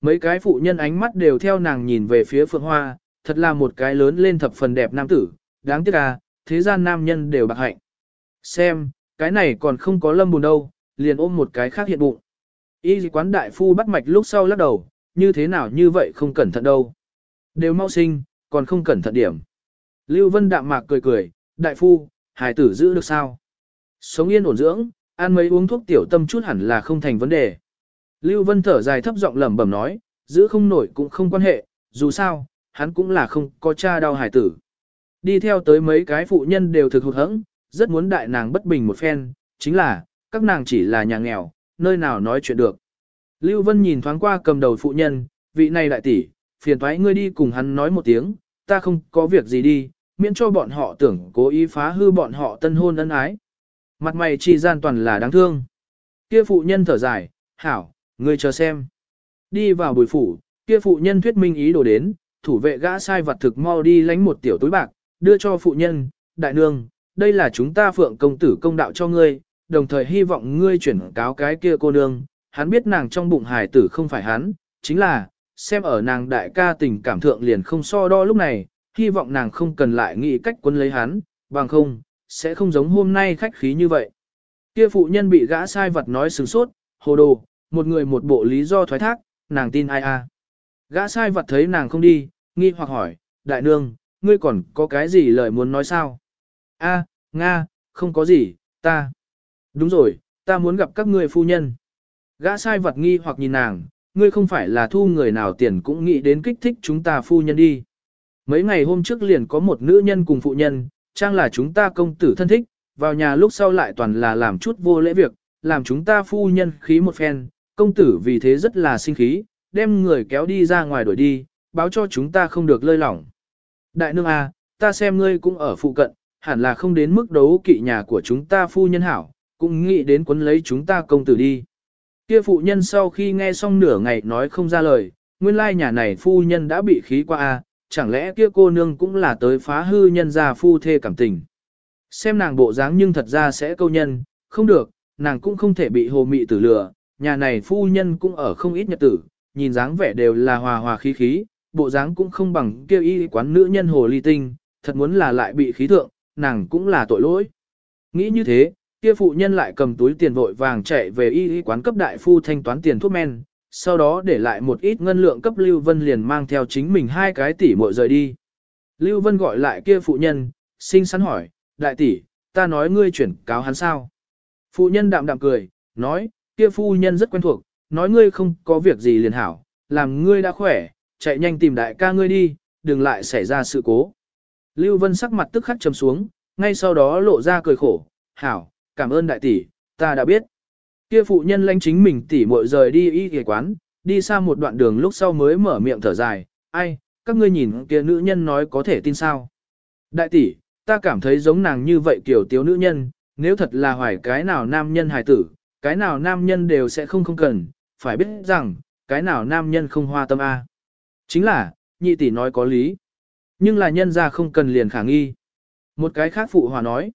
Mấy cái phụ nhân ánh mắt đều theo nàng nhìn về phía Phượng Hoa, thật là một cái lớn lên thập phần đẹp nam tử, đáng tiếc à, thế gian nam nhân đều bạc hạnh. Xem, cái này còn không có lâm buồn đâu, liền ôm một cái khác hiện bụng. Y quán đại phu bắt mạch lúc sau lắc đầu, như thế nào như vậy không cẩn thận đâu. Đều mau sinh, còn không cẩn thận điểm. Lưu Vân đạm mạc cười cười, đại phu, hài tử giữ được sao? Sống yên ổn dưỡng, ăn mấy uống thuốc tiểu tâm chút hẳn là không thành vấn đề. Lưu Vân thở dài thấp giọng lẩm bẩm nói, giữ không nổi cũng không quan hệ, dù sao, hắn cũng là không có cha đau hải tử. Đi theo tới mấy cái phụ nhân đều thực hụt hẫng, rất muốn đại nàng bất bình một phen, chính là, các nàng chỉ là nhà nghèo, nơi nào nói chuyện được. Lưu Vân nhìn thoáng qua cầm đầu phụ nhân, vị này đại tỷ, phiền thoái ngươi đi cùng hắn nói một tiếng, ta không có việc gì đi, miễn cho bọn họ tưởng cố ý phá hư bọn họ tân hôn ân ái. Mặt mày chỉ gian toàn là đáng thương. Kia phụ nhân thở dài, hảo, ngươi chờ xem. Đi vào bùi phủ, kia phụ nhân thuyết minh ý đồ đến, thủ vệ gã sai vật thực mau đi lánh một tiểu túi bạc, đưa cho phụ nhân, đại nương, đây là chúng ta phượng công tử công đạo cho ngươi, đồng thời hy vọng ngươi chuyển cáo cái kia cô nương, hắn biết nàng trong bụng hài tử không phải hắn, chính là, xem ở nàng đại ca tình cảm thượng liền không so đo lúc này, hy vọng nàng không cần lại nghĩ cách quân lấy hắn, bằng không, sẽ không giống hôm nay khách khí như vậy. Kia phụ nhân bị gã sai vật nói sừng sốt, hồ đồ, một người một bộ lý do thoái thác, nàng tin ai a? Gã sai vật thấy nàng không đi, nghi hoặc hỏi, đại nương, ngươi còn có cái gì lời muốn nói sao? A, Nga, không có gì, ta. Đúng rồi, ta muốn gặp các ngươi phu nhân. Gã sai vật nghi hoặc nhìn nàng, ngươi không phải là thu người nào tiền cũng nghĩ đến kích thích chúng ta phu nhân đi. Mấy ngày hôm trước liền có một nữ nhân cùng phụ nhân, trang là chúng ta công tử thân thích, vào nhà lúc sau lại toàn là làm chút vô lễ việc, làm chúng ta phu nhân khí một phen, công tử vì thế rất là sinh khí, đem người kéo đi ra ngoài đuổi đi, báo cho chúng ta không được lơi lỏng. Đại nương A, ta xem ngươi cũng ở phụ cận, hẳn là không đến mức đấu kỵ nhà của chúng ta phu nhân hảo, cũng nghĩ đến quấn lấy chúng ta công tử đi. Kia phụ nhân sau khi nghe xong nửa ngày nói không ra lời, nguyên lai nhà này phu nhân đã bị khí qua a, chẳng lẽ kia cô nương cũng là tới phá hư nhân gia phu thê cảm tình. Xem nàng bộ dáng nhưng thật ra sẽ câu nhân, không được, nàng cũng không thể bị hồ mị tử lừa, nhà này phu nhân cũng ở không ít nhật tử, nhìn dáng vẻ đều là hòa hòa khí khí, bộ dáng cũng không bằng kêu y quán nữ nhân hồ ly tinh, thật muốn là lại bị khí thượng, nàng cũng là tội lỗi. Nghĩ như thế, kia phụ nhân lại cầm túi tiền vội vàng chạy về y y quán cấp đại phu thanh toán tiền thuốc men, sau đó để lại một ít ngân lượng cấp Lưu Vân liền mang theo chính mình hai cái tỷ muội rời đi. Lưu Vân gọi lại kia phụ nhân, xinh xắn hỏi, đại tỷ, ta nói ngươi chuyển cáo hắn sao? Phụ nhân đạm đạm cười, nói, kia phu nhân rất quen thuộc, nói ngươi không có việc gì liền hảo, làm ngươi đã khỏe, chạy nhanh tìm đại ca ngươi đi, đừng lại xảy ra sự cố. Lưu Vân sắc mặt tức khắc trầm xuống, ngay sau đó lộ ra cười khổ, hảo, cảm ơn đại tỷ, ta đã biết. Kia phụ nhân lãnh chính mình tỷ muội rời đi y y quán, đi xa một đoạn đường lúc sau mới mở miệng thở dài, ai, các ngươi nhìn kia nữ nhân nói có thể tin sao. Đại tỷ, ta cảm thấy giống nàng như vậy kiểu tiếu nữ nhân, nếu thật là hoài cái nào nam nhân hài tử, cái nào nam nhân đều sẽ không không cần, phải biết rằng, cái nào nam nhân không hoa tâm A. Chính là, nhị tỷ nói có lý. Nhưng là nhân ra không cần liền khả nghi. Một cái khác phụ hòa nói.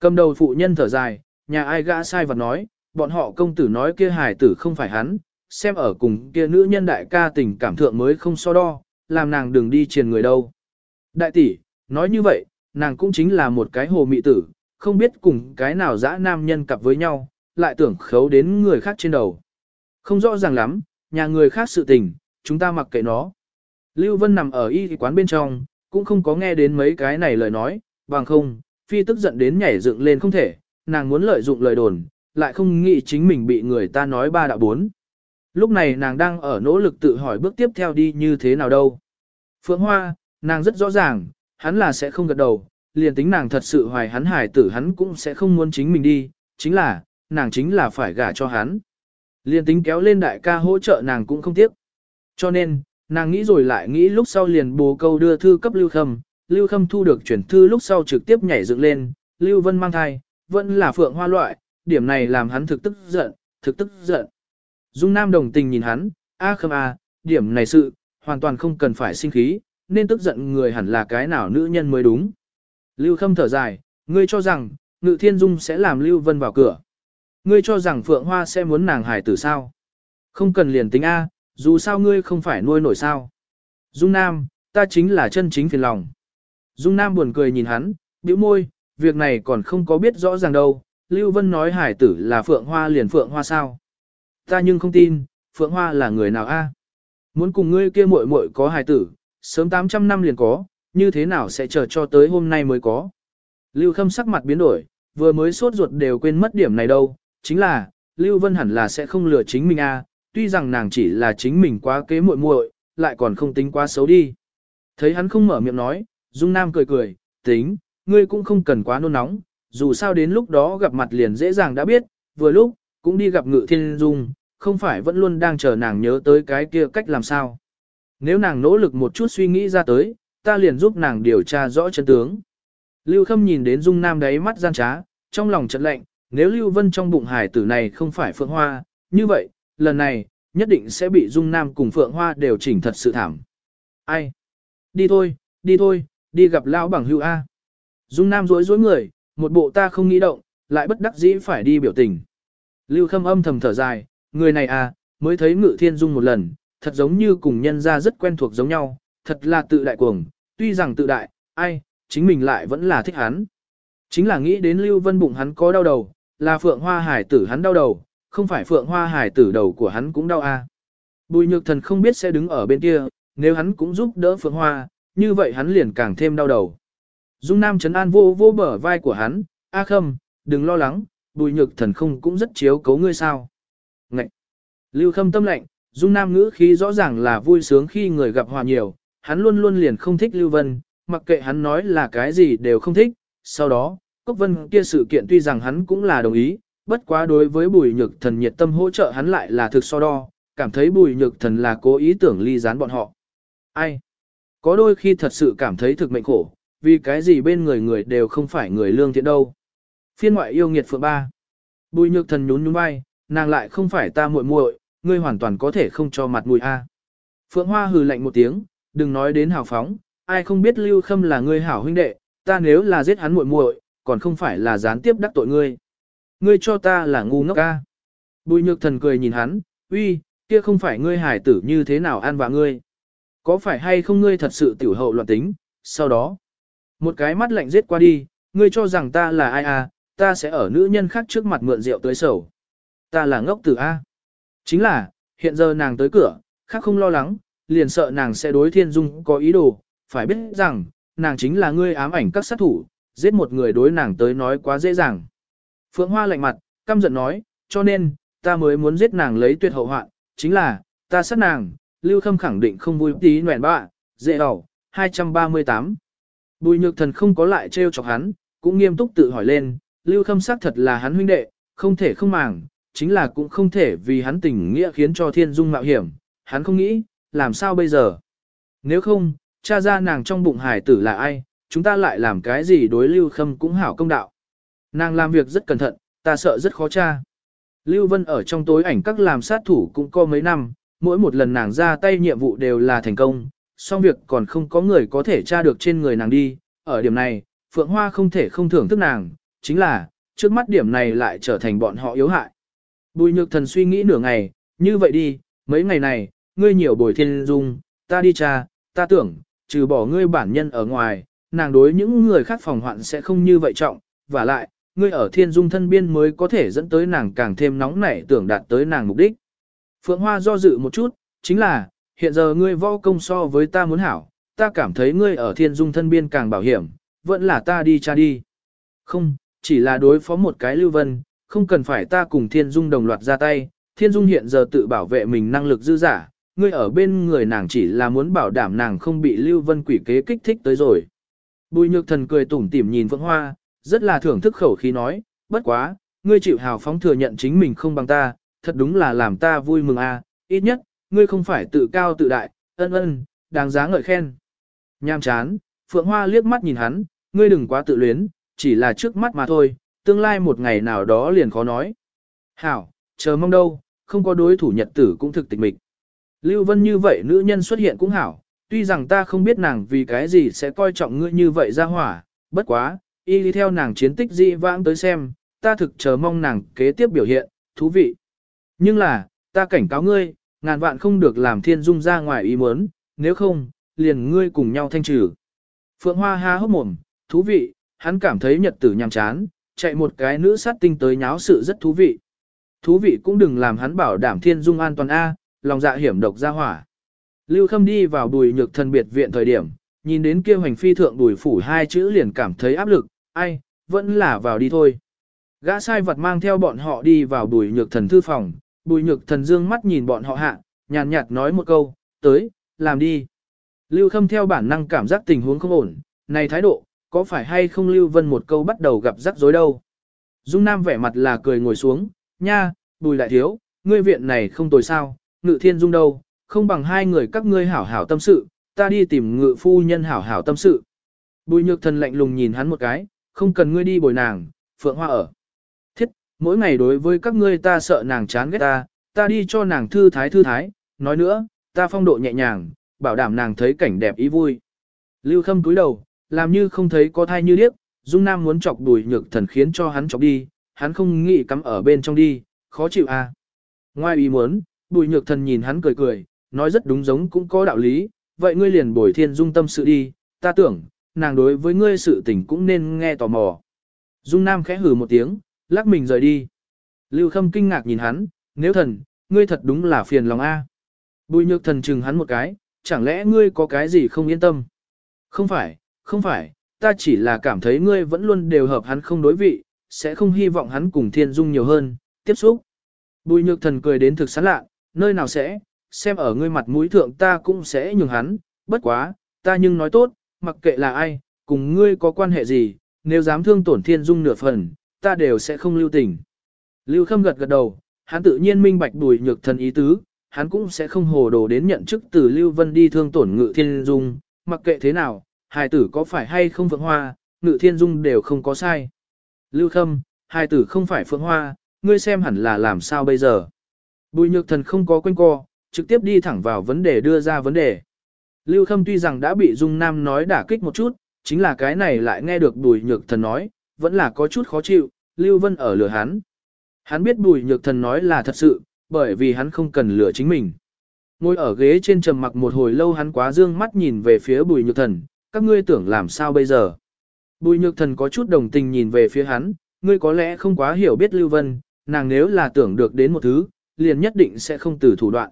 Cầm đầu phụ nhân thở dài, nhà ai gã sai vật nói, bọn họ công tử nói kia hài tử không phải hắn, xem ở cùng kia nữ nhân đại ca tình cảm thượng mới không so đo, làm nàng đừng đi triền người đâu. Đại tỷ, nói như vậy, nàng cũng chính là một cái hồ mị tử, không biết cùng cái nào dã nam nhân cặp với nhau, lại tưởng khấu đến người khác trên đầu. Không rõ ràng lắm, nhà người khác sự tình, chúng ta mặc kệ nó. Lưu Vân nằm ở y quán bên trong, cũng không có nghe đến mấy cái này lời nói, bằng không, phi tức giận đến nhảy dựng lên không thể, nàng muốn lợi dụng lời đồn, lại không nghĩ chính mình bị người ta nói ba đạo bốn. Lúc này nàng đang ở nỗ lực tự hỏi bước tiếp theo đi như thế nào đâu. Phượng Hoa, nàng rất rõ ràng, hắn là sẽ không gật đầu, liền tính nàng thật sự hoài hắn hài tử hắn cũng sẽ không muốn chính mình đi, chính là, nàng chính là phải gả cho hắn. Liền tính kéo lên đại ca hỗ trợ nàng cũng không tiếc. Cho nên, nàng nghĩ rồi lại nghĩ lúc sau liền bố câu đưa thư cấp Lưu Khâm, Lưu Khâm thu được chuyển thư lúc sau trực tiếp nhảy dựng lên, Lưu Vân mang thai, vẫn là phượng hoa loại, điểm này làm hắn thực tức giận, thực tức giận. Dung Nam đồng tình nhìn hắn, a Khâm a, điểm này sự, hoàn toàn không cần phải sinh khí, nên tức giận người hẳn là cái nào nữ nhân mới đúng. Lưu Khâm thở dài, ngươi cho rằng, Ngự Thiên Dung sẽ làm Lưu Vân vào cửa. Ngươi cho rằng Phượng Hoa sẽ muốn nàng hải tử sao? Không cần liền tính A, Dù sao ngươi không phải nuôi nổi sao. Dung Nam, ta chính là chân chính phiền lòng. Dung Nam buồn cười nhìn hắn, bĩu môi, việc này còn không có biết rõ ràng đâu. Lưu Vân nói hải tử là Phượng Hoa liền Phượng Hoa sao. Ta nhưng không tin, Phượng Hoa là người nào a? Muốn cùng ngươi kia muội muội có hải tử, sớm 800 năm liền có, như thế nào sẽ chờ cho tới hôm nay mới có. Lưu Khâm sắc mặt biến đổi, vừa mới sốt ruột đều quên mất điểm này đâu, chính là, Lưu Vân hẳn là sẽ không lừa chính mình a, tuy rằng nàng chỉ là chính mình quá kế muội muội, lại còn không tính quá xấu đi. Thấy hắn không mở miệng nói, Dung Nam cười cười, tính, ngươi cũng không cần quá nôn nóng, dù sao đến lúc đó gặp mặt liền dễ dàng đã biết, vừa lúc, cũng đi gặp Ngự Thiên Dung, không phải vẫn luôn đang chờ nàng nhớ tới cái kia cách làm sao. Nếu nàng nỗ lực một chút suy nghĩ ra tới, ta liền giúp nàng điều tra rõ chân tướng. Lưu Khâm nhìn đến Dung Nam đáy mắt gian trá, trong lòng chợt lạnh, nếu Lưu Vân trong bụng hải tử này không phải Phượng Hoa, như vậy, lần này, nhất định sẽ bị Dung Nam cùng Phượng Hoa đều chỉnh thật sự thảm. Ai? Đi thôi, đi thôi, đi gặp Lão bằng Hưu A. Dung Nam rối rối người, một bộ ta không nghĩ động, lại bất đắc dĩ phải đi biểu tình. Lưu Khâm âm thầm thở dài, người này à, mới thấy Ngự Thiên Dung một lần, thật giống như cùng nhân ra rất quen thuộc giống nhau, thật là tự đại cuồng, tuy rằng tự đại, ai, chính mình lại vẫn là thích hắn. Chính là nghĩ đến Lưu Vân bụng hắn có đau đầu, là Phượng Hoa Hải tử hắn đau đầu, không phải Phượng Hoa Hải tử đầu của hắn cũng đau a. À. Bùi Nhược Thần không biết sẽ đứng ở bên kia, nếu hắn cũng giúp đỡ Phượng Hoa, như vậy hắn liền càng thêm đau đầu. Dung Nam Trấn An vô vô bờ vai của hắn, A Khâm, đừng lo lắng, Bùi Nhược Thần không cũng rất chiếu cấu ngươi sao. Ngậy! Lưu Khâm tâm lệnh, Dung Nam ngữ khí rõ ràng là vui sướng khi người gặp hòa nhiều, hắn luôn luôn liền không thích Lưu Vân, mặc kệ hắn nói là cái gì đều không thích. Sau đó, Cốc Vân kia sự kiện tuy rằng hắn cũng là đồng ý, bất quá đối với Bùi Nhược Thần nhiệt tâm hỗ trợ hắn lại là thực so đo, cảm thấy Bùi Nhược Thần là cố ý tưởng ly gián bọn họ. Ai? Có đôi khi thật sự cảm thấy thực mệnh khổ, vì cái gì bên người người đều không phải người lương thiện đâu. Phiên ngoại yêu nghiệt phượng ba. Bùi Nhược Thần nhún nhún vai, nàng lại không phải ta muội muội, ngươi hoàn toàn có thể không cho mặt mũi a. Phượng Hoa hừ lạnh một tiếng, đừng nói đến hào phóng, ai không biết Lưu Khâm là ngươi hảo huynh đệ, ta nếu là giết hắn muội muội, còn không phải là gián tiếp đắc tội ngươi. Ngươi cho ta là ngu ngốc ca. Bùi Nhược Thần cười nhìn hắn, uy, kia không phải ngươi hải tử như thế nào an vạ ngươi. Có phải hay không ngươi thật sự tiểu hậu loạn tính, sau đó, một cái mắt lạnh giết qua đi, ngươi cho rằng ta là ai à, ta sẽ ở nữ nhân khác trước mặt mượn rượu tới sầu. Ta là ngốc tử A. Chính là, hiện giờ nàng tới cửa, khác không lo lắng, liền sợ nàng sẽ đối thiên dung có ý đồ, phải biết rằng, nàng chính là ngươi ám ảnh các sát thủ, giết một người đối nàng tới nói quá dễ dàng. Phượng Hoa lạnh mặt, căm giận nói, cho nên, ta mới muốn giết nàng lấy tuyệt hậu hoạn, chính là, ta sát nàng, Lưu Khâm khẳng định không vui tí nguyện bạ, dễ đỏ, 238. Bùi nhược thần không có lại trêu chọc hắn, cũng nghiêm túc tự hỏi lên, Lưu Khâm xác thật là hắn huynh đệ, không thể không màng, chính là cũng không thể vì hắn tình nghĩa khiến cho thiên dung mạo hiểm, hắn không nghĩ, làm sao bây giờ. Nếu không, cha ra nàng trong bụng hải tử là ai, chúng ta lại làm cái gì đối Lưu Khâm cũng hảo công đạo. Nàng làm việc rất cẩn thận, ta sợ rất khó tra. Lưu Vân ở trong tối ảnh các làm sát thủ cũng có mấy năm, mỗi một lần nàng ra tay nhiệm vụ đều là thành công, song việc còn không có người có thể tra được trên người nàng đi. Ở điểm này, Phượng Hoa không thể không thưởng thức nàng, chính là, trước mắt điểm này lại trở thành bọn họ yếu hại. Bùi nhược thần suy nghĩ nửa ngày, như vậy đi, mấy ngày này, ngươi nhiều bồi thiên dung, ta đi cha, ta tưởng, trừ bỏ ngươi bản nhân ở ngoài, nàng đối những người khác phòng hoạn sẽ không như vậy trọng, và lại, ngươi ở thiên dung thân biên mới có thể dẫn tới nàng càng thêm nóng nảy tưởng đạt tới nàng mục đích. Phượng Hoa do dự một chút, chính là, hiện giờ ngươi võ công so với ta muốn hảo, ta cảm thấy ngươi ở thiên dung thân biên càng bảo hiểm, vẫn là ta đi cha đi. Không, chỉ là đối phó một cái lưu vân, không cần phải ta cùng thiên dung đồng loạt ra tay, thiên dung hiện giờ tự bảo vệ mình năng lực dư giả, ngươi ở bên người nàng chỉ là muốn bảo đảm nàng không bị lưu vân quỷ kế kích thích tới rồi. Bùi nhược thần cười tủm tỉm nhìn Phượng Hoa, rất là thưởng thức khẩu khí nói, bất quá, ngươi chịu hào phóng thừa nhận chính mình không bằng ta, thật đúng là làm ta vui mừng a. À, ít nhất, ngươi không phải tự cao tự đại, ân ân, đáng giá ngợi khen. Nham chán, Phượng Hoa liếc mắt nhìn hắn, ngươi đừng quá tự luyến, chỉ là trước mắt mà thôi, tương lai một ngày nào đó liền khó nói. Hảo, chờ mong đâu, không có đối thủ nhật tử cũng thực tịch mịch. Lưu Vân như vậy nữ nhân xuất hiện cũng hảo, tuy rằng ta không biết nàng vì cái gì sẽ coi trọng ngươi như vậy ra hỏa, bất quá, y đi theo nàng chiến tích dị vãng tới xem, ta thực chờ mong nàng kế tiếp biểu hiện, thú vị. Nhưng là, ta cảnh cáo ngươi, ngàn vạn không được làm thiên dung ra ngoài ý muốn, nếu không, liền ngươi cùng nhau thanh trừ. Phượng Hoa ha hốc mồm, thú vị, hắn cảm thấy nhật tử nhàm chán, chạy một cái nữ sát tinh tới nháo sự rất thú vị. Thú vị cũng đừng làm hắn bảo đảm thiên dung an toàn A, lòng dạ hiểm độc ra hỏa. Lưu Khâm đi vào bùi nhược thần biệt viện thời điểm, nhìn đến kia hành phi thượng bùi phủ hai chữ liền cảm thấy áp lực, ai, vẫn là vào đi thôi. Gã sai vật mang theo bọn họ đi vào bùi nhược thần thư phòng, bùi nhược thần dương mắt nhìn bọn họ hạ, nhàn nhạt nói một câu, tới, làm đi. Lưu Khâm theo bản năng cảm giác tình huống không ổn, này thái độ, có phải hay không Lưu Vân một câu bắt đầu gặp rắc rối đâu. Dung Nam vẻ mặt là cười ngồi xuống, nha, bùi đại thiếu, ngươi viện này không tồi sao, ngự thiên dung đâu, không bằng hai người các ngươi hảo hảo tâm sự, ta đi tìm ngự phu nhân hảo hảo tâm sự. Bùi nhược thần lạnh lùng nhìn hắn một cái, không cần ngươi đi bồi nàng, phượng hoa ở. Thiết, mỗi ngày đối với các ngươi ta sợ nàng chán ghét ta, ta đi cho nàng thư thái thư thái, nói nữa, ta phong độ nhẹ nhàng, bảo đảm nàng thấy cảnh đẹp ý vui. Lưu Khâm cúi đầu, làm như không thấy có thai như điếc, Dung Nam muốn chọc đùi nhược thần khiến cho hắn chọc đi, hắn không nghĩ cắm ở bên trong đi, khó chịu à. Ngoài ý muốn, bùi nhược thần nhìn hắn cười cười, nói rất đúng giống cũng có đạo lý, vậy ngươi liền bồi thiên dung tâm sự đi, ta tưởng, nàng đối với ngươi sự tình cũng nên nghe tò mò. Dung Nam khẽ hừ một tiếng, lắc mình rời đi. Lưu Khâm kinh ngạc nhìn hắn, nếu thần, ngươi thật đúng là phiền lòng a. Bùi nhược thần chừng hắn một cái, chẳng lẽ ngươi có cái gì không yên tâm? Không phải, không phải, ta chỉ là cảm thấy ngươi vẫn luôn đều hợp hắn không đối vị, sẽ không hy vọng hắn cùng thiên dung nhiều hơn, tiếp xúc. Bùi nhược thần cười đến thực sán lạ, nơi nào sẽ, xem ở ngươi mặt mũi thượng ta cũng sẽ nhường hắn, bất quá, ta nhưng nói tốt, mặc kệ là ai, cùng ngươi có quan hệ gì, nếu dám thương tổn thiên dung nửa phần, ta đều sẽ không lưu tình. Lưu Khâm gật gật đầu, hắn tự nhiên minh bạch đùi nhược thần ý tứ, hắn cũng sẽ không hồ đồ đến nhận chức từ Lưu Vân đi thương tổn ngự thiên dung, mặc kệ thế nào, hài tử có phải hay không phượng hoa, ngự thiên dung đều không có sai. Lưu Khâm, hài tử không phải phượng hoa, ngươi xem hẳn là làm sao bây giờ. Bùi nhược thần không có quanh co, trực tiếp đi thẳng vào vấn đề đưa ra vấn đề. Lưu Khâm tuy rằng đã bị Dung Nam nói đả kích một chút, chính là cái này lại nghe được bùi nhược thần nói, vẫn là có chút khó chịu, Lưu Vân ở lửa hắn. Hắn biết bùi nhược thần nói là thật sự, bởi vì hắn không cần lửa chính mình. Ngồi ở ghế trên trầm mặc một hồi lâu hắn quá dương mắt nhìn về phía bùi nhược thần, các ngươi tưởng làm sao bây giờ. Bùi nhược thần có chút đồng tình nhìn về phía hắn, ngươi có lẽ không quá hiểu biết Lưu Vân, nàng nếu là tưởng được đến một thứ, liền nhất định sẽ không từ thủ đoạn.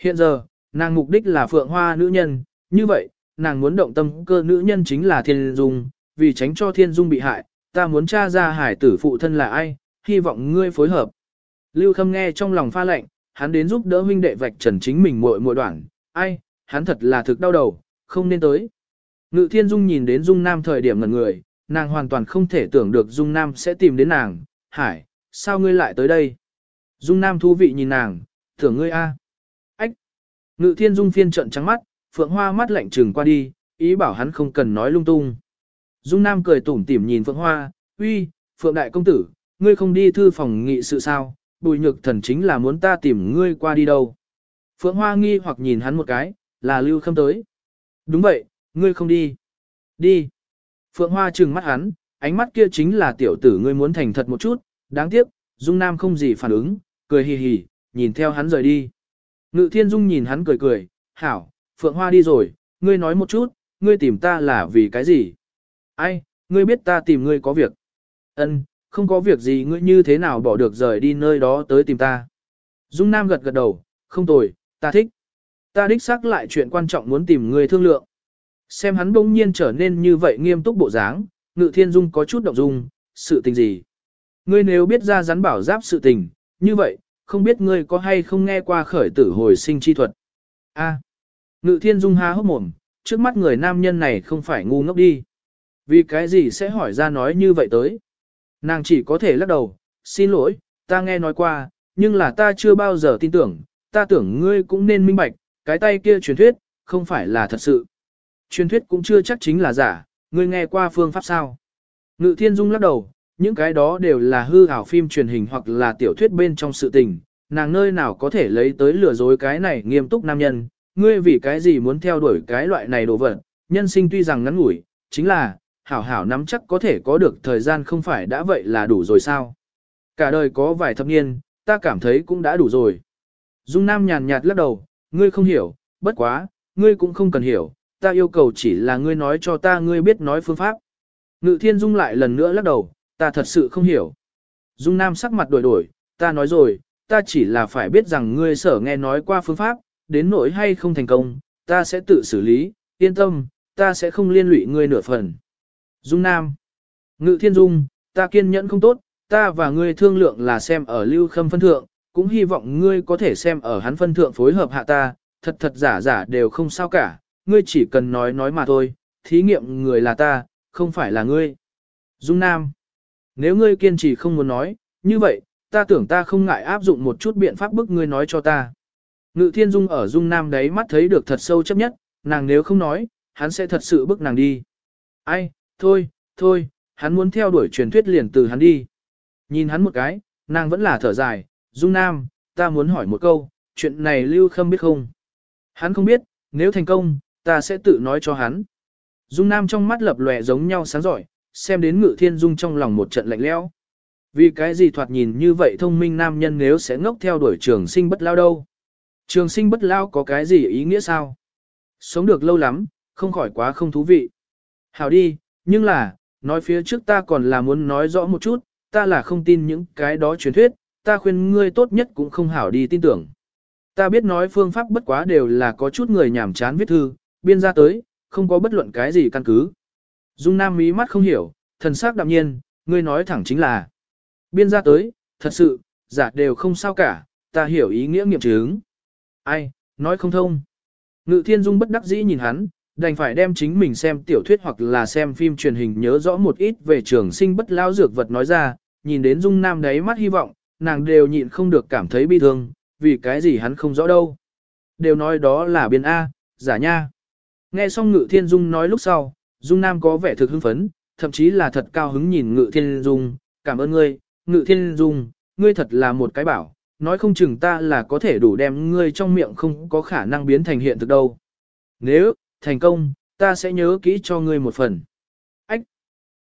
Hiện giờ, nàng mục đích là phượng hoa nữ nhân, như vậy, nàng muốn động tâm cơ nữ nhân chính là thiên dung, vì tránh cho thiên dung bị hại, ta muốn tra ra hải tử phụ thân là ai, hy vọng ngươi phối hợp. Lưu Khâm nghe trong lòng pha lệnh, hắn đến giúp đỡ huynh đệ vạch trần chính mình muội muội đoạn, ai, hắn thật là thực đau đầu, không nên tới. Ngự thiên dung nhìn đến dung nam thời điểm ngần người, nàng hoàn toàn không thể tưởng được dung nam sẽ tìm đến nàng, hải, sao ngươi lại tới đây? Dung nam thú vị nhìn nàng, tưởng ngươi a. Ngự thiên dung phiên trận trắng mắt, phượng hoa mắt lạnh trừng qua đi, ý bảo hắn không cần nói lung tung. Dung nam cười tủm tỉm nhìn phượng hoa, uy, phượng đại công tử, ngươi không đi thư phòng nghị sự sao, bùi nhược thần chính là muốn ta tìm ngươi qua đi đâu. Phượng hoa nghi hoặc nhìn hắn một cái, là lưu khâm tới. Đúng vậy, ngươi không đi. Đi. Phượng hoa trừng mắt hắn, ánh mắt kia chính là tiểu tử ngươi muốn thành thật một chút, đáng tiếc, Dung Nam không gì phản ứng, cười hì hì, nhìn theo hắn rời đi. Ngự thiên dung nhìn hắn cười cười, hảo, Phượng Hoa đi rồi, ngươi nói một chút, ngươi tìm ta là vì cái gì? Ai, ngươi biết ta tìm ngươi có việc. Ân, không có việc gì ngươi như thế nào bỏ được rời đi nơi đó tới tìm ta. Dung Nam gật gật đầu, không tồi, ta thích. Ta đích xác lại chuyện quan trọng muốn tìm ngươi thương lượng. Xem hắn bỗng nhiên trở nên như vậy nghiêm túc bộ dáng, ngự thiên dung có chút động dung, sự tình gì. Ngươi nếu biết ra rắn bảo giáp sự tình, như vậy, không biết ngươi có hay không nghe qua khởi tử hồi sinh chi thuật. A. Ngự thiên dung há hốc mồm, trước mắt người nam nhân này không phải ngu ngốc đi. Vì cái gì sẽ hỏi ra nói như vậy tới. Nàng chỉ có thể lắc đầu, xin lỗi, ta nghe nói qua, nhưng là ta chưa bao giờ tin tưởng, ta tưởng ngươi cũng nên minh bạch, cái tay kia truyền thuyết, không phải là thật sự. Truyền thuyết cũng chưa chắc chính là giả, ngươi nghe qua phương pháp sao. Ngự thiên dung lắc đầu, những cái đó đều là hư ảo phim truyền hình hoặc là tiểu thuyết bên trong sự tình, nàng nơi nào có thể lấy tới lừa dối cái này nghiêm túc nam nhân, ngươi vì cái gì muốn theo đuổi cái loại này đồ vật, nhân sinh tuy rằng ngắn ngủi, chính là, hảo hảo nắm chắc có thể có được thời gian không phải đã vậy là đủ rồi sao. Cả đời có vài thập niên, ta cảm thấy cũng đã đủ rồi. Dung Nam nhàn nhạt lắc đầu, ngươi không hiểu, bất quá, ngươi cũng không cần hiểu, ta yêu cầu chỉ là ngươi nói cho ta ngươi biết nói phương pháp. Ngự thiên dung lại lần nữa lắc đầu, ta thật sự không hiểu. Dung Nam sắc mặt đổi đổi, ta nói rồi, ta chỉ là phải biết rằng ngươi sở nghe nói qua phương pháp, đến nỗi hay không thành công, ta sẽ tự xử lý, yên tâm, ta sẽ không liên lụy ngươi nửa phần. Dung Nam Ngự thiên dung, ta kiên nhẫn không tốt, ta và ngươi thương lượng là xem ở lưu khâm phân thượng, cũng hy vọng ngươi có thể xem ở hắn phân thượng phối hợp hạ ta, thật thật giả giả đều không sao cả, ngươi chỉ cần nói nói mà thôi, thí nghiệm người là ta, không phải là ngươi. Dung Nam, nếu ngươi kiên trì không muốn nói, như vậy, ta tưởng ta không ngại áp dụng một chút biện pháp bức ngươi nói cho ta. Ngự thiên dung ở Dung Nam đấy mắt thấy được thật sâu chấp nhất, nàng nếu không nói, hắn sẽ thật sự bức nàng đi. Ai, thôi, thôi, hắn muốn theo đuổi truyền thuyết liền từ hắn đi. Nhìn hắn một cái, nàng vẫn là thở dài, Dung Nam, ta muốn hỏi một câu, chuyện này Lưu Khâm biết không? Hắn không biết, nếu thành công, ta sẽ tự nói cho hắn. Dung Nam trong mắt lập lòe giống nhau sáng giỏi, xem đến Ngự Thiên Dung trong lòng một trận lạnh lẽo. Vì cái gì thoạt nhìn như vậy thông minh nam nhân nếu sẽ ngốc theo đuổi trường sinh bất lao đâu? Trường sinh bất lao có cái gì ý nghĩa sao? Sống được lâu lắm, không khỏi quá không thú vị. Hảo đi, nhưng là, nói phía trước ta còn là muốn nói rõ một chút, ta là không tin những cái đó truyền thuyết, ta khuyên ngươi tốt nhất cũng không hảo đi tin tưởng. Ta biết nói phương pháp bất quá đều là có chút người nhảm chán viết thư, biên ra tới, không có bất luận cái gì căn cứ. Dung Nam mí mắt không hiểu, thần sắc đạm nhiên, ngươi nói thẳng chính là. Biên ra tới, thật sự, giả đều không sao cả, ta hiểu ý nghĩa nghiệm chứng. Ai, nói không thông. Ngự thiên dung bất đắc dĩ nhìn hắn, đành phải đem chính mình xem tiểu thuyết hoặc là xem phim truyền hình nhớ rõ một ít về trường sinh bất lao dược vật nói ra, nhìn đến dung nam đấy mắt hy vọng, nàng đều nhịn không được cảm thấy bi thương, vì cái gì hắn không rõ đâu. Đều nói đó là biên A, giả nha. Nghe xong ngự thiên dung nói lúc sau, dung nam có vẻ thực hưng phấn, thậm chí là thật cao hứng nhìn ngự thiên dung, cảm ơn ngươi, ngự thiên dung, ngươi thật là một cái bảo, nói không chừng ta là có thể đủ đem ngươi trong miệng không có khả năng biến thành hiện thực đâu. Nếu, thành công, ta sẽ nhớ kỹ cho ngươi một phần. Ách!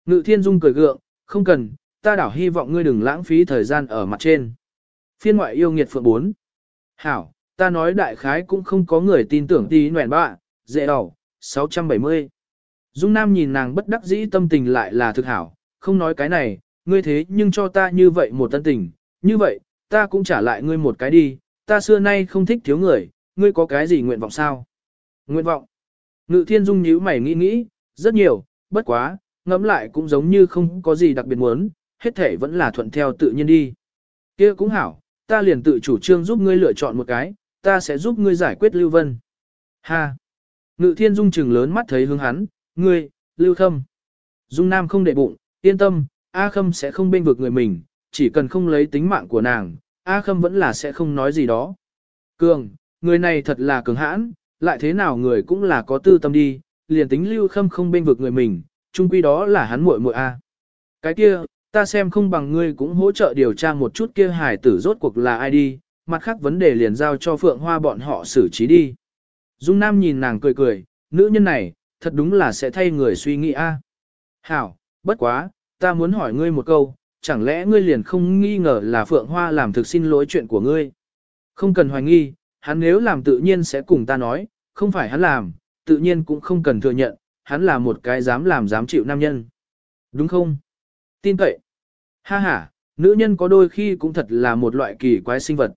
Ngự thiên dung cười gượng, không cần, ta đảo hy vọng ngươi đừng lãng phí thời gian ở mặt trên. Phiên ngoại yêu nghiệt phượng 4. Hảo, ta nói đại khái cũng không có người tin tưởng tí nguyện bạ, dễ đỏ, 670. Dung Nam nhìn nàng bất đắc dĩ tâm tình lại là thực hảo, không nói cái này, ngươi thế nhưng cho ta như vậy một tân tình, như vậy, ta cũng trả lại ngươi một cái đi, ta xưa nay không thích thiếu người, ngươi có cái gì nguyện vọng sao? Nguyện vọng. Ngự thiên dung nhíu mày nghĩ nghĩ, rất nhiều, bất quá, ngẫm lại cũng giống như không có gì đặc biệt muốn, hết thể vẫn là thuận theo tự nhiên đi. kia cũng hảo, ta liền tự chủ trương giúp ngươi lựa chọn một cái, ta sẽ giúp ngươi giải quyết Lưu Vân. Ha! Ngự thiên dung chừng lớn mắt thấy hướng hắn, ngươi, Lưu Khâm. Dung Nam không để bụng, yên tâm, A Khâm sẽ không bên vực người mình, chỉ cần không lấy tính mạng của nàng, A Khâm vẫn là sẽ không nói gì đó. Cường, người này thật là cường hãn, lại thế nào người cũng là có tư tâm đi, liền tính Lưu Khâm không bên vực người mình, chung quy đó là hắn muội muội A. Cái kia, ta xem không bằng ngươi cũng hỗ trợ điều tra một chút kia hải tử rốt cuộc là ai đi, mặt khác vấn đề liền giao cho Phượng Hoa bọn họ xử trí đi. Dung Nam nhìn nàng cười cười, nữ nhân này, thật đúng là sẽ thay người suy nghĩ a. Hảo, bất quá, ta muốn hỏi ngươi một câu, chẳng lẽ ngươi liền không nghi ngờ là Phượng Hoa làm thực xin lỗi chuyện của ngươi? Không cần hoài nghi, hắn nếu làm tự nhiên sẽ cùng ta nói, không phải hắn làm, tự nhiên cũng không cần thừa nhận, hắn là một cái dám làm dám chịu nam nhân. Đúng không? Tin cậy. Ha ha, nữ nhân có đôi khi cũng thật là một loại kỳ quái sinh vật.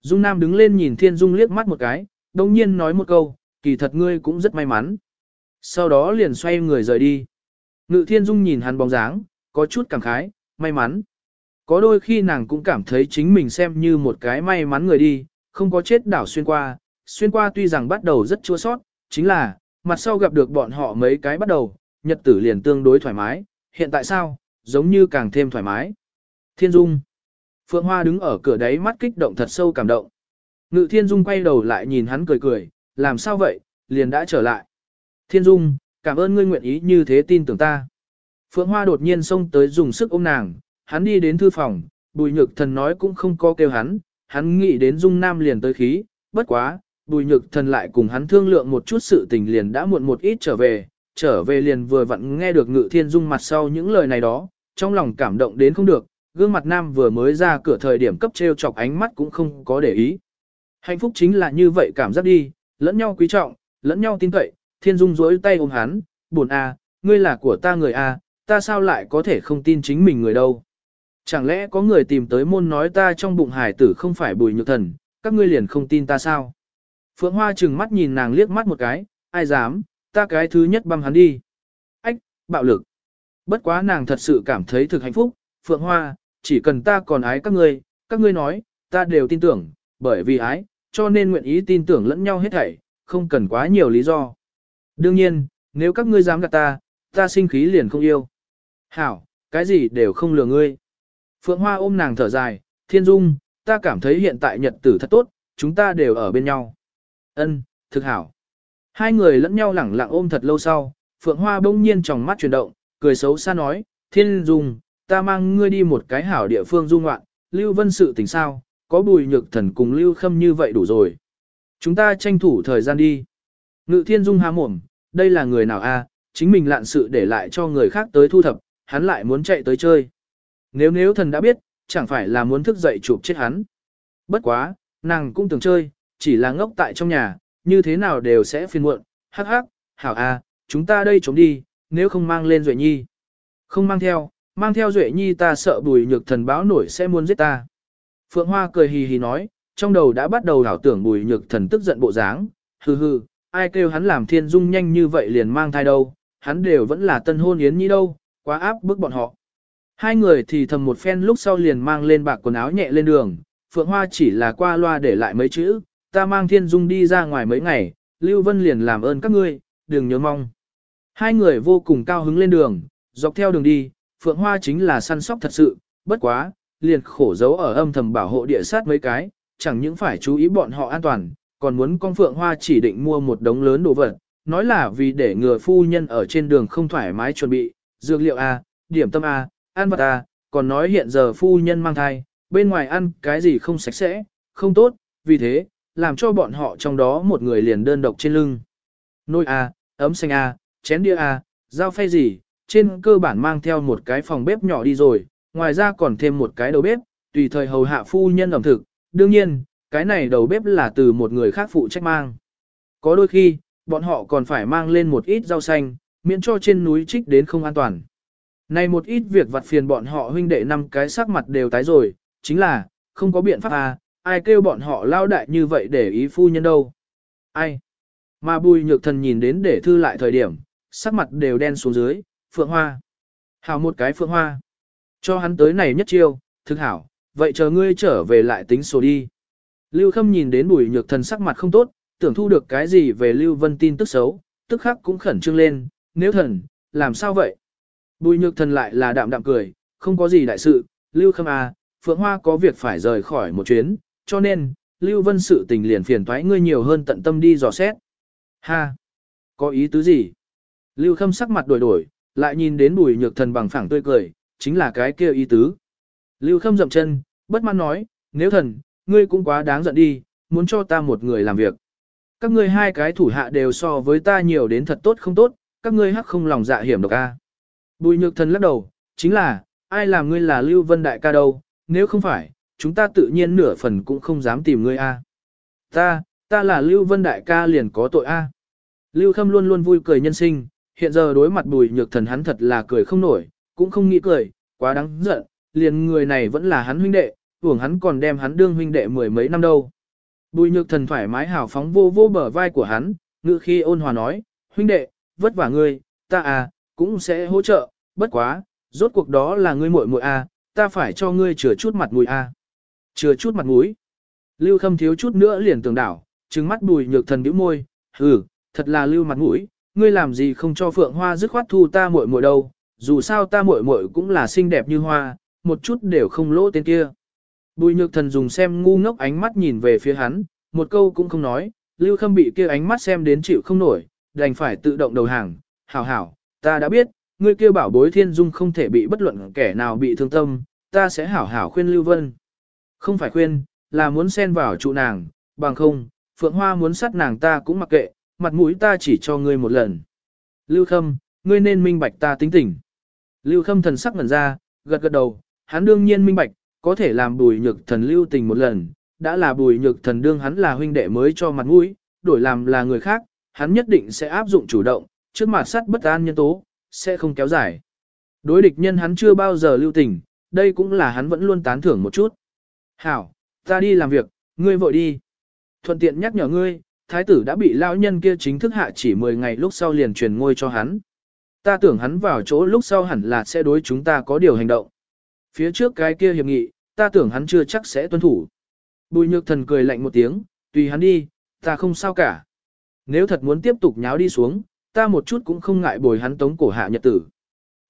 Dung Nam đứng lên nhìn Thiên Dung liếc mắt một cái, đồng nhiên nói một câu, kỳ thật ngươi cũng rất may mắn. Sau đó liền xoay người rời đi. Ngự Thiên Dung nhìn hắn bóng dáng, có chút cảm khái, may mắn. Có đôi khi nàng cũng cảm thấy chính mình xem như một cái may mắn người đi, không có chết đảo xuyên qua. Xuyên qua tuy rằng bắt đầu rất chua sót, chính là, mặt sau gặp được bọn họ mấy cái bắt đầu, nhật tử liền tương đối thoải mái. Hiện tại sao, giống như càng thêm thoải mái. Thiên Dung. Phượng Hoa đứng ở cửa đấy mắt kích động thật sâu cảm động. Ngự Thiên Dung quay đầu lại nhìn hắn cười cười, làm sao vậy, liền đã trở lại. Thiên Dung, cảm ơn ngươi nguyện ý như thế tin tưởng ta. Phượng Hoa đột nhiên xông tới dùng sức ôm nàng, hắn đi đến thư phòng, bùi nhược thần nói cũng không có kêu hắn, hắn nghĩ đến Dung Nam liền tới khí, bất quá, bùi nhược thần lại cùng hắn thương lượng một chút sự tình liền đã muộn một ít trở về, trở về liền vừa vặn nghe được ngự thiên dung mặt sau những lời này đó, trong lòng cảm động đến không được, gương mặt nam vừa mới ra cửa thời điểm cấp treo chọc ánh mắt cũng không có để ý. Hạnh phúc chính là như vậy cảm giác đi, lẫn nhau quý trọng, lẫn nhau tin cậy, thiên dung rỗi tay ôm hắn, buồn a, ngươi là của ta người a, ta sao lại có thể không tin chính mình người đâu. Chẳng lẽ có người tìm tới môn nói ta trong bụng hải tử không phải bùi nhược thần, các ngươi liền không tin ta sao? Phượng Hoa chừng mắt nhìn nàng liếc mắt một cái, ai dám, ta cái thứ nhất băm hắn đi. Ách, bạo lực. Bất quá nàng thật sự cảm thấy thực hạnh phúc, Phượng Hoa, chỉ cần ta còn ái các ngươi, các ngươi nói, ta đều tin tưởng, bởi vì ái, cho nên nguyện ý tin tưởng lẫn nhau hết thảy, không cần quá nhiều lý do. Đương nhiên, nếu các ngươi dám gạt ta, ta sinh khí liền không yêu. Hảo, cái gì đều không lừa ngươi. Phượng Hoa ôm nàng thở dài, Thiên Dung, ta cảm thấy hiện tại nhật tử thật tốt, chúng ta đều ở bên nhau. Ân, thực hảo. Hai người lẫn nhau lẳng lặng ôm thật lâu sau, Phượng Hoa bỗng nhiên tròng mắt chuyển động, cười xấu xa nói, Thiên Dung, ta mang ngươi đi một cái hảo địa phương du ngoạn, Lưu Vân sự tình sao, có bùi nhược thần cùng Lưu Khâm như vậy đủ rồi. Chúng ta tranh thủ thời gian đi. Ngự Thiên Dung há mồm, đây là người nào a? chính mình lạn sự để lại cho người khác tới thu thập, hắn lại muốn chạy tới chơi. Nếu nếu thần đã biết, chẳng phải là muốn thức dậy chụp chết hắn. Bất quá, nàng cũng từng chơi, chỉ là ngốc tại trong nhà, như thế nào đều sẽ phiền muộn, hắc hắc, hảo a, chúng ta đây trốn đi, nếu không mang lên Duệ Nhi. Không mang theo, mang theo Duệ Nhi ta sợ bùi nhược thần báo nổi sẽ muốn giết ta. Phượng Hoa cười hì hì nói, trong đầu đã bắt đầu đảo tưởng bùi nhược thần tức giận bộ dáng, hừ hừ, ai kêu hắn làm thiên dung nhanh như vậy liền mang thai đâu, hắn đều vẫn là tân hôn yến nhi đâu, quá áp bức bọn họ. Hai người thì thầm một phen lúc sau liền mang lên bạc quần áo nhẹ lên đường, Phượng Hoa chỉ là qua loa để lại mấy chữ, ta mang thiên dung đi ra ngoài mấy ngày, Lưu Vân liền làm ơn các ngươi, đừng nhớ mong. Hai người vô cùng cao hứng lên đường, dọc theo đường đi, Phượng Hoa chính là săn sóc thật sự, bất quá, liền khổ giấu ở âm thầm bảo hộ địa sát mấy cái, chẳng những phải chú ý bọn họ an toàn, còn muốn con Phượng Hoa chỉ định mua một đống lớn đồ vật, nói là vì để ngừa phu nhân ở trên đường không thoải mái chuẩn bị, dược liệu A, điểm tâm A, ăn vật A, à, còn nói hiện giờ phu nhân mang thai, bên ngoài ăn cái gì không sạch sẽ, không tốt, vì thế, làm cho bọn họ trong đó một người liền đơn độc trên lưng. Nôi A, ấm xanh A, chén đĩa A, dao phay gì, trên cơ bản mang theo một cái phòng bếp nhỏ đi rồi, ngoài ra còn thêm một cái đầu bếp, tùy thời hầu hạ phu nhân ẩm thực, đương nhiên, cái này đầu bếp là từ một người khác phụ trách mang. Có đôi khi, bọn họ còn phải mang lên một ít rau xanh, miễn cho trên núi trích đến không an toàn. Này một ít việc vặt phiền bọn họ huynh đệ năm cái sắc mặt đều tái rồi, chính là, không có biện pháp à, ai kêu bọn họ lao đại như vậy để ý phu nhân đâu. Ai? Mà bùi nhược thần nhìn đến để thư lại thời điểm, sắc mặt đều đen xuống dưới, phượng hoa. Hảo một cái phượng hoa. Cho hắn tới này nhất chiêu, thực hảo, vậy chờ ngươi trở về lại tính số đi. Lưu Khâm nhìn đến bùi nhược thần sắc mặt không tốt, tưởng thu được cái gì về Lưu Vân tin tức xấu, tức khắc cũng khẩn trương lên, nếu thần, làm sao vậy? Bùi nhược thần lại là đạm đạm cười, không có gì đại sự, Lưu Khâm à, Phượng Hoa có việc phải rời khỏi một chuyến, cho nên, Lưu Vân sự tình liền phiền toái ngươi nhiều hơn tận tâm đi dò xét. Ha! Có ý tứ gì? Lưu Khâm sắc mặt đổi đổi, lại nhìn đến bùi nhược thần bằng phẳng tươi cười, chính là cái kia ý tứ. Lưu Khâm dậm chân, bất mãn nói, nếu thần, ngươi cũng quá đáng giận đi, muốn cho ta một người làm việc. Các ngươi hai cái thủ hạ đều so với ta nhiều đến thật tốt không tốt, các ngươi hắc không lòng dạ hiểm độc a. Bùi nhược thần lắc đầu, chính là, ai làm ngươi là Lưu Vân Đại ca đâu, nếu không phải, chúng ta tự nhiên nửa phần cũng không dám tìm ngươi a. Ta, ta là Lưu Vân Đại ca liền có tội a. Lưu Khâm luôn luôn vui cười nhân sinh, hiện giờ đối mặt bùi nhược thần hắn thật là cười không nổi, cũng không nghĩ cười, quá đáng giận, liền người này vẫn là hắn huynh đệ, uổng hắn còn đem hắn đương huynh đệ mười mấy năm đâu. Bùi nhược thần thoải mái hào phóng vô vô bờ vai của hắn, ngự khi ôn hòa nói, huynh đệ, vất vả ngươi, ta à, cũng sẽ hỗ trợ, bất quá, rốt cuộc đó là ngươi muội muội à, ta phải cho ngươi chừa chút mặt mũi à. Chừa chút mặt mũi. Lưu Khâm thiếu chút nữa liền tường đảo, trừng mắt bùi nhược thần bĩu môi, hừ, thật là lưu mặt mũi, ngươi làm gì không cho Phượng Hoa dứt khoát thu ta muội muội đâu, dù sao ta muội muội cũng là xinh đẹp như hoa, một chút đều không lỗ tên kia. Bùi nhược thần dùng xem ngu ngốc ánh mắt nhìn về phía hắn, một câu cũng không nói, Lưu Khâm bị kia ánh mắt xem đến chịu không nổi, đành phải tự động đầu hàng, hảo hảo, ta đã biết, ngươi kia bảo bối thiên dung không thể bị bất luận kẻ nào bị thương tâm, ta sẽ hảo hảo khuyên Lưu Vân. Không phải khuyên, là muốn xen vào trụ nàng, bằng không, Phượng Hoa muốn sát nàng ta cũng mặc kệ, mặt mũi ta chỉ cho ngươi một lần. Lưu Khâm, ngươi nên minh bạch ta tính tình. Lưu Khâm thần sắc ngẩn ra, gật gật đầu, hắn đương nhiên minh bạch, có thể làm bùi nhược thần lưu tình một lần, đã là bùi nhược thần đương hắn là huynh đệ mới cho mặt mũi, đổi làm là người khác, hắn nhất định sẽ áp dụng chủ động, trước mặt sắt bất an nhân tố, sẽ không kéo dài. Đối địch nhân hắn chưa bao giờ lưu tình, đây cũng là hắn vẫn luôn tán thưởng một chút. Hảo, ta đi làm việc, ngươi vội đi. Thuận tiện nhắc nhở ngươi, thái tử đã bị lão nhân kia chính thức hạ chỉ 10 ngày lúc sau liền truyền ngôi cho hắn. Ta tưởng hắn vào chỗ lúc sau hẳn là sẽ đối chúng ta có điều hành động. Phía trước cái kia hiệp nghị, ta tưởng hắn chưa chắc sẽ tuân thủ. Bùi nhược thần cười lạnh một tiếng, tùy hắn đi, ta không sao cả. Nếu thật muốn tiếp tục nháo đi xuống, ta một chút cũng không ngại bồi hắn tống cổ hạ nhật tử.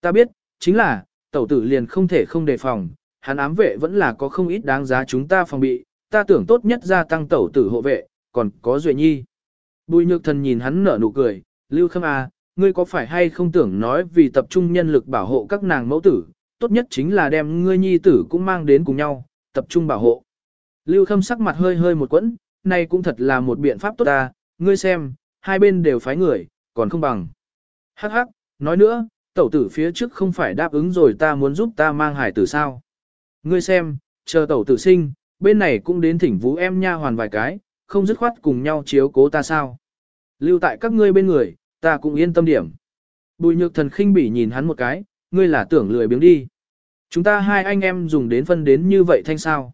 Ta biết, chính là, tẩu tử liền không thể không đề phòng, hắn ám vệ vẫn là có không ít đáng giá chúng ta phòng bị, ta tưởng tốt nhất gia tăng tẩu tử hộ vệ, còn có Duệ Nhi. Bùi nhược thần nhìn hắn nở nụ cười, Lưu Khâm à, ngươi có phải hay không tưởng nói vì tập trung nhân lực bảo hộ các nàng mẫu tử, tốt nhất chính là đem ngươi nhi tử cũng mang đến cùng nhau, tập trung bảo hộ. Lưu Khâm sắc mặt hơi hơi một quẫn, này cũng thật là một biện pháp tốt ta, ngươi xem, hai bên đều phái người, còn không bằng. Hắc hắc, nói nữa, tẩu tử phía trước không phải đáp ứng rồi ta muốn giúp ta mang hải tử sao. Ngươi xem, chờ tẩu tử sinh, bên này cũng đến thỉnh vũ em nha hoàn vài cái, không dứt khoát cùng nhau chiếu cố ta sao. Lưu tại các ngươi bên người, ta cũng yên tâm điểm. Bùi nhược thần khinh bỉ nhìn hắn một cái, ngươi là tưởng lười biếng đi. Chúng ta hai anh em dùng đến phân đến như vậy thanh sao.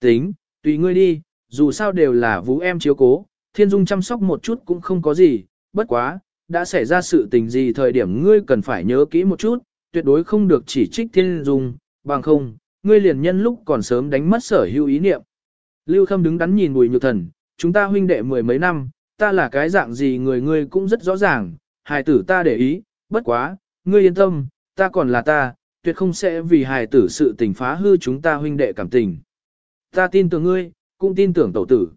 Tính, tùy ngươi đi, dù sao đều là vũ em chiếu cố, thiên dung chăm sóc một chút cũng không có gì, bất quá, đã xảy ra sự tình gì thời điểm ngươi cần phải nhớ kỹ một chút, tuyệt đối không được chỉ trích thiên dung, bằng không, ngươi liền nhân lúc còn sớm đánh mất sở hữu ý niệm. Lưu Khâm đứng đắn nhìn bùi nhược thần, chúng ta huynh đệ mười mấy năm, ta là cái dạng gì người ngươi cũng rất rõ ràng, hài tử ta để ý, bất quá, ngươi yên tâm, ta còn là ta, tuyệt không sẽ vì hài tử sự tình phá hư chúng ta huynh đệ cảm tình. Ta tin tưởng ngươi, cũng tin tưởng tẩu tử.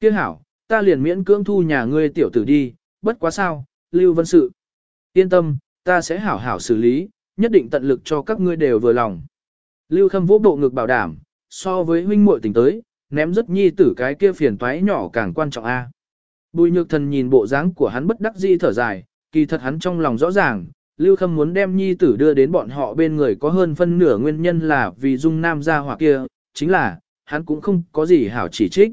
Kiếc hảo, ta liền miễn cưỡng thu nhà ngươi tiểu tử đi, bất quá sao, Lưu Vân Sự. Yên tâm, ta sẽ hảo hảo xử lý, nhất định tận lực cho các ngươi đều vừa lòng. Lưu Khâm vỗ bộ ngực bảo đảm, so với huynh muội tình tới, ném rất nhi tử cái kia phiền toái nhỏ càng quan trọng a. Bùi nhược thần nhìn bộ dáng của hắn bất đắc dĩ thở dài, kỳ thật hắn trong lòng rõ ràng, Lưu Khâm muốn đem nhi tử đưa đến bọn họ bên người có hơn phân nửa nguyên nhân là vì dung nam gia hỏa kia, chính là, hắn cũng không có gì hảo chỉ trích.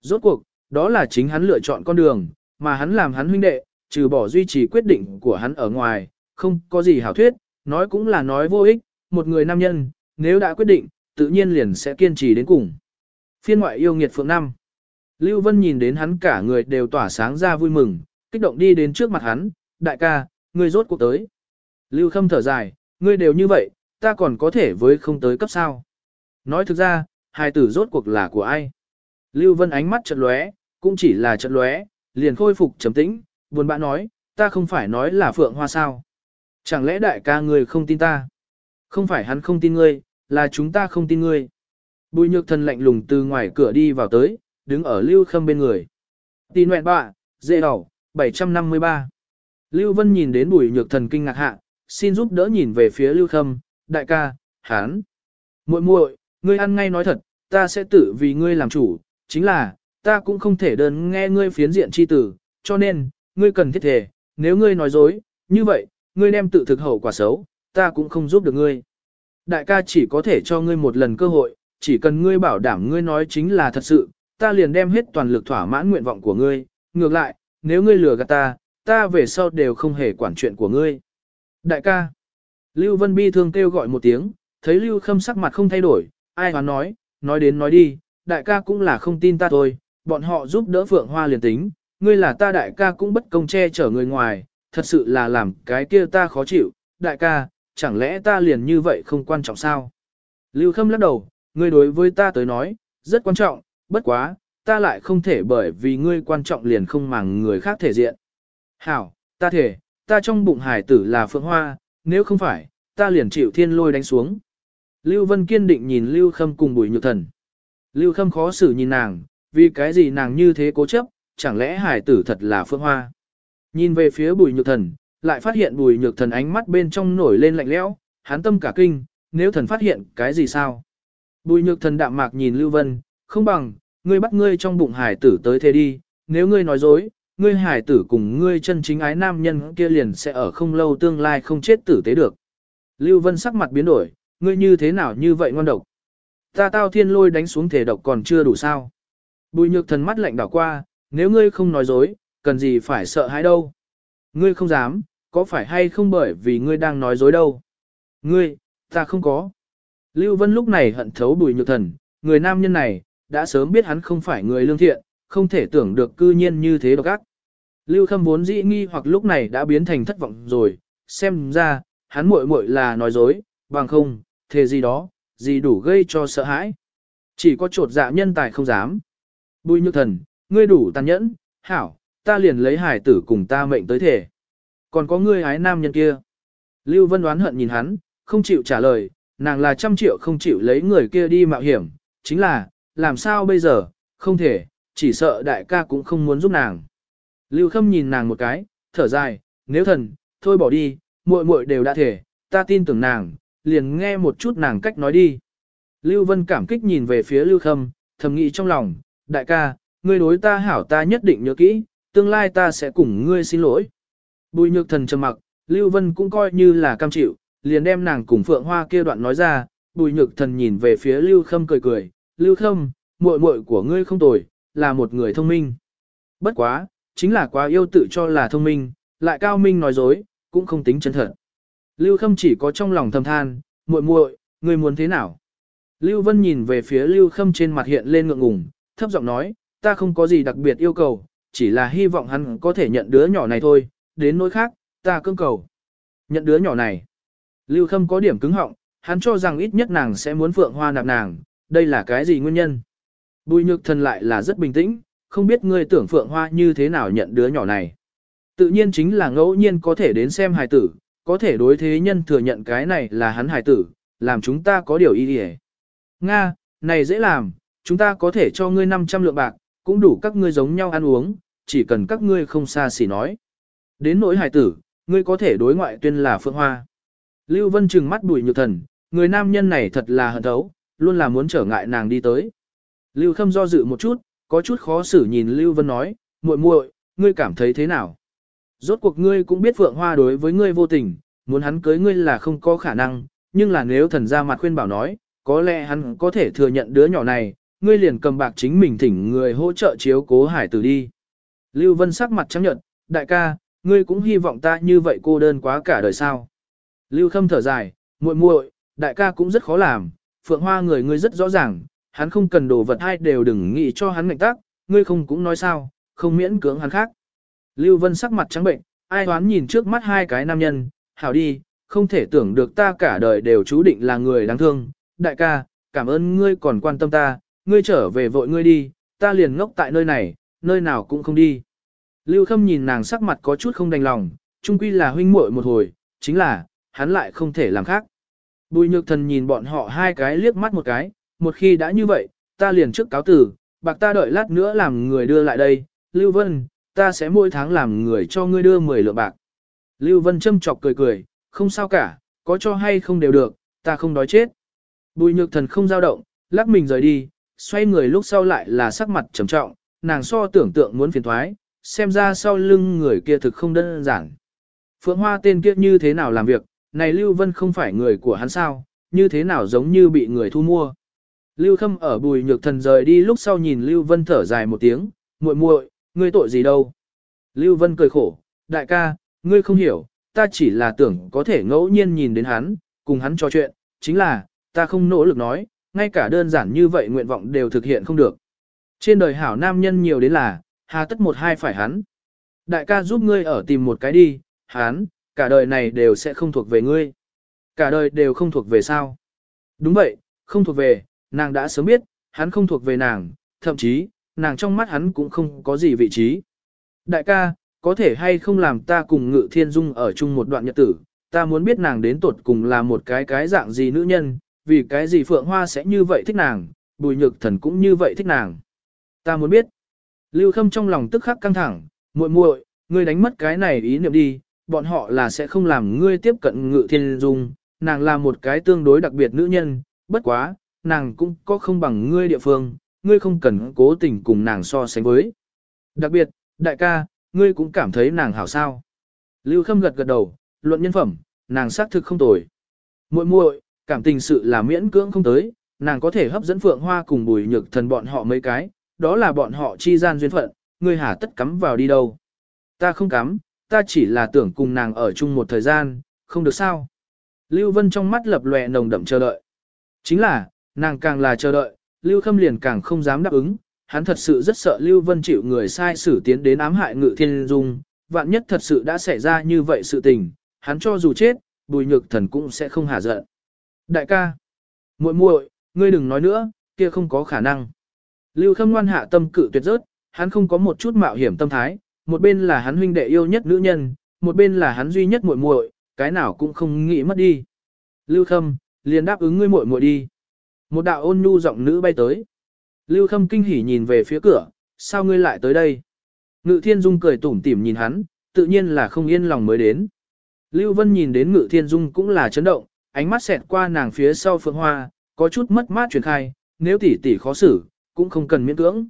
Rốt cuộc, đó là chính hắn lựa chọn con đường, mà hắn làm hắn huynh đệ, trừ bỏ duy trì quyết định của hắn ở ngoài, không có gì hảo thuyết, nói cũng là nói vô ích, một người nam nhân, nếu đã quyết định, tự nhiên liền sẽ kiên trì đến cùng. Phiên ngoại yêu nghiệt phượng năm. Lưu Vân nhìn đến hắn cả người đều tỏa sáng ra vui mừng, kích động đi đến trước mặt hắn, đại ca, ngươi rốt cuộc tới. Lưu Khâm thở dài, ngươi đều như vậy, ta còn có thể với không tới cấp sao. Nói thực ra, hai tử rốt cuộc là của ai? Lưu Vân ánh mắt chợt lóe, cũng chỉ là chợt lóe, liền khôi phục trầm tĩnh, buồn bã nói, ta không phải nói là Phượng Hoa sao? Chẳng lẽ đại ca ngươi không tin ta? Không phải hắn không tin ngươi, là chúng ta không tin ngươi. Bùi nhược thần lạnh lùng từ ngoài cửa đi vào tới, đứng ở Lưu Khâm bên người. Tì nguyện bạ, dễ đỏ, 753. Lưu Vân nhìn đến bùi nhược thần kinh ngạc hạ, xin giúp đỡ nhìn về phía Lưu Khâm, đại ca, hán. muội muội, ngươi ăn ngay nói thật, ta sẽ tự vì ngươi làm chủ, chính là, ta cũng không thể đơn nghe ngươi phiến diện chi tử, cho nên, ngươi cần thiết thể, nếu ngươi nói dối, như vậy, ngươi đem tự thực hậu quả xấu, ta cũng không giúp được ngươi. Đại ca chỉ có thể cho ngươi một lần cơ hội, chỉ cần ngươi bảo đảm ngươi nói chính là thật sự, ta liền đem hết toàn lực thỏa mãn nguyện vọng của ngươi, ngược lại, nếu ngươi lừa gạt ta, ta về sau đều không hề quản chuyện của ngươi. Đại ca, Lưu Vân Bi thương kêu gọi một tiếng, thấy Lưu Khâm sắc mặt không thay đổi, ai hoán nói, nói đến nói đi, đại ca cũng là không tin ta thôi, bọn họ giúp đỡ Phượng Hoa liền tính, ngươi là ta đại ca cũng bất công che chở người ngoài, thật sự là làm cái kia ta khó chịu, đại ca, chẳng lẽ ta liền như vậy không quan trọng sao? Lưu Khâm lắc đầu, ngươi đối với ta tới nói, rất quan trọng, bất quá, ta lại không thể bởi vì ngươi quan trọng liền không màng người khác thể diện. Hảo, ta thể, ta trong bụng hải tử là Phượng Hoa, nếu không phải, ta liền chịu thiên lôi đánh xuống. Lưu Vân kiên định nhìn Lưu Khâm cùng bùi nhược thần. Lưu Khâm khó xử nhìn nàng, vì cái gì nàng như thế cố chấp, chẳng lẽ hải tử thật là Phượng Hoa. Nhìn về phía bùi nhược thần, lại phát hiện bùi nhược thần ánh mắt bên trong nổi lên lạnh lẽo, hắn tâm cả kinh, nếu thần phát hiện cái gì sao? Bùi nhược thần đạm mạc nhìn Lưu Vân, không bằng, ngươi bắt ngươi trong bụng hải tử tới thế đi, nếu ngươi nói dối, ngươi hải tử cùng ngươi chân chính ái nam nhân kia liền sẽ ở không lâu tương lai không chết tử tế được. Lưu Vân sắc mặt biến đổi, ngươi như thế nào như vậy ngon độc. Ta tao thiên lôi đánh xuống thể độc còn chưa đủ sao. Bùi nhược thần mắt lạnh đảo qua, nếu ngươi không nói dối, cần gì phải sợ hãi đâu. Ngươi không dám, có phải hay không bởi vì ngươi đang nói dối đâu. Ngươi, ta không có. Lưu Vân lúc này hận thấu bùi nhược thần, người nam nhân này, đã sớm biết hắn không phải người lương thiện, không thể tưởng được cư nhiên như thế độc ác. Lưu Khâm vốn dĩ nghi hoặc lúc này đã biến thành thất vọng rồi, xem ra, hắn muội muội là nói dối, bằng không, thề gì đó, gì đủ gây cho sợ hãi. Chỉ có trột dạ nhân tài không dám. Bùi nhược thần, ngươi đủ tàn nhẫn, hảo, ta liền lấy hải tử cùng ta mệnh tới thể. Còn có ngươi ái nam nhân kia. Lưu Vân đoán hận nhìn hắn, không chịu trả lời, nàng là trăm triệu không chịu lấy người kia đi mạo hiểm, chính là, làm sao bây giờ, không thể, chỉ sợ đại ca cũng không muốn giúp nàng. Lưu Khâm nhìn nàng một cái, thở dài, nếu thần, thôi bỏ đi, muội muội đều đã thể, ta tin tưởng nàng, liền nghe một chút nàng cách nói đi. Lưu Vân cảm kích nhìn về phía Lưu Khâm, thầm nghĩ trong lòng, đại ca, ngươi đối ta hảo ta nhất định nhớ kỹ, tương lai ta sẽ cùng ngươi xin lỗi. Bùi nhược thần trầm mặc, Lưu Vân cũng coi như là cam chịu, liền đem nàng cùng Phượng Hoa kia đoạn nói ra, bùi nhược thần nhìn về phía Lưu Khâm cười cười, Lưu Khâm, muội muội của ngươi không tồi, là một người thông minh. Bất quá, chính là quá yêu tự cho là thông minh, lại cao minh nói dối, cũng không tính chân thật. Lưu Khâm chỉ có trong lòng thầm than, muội muội, người muốn thế nào? Lưu Vân nhìn về phía Lưu Khâm trên mặt hiện lên ngượng ngùng, thấp giọng nói, ta không có gì đặc biệt yêu cầu, chỉ là hy vọng hắn có thể nhận đứa nhỏ này thôi, đến nỗi khác, ta cương cầu. Nhận đứa nhỏ này. Lưu Khâm có điểm cứng họng, hắn cho rằng ít nhất nàng sẽ muốn phượng hoa nạp nàng, đây là cái gì nguyên nhân? Bùi nhược thần lại là rất bình tĩnh, không biết ngươi tưởng phượng hoa như thế nào nhận đứa nhỏ này. Tự nhiên chính là ngẫu nhiên có thể đến xem hài tử, có thể đối thế nhân thừa nhận cái này là hắn hài tử, làm chúng ta có điều ý nghĩa. Nga, này dễ làm, chúng ta có thể cho ngươi 500 lượng bạc, cũng đủ các ngươi giống nhau ăn uống, chỉ cần các ngươi không xa xỉ nói. Đến nỗi hài tử, ngươi có thể đối ngoại tuyên là Phượng Hoa. Lưu Vân trừng mắt bùi nhược thần, người nam nhân này thật là hận thấu, luôn là muốn trở ngại nàng đi tới. Lưu Khâm do dự một chút, có chút khó xử nhìn Lưu Vân nói, muội muội, ngươi cảm thấy thế nào? Rốt cuộc ngươi cũng biết Phượng Hoa đối với ngươi vô tình, muốn hắn cưới ngươi là không có khả năng, nhưng là nếu thần ra mặt khuyên bảo nói, có lẽ hắn có thể thừa nhận đứa nhỏ này, ngươi liền cầm bạc chính mình thỉnh người hỗ trợ chiếu cố hải tử đi. Lưu Vân sắc mặt trắng nhợt, đại ca, ngươi cũng hy vọng ta như vậy cô đơn quá cả đời sao. Lưu Khâm thở dài, muội muội, đại ca cũng rất khó làm, phượng hoa người ngươi rất rõ ràng, hắn không cần đồ vật ai đều đừng nghĩ cho hắn ngạnh tác, ngươi không cũng nói sao, không miễn cưỡng hắn khác. Lưu Vân sắc mặt trắng bệnh, ai hoán nhìn trước mắt hai cái nam nhân, hảo đi, không thể tưởng được ta cả đời đều chú định là người đáng thương. Đại ca, cảm ơn ngươi còn quan tâm ta, ngươi trở về vội ngươi đi, ta liền ngốc tại nơi này, nơi nào cũng không đi. Lưu Khâm nhìn nàng sắc mặt có chút không đành lòng, chung quy là huynh muội một hồi, chính là, hắn lại không thể làm khác. Bùi nhược thần nhìn bọn họ hai cái liếc mắt một cái, một khi đã như vậy, ta liền trước cáo tử, bạc ta đợi lát nữa làm người đưa lại đây, Lưu Vân, ta sẽ mỗi tháng làm người cho ngươi đưa 10 lượng bạc. Lưu Vân châm chọc cười cười, không sao cả, có cho hay không đều được, ta không đói chết. Bùi nhược thần không dao động, lắc mình rời đi, xoay người lúc sau lại là sắc mặt trầm trọng, nàng so tưởng tượng muốn phiền thoái, xem ra sau lưng người kia thực không đơn giản. Phượng Hoa tên kia như thế nào làm việc, này Lưu Vân không phải người của hắn sao, như thế nào giống như bị người thu mua. Lưu Khâm ở bùi nhược thần rời đi lúc sau nhìn Lưu Vân thở dài một tiếng, muội muội, ngươi tội gì đâu. Lưu Vân cười khổ, đại ca, ngươi không hiểu, ta chỉ là tưởng có thể ngẫu nhiên nhìn đến hắn, cùng hắn trò chuyện, chính là, ta không nỗ lực nói, ngay cả đơn giản như vậy nguyện vọng đều thực hiện không được. Trên đời hảo nam nhân nhiều đến là, hà tất một hai phải hắn. Đại ca giúp ngươi ở tìm một cái đi, hắn, cả đời này đều sẽ không thuộc về ngươi. Cả đời đều không thuộc về sao. Đúng vậy, không thuộc về, nàng đã sớm biết, hắn không thuộc về nàng, thậm chí, nàng trong mắt hắn cũng không có gì vị trí. Đại ca, có thể hay không làm ta cùng ngự thiên dung ở chung một đoạn nhật tử, ta muốn biết nàng đến tột cùng là một cái cái dạng gì nữ nhân, vì cái gì Phượng Hoa sẽ như vậy thích nàng, bùi nhược thần cũng như vậy thích nàng. Ta muốn biết. Lưu Khâm trong lòng tức khắc căng thẳng, muội muội, ngươi đánh mất cái này ý niệm đi, bọn họ là sẽ không làm ngươi tiếp cận ngự thiên dung, nàng là một cái tương đối đặc biệt nữ nhân, bất quá, nàng cũng có không bằng ngươi địa phương, ngươi không cần cố tình cùng nàng so sánh với. Đặc biệt, đại ca, ngươi cũng cảm thấy nàng hảo sao. Lưu Khâm gật gật đầu, luận nhân phẩm, nàng xác thực không tồi. Muội muội, cảm tình sự là miễn cưỡng không tới, nàng có thể hấp dẫn Phượng Hoa cùng Bùi Nhược Thần bọn họ mấy cái, đó là bọn họ chi gian duyên phận, ngươi hà tất cắm vào đi đâu. Ta không cắm, ta chỉ là tưởng cùng nàng ở chung một thời gian, không được sao. Lưu Vân trong mắt lập lòe nồng đậm chờ đợi. Chính là, nàng càng là chờ đợi, Lưu Khâm liền càng không dám đáp ứng, hắn thật sự rất sợ Lưu Vân chịu người sai xử tiến đến ám hại Ngự Thiên Dung, vạn nhất thật sự đã xảy ra như vậy sự tình, hắn cho dù chết, Bùi Nhược Thần cũng sẽ không hả giận. Đại ca, muội muội, ngươi đừng nói nữa, kia không có khả năng. Lưu Khâm ngoan hạ tâm cự tuyệt rớt, hắn không có một chút mạo hiểm tâm thái, một bên là hắn huynh đệ yêu nhất nữ nhân, một bên là hắn duy nhất muội muội, cái nào cũng không nghĩ mất đi. Lưu Khâm, liền đáp ứng ngươi muội muội đi. Một đạo ôn nhu giọng nữ bay tới. Lưu Khâm kinh hỉ nhìn về phía cửa, sao ngươi lại tới đây? Ngự Thiên Dung cười tủm tỉm nhìn hắn, tự nhiên là không yên lòng mới đến. Lưu Vân nhìn đến Ngự Thiên Dung cũng là chấn động, ánh mắt xẹt qua nàng phía sau Phượng Hoa, có chút mất mát truyền khai, nếu tỷ tỷ khó xử, cũng không cần miễn cưỡng.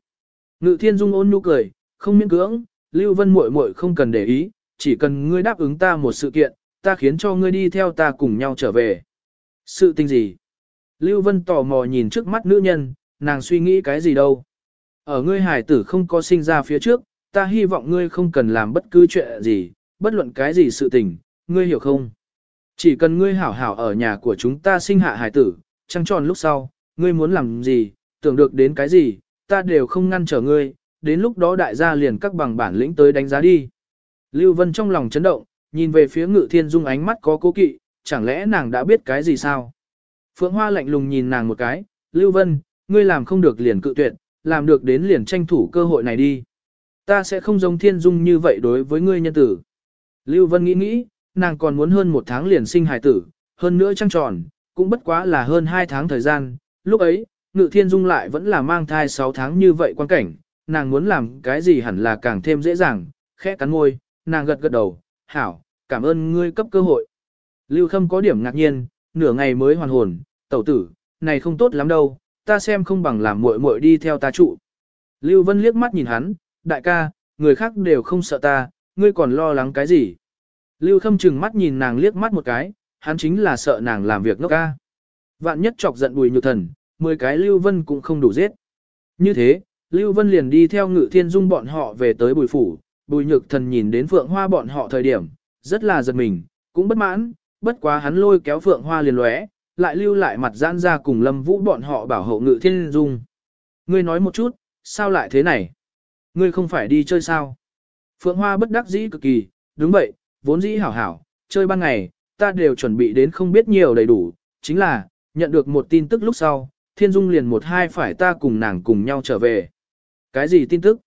Ngự Thiên Dung ôn nhu cười, không miễn cưỡng, Lưu Vân muội muội không cần để ý, chỉ cần ngươi đáp ứng ta một sự kiện, ta khiến cho ngươi đi theo ta cùng nhau trở về. Sự tình gì? Lưu Vân tò mò nhìn trước mắt nữ nhân, nàng suy nghĩ cái gì đâu. Ở ngươi hải tử không có sinh ra phía trước, ta hy vọng ngươi không cần làm bất cứ chuyện gì, bất luận cái gì sự tình, ngươi hiểu không? Chỉ cần ngươi hảo hảo ở nhà của chúng ta sinh hạ hải tử, trăng tròn lúc sau, ngươi muốn làm gì, tưởng được đến cái gì, ta đều không ngăn trở ngươi, đến lúc đó đại gia liền các bằng bản lĩnh tới đánh giá đi. Lưu Vân trong lòng chấn động, nhìn về phía ngự thiên dung ánh mắt có cố kỵ, chẳng lẽ nàng đã biết cái gì sao? Phượng Hoa lạnh lùng nhìn nàng một cái, Lưu Vân, ngươi làm không được liền cự tuyệt, làm được đến liền tranh thủ cơ hội này đi. Ta sẽ không giống thiên dung như vậy đối với ngươi nhân tử. Lưu Vân nghĩ nghĩ, nàng còn muốn hơn một tháng liền sinh hài tử, hơn nữa trăng tròn, cũng bất quá là hơn hai tháng thời gian, lúc ấy, ngự thiên dung lại vẫn là mang thai 6 tháng như vậy quan cảnh, nàng muốn làm cái gì hẳn là càng thêm dễ dàng, khẽ cắn môi, nàng gật gật đầu, hảo, cảm ơn ngươi cấp cơ hội. Lưu Khâm có điểm ngạc nhiên, nửa ngày mới hoàn hồn, tẩu tử, này không tốt lắm đâu, ta xem không bằng làm muội muội đi theo ta trụ. Lưu Vân liếc mắt nhìn hắn, đại ca, người khác đều không sợ ta, ngươi còn lo lắng cái gì? Lưu Khâm chừng mắt nhìn nàng liếc mắt một cái, hắn chính là sợ nàng làm việc ngốc ca. Vạn nhất chọc giận bùi nhược thần, 10 cái Lưu Vân cũng không đủ giết. Như thế, Lưu Vân liền đi theo ngự thiên dung bọn họ về tới bùi phủ, bùi nhược thần nhìn đến phượng hoa bọn họ thời điểm, rất là giật mình, cũng bất mãn, bất quá hắn lôi kéo phượng hoa liền lóe, lại lưu lại mặt giãn ra cùng lâm vũ bọn họ bảo hộ ngự thiên dung. Ngươi nói một chút, sao lại thế này? Ngươi không phải đi chơi sao? Phượng hoa bất đắc dĩ cực kỳ, đúng vậy, vốn dĩ hảo hảo, chơi ban ngày, ta đều chuẩn bị đến không biết nhiều đầy đủ, chính là, nhận được một tin tức lúc sau, thiên dung liền một hai phải ta cùng nàng cùng nhau trở về. Cái gì tin tức?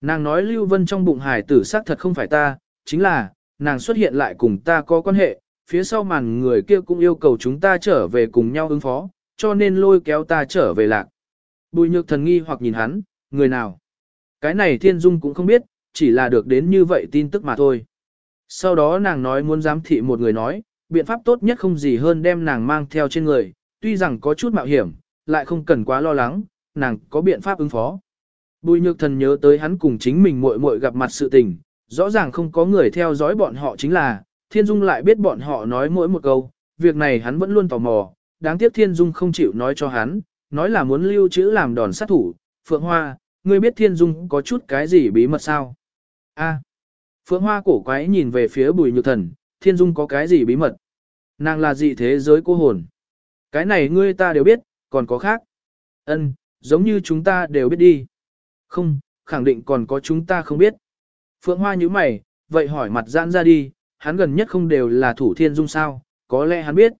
Nàng nói Lưu Vân trong bụng hải tử xác thật không phải ta, chính là, nàng xuất hiện lại cùng ta có quan hệ, phía sau màn người kia cũng yêu cầu chúng ta trở về cùng nhau ứng phó, cho nên lôi kéo ta trở về lạc. Bùi nhược thần nghi hoặc nhìn hắn, người nào? Cái này thiên dung cũng không biết, chỉ là được đến như vậy tin tức mà thôi. Sau đó nàng nói muốn giám thị một người nói, biện pháp tốt nhất không gì hơn đem nàng mang theo trên người, tuy rằng có chút mạo hiểm, lại không cần quá lo lắng, nàng có biện pháp ứng phó. Bùi nhược thần nhớ tới hắn cùng chính mình muội muội gặp mặt sự tình, rõ ràng không có người theo dõi bọn họ chính là, Thiên Dung lại biết bọn họ nói mỗi một câu, việc này hắn vẫn luôn tò mò, đáng tiếc Thiên Dung không chịu nói cho hắn, nói là muốn lưu trữ làm đòn sát thủ, Phượng Hoa, ngươi biết Thiên Dung có chút cái gì bí mật sao? A. Phượng Hoa cổ quái nhìn về phía bùi nhược thần, Thiên Dung có cái gì bí mật? Nàng là dị thế giới cô hồn. Cái này ngươi ta đều biết, còn có khác. Ân, giống như chúng ta đều biết đi. Không, khẳng định còn có chúng ta không biết. Phượng Hoa như mày, vậy hỏi mặt giãn ra đi, hắn gần nhất không đều là thủ thiên dung sao, có lẽ hắn biết.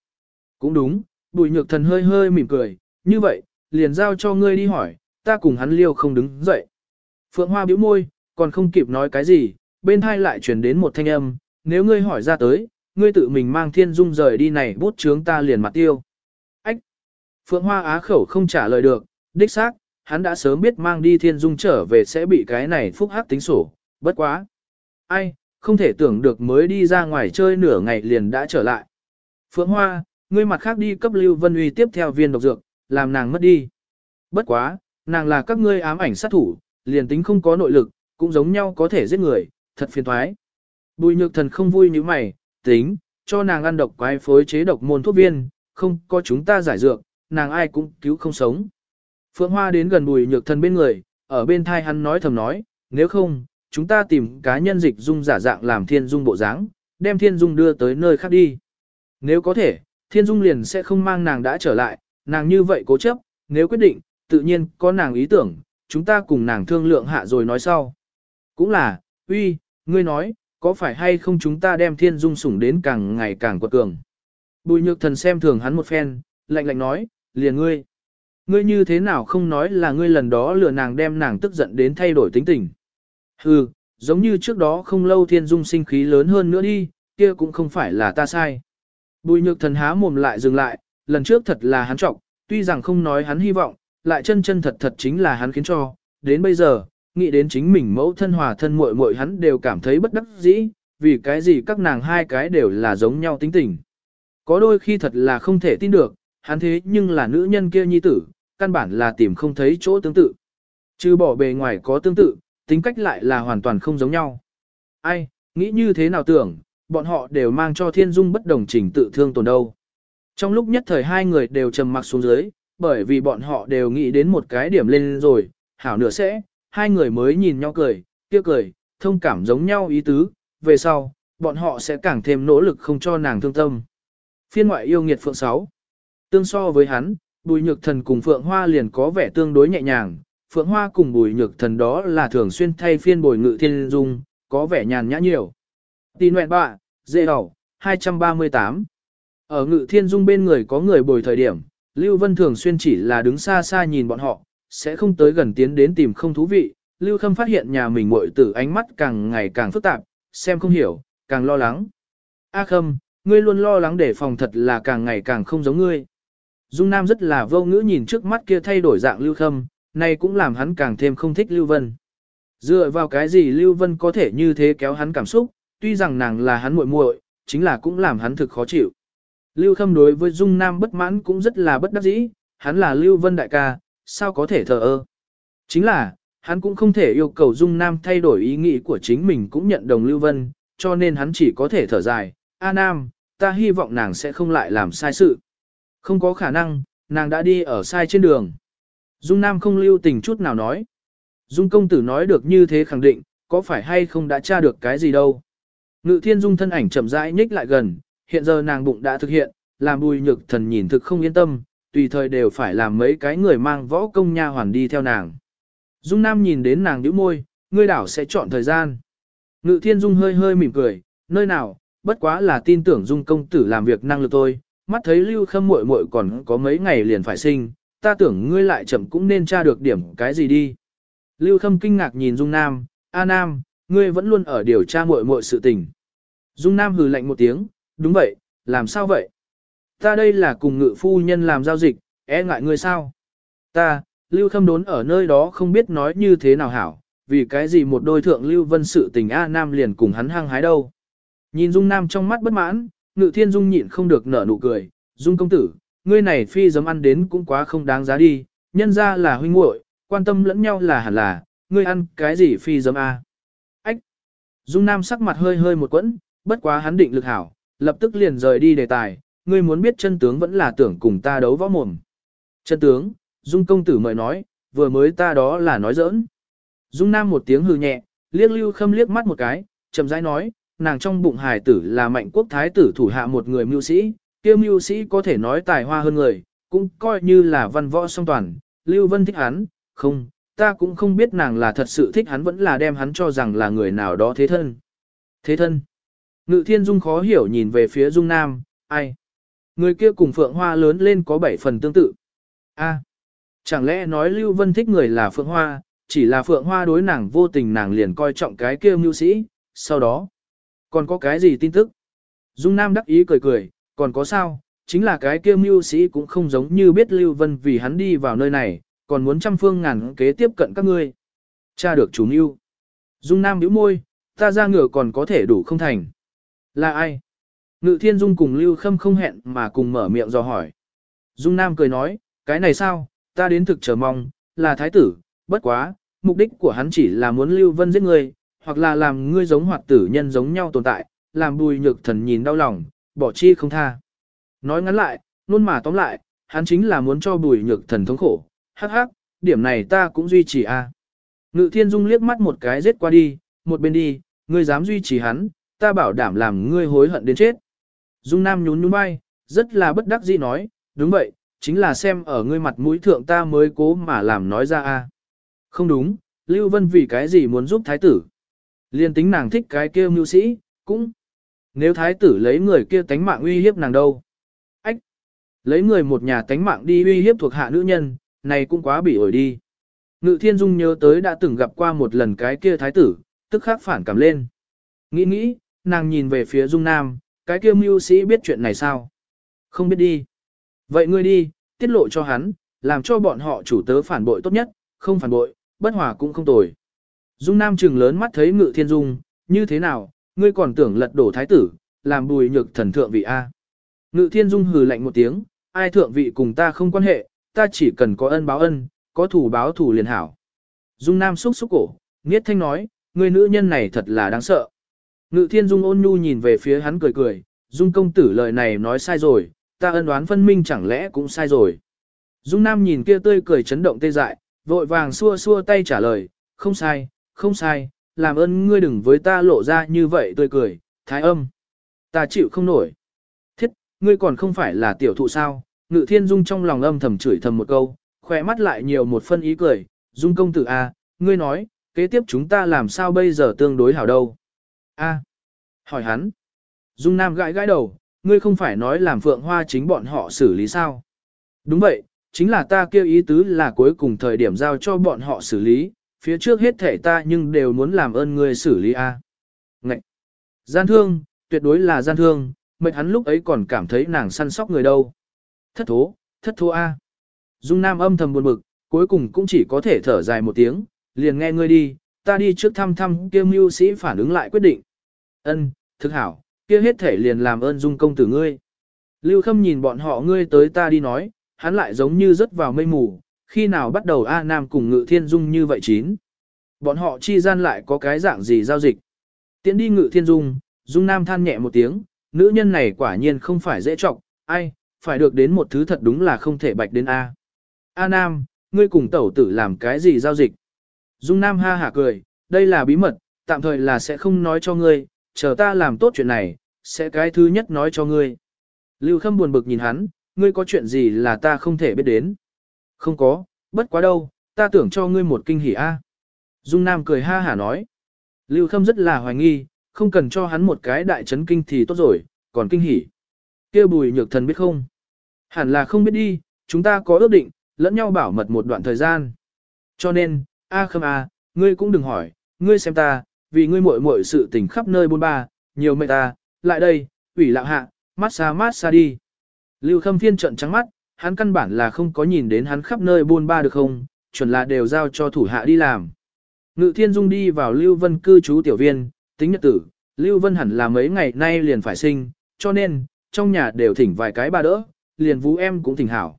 Cũng đúng, bùi nhược thần hơi hơi mỉm cười, như vậy, liền giao cho ngươi đi hỏi, ta cùng hắn liêu không đứng dậy. Phượng Hoa bĩu môi, còn không kịp nói cái gì, bên hai lại truyền đến một thanh âm, nếu ngươi hỏi ra tới, ngươi tự mình mang thiên dung rời đi này bút chướng ta liền mặt tiêu. Ách! Phượng Hoa á khẩu không trả lời được, đích xác, hắn đã sớm biết mang đi thiên dung trở về sẽ bị cái này phúc hắc tính sổ, bất quá. Ai, không thể tưởng được mới đi ra ngoài chơi nửa ngày liền đã trở lại. Phượng Hoa, ngươi mặt khác đi cấp Lưu Vân Uy tiếp theo viên độc dược, làm nàng mất đi. Bất quá, nàng là các ngươi ám ảnh sát thủ, liền tính không có nội lực, cũng giống nhau có thể giết người, thật phiền toái. Bùi nhược thần không vui như mày, tính, cho nàng ăn độc quái phối chế độc môn thuốc viên, không có chúng ta giải dược, nàng ai cũng cứu không sống. Phượng Hoa đến gần bùi nhược thần bên người, ở bên thai hắn nói thầm nói, nếu không, chúng ta tìm cá nhân dịch dung giả dạng làm thiên dung bộ dáng, đem thiên dung đưa tới nơi khác đi. Nếu có thể, thiên dung liền sẽ không mang nàng đã trở lại, nàng như vậy cố chấp, nếu quyết định, tự nhiên có nàng ý tưởng, chúng ta cùng nàng thương lượng hạ rồi nói sau. Cũng là, uy, ngươi nói, có phải hay không chúng ta đem thiên dung sủng đến càng ngày càng quật cường. Bùi nhược thần xem thường hắn một phen, lạnh lạnh nói, liền ngươi. Ngươi như thế nào không nói là ngươi lần đó lừa nàng đem nàng tức giận đến thay đổi tính tình. Hừ, giống như trước đó không lâu thiên dung sinh khí lớn hơn nữa đi, kia cũng không phải là ta sai. Bùi nhược thần há mồm lại dừng lại, lần trước thật là hắn trọng, tuy rằng không nói hắn hy vọng, lại chân chân thật thật chính là hắn khiến cho, đến bây giờ, nghĩ đến chính mình mẫu thân hòa thân muội muội hắn đều cảm thấy bất đắc dĩ, vì cái gì các nàng hai cái đều là giống nhau tính tình. Có đôi khi thật là không thể tin được, hắn thế nhưng là nữ nhân kia nhi tử, căn bản là tìm không thấy chỗ tương tự. Chứ bỏ bề ngoài có tương tự, tính cách lại là hoàn toàn không giống nhau. Ai, nghĩ như thế nào tưởng, bọn họ đều mang cho thiên dung bất đồng trình tự thương tổn đâu. Trong lúc nhất thời hai người đều trầm mặc xuống dưới, bởi vì bọn họ đều nghĩ đến một cái điểm lên rồi, hảo nửa sẽ, hai người mới nhìn nhau cười, kia cười, thông cảm giống nhau ý tứ, về sau, bọn họ sẽ càng thêm nỗ lực không cho nàng thương tâm. Phiên ngoại yêu nghiệt phượng 6 Tương so với hắn, bùi nhược thần cùng phượng hoa liền có vẻ tương đối nhẹ nhàng, phượng hoa cùng bùi nhược thần đó là thường xuyên thay phiên bồi ngự thiên dung, có vẻ nhàn nhã nhiều. Tì nguyện bạ, dễ đỏ, 238 Ở ngự thiên dung bên người có người bồi thời điểm, Lưu Vân thường xuyên chỉ là đứng xa xa nhìn bọn họ, sẽ không tới gần tiến đến tìm không thú vị. Lưu Khâm phát hiện nhà mình muội tử ánh mắt càng ngày càng phức tạp, xem không hiểu, càng lo lắng. A Khâm, ngươi luôn lo lắng để phòng thật là càng ngày càng không giống ngươi. Dung Nam rất là vô ngữ nhìn trước mắt kia thay đổi dạng Lưu Khâm, này cũng làm hắn càng thêm không thích Lưu Vân. Dựa vào cái gì Lưu Vân có thể như thế kéo hắn cảm xúc, tuy rằng nàng là hắn muội muội, chính là cũng làm hắn thực khó chịu. Lưu Khâm đối với Dung Nam bất mãn cũng rất là bất đắc dĩ, hắn là Lưu Vân đại ca, sao có thể thờ ơ. Chính là, hắn cũng không thể yêu cầu Dung Nam thay đổi ý nghĩ của chính mình cũng nhận đồng Lưu Vân, cho nên hắn chỉ có thể thở dài, A Nam, ta hy vọng nàng sẽ không lại làm sai sự. Không có khả năng, nàng đã đi ở sai trên đường. Dung Nam không lưu tình chút nào nói. Dung công tử nói được như thế khẳng định, có phải hay không đã tra được cái gì đâu. Ngự thiên dung thân ảnh chậm rãi nhích lại gần, hiện giờ nàng bụng đã thực hiện, làm bùi nhược thần nhìn thực không yên tâm, tùy thời đều phải làm mấy cái người mang võ công nha hoàn đi theo nàng. Dung Nam nhìn đến nàng nhíu môi, ngươi đảo sẽ chọn thời gian. Ngự thiên dung hơi hơi mỉm cười, nơi nào, bất quá là tin tưởng dung công tử làm việc năng lực thôi, mắt thấy lưu khâm muội muội còn có mấy ngày liền phải sinh, ta tưởng ngươi lại chậm cũng nên tra được điểm cái gì đi. Lưu khâm kinh ngạc nhìn dung nam, a nam, ngươi vẫn luôn ở điều tra muội muội sự tình. Dung nam hừ lạnh một tiếng, đúng vậy, làm sao vậy? Ta đây là cùng ngự phu nhân làm giao dịch, e ngại ngươi sao? Ta, Lưu Khâm đốn ở nơi đó không biết nói như thế nào hảo, vì cái gì một đôi thượng Lưu Vân sự tình A Nam liền cùng hắn hăng hái đâu. Nhìn Dung Nam trong mắt bất mãn, Ngự Thiên Dung nhịn không được nở nụ cười, Dung công tử, ngươi này phi dấm ăn đến cũng quá không đáng giá đi, nhân ra là huynh muội, quan tâm lẫn nhau là hẳn là, ngươi ăn cái gì phi dấm A. Ách! Dung Nam sắc mặt hơi hơi một quẫn, bất quá hắn định lực hảo, lập tức liền rời đi đề tài, ngươi muốn biết chân tướng vẫn là tưởng cùng ta đấu võ mồm. Chân tướng, Dung công tử mời nói, vừa mới ta đó là nói giỡn. Dung Nam một tiếng hừ nhẹ, liếc Lưu Khâm liếc mắt một cái, chậm rãi nói, nàng trong bụng hài tử là mạnh quốc thái tử thủ hạ một người mưu sĩ, kia mưu sĩ có thể nói tài hoa hơn người, cũng coi như là văn võ song toàn, Lưu Vân thích hắn, không, ta cũng không biết nàng là thật sự thích hắn vẫn là đem hắn cho rằng là người nào đó thế thân. Thế thân. Ngự thiên dung khó hiểu nhìn về phía dung nam, ai? Người kia cùng phượng hoa lớn lên có bảy phần tương tự. a chẳng lẽ nói Lưu Vân thích người là phượng hoa, chỉ là phượng hoa đối nàng vô tình nàng liền coi trọng cái kia mưu sĩ, sau đó. Còn có cái gì tin tức? Dung Nam đắc ý cười cười, còn có sao, chính là cái kia mưu sĩ cũng không giống như biết Lưu Vân vì hắn đi vào nơi này, còn muốn trăm phương ngàn kế tiếp cận các ngươi. Cha được chủ mưu. Dung Nam nhíu môi, ta ra ngựa còn có thể đủ không thành. Là ai? Ngự thiên dung cùng Lưu Khâm không hẹn mà cùng mở miệng dò hỏi. Dung Nam cười nói, cái này sao, ta đến thực chờ mong, là thái tử, bất quá, mục đích của hắn chỉ là muốn Lưu Vân giết ngươi, hoặc là làm ngươi giống hoạt tử nhân giống nhau tồn tại, làm bùi nhược thần nhìn đau lòng, bỏ chi không tha. Nói ngắn lại, luôn mà tóm lại, hắn chính là muốn cho bùi nhược thần thống khổ, hắc hắc, điểm này ta cũng duy trì a. Ngự thiên dung liếc mắt một cái giết qua đi, một bên đi, ngươi dám duy trì hắn, ta bảo đảm làm ngươi hối hận đến chết. Dung Nam nhún nhún vai, rất là bất đắc dĩ nói, đúng vậy, chính là xem ở ngươi mặt mũi thượng ta mới cố mà làm nói ra a. Không đúng, Lưu Vân vì cái gì muốn giúp thái tử? Liên tính nàng thích cái kia mưu sĩ, cũng. Nếu thái tử lấy người kia tánh mạng uy hiếp nàng đâu? Ách! Lấy người một nhà tánh mạng đi uy hiếp thuộc hạ nữ nhân, này cũng quá bị ổi đi. Ngự thiên dung nhớ tới đã từng gặp qua một lần cái kia thái tử, tức khắc phản cảm lên. Nghĩ nghĩ, nàng nhìn về phía dung nam, cái kia mưu sĩ biết chuyện này sao? Không biết đi. Vậy ngươi đi, tiết lộ cho hắn, làm cho bọn họ chủ tớ phản bội tốt nhất, không phản bội, bất hòa cũng không tồi. Dung Nam trừng lớn mắt thấy Ngự Thiên Dung, như thế nào, ngươi còn tưởng lật đổ thái tử, làm bùi nhược thần thượng vị A. Ngự Thiên Dung hừ lạnh một tiếng, ai thượng vị cùng ta không quan hệ, ta chỉ cần có ân báo ân, có thủ báo thủ liền hảo. Dung Nam xúc xúc cổ, Niết Thanh nói, người nữ nhân này thật là đáng sợ. Ngự Thiên Dung ôn nhu nhìn về phía hắn cười cười, Dung công tử lời này nói sai rồi, ta ân đoán phân minh chẳng lẽ cũng sai rồi. Dung Nam nhìn kia tươi cười chấn động tê dại, vội vàng xua xua tay trả lời, không sai, không sai, làm ơn ngươi đừng với ta lộ ra như vậy tươi cười, thái âm. Ta chịu không nổi. Thiết, ngươi còn không phải là tiểu thụ sao, ngự thiên dung trong lòng âm thầm chửi thầm một câu, khỏe mắt lại nhiều một phân ý cười, dung công tử A, ngươi nói, kế tiếp chúng ta làm sao bây giờ tương đối hảo đâu. A. Hỏi hắn. Dung Nam gãi gãi đầu, ngươi không phải nói làm phượng hoa chính bọn họ xử lý sao? Đúng vậy, chính là ta kêu ý tứ là cuối cùng thời điểm giao cho bọn họ xử lý, phía trước hết thể ta nhưng đều muốn làm ơn ngươi xử lý a. Ngậy! Gian thương, tuyệt đối là gian thương, mệnh hắn lúc ấy còn cảm thấy nàng săn sóc người đâu. Thất thố, thất thố a. Dung Nam âm thầm buồn bực, cuối cùng cũng chỉ có thể thở dài một tiếng, liền nghe ngươi đi, ta đi trước thăm thăm kia mưu sĩ phản ứng lại quyết định. Ân, thực hảo, kia hết thể liền làm ơn dung công tử ngươi. Lưu Khâm nhìn bọn họ ngươi tới ta đi nói, hắn lại giống như rớt vào mây mù, khi nào bắt đầu A Nam cùng Ngự Thiên Dung như vậy chín. Bọn họ chi gian lại có cái dạng gì giao dịch. Tiến đi Ngự Thiên Dung, Dung Nam than nhẹ một tiếng, nữ nhân này quả nhiên không phải dễ trọng, ai, phải được đến một thứ thật đúng là không thể bạch đến A. A Nam, ngươi cùng tẩu tử làm cái gì giao dịch? Dung Nam ha hả cười, đây là bí mật, tạm thời là sẽ không nói cho ngươi, chờ ta làm tốt chuyện này, sẽ cái thứ nhất nói cho ngươi. Lưu Khâm buồn bực nhìn hắn, ngươi có chuyện gì là ta không thể biết đến. Không có, bất quá đâu, ta tưởng cho ngươi một kinh hỉ a. Dung Nam cười ha hả nói. Lưu Khâm rất là hoài nghi, không cần cho hắn một cái đại chấn kinh thì tốt rồi, còn kinh hỉ. kia bùi nhược thần biết không? Hẳn là không biết đi, chúng ta có ước định, lẫn nhau bảo mật một đoạn thời gian. Cho nên, A Khâm A, ngươi cũng đừng hỏi, ngươi xem ta, vì ngươi muội muội sự tình khắp nơi bôn ba, nhiều mệt ta, lại đây, ủy lạo hạ, mát xa mát xa đi. Lưu Khâm Phiên trận trắng mắt, hắn căn bản là không có nhìn đến hắn khắp nơi buôn ba được không, chuẩn là đều giao cho thủ hạ đi làm. Ngự Thiên Dung đi vào Lưu Vân cư trú tiểu viên, tính nhật tử, Lưu Vân hẳn là mấy ngày nay liền phải sinh, cho nên, trong nhà đều thỉnh vài cái ba đỡ, liền vũ em cũng thỉnh hảo.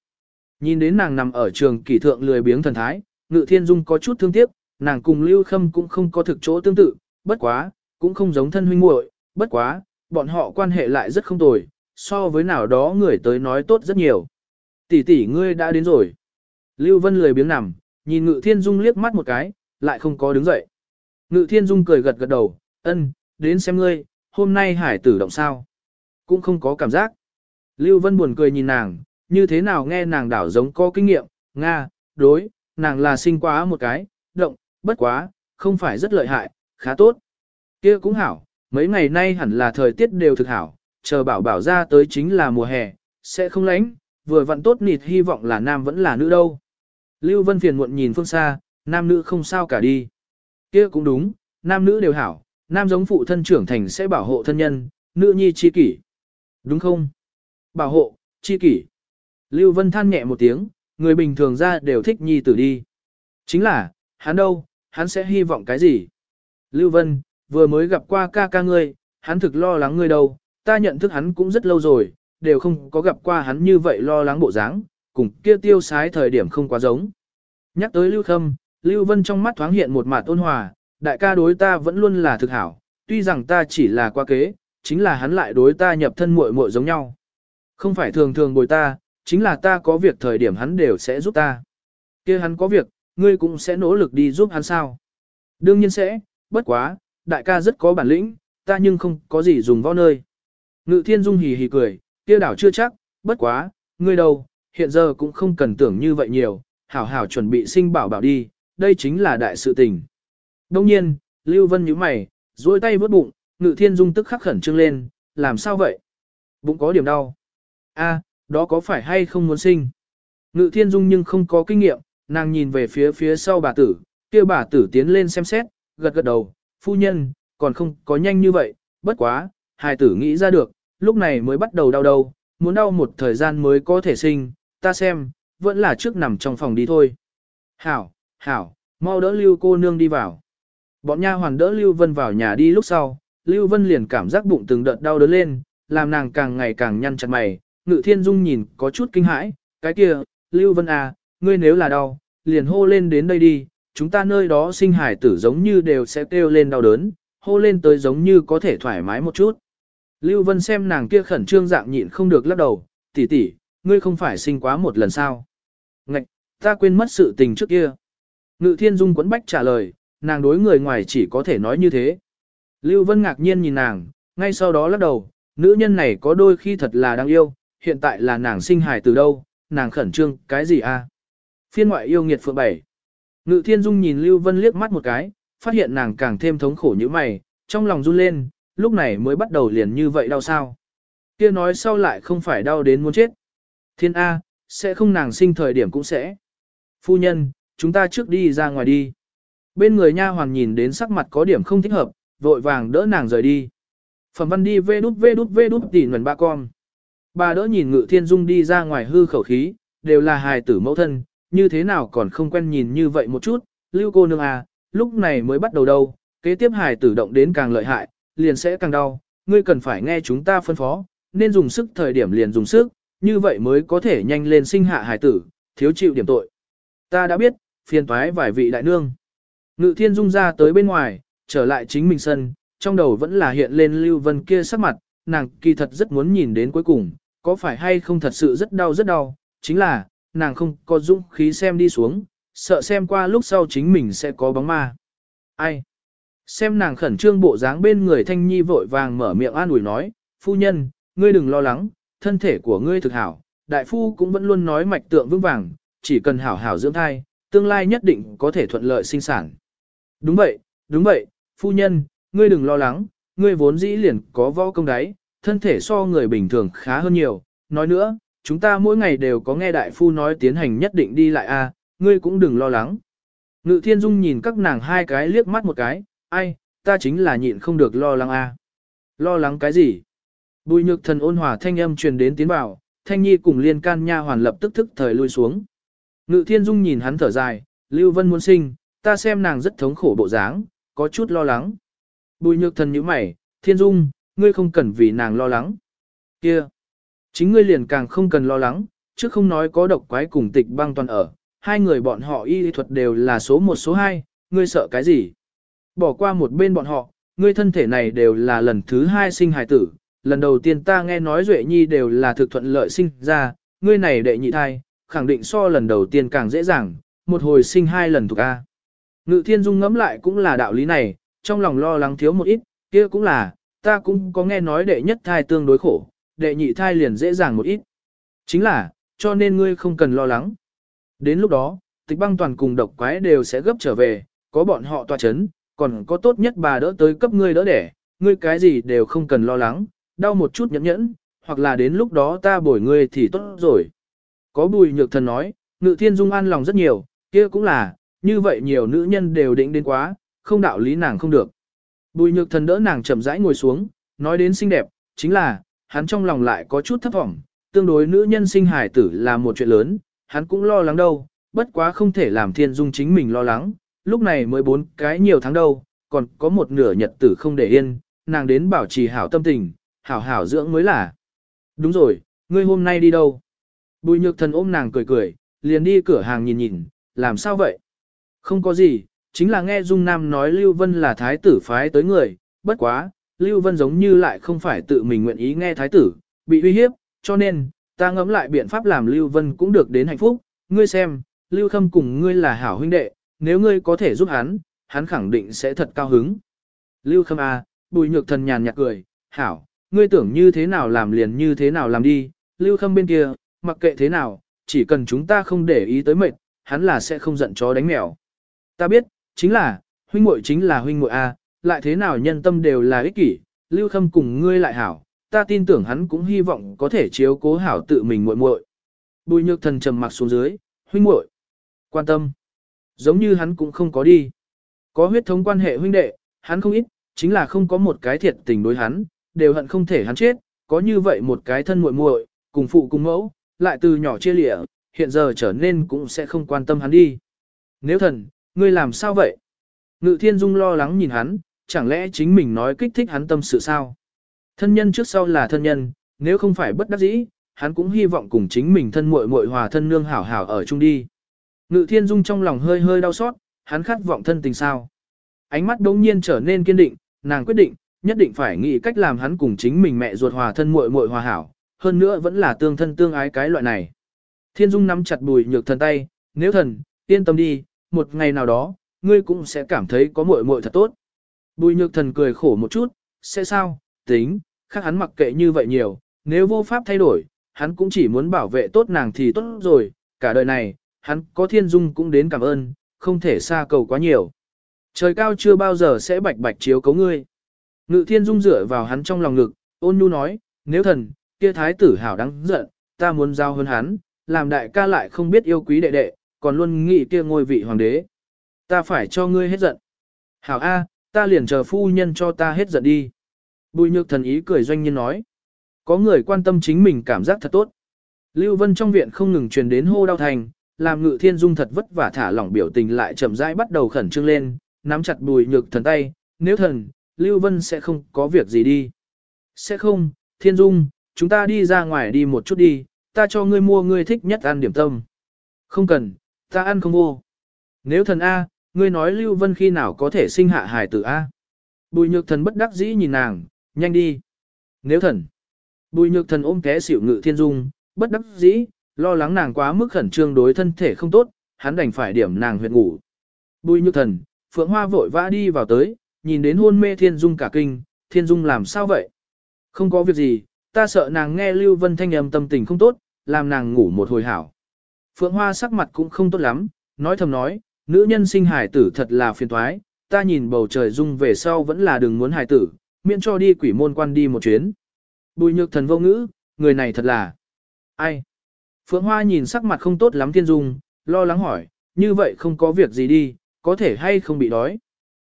Nhìn đến nàng nằm ở trường kỷ thượng lười biếng thần thái, Ngự Thiên Dung có chút thương tiếc, nàng cùng Lưu Khâm cũng không có thực chỗ tương tự, bất quá, cũng không giống thân huynh muội, bất quá, bọn họ quan hệ lại rất không tồi, so với nào đó người tới nói tốt rất nhiều. Tỷ tỷ ngươi đã đến rồi. Lưu Vân lười biếng nằm, nhìn Ngự Thiên Dung liếc mắt một cái, lại không có đứng dậy. Ngự Thiên Dung cười gật gật đầu, ân, đến xem ngươi, hôm nay hải tử động sao. Cũng không có cảm giác. Lưu Vân buồn cười nhìn nàng, như thế nào nghe nàng đảo giống có kinh nghiệm, Nga, đối, nàng là sinh quá một cái, động, bất quá, không phải rất lợi hại, khá tốt. kia cũng hảo, mấy ngày nay hẳn là thời tiết đều thực hảo, chờ bảo bảo ra tới chính là mùa hè, sẽ không lánh, vừa vặn tốt nịt hy vọng là nam vẫn là nữ đâu. Lưu Vân phiền muộn nhìn phương xa, nam nữ không sao cả đi. kia cũng đúng, nam nữ đều hảo, nam giống phụ thân trưởng thành sẽ bảo hộ thân nhân, nữ nhi chi kỷ. Đúng không? Bảo hộ, chi kỷ. Lưu Vân than nhẹ một tiếng, người bình thường ra đều thích nhi tử đi. Chính là, hắn đâu, hắn sẽ hy vọng cái gì? Lưu Vân, vừa mới gặp qua ca ca ngươi, hắn thực lo lắng ngươi đâu, ta nhận thức hắn cũng rất lâu rồi, đều không có gặp qua hắn như vậy lo lắng bộ dáng, cùng kia tiêu sái thời điểm không quá giống. Nhắc tới Lưu Khâm, Lưu Vân trong mắt thoáng hiện một mặt ôn hòa, đại ca đối ta vẫn luôn là thực hảo, tuy rằng ta chỉ là qua kế, chính là hắn lại đối ta nhập thân muội muội giống nhau. Không phải thường thường bồi ta, chính là ta có việc thời điểm hắn đều sẽ giúp ta. kia hắn có việc, ngươi cũng sẽ nỗ lực đi giúp hắn sao? Đương nhiên sẽ, bất quá, đại ca rất có bản lĩnh, ta nhưng không có gì dùng võ nơi. Ngự thiên dung hì hì cười, kia đảo chưa chắc, bất quá, ngươi đâu, hiện giờ cũng không cần tưởng như vậy nhiều, hảo hảo chuẩn bị sinh bảo bảo đi, đây chính là đại sự tình. Đông nhiên, Lưu Vân nhíu mày, duỗi tay vớt bụng, ngự thiên dung tức khắc khẩn trương lên, làm sao vậy? Bụng có điểm đau. a đó có phải hay không muốn sinh? Ngự thiên dung nhưng không có kinh nghiệm, nàng nhìn về phía phía sau bà tử, kia bà tử tiến lên xem xét, gật gật đầu, phu nhân, còn không có nhanh như vậy, bất quá, hài tử nghĩ ra được, lúc này mới bắt đầu đau đầu, muốn đau một thời gian mới có thể sinh, ta xem, vẫn là trước nằm trong phòng đi thôi. Hảo, hảo, mau đỡ Lưu cô nương đi vào. Bọn nha hoàn đỡ Lưu Vân vào nhà đi lúc sau, Lưu Vân liền cảm giác bụng từng đợt đau đớn lên, làm nàng càng ngày càng nhăn chặt mày, Ngự Thiên Dung nhìn có chút kinh hãi, cái kia, Lưu Vân à, ngươi nếu là đau, liền hô lên đến đây đi, chúng ta nơi đó sinh hải tử giống như đều sẽ kêu lên đau đớn, hô lên tới giống như có thể thoải mái một chút. Lưu Vân xem nàng kia khẩn trương dạng nhịn không được lắc đầu, tỷ tỷ, ngươi không phải sinh quá một lần sao? Ngạch, ta quên mất sự tình trước kia. Ngự Thiên Dung quấn bách trả lời, nàng đối người ngoài chỉ có thể nói như thế. Lưu Vân ngạc nhiên nhìn nàng, ngay sau đó lắc đầu, nữ nhân này có đôi khi thật là đáng yêu, hiện tại là nàng sinh hài từ đâu, nàng khẩn trương, cái gì a? Phiên ngoại yêu nghiệt phượng bảy. Ngự Thiên Dung nhìn Lưu Vân liếc mắt một cái, phát hiện nàng càng thêm thống khổ như mày, trong lòng run lên, lúc này mới bắt đầu liền như vậy đau sao. Kia nói sau lại không phải đau đến muốn chết. Thiên A, sẽ không nàng sinh thời điểm cũng sẽ. Phu nhân, chúng ta trước đi ra ngoài đi. Bên người nha hoàng nhìn đến sắc mặt có điểm không thích hợp, vội vàng đỡ nàng rời đi. Phẩm văn đi vê đút vê đút vê đút tỉ nguồn ba con. Bà đỡ nhìn ngự thiên dung đi ra ngoài hư khẩu khí, đều là hài tử mẫu thân, như thế nào còn không quen nhìn như vậy một chút, lưu cô nương à, lúc này mới bắt đầu đâu, kế tiếp hài tử động đến càng lợi hại, liền sẽ càng đau, ngươi cần phải nghe chúng ta phân phó, nên dùng sức thời điểm liền dùng sức, như vậy mới có thể nhanh lên sinh hạ hài tử, thiếu chịu điểm tội. Ta đã biết, phiền toái vài vị đại nương. Ngự thiên dung ra tới bên ngoài, trở lại chính mình sân, trong đầu vẫn là hiện lên Lưu Vân kia sắc mặt, nàng kỳ thật rất muốn nhìn đến cuối cùng, có phải hay không thật sự rất đau rất đau, chính là, nàng không có dũng khí xem đi xuống, sợ xem qua lúc sau chính mình sẽ có bóng ma. Ai? Xem nàng khẩn trương bộ dáng bên người thanh nhi vội vàng mở miệng an ủi nói, phu nhân, ngươi đừng lo lắng, thân thể của ngươi thực hảo, đại phu cũng vẫn luôn nói mạch tượng vững vàng, chỉ cần hảo hảo dưỡng thai, tương lai nhất định có thể thuận lợi sinh sản. Đúng vậy, đúng vậy, phu nhân, ngươi đừng lo lắng, ngươi vốn dĩ liền có võ công đáy, thân thể so người bình thường khá hơn nhiều. Nói nữa, chúng ta mỗi ngày đều có nghe đại phu nói tiến hành nhất định đi lại a, ngươi cũng đừng lo lắng. Ngự thiên dung nhìn các nàng hai cái liếc mắt một cái, ai, ta chính là nhịn không được lo lắng a. Lo lắng cái gì? Bùi nhược thần ôn hòa thanh âm truyền đến tiến vào, thanh nhi cùng liên can nha hoàn lập tức thức thời lui xuống. Ngự thiên dung nhìn hắn thở dài, Lưu Vân muốn sinh, ta xem nàng rất thống khổ bộ dáng, có chút lo lắng. Bùi nhược thần như mày, thiên dung, ngươi không cần vì nàng lo lắng. Kia, chính ngươi liền càng không cần lo lắng, chứ không nói có độc quái cùng tịch băng toàn ở, hai người bọn họ y lý thuật đều là số một số hai, ngươi sợ cái gì? Bỏ qua một bên bọn họ, ngươi thân thể này đều là lần thứ hai sinh hài tử, lần đầu tiên ta nghe nói Duệ Nhi đều là thực thuận lợi sinh ra, ngươi này đệ nhị thai, khẳng định so lần đầu tiên càng dễ dàng, một hồi sinh hai lần thuộc A. Ngự thiên dung ngẫm lại cũng là đạo lý này, trong lòng lo lắng thiếu một ít, kia cũng là, ta cũng có nghe nói đệ nhất thai tương đối khổ, đệ nhị thai liền dễ dàng một ít. Chính là, cho nên ngươi không cần lo lắng. Đến lúc đó, tịch băng toàn cùng độc quái đều sẽ gấp trở về, có bọn họ tòa chấn, còn có tốt nhất bà đỡ tới cấp ngươi đỡ đẻ, ngươi cái gì đều không cần lo lắng, đau một chút nhẫn nhẫn, hoặc là đến lúc đó ta bồi ngươi thì tốt rồi. Có bùi nhược thần nói, ngự thiên dung an lòng rất nhiều, kia cũng là, như vậy nhiều nữ nhân đều định đến quá, không đạo lý nàng không được. Bùi nhược thần đỡ nàng chậm rãi ngồi xuống, nói đến xinh đẹp, chính là, hắn trong lòng lại có chút thấp vọng, tương đối nữ nhân sinh hải tử là một chuyện lớn, hắn cũng lo lắng đâu, bất quá không thể làm thiên dung chính mình lo lắng, lúc này mới bốn cái nhiều tháng đâu, còn có một nửa nhật tử không để yên, nàng đến bảo trì hảo tâm tình, hảo hảo dưỡng mới là. Đúng rồi, ngươi hôm nay đi đâu? Bùi nhược thần ôm nàng cười cười, liền đi cửa hàng nhìn nhìn, làm sao vậy? Không có gì, chính là nghe Dung Nam nói Lưu Vân là thái tử phái tới người, bất quá, Lưu Vân giống như lại không phải tự mình nguyện ý nghe thái tử, bị uy hiếp, cho nên, ta ngẫm lại biện pháp làm Lưu Vân cũng được đến hạnh phúc, ngươi xem, Lưu Khâm cùng ngươi là hảo huynh đệ, nếu ngươi có thể giúp hắn, hắn khẳng định sẽ thật cao hứng. Lưu Khâm A, à, bùi nhược thần nhàn nhạt cười, hảo, ngươi tưởng như thế nào làm liền như thế nào làm đi, Lưu Khâm bên kia, mặc kệ thế nào, chỉ cần chúng ta không để ý tới mệt, hắn là sẽ không giận chó đánh mèo. Ta biết, chính là, huynh muội chính là huynh muội A, lại thế nào nhân tâm đều là ích kỷ, Lưu Khâm cùng ngươi lại hảo, ta tin tưởng hắn cũng hy vọng có thể chiếu cố hảo tự mình muội muội. Bùi nhược thần trầm mặc xuống dưới, huynh muội quan tâm. Giống như hắn cũng không có đi. Có huyết thống quan hệ huynh đệ, hắn không ít, chính là không có một cái thiệt tình đối hắn, đều hận không thể hắn chết, có như vậy một cái thân muội muội, cùng phụ cùng mẫu, lại từ nhỏ chia lịa, hiện giờ trở nên cũng sẽ không quan tâm hắn đi. Nếu thần, ngươi làm sao vậy? Ngự thiên dung lo lắng nhìn hắn, chẳng lẽ chính mình nói kích thích hắn tâm sự sao? Thân nhân trước sau là thân nhân, nếu không phải bất đắc dĩ, hắn cũng hy vọng cùng chính mình thân muội muội hòa thân nương hảo hảo ở chung đi. Ngự thiên dung trong lòng hơi hơi đau xót, hắn khát vọng thân tình sao. Ánh mắt đống nhiên trở nên kiên định, nàng quyết định, nhất định phải nghĩ cách làm hắn cùng chính mình mẹ ruột hòa thân muội muội hòa hảo, hơn nữa vẫn là tương thân tương ái cái loại này. Thiên dung nắm chặt bùi nhược thần tay, nếu thần, yên tâm đi, một ngày nào đó, ngươi cũng sẽ cảm thấy có muội muội thật tốt. Bùi nhược thần cười khổ một chút, sẽ sao, tính, khác hắn mặc kệ như vậy nhiều, nếu vô pháp thay đổi, hắn cũng chỉ muốn bảo vệ tốt nàng thì tốt rồi, cả đời này, hắn có thiên dung cũng đến cảm ơn, không thể xa cầu quá nhiều. Trời cao chưa bao giờ sẽ bạch bạch chiếu cấu ngươi. Ngự thiên dung dựa vào hắn trong lòng ngực, ôn nhu nói, nếu thần, kia thái tử hảo đáng giận, ta muốn giao hơn hắn, làm đại ca lại không biết yêu quý đệ đệ, còn luôn nghĩ kia ngôi vị hoàng đế. Ta phải cho ngươi hết giận. Hảo A, ta liền chờ phu nhân cho ta hết giận đi. Bùi nhược thần ý cười doanh nhân nói. Có người quan tâm chính mình cảm giác thật tốt. Lưu Vân trong viện không ngừng truyền đến hô đau thành, làm ngự thiên dung thật vất vả thả lỏng biểu tình lại chậm rãi bắt đầu khẩn trương lên, nắm chặt bùi nhược thần tay, nếu thần, Lưu Vân sẽ không có việc gì đi. Sẽ không, thiên dung, chúng ta đi ra ngoài đi một chút đi, ta cho ngươi mua ngươi thích nhất ăn điểm tâm. Không cần, ta ăn không vô. Nếu thần A, ngươi nói Lưu Vân khi nào có thể sinh hạ hài tử A. Bùi nhược thần bất đắc dĩ nhìn nàng, nhanh đi. Nếu thần, bùi nhược thần ôm té xỉu ngự thiên dung, bất đắc dĩ, lo lắng nàng quá mức khẩn trương đối thân thể không tốt, hắn đành phải điểm nàng huyệt ngủ. Bùi nhược thần, phượng hoa vội vã đi vào tới, nhìn đến hôn mê thiên dung cả kinh, thiên dung làm sao vậy? Không có việc gì, ta sợ nàng nghe Lưu Vân thanh âm tâm tình không tốt, làm nàng ngủ một hồi hảo. Phượng Hoa sắc mặt cũng không tốt lắm, nói thầm nói, nữ nhân sinh hải tử thật là phiền toái, ta nhìn bầu trời dung về sau vẫn là đừng muốn hải tử, miễn cho đi quỷ môn quan đi một chuyến. Bùi nhược thần vô ngữ, người này thật là... Ai? Phượng Hoa nhìn sắc mặt không tốt lắm thiên dung, lo lắng hỏi, như vậy không có việc gì đi, có thể hay không bị đói.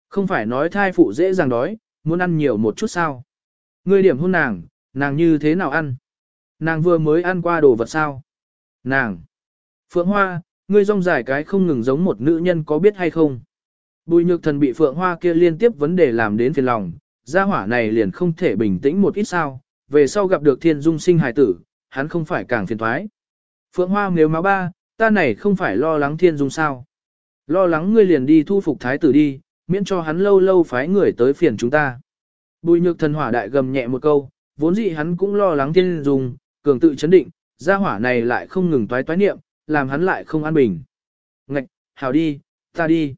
Không phải nói thai phụ dễ dàng đói, muốn ăn nhiều một chút sao. Ngươi điểm hôn nàng, nàng như thế nào ăn? Nàng vừa mới ăn qua đồ vật sao? Nàng! Phượng Hoa, ngươi rong dài cái không ngừng giống một nữ nhân có biết hay không? Bùi nhược thần bị Phượng Hoa kia liên tiếp vấn đề làm đến phiền lòng, gia hỏa này liền không thể bình tĩnh một ít sao, về sau gặp được thiên dung sinh hài tử, hắn không phải càng phiền thoái. Phượng Hoa nếu máu ba, ta này không phải lo lắng thiên dung sao. Lo lắng ngươi liền đi thu phục thái tử đi, miễn cho hắn lâu lâu phái người tới phiền chúng ta. Bùi nhược thần hỏa đại gầm nhẹ một câu, vốn dĩ hắn cũng lo lắng thiên dung, cường tự chấn định, gia hỏa này lại không ngừng toái toái niệm, làm hắn lại không an bình. Ngạch, hảo đi, ta đi.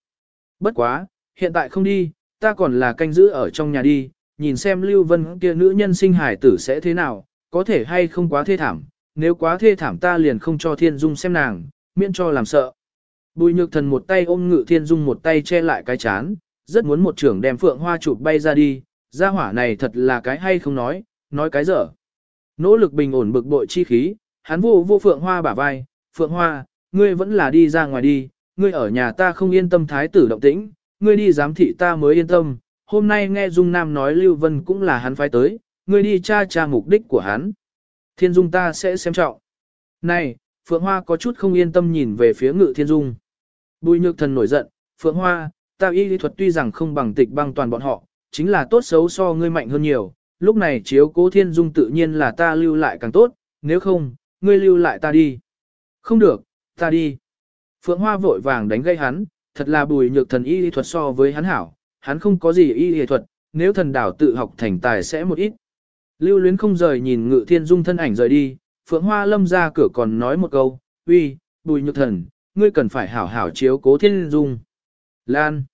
Bất quá, hiện tại không đi, ta còn là canh giữ ở trong nhà đi, nhìn xem Lưu Vân kia nữ nhân sinh hải tử sẽ thế nào, có thể hay không quá thê thảm, nếu quá thê thảm ta liền không cho Thiên Dung xem nàng, miễn cho làm sợ. Bùi nhược thần một tay ôm ngự Thiên Dung một tay che lại cái chán, rất muốn một trưởng đem phượng hoa chụp bay ra đi, gia hỏa này thật là cái hay không nói, nói cái dở. Nỗ lực bình ổn bực bội chi khí, hắn vô vô phượng hoa bả vai, phượng hoa, ngươi vẫn là đi ra ngoài đi, ngươi ở nhà ta không yên tâm thái tử động tĩnh, ngươi đi giám thị ta mới yên tâm, hôm nay nghe Dung Nam nói Lưu Vân cũng là hắn phái tới, ngươi đi tra tra mục đích của hắn. Thiên Dung ta sẽ xem trọng. Này, Phượng Hoa có chút không yên tâm nhìn về phía ngự Thiên Dung. Bùi nhược thần nổi giận, Phượng Hoa, ta y lý thuật tuy rằng không bằng tịch băng toàn bọn họ, chính là tốt xấu so ngươi mạnh hơn nhiều, lúc này chiếu cố Thiên Dung tự nhiên là ta lưu lại càng tốt, nếu không, ngươi lưu lại ta đi. Không được, ta đi. Phượng Hoa vội vàng đánh gây hắn, thật là bùi nhược thần y lý thuật so với hắn hảo, hắn không có gì y lý thuật, nếu thần đảo tự học thành tài sẽ một ít. Lưu luyến không rời nhìn ngự thiên dung thân ảnh rời đi, Phượng Hoa Lâm ra cửa còn nói một câu, uy, bùi nhược thần, ngươi cần phải hảo hảo chiếu cố thiên dung. Lan.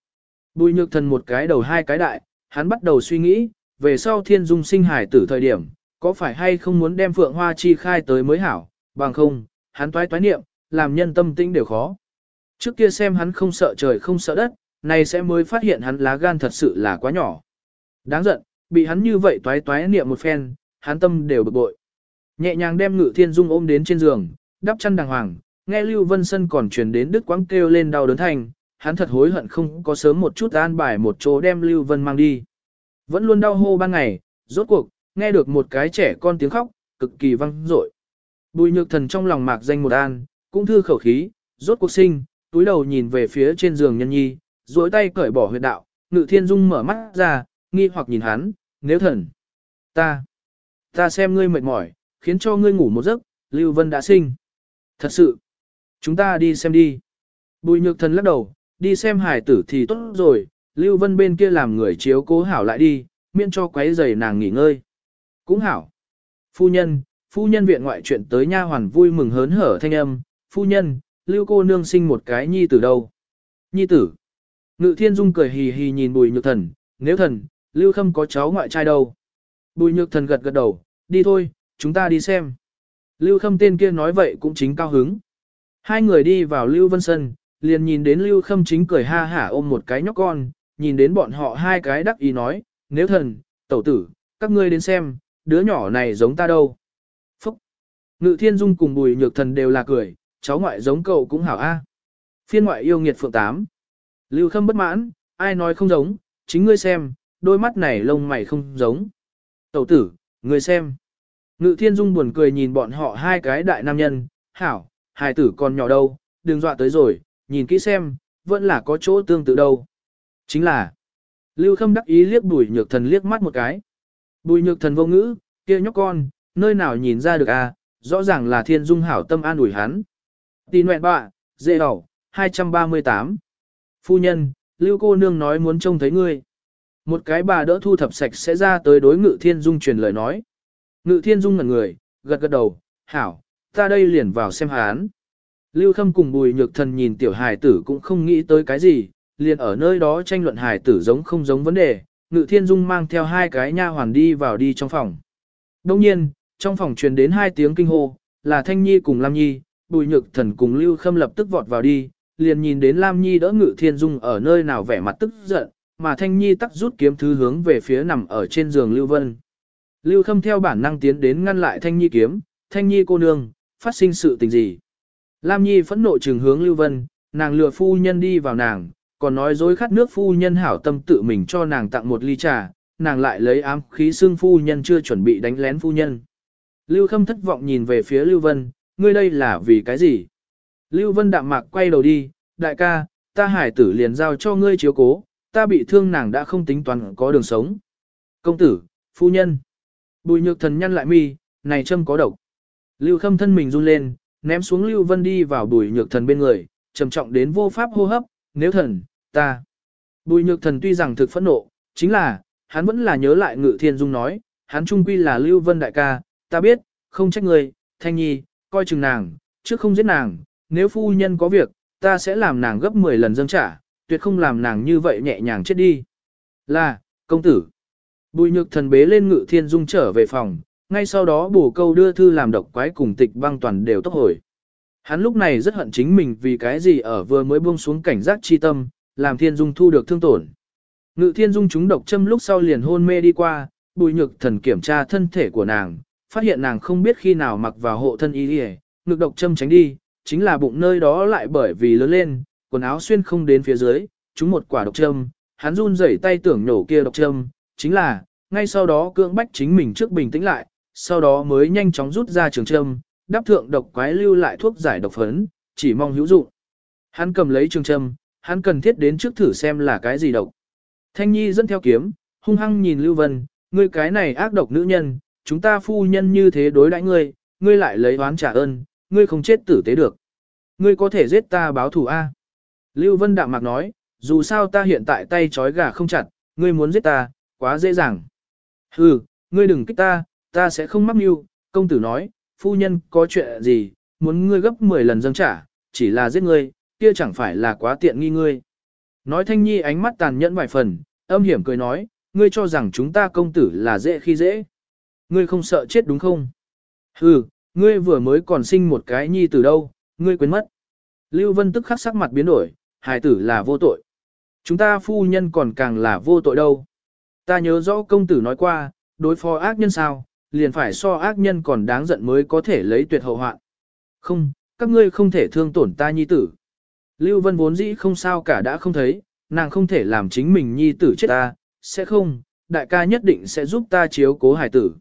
Bùi nhược thần một cái đầu hai cái đại, hắn bắt đầu suy nghĩ, về sau thiên dung sinh hải tử thời điểm, có phải hay không muốn đem Phượng Hoa chi khai tới mới hảo, bằng không, hắn toái toái niệm, làm nhân tâm tĩnh đều khó. Trước kia xem hắn không sợ trời không sợ đất, nay sẽ mới phát hiện hắn lá gan thật sự là quá nhỏ. Đáng giận, bị hắn như vậy toái toái niệm một phen, hắn tâm đều bực bội. Nhẹ nhàng đem ngự thiên dung ôm đến trên giường, đắp chăn đàng hoàng, nghe Lưu Vân Sân còn truyền đến đứt quãng kêu lên đau đớn thành, hắn thật hối hận không có sớm một chút an bài một chỗ đem Lưu Vân mang đi. Vẫn luôn đau hô ban ngày, rốt cuộc, nghe được một cái trẻ con tiếng khóc, cực kỳ vang dội. Bùi nhược thần trong lòng mạc danh một an, cũng thư khẩu khí, rốt cuộc sinh, túi đầu nhìn về phía trên giường nhân nhi, duỗi tay cởi bỏ huyệt đạo, ngự thiên dung mở mắt ra, nghi hoặc nhìn hắn, nếu thần, ta, ta xem ngươi mệt mỏi, khiến cho ngươi ngủ một giấc, Lưu Vân đã sinh. Thật sự, chúng ta đi xem đi. Bùi nhược thần lắc đầu, đi xem hải tử thì tốt rồi, Lưu Vân bên kia làm người chiếu cố hảo lại đi, miễn cho quấy giày nàng nghỉ ngơi. Cũng hảo. Phu nhân, phu nhân viện ngoại chuyện tới nha hoàn vui mừng hớn hở thanh âm, phu nhân, Lưu cô nương sinh một cái nhi tử đâu. Nhi tử. Ngự thiên dung cười hì hì nhìn bùi nhược thần, nếu thần, Lưu khâm có cháu ngoại trai đâu. Bùi nhược thần gật gật đầu, đi thôi, chúng ta đi xem. Lưu khâm tên kia nói vậy cũng chính cao hứng. Hai người đi vào Lưu Vân Sân, liền nhìn đến Lưu Khâm chính cười ha hả ôm một cái nhóc con, nhìn đến bọn họ hai cái đắc ý nói, nếu thần, tẩu tử, các ngươi đến xem, đứa nhỏ này giống ta đâu. Phúc! Ngự thiên dung cùng bùi nhược thần đều là cười, cháu ngoại giống cậu cũng hảo a. Phiên ngoại yêu nghiệt phượng tám. Lưu Khâm bất mãn, ai nói không giống, chính ngươi xem, đôi mắt này lông mày không giống. Tẩu tử, người xem. Ngự thiên dung buồn cười nhìn bọn họ hai cái đại nam nhân, hảo, hài tử còn nhỏ đâu, đừng dọa tới rồi, nhìn kỹ xem, vẫn là có chỗ tương tự đâu. Chính là, Lưu Khâm đắc ý liếc bùi nhược thần liếc mắt một cái. Bùi nhược thần vô ngữ, kia nhóc con, nơi nào nhìn ra được à, rõ ràng là thiên dung hảo tâm an ủi hắn. Tì nguyện bạ, dễ đỏ, 238. Phu nhân, Lưu cô nương nói muốn trông thấy ngươi. Một cái bà đỡ thu thập sạch sẽ ra tới đối ngự thiên dung truyền lời nói. Ngự thiên dung ngẩn người, gật gật đầu, hảo, ta đây liền vào xem hán. Lưu Khâm cùng bùi nhược thần nhìn tiểu hài tử cũng không nghĩ tới cái gì, liền ở nơi đó tranh luận hài tử giống không giống vấn đề, ngự thiên dung mang theo hai cái nha hoàn đi vào đi trong phòng. Đông nhiên, trong phòng truyền đến hai tiếng kinh hô, là Thanh Nhi cùng Lam Nhi, bùi nhược thần cùng Lưu Khâm lập tức vọt vào đi, liền nhìn đến Lam Nhi đỡ ngự thiên dung ở nơi nào vẻ mặt tức giận, mà Thanh Nhi tắc rút kiếm thứ hướng về phía nằm ở trên giường Lưu Vân. Lưu Khâm theo bản năng tiến đến ngăn lại Thanh Nhi kiếm, Thanh Nhi cô nương, phát sinh sự tình gì? Lam Nhi phẫn nộ trừng hướng Lưu Vân, nàng lừa phu nhân đi vào nàng, còn nói dối khát nước phu nhân hảo tâm tự mình cho nàng tặng một ly trà, nàng lại lấy ám khí xương phu nhân chưa chuẩn bị đánh lén phu nhân. Lưu Khâm thất vọng nhìn về phía Lưu Vân, ngươi đây là vì cái gì? Lưu Vân đạm mạc quay đầu đi, đại ca, ta hải tử liền giao cho ngươi chiếu cố, ta bị thương nàng đã không tính toán có đường sống. Công tử, phu nhân. Bùi nhược thần nhăn lại mi, này châm có độc. Lưu Khâm thân mình run lên, ném xuống Lưu Vân đi vào bùi nhược thần bên người, trầm trọng đến vô pháp hô hấp, nếu thần, ta. Bùi nhược thần tuy rằng thực phẫn nộ, chính là, hắn vẫn là nhớ lại ngự thiên dung nói, hắn trung quy là Lưu Vân đại ca, ta biết, không trách người, thanh nhi, coi chừng nàng, trước không giết nàng, nếu phu nhân có việc, ta sẽ làm nàng gấp 10 lần dâng trả, tuyệt không làm nàng như vậy nhẹ nhàng chết đi. Là, công tử. Bùi nhược thần bế lên ngự thiên dung trở về phòng, ngay sau đó bổ câu đưa thư làm độc quái cùng tịch băng toàn đều tốc hồi. Hắn lúc này rất hận chính mình vì cái gì ở vừa mới buông xuống cảnh giác chi tâm, làm thiên dung thu được thương tổn. Ngự thiên dung chúng độc châm lúc sau liền hôn mê đi qua, bùi nhược thần kiểm tra thân thể của nàng, phát hiện nàng không biết khi nào mặc vào hộ thân y đi ngực độc châm tránh đi, chính là bụng nơi đó lại bởi vì lớn lên, quần áo xuyên không đến phía dưới, chúng một quả độc châm, hắn run rẩy tay tưởng nổ kia độc châm, chính là, ngay sau đó cưỡng bách chính mình trước bình tĩnh lại, sau đó mới nhanh chóng rút ra trường châm, đắp thượng độc quái lưu lại thuốc giải độc phấn, chỉ mong hữu dụng. Hắn cầm lấy trường châm, hắn cần thiết đến trước thử xem là cái gì độc. Thanh Nhi dẫn theo kiếm, hung hăng nhìn Lưu Vân, ngươi cái này ác độc nữ nhân, chúng ta phu nhân như thế đối đãi ngươi, ngươi lại lấy oán trả ơn, ngươi không chết tử tế được. Ngươi có thể giết ta báo thù A. Lưu Vân đạm mạc nói, dù sao ta hiện tại tay trói gà không chặt, ngươi muốn giết ta, quá dễ dàng. Hừ, ngươi đừng kích ta, ta sẽ không mắc mưu, công tử nói, phu nhân có chuyện gì, muốn ngươi gấp 10 lần dâng trả, chỉ là giết ngươi, kia chẳng phải là quá tiện nghi ngươi. Nói thanh nhi ánh mắt tàn nhẫn vài phần, âm hiểm cười nói, ngươi cho rằng chúng ta công tử là dễ khi dễ. Ngươi không sợ chết đúng không? Hừ, ngươi vừa mới còn sinh một cái nhi từ đâu, ngươi quên mất. Lưu Vân tức khắc sắc mặt biến đổi, hài tử là vô tội. Chúng ta phu nhân còn càng là vô tội đâu. Ta nhớ rõ công tử nói qua, đối phó ác nhân sao, liền phải so ác nhân còn đáng giận mới có thể lấy tuyệt hậu hoạn. Không, các ngươi không thể thương tổn ta nhi tử. Lưu Vân vốn dĩ không sao cả đã không thấy, nàng không thể làm chính mình nhi tử chết ta, sẽ không, đại ca nhất định sẽ giúp ta chiếu cố hải tử.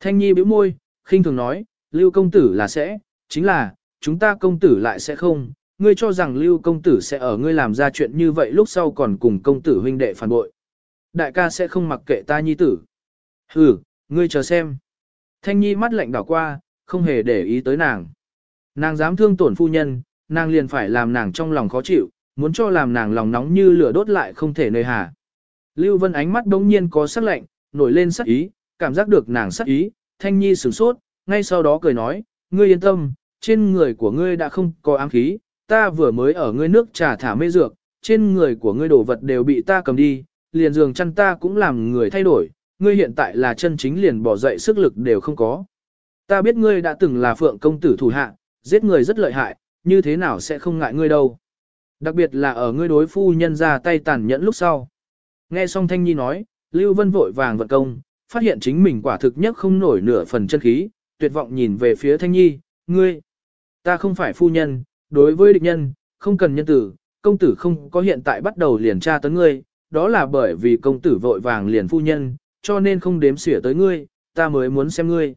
Thanh nhi bĩu môi, khinh thường nói, Lưu công tử là sẽ, chính là, chúng ta công tử lại sẽ không, ngươi cho rằng Lưu công tử sẽ ở ngươi làm ra chuyện như vậy lúc sau còn cùng công tử huynh đệ phản bội. Đại ca sẽ không mặc kệ ta nhi tử. Ừ, ngươi chờ xem. Thanh nhi mắt lạnh đảo qua, không hề để ý tới nàng. Nàng dám thương tổn phu nhân, nàng liền phải làm nàng trong lòng khó chịu, muốn cho làm nàng lòng nóng như lửa đốt lại không thể nơi hà. Lưu Vân ánh mắt đống nhiên có sắc lạnh, nổi lên sắc ý, cảm giác được nàng sắc ý, thanh nhi sửng sốt, ngay sau đó cười nói, ngươi yên tâm, trên người của ngươi đã không có ám khí, ta vừa mới ở ngươi nước trà thả mê dược, trên người của ngươi đồ vật đều bị ta cầm đi, liền giường chăn ta cũng làm người thay đổi, ngươi hiện tại là chân chính liền bỏ dậy sức lực đều không có. Ta biết ngươi đã từng là phượng công tử thủ hạ, giết người rất lợi hại, như thế nào sẽ không ngại ngươi đâu. Đặc biệt là ở ngươi đối phu nhân ra tay tàn nhẫn lúc sau. Nghe xong Thanh Nhi nói, Lưu Vân vội vàng vận công, phát hiện chính mình quả thực nhất không nổi nửa phần chân khí, tuyệt vọng nhìn về phía Thanh Nhi, ngươi, ta không phải phu nhân, đối với địch nhân, không cần nhân tử, công tử không có hiện tại bắt đầu liền tra tấn ngươi, đó là bởi vì công tử vội vàng liền phu nhân, cho nên không đếm xỉa tới ngươi, ta mới muốn xem ngươi.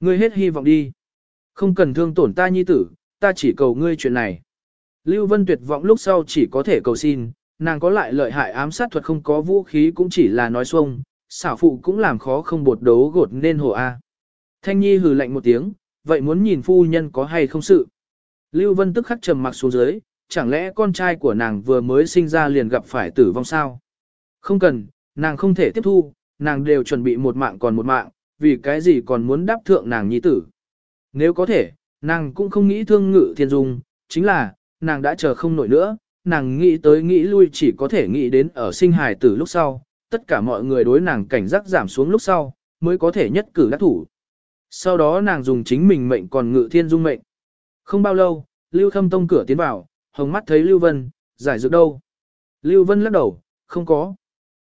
Ngươi hết hy vọng đi. Không cần thương tổn ta nhi tử, ta chỉ cầu ngươi chuyện này. Lưu Vân tuyệt vọng lúc sau chỉ có thể cầu xin, nàng có lại lợi hại ám sát thuật không có vũ khí cũng chỉ là nói xuông, xảo phụ cũng làm khó không bột đấu gột nên hồ A. Thanh Nhi hừ lạnh một tiếng, vậy muốn nhìn phu nhân có hay không sự. Lưu Vân tức khắc trầm mặc xuống dưới, chẳng lẽ con trai của nàng vừa mới sinh ra liền gặp phải tử vong sao? Không cần, nàng không thể tiếp thu, nàng đều chuẩn bị một mạng còn một mạng, vì cái gì còn muốn đáp thượng nàng nhi tử. Nếu có thể, nàng cũng không nghĩ thương ngự thiên dung, chính là, nàng đã chờ không nổi nữa, nàng nghĩ tới nghĩ lui chỉ có thể nghĩ đến ở sinh hài tử lúc sau, tất cả mọi người đối nàng cảnh giác giảm xuống lúc sau, mới có thể nhất cử đắc thủ. Sau đó nàng dùng chính mình mệnh còn ngự thiên dung mệnh. Không bao lâu, Lưu Khâm Tông cửa tiến vào, hồng mắt thấy Lưu Vân, giải dược đâu. Lưu Vân lắc đầu, không có.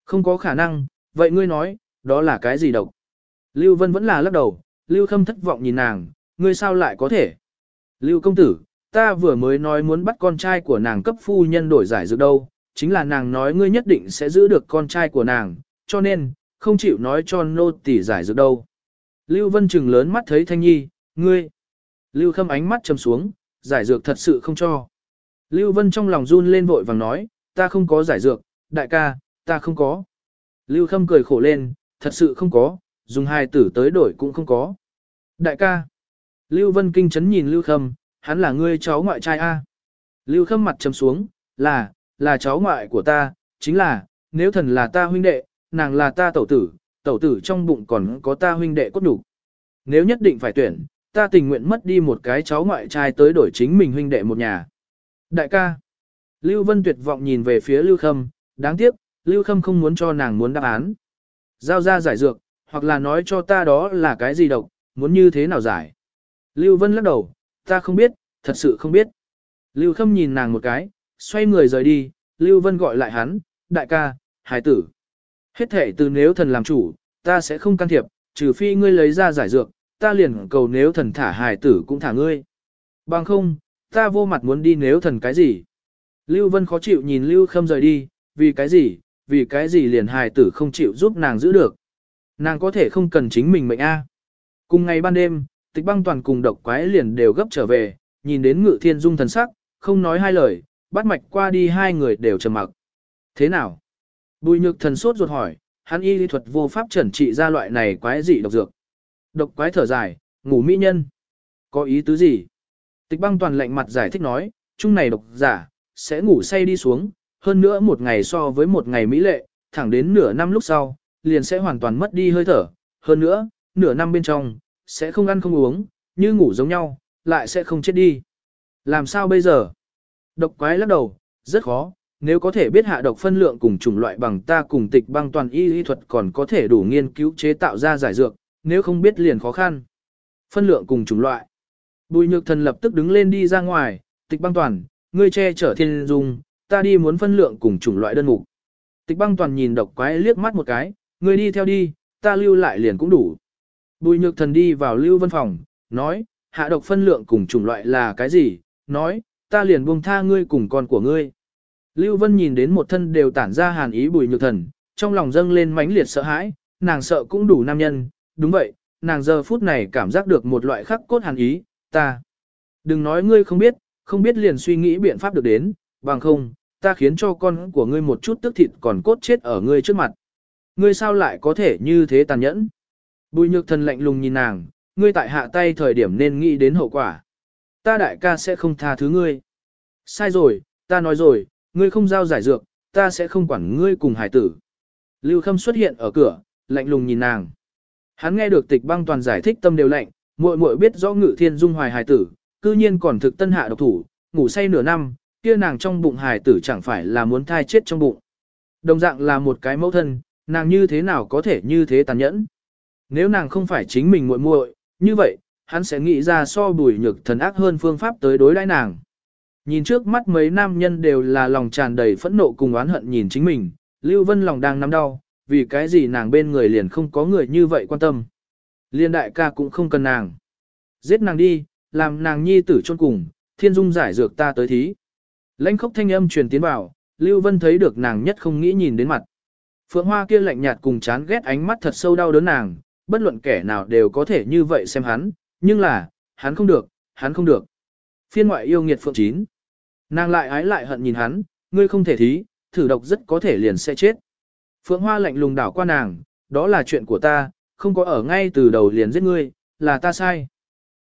Không có khả năng, vậy ngươi nói, đó là cái gì độc? Lưu Vân vẫn là lắc đầu, Lưu Khâm thất vọng nhìn nàng, ngươi sao lại có thể? Lưu công tử, ta vừa mới nói muốn bắt con trai của nàng cấp phu nhân đổi giải dược đâu, chính là nàng nói ngươi nhất định sẽ giữ được con trai của nàng, cho nên, không chịu nói cho nô tỳ giải dược đâu. Lưu Vân Trừng lớn mắt thấy Thanh Nhi, ngươi. Lưu Khâm ánh mắt trầm xuống, giải dược thật sự không cho. Lưu Vân trong lòng run lên vội vàng nói, ta không có giải dược, đại ca, ta không có. Lưu Khâm cười khổ lên, thật sự không có, dùng hai tử tới đổi cũng không có. Đại ca. Lưu Vân kinh chấn nhìn Lưu Khâm, hắn là ngươi cháu ngoại trai A. Lưu Khâm mặt trầm xuống, là, là cháu ngoại của ta, chính là, nếu thần là ta huynh đệ, nàng là ta tẩu tử, tẩu tử trong bụng còn có ta huynh đệ cốt đủ. Nếu nhất định phải tuyển, ta tình nguyện mất đi một cái cháu ngoại trai tới đổi chính mình huynh đệ một nhà. Đại ca. Lưu Vân tuyệt vọng nhìn về phía Lưu Khâm, đáng tiếc, Lưu Khâm không muốn cho nàng muốn đáp án. Giao ra giải dược, hoặc là nói cho ta đó là cái gì độc, muốn như thế nào giải. Lưu Vân lắc đầu, ta không biết, thật sự không biết. Lưu Khâm nhìn nàng một cái, xoay người rời đi, Lưu Vân gọi lại hắn, đại ca, hải tử. Hết thể từ nếu thần làm chủ, ta sẽ không can thiệp, trừ phi ngươi lấy ra giải dược, ta liền cầu nếu thần thả hải tử cũng thả ngươi. Bằng không, ta vô mặt muốn đi nếu thần cái gì. Lưu Vân khó chịu nhìn Lưu Khâm rời đi, vì cái gì, vì cái gì liền hài tử không chịu giúp nàng giữ được. Nàng có thể không cần chính mình mệnh A. Cùng ngày ban đêm, tịch băng toàn cùng độc quái liền đều gấp trở về, nhìn đến ngự thiên dung thần sắc, không nói hai lời, bắt mạch qua đi hai người đều trầm mặc. Thế nào? Bùi nhược thần sốt ruột hỏi, hắn y lý thuật vô pháp chẩn trị ra loại này quái dị độc dược. Độc quái thở dài, ngủ mỹ nhân. Có ý tứ gì? Tịch băng toàn lạnh mặt giải thích nói, chung này độc giả, sẽ ngủ say đi xuống, hơn nữa một ngày so với một ngày mỹ lệ, thẳng đến nửa năm lúc sau, liền sẽ hoàn toàn mất đi hơi thở. Hơn nữa, nửa năm bên trong, sẽ không ăn không uống, như ngủ giống nhau, lại sẽ không chết đi. Làm sao bây giờ? Độc quái lắc đầu, rất khó, nếu có thể biết hạ độc phân lượng cùng chủng loại bằng ta cùng tịch băng toàn y y thuật còn có thể đủ nghiên cứu chế tạo ra giải dược, nếu không biết liền khó khăn. Phân lượng cùng chủng loại. Bùi nhược thần lập tức đứng lên đi ra ngoài, tịch băng toàn, ngươi che chở thiên dung, ta đi muốn phân lượng cùng chủng loại đơn mục. Tịch băng toàn nhìn độc quái liếc mắt một cái, ngươi đi theo đi, ta lưu lại liền cũng đủ. Bùi nhược thần đi vào lưu văn phòng, nói, hạ độc phân lượng cùng chủng loại là cái gì, nói, ta liền buông tha ngươi cùng con của ngươi. Lưu Vân nhìn đến một thân đều tản ra hàn ý bùi nhược thần, trong lòng dâng lên mãnh liệt sợ hãi, nàng sợ cũng đủ nam nhân, đúng vậy, nàng giờ phút này cảm giác được một loại khắc cốt hàn ý, ta. Đừng nói ngươi không biết, không biết liền suy nghĩ biện pháp được đến, bằng không, ta khiến cho con của ngươi một chút tức thịt còn cốt chết ở ngươi trước mặt. Ngươi sao lại có thể như thế tàn nhẫn? Bùi nhược thần lạnh lùng nhìn nàng, ngươi tại hạ tay thời điểm nên nghĩ đến hậu quả. Ta đại ca sẽ không tha thứ ngươi. Sai rồi, ta nói rồi, ngươi không giao giải dược, ta sẽ không quản ngươi cùng hải tử. Lưu Khâm xuất hiện ở cửa, lạnh lùng nhìn nàng. Hắn nghe được tịch băng toàn giải thích tâm đều lạnh, muội muội biết rõ ngự thiên dung hoài hải tử, cư nhiên còn thực tân hạ độc thủ, ngủ say nửa năm, kia nàng trong bụng hải tử chẳng phải là muốn thai chết trong bụng. Đồng dạng là một cái mẫu thân, nàng như thế nào có thể như thế tàn nhẫn. Nếu nàng không phải chính mình muội muội, như vậy, hắn sẽ nghĩ ra so bùi nhược thần ác hơn phương pháp tới đối đãi nàng. Nhìn trước mắt mấy nam nhân đều là lòng tràn đầy phẫn nộ cùng oán hận nhìn chính mình, Lưu Vân lòng đang nắm đau, vì cái gì nàng bên người liền không có người như vậy quan tâm. Liên đại ca cũng không cần nàng. Giết nàng đi, làm nàng nhi tử chôn cùng, thiên dung giải dược ta tới thí. Lãnh khốc thanh âm truyền tiến vào, Lưu Vân thấy được nàng nhất không nghĩ nhìn đến mặt. Phượng Hoa kia lạnh nhạt cùng chán ghét ánh mắt thật sâu đau đớn nàng, bất luận kẻ nào đều có thể như vậy xem hắn, nhưng là, hắn không được, hắn không được. Phiên ngoại yêu nghiệt Phượng Chín. Nàng lại ái lại hận nhìn hắn, ngươi không thể thí, thử độc rất có thể liền sẽ chết. Phượng Hoa lạnh lùng đảo qua nàng, đó là chuyện của ta, không có ở ngay từ đầu liền giết ngươi, là ta sai.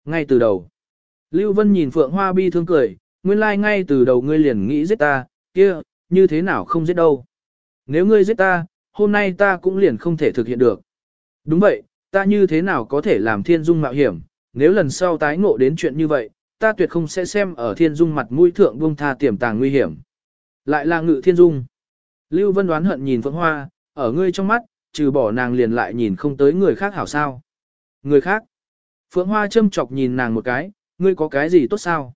Ngay từ đầu. Lưu Vân nhìn Phượng Hoa bi thương cười, nguyên lai like ngay từ đầu ngươi liền nghĩ giết ta, kia, như thế nào không giết đâu. Nếu ngươi giết ta, hôm nay ta cũng liền không thể thực hiện được. Đúng vậy, ta như thế nào có thể làm thiên dung mạo hiểm, nếu lần sau tái ngộ đến chuyện như vậy, ta tuyệt không sẽ xem ở thiên dung mặt mũi thượng buông tha tiềm tàng nguy hiểm. Lại là ngự thiên dung. Lưu Vân đoán hận nhìn Phượng Hoa, ở ngươi trong mắt, trừ bỏ nàng liền lại nhìn không tới người khác hảo sao. Người khác. Phượng Hoa châm chọc nhìn nàng một cái, ngươi có cái gì tốt sao?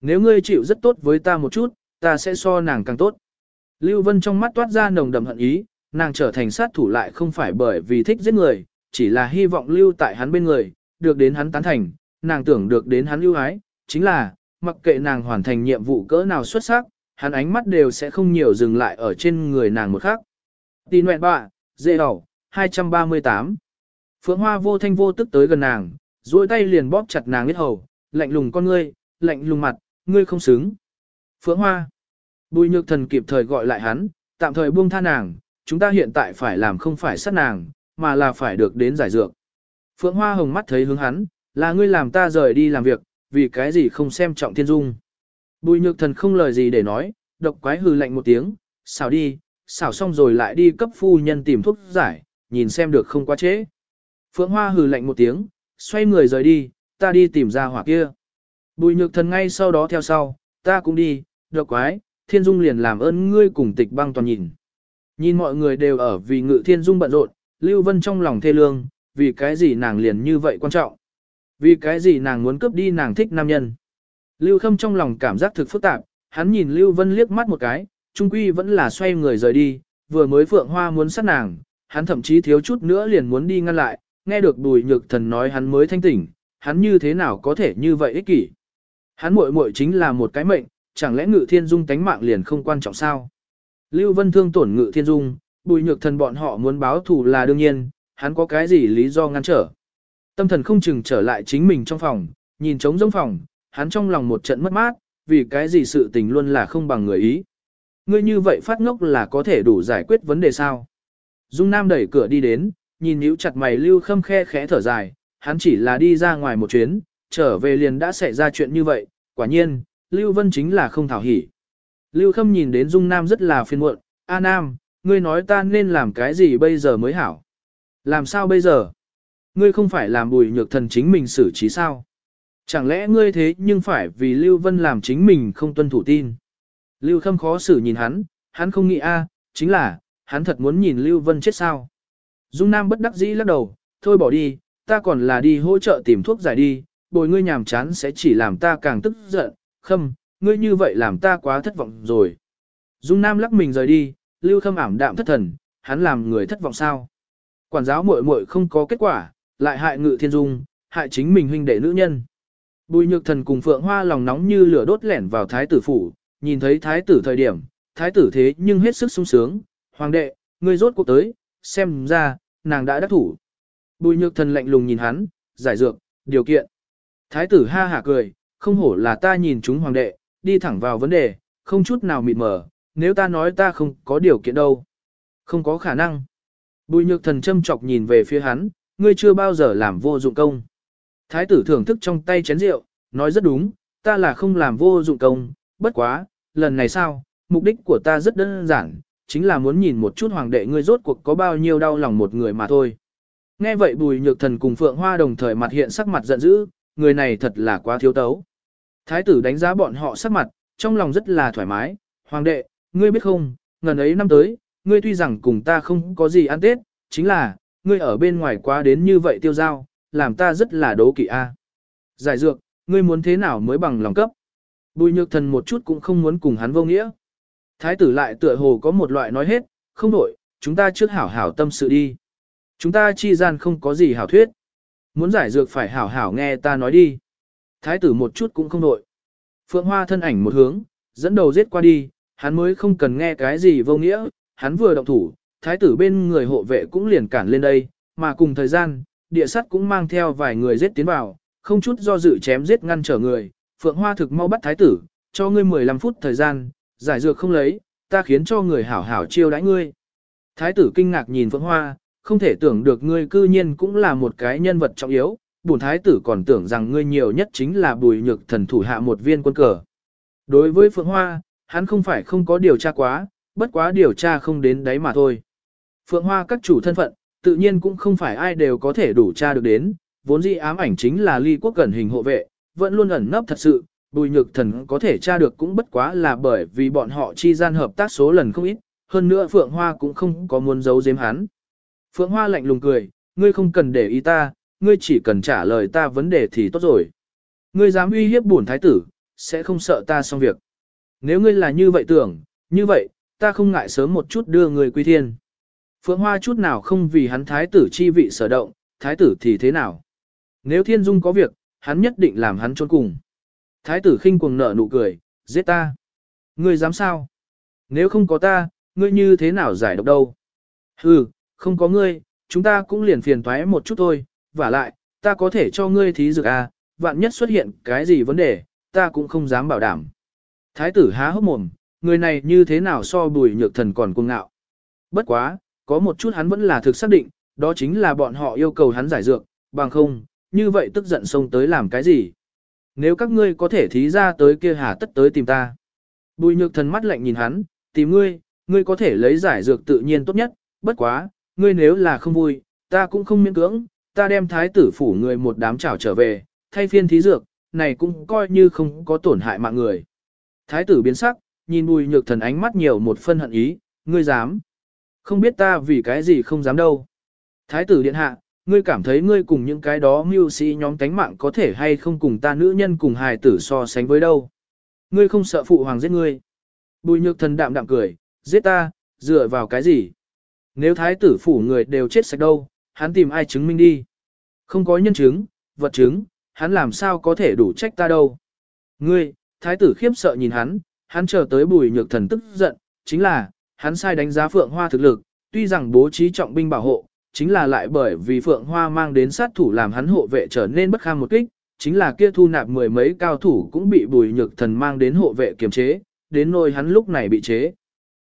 Nếu ngươi chịu rất tốt với ta một chút, ta sẽ so nàng càng tốt. Lưu Vân trong mắt toát ra nồng đậm hận ý, nàng trở thành sát thủ lại không phải bởi vì thích giết người, chỉ là hy vọng lưu tại hắn bên người, được đến hắn tán thành, nàng tưởng được đến hắn lưu ái, chính là, mặc kệ nàng hoàn thành nhiệm vụ cỡ nào xuất sắc, hắn ánh mắt đều sẽ không nhiều dừng lại ở trên người nàng một khắc. Tì nguyện bạ, dễ đỏ, 238. Phượng Hoa vô thanh vô tức tới gần nàng, duỗi tay liền bóp chặt nàng biết hầu, lạnh lùng con ngươi, lạnh lùng mặt, ngươi không xứng. Phượng Hoa. Bùi nhược thần kịp thời gọi lại hắn, tạm thời buông tha nàng, chúng ta hiện tại phải làm không phải sát nàng, mà là phải được đến giải dược. Phượng Hoa hồng mắt thấy hướng hắn, là ngươi làm ta rời đi làm việc, vì cái gì không xem trọng thiên dung. Bùi nhược thần không lời gì để nói, độc quái hừ lạnh một tiếng, xảo đi, xảo xong rồi lại đi cấp phu nhân tìm thuốc giải, nhìn xem được không quá trễ. Phượng Hoa hừ lạnh một tiếng, xoay người rời đi, ta đi tìm ra hỏa kia. Bùi nhược thần ngay sau đó theo sau, ta cũng đi, độc quái, thiên dung liền làm ơn ngươi cùng tịch băng toàn nhìn. Nhìn mọi người đều ở vì ngự thiên dung bận rộn, Lưu Vân trong lòng thê lương, vì cái gì nàng liền như vậy quan trọng. Vì cái gì nàng muốn cướp đi nàng thích nam nhân. Lưu Khâm trong lòng cảm giác thực phức tạp, hắn nhìn Lưu Vân liếc mắt một cái, trung quy vẫn là xoay người rời đi, vừa mới Phượng Hoa muốn sát nàng, hắn thậm chí thiếu chút nữa liền muốn đi ngăn lại, nghe được Bùi Nhược Thần nói hắn mới thanh tỉnh, hắn như thế nào có thể như vậy ích kỷ. Hắn muội muội chính là một cái mệnh, chẳng lẽ Ngự Thiên Dung tánh mạng liền không quan trọng sao? Lưu Vân thương tổn Ngự Thiên Dung, Bùi Nhược Thần bọn họ muốn báo thù là đương nhiên, hắn có cái gì lý do ngăn trở? Tâm thần không chừng trở lại chính mình trong phòng, nhìn trống rỗng phòng, hắn trong lòng một trận mất mát, vì cái gì sự tình luôn là không bằng người ý. Ngươi như vậy phát ngốc là có thể đủ giải quyết vấn đề sao? Dung Nam đẩy cửa đi đến, nhìn nhíu chặt mày Lưu Khâm khe khẽ thở dài, hắn chỉ là đi ra ngoài một chuyến, trở về liền đã xảy ra chuyện như vậy, quả nhiên, Lưu Vân chính là không thảo hỉ. Lưu Khâm nhìn đến Dung Nam rất là phiền muộn, A Nam, ngươi nói ta nên làm cái gì bây giờ mới hảo? Làm sao bây giờ? Ngươi không phải làm bùi nhược thần chính mình xử trí sao? Chẳng lẽ ngươi thế nhưng phải vì Lưu Vân làm chính mình không tuân thủ tin. Lưu Khâm khó xử nhìn hắn, hắn không nghĩ a, chính là, hắn thật muốn nhìn Lưu Vân chết sao. Dung Nam bất đắc dĩ lắc đầu, thôi bỏ đi, ta còn là đi hỗ trợ tìm thuốc giải đi, bồi ngươi nhàm chán sẽ chỉ làm ta càng tức giận, khâm, ngươi như vậy làm ta quá thất vọng rồi. Dung Nam lắc mình rời đi, Lưu Khâm ảm đạm thất thần, hắn làm người thất vọng sao. Quản giáo muội muội không có kết quả, lại hại ngự thiên dung, hại chính mình huynh đệ nữ nhân. Bùi nhược thần cùng phượng hoa lòng nóng như lửa đốt lẻn vào thái tử phủ, nhìn thấy thái tử thời điểm, thái tử thế nhưng hết sức sung sướng, hoàng đệ, ngươi rốt cuộc tới, xem ra, nàng đã đắc thủ. Bùi nhược thần lạnh lùng nhìn hắn, giải dược, điều kiện. Thái tử ha hả cười, không hổ là ta nhìn chúng hoàng đệ, đi thẳng vào vấn đề, không chút nào mịt mờ, nếu ta nói ta không có điều kiện đâu. Không có khả năng. Bùi nhược thần châm chọc nhìn về phía hắn, ngươi chưa bao giờ làm vô dụng công. Thái tử thưởng thức trong tay chén rượu, nói rất đúng, ta là không làm vô dụng công, bất quá, lần này sao, mục đích của ta rất đơn giản, chính là muốn nhìn một chút hoàng đệ ngươi rốt cuộc có bao nhiêu đau lòng một người mà thôi. Nghe vậy bùi nhược thần cùng phượng hoa đồng thời mặt hiện sắc mặt giận dữ, người này thật là quá thiếu tấu. Thái tử đánh giá bọn họ sắc mặt, trong lòng rất là thoải mái, hoàng đệ, ngươi biết không, ngần ấy năm tới, ngươi tuy rằng cùng ta không có gì ăn tết, chính là, ngươi ở bên ngoài quá đến như vậy tiêu giao, làm ta rất là đố kỵ a. Giải dược, ngươi muốn thế nào mới bằng lòng cấp? Bùi nhược thần một chút cũng không muốn cùng hắn vô nghĩa. Thái tử lại tựa hồ có một loại nói hết, không đổi, chúng ta trước hảo hảo tâm sự đi. Chúng ta chi gian không có gì hảo thuyết. Muốn giải dược phải hảo hảo nghe ta nói đi. Thái tử một chút cũng không đổi. Phượng Hoa thân ảnh một hướng, dẫn đầu giết qua đi, hắn mới không cần nghe cái gì vô nghĩa, hắn vừa động thủ, thái tử bên người hộ vệ cũng liền cản lên đây, mà cùng thời gian, địa sắt cũng mang theo vài người giết tiến vào, không chút do dự chém giết ngăn trở người, Phượng Hoa thực mau bắt thái tử, cho ngươi 15 phút thời gian, giải dược không lấy, ta khiến cho người hảo hảo chiêu đãi ngươi. Thái tử kinh ngạc nhìn Phượng Hoa, không thể tưởng được ngươi cư nhiên cũng là một cái nhân vật trọng yếu, bổn thái tử còn tưởng rằng ngươi nhiều nhất chính là bùi nhược thần thủ hạ một viên quân cờ. Đối với Phượng Hoa, hắn không phải không có điều tra quá, bất quá điều tra không đến đấy mà thôi. Phượng Hoa các chủ thân phận, tự nhiên cũng không phải ai đều có thể đủ tra được đến, vốn dĩ ám ảnh chính là ly quốc gần hình hộ vệ, vẫn luôn ẩn nấp thật sự, bùi nhược thần có thể tra được cũng bất quá là bởi vì bọn họ chi gian hợp tác số lần không ít, hơn nữa Phượng Hoa cũng không có muốn giấu giếm hắn. Phượng Hoa lạnh lùng cười, ngươi không cần để ý ta, ngươi chỉ cần trả lời ta vấn đề thì tốt rồi. Ngươi dám uy hiếp bổn thái tử, sẽ không sợ ta xong việc. Nếu ngươi là như vậy tưởng, như vậy, ta không ngại sớm một chút đưa người quy thiên. Phượng Hoa chút nào không vì hắn thái tử chi vị sở động, thái tử thì thế nào? Nếu thiên dung có việc, hắn nhất định làm hắn trốn cùng. Thái tử khinh cuồng nở nụ cười, giết ta. Ngươi dám sao? Nếu không có ta, ngươi như thế nào giải độc đâu? Hừ, không có ngươi, chúng ta cũng liền phiền toái một chút thôi, và lại, ta có thể cho ngươi thí dược à, vạn nhất xuất hiện cái gì vấn đề, ta cũng không dám bảo đảm. Thái tử há hốc mồm, người này như thế nào so bùi nhược thần còn cuồng ngạo. Bất quá, có một chút hắn vẫn là thực xác định, đó chính là bọn họ yêu cầu hắn giải dược, bằng không, như vậy tức giận xông tới làm cái gì. Nếu các ngươi có thể thí ra tới kia hà tất tới tìm ta. Bùi nhược thần mắt lạnh nhìn hắn, tìm ngươi, ngươi có thể lấy giải dược tự nhiên tốt nhất, bất quá, ngươi nếu là không vui, ta cũng không miễn cưỡng, ta đem thái tử phủ người một đám chảo trở về, thay phiên thí dược, này cũng coi như không có tổn hại mạng người. Thái tử biến sắc, nhìn bùi nhược thần ánh mắt nhiều một phân hận ý, ngươi dám. Không biết ta vì cái gì không dám đâu. Thái tử điện hạ, ngươi cảm thấy ngươi cùng những cái đó mưu sĩ nhóm tánh mạng có thể hay không cùng ta nữ nhân cùng hài tử so sánh với đâu. Ngươi không sợ phụ hoàng giết ngươi. Bùi nhược thần đạm đạm cười, giết ta, dựa vào cái gì? Nếu thái tử phủ người đều chết sạch đâu, hắn tìm ai chứng minh đi. Không có nhân chứng, vật chứng, hắn làm sao có thể đủ trách ta đâu. Ngươi, thái tử khiếp sợ nhìn hắn, hắn chờ tới bùi nhược thần tức giận, chính là, hắn sai đánh giá Phượng Hoa thực lực, tuy rằng bố trí trọng binh bảo hộ, chính là lại bởi vì Phượng Hoa mang đến sát thủ làm hắn hộ vệ trở nên bất kham một kích, chính là kia thu nạp mười mấy cao thủ cũng bị bùi nhược thần mang đến hộ vệ kiềm chế, đến nỗi hắn lúc này bị chế.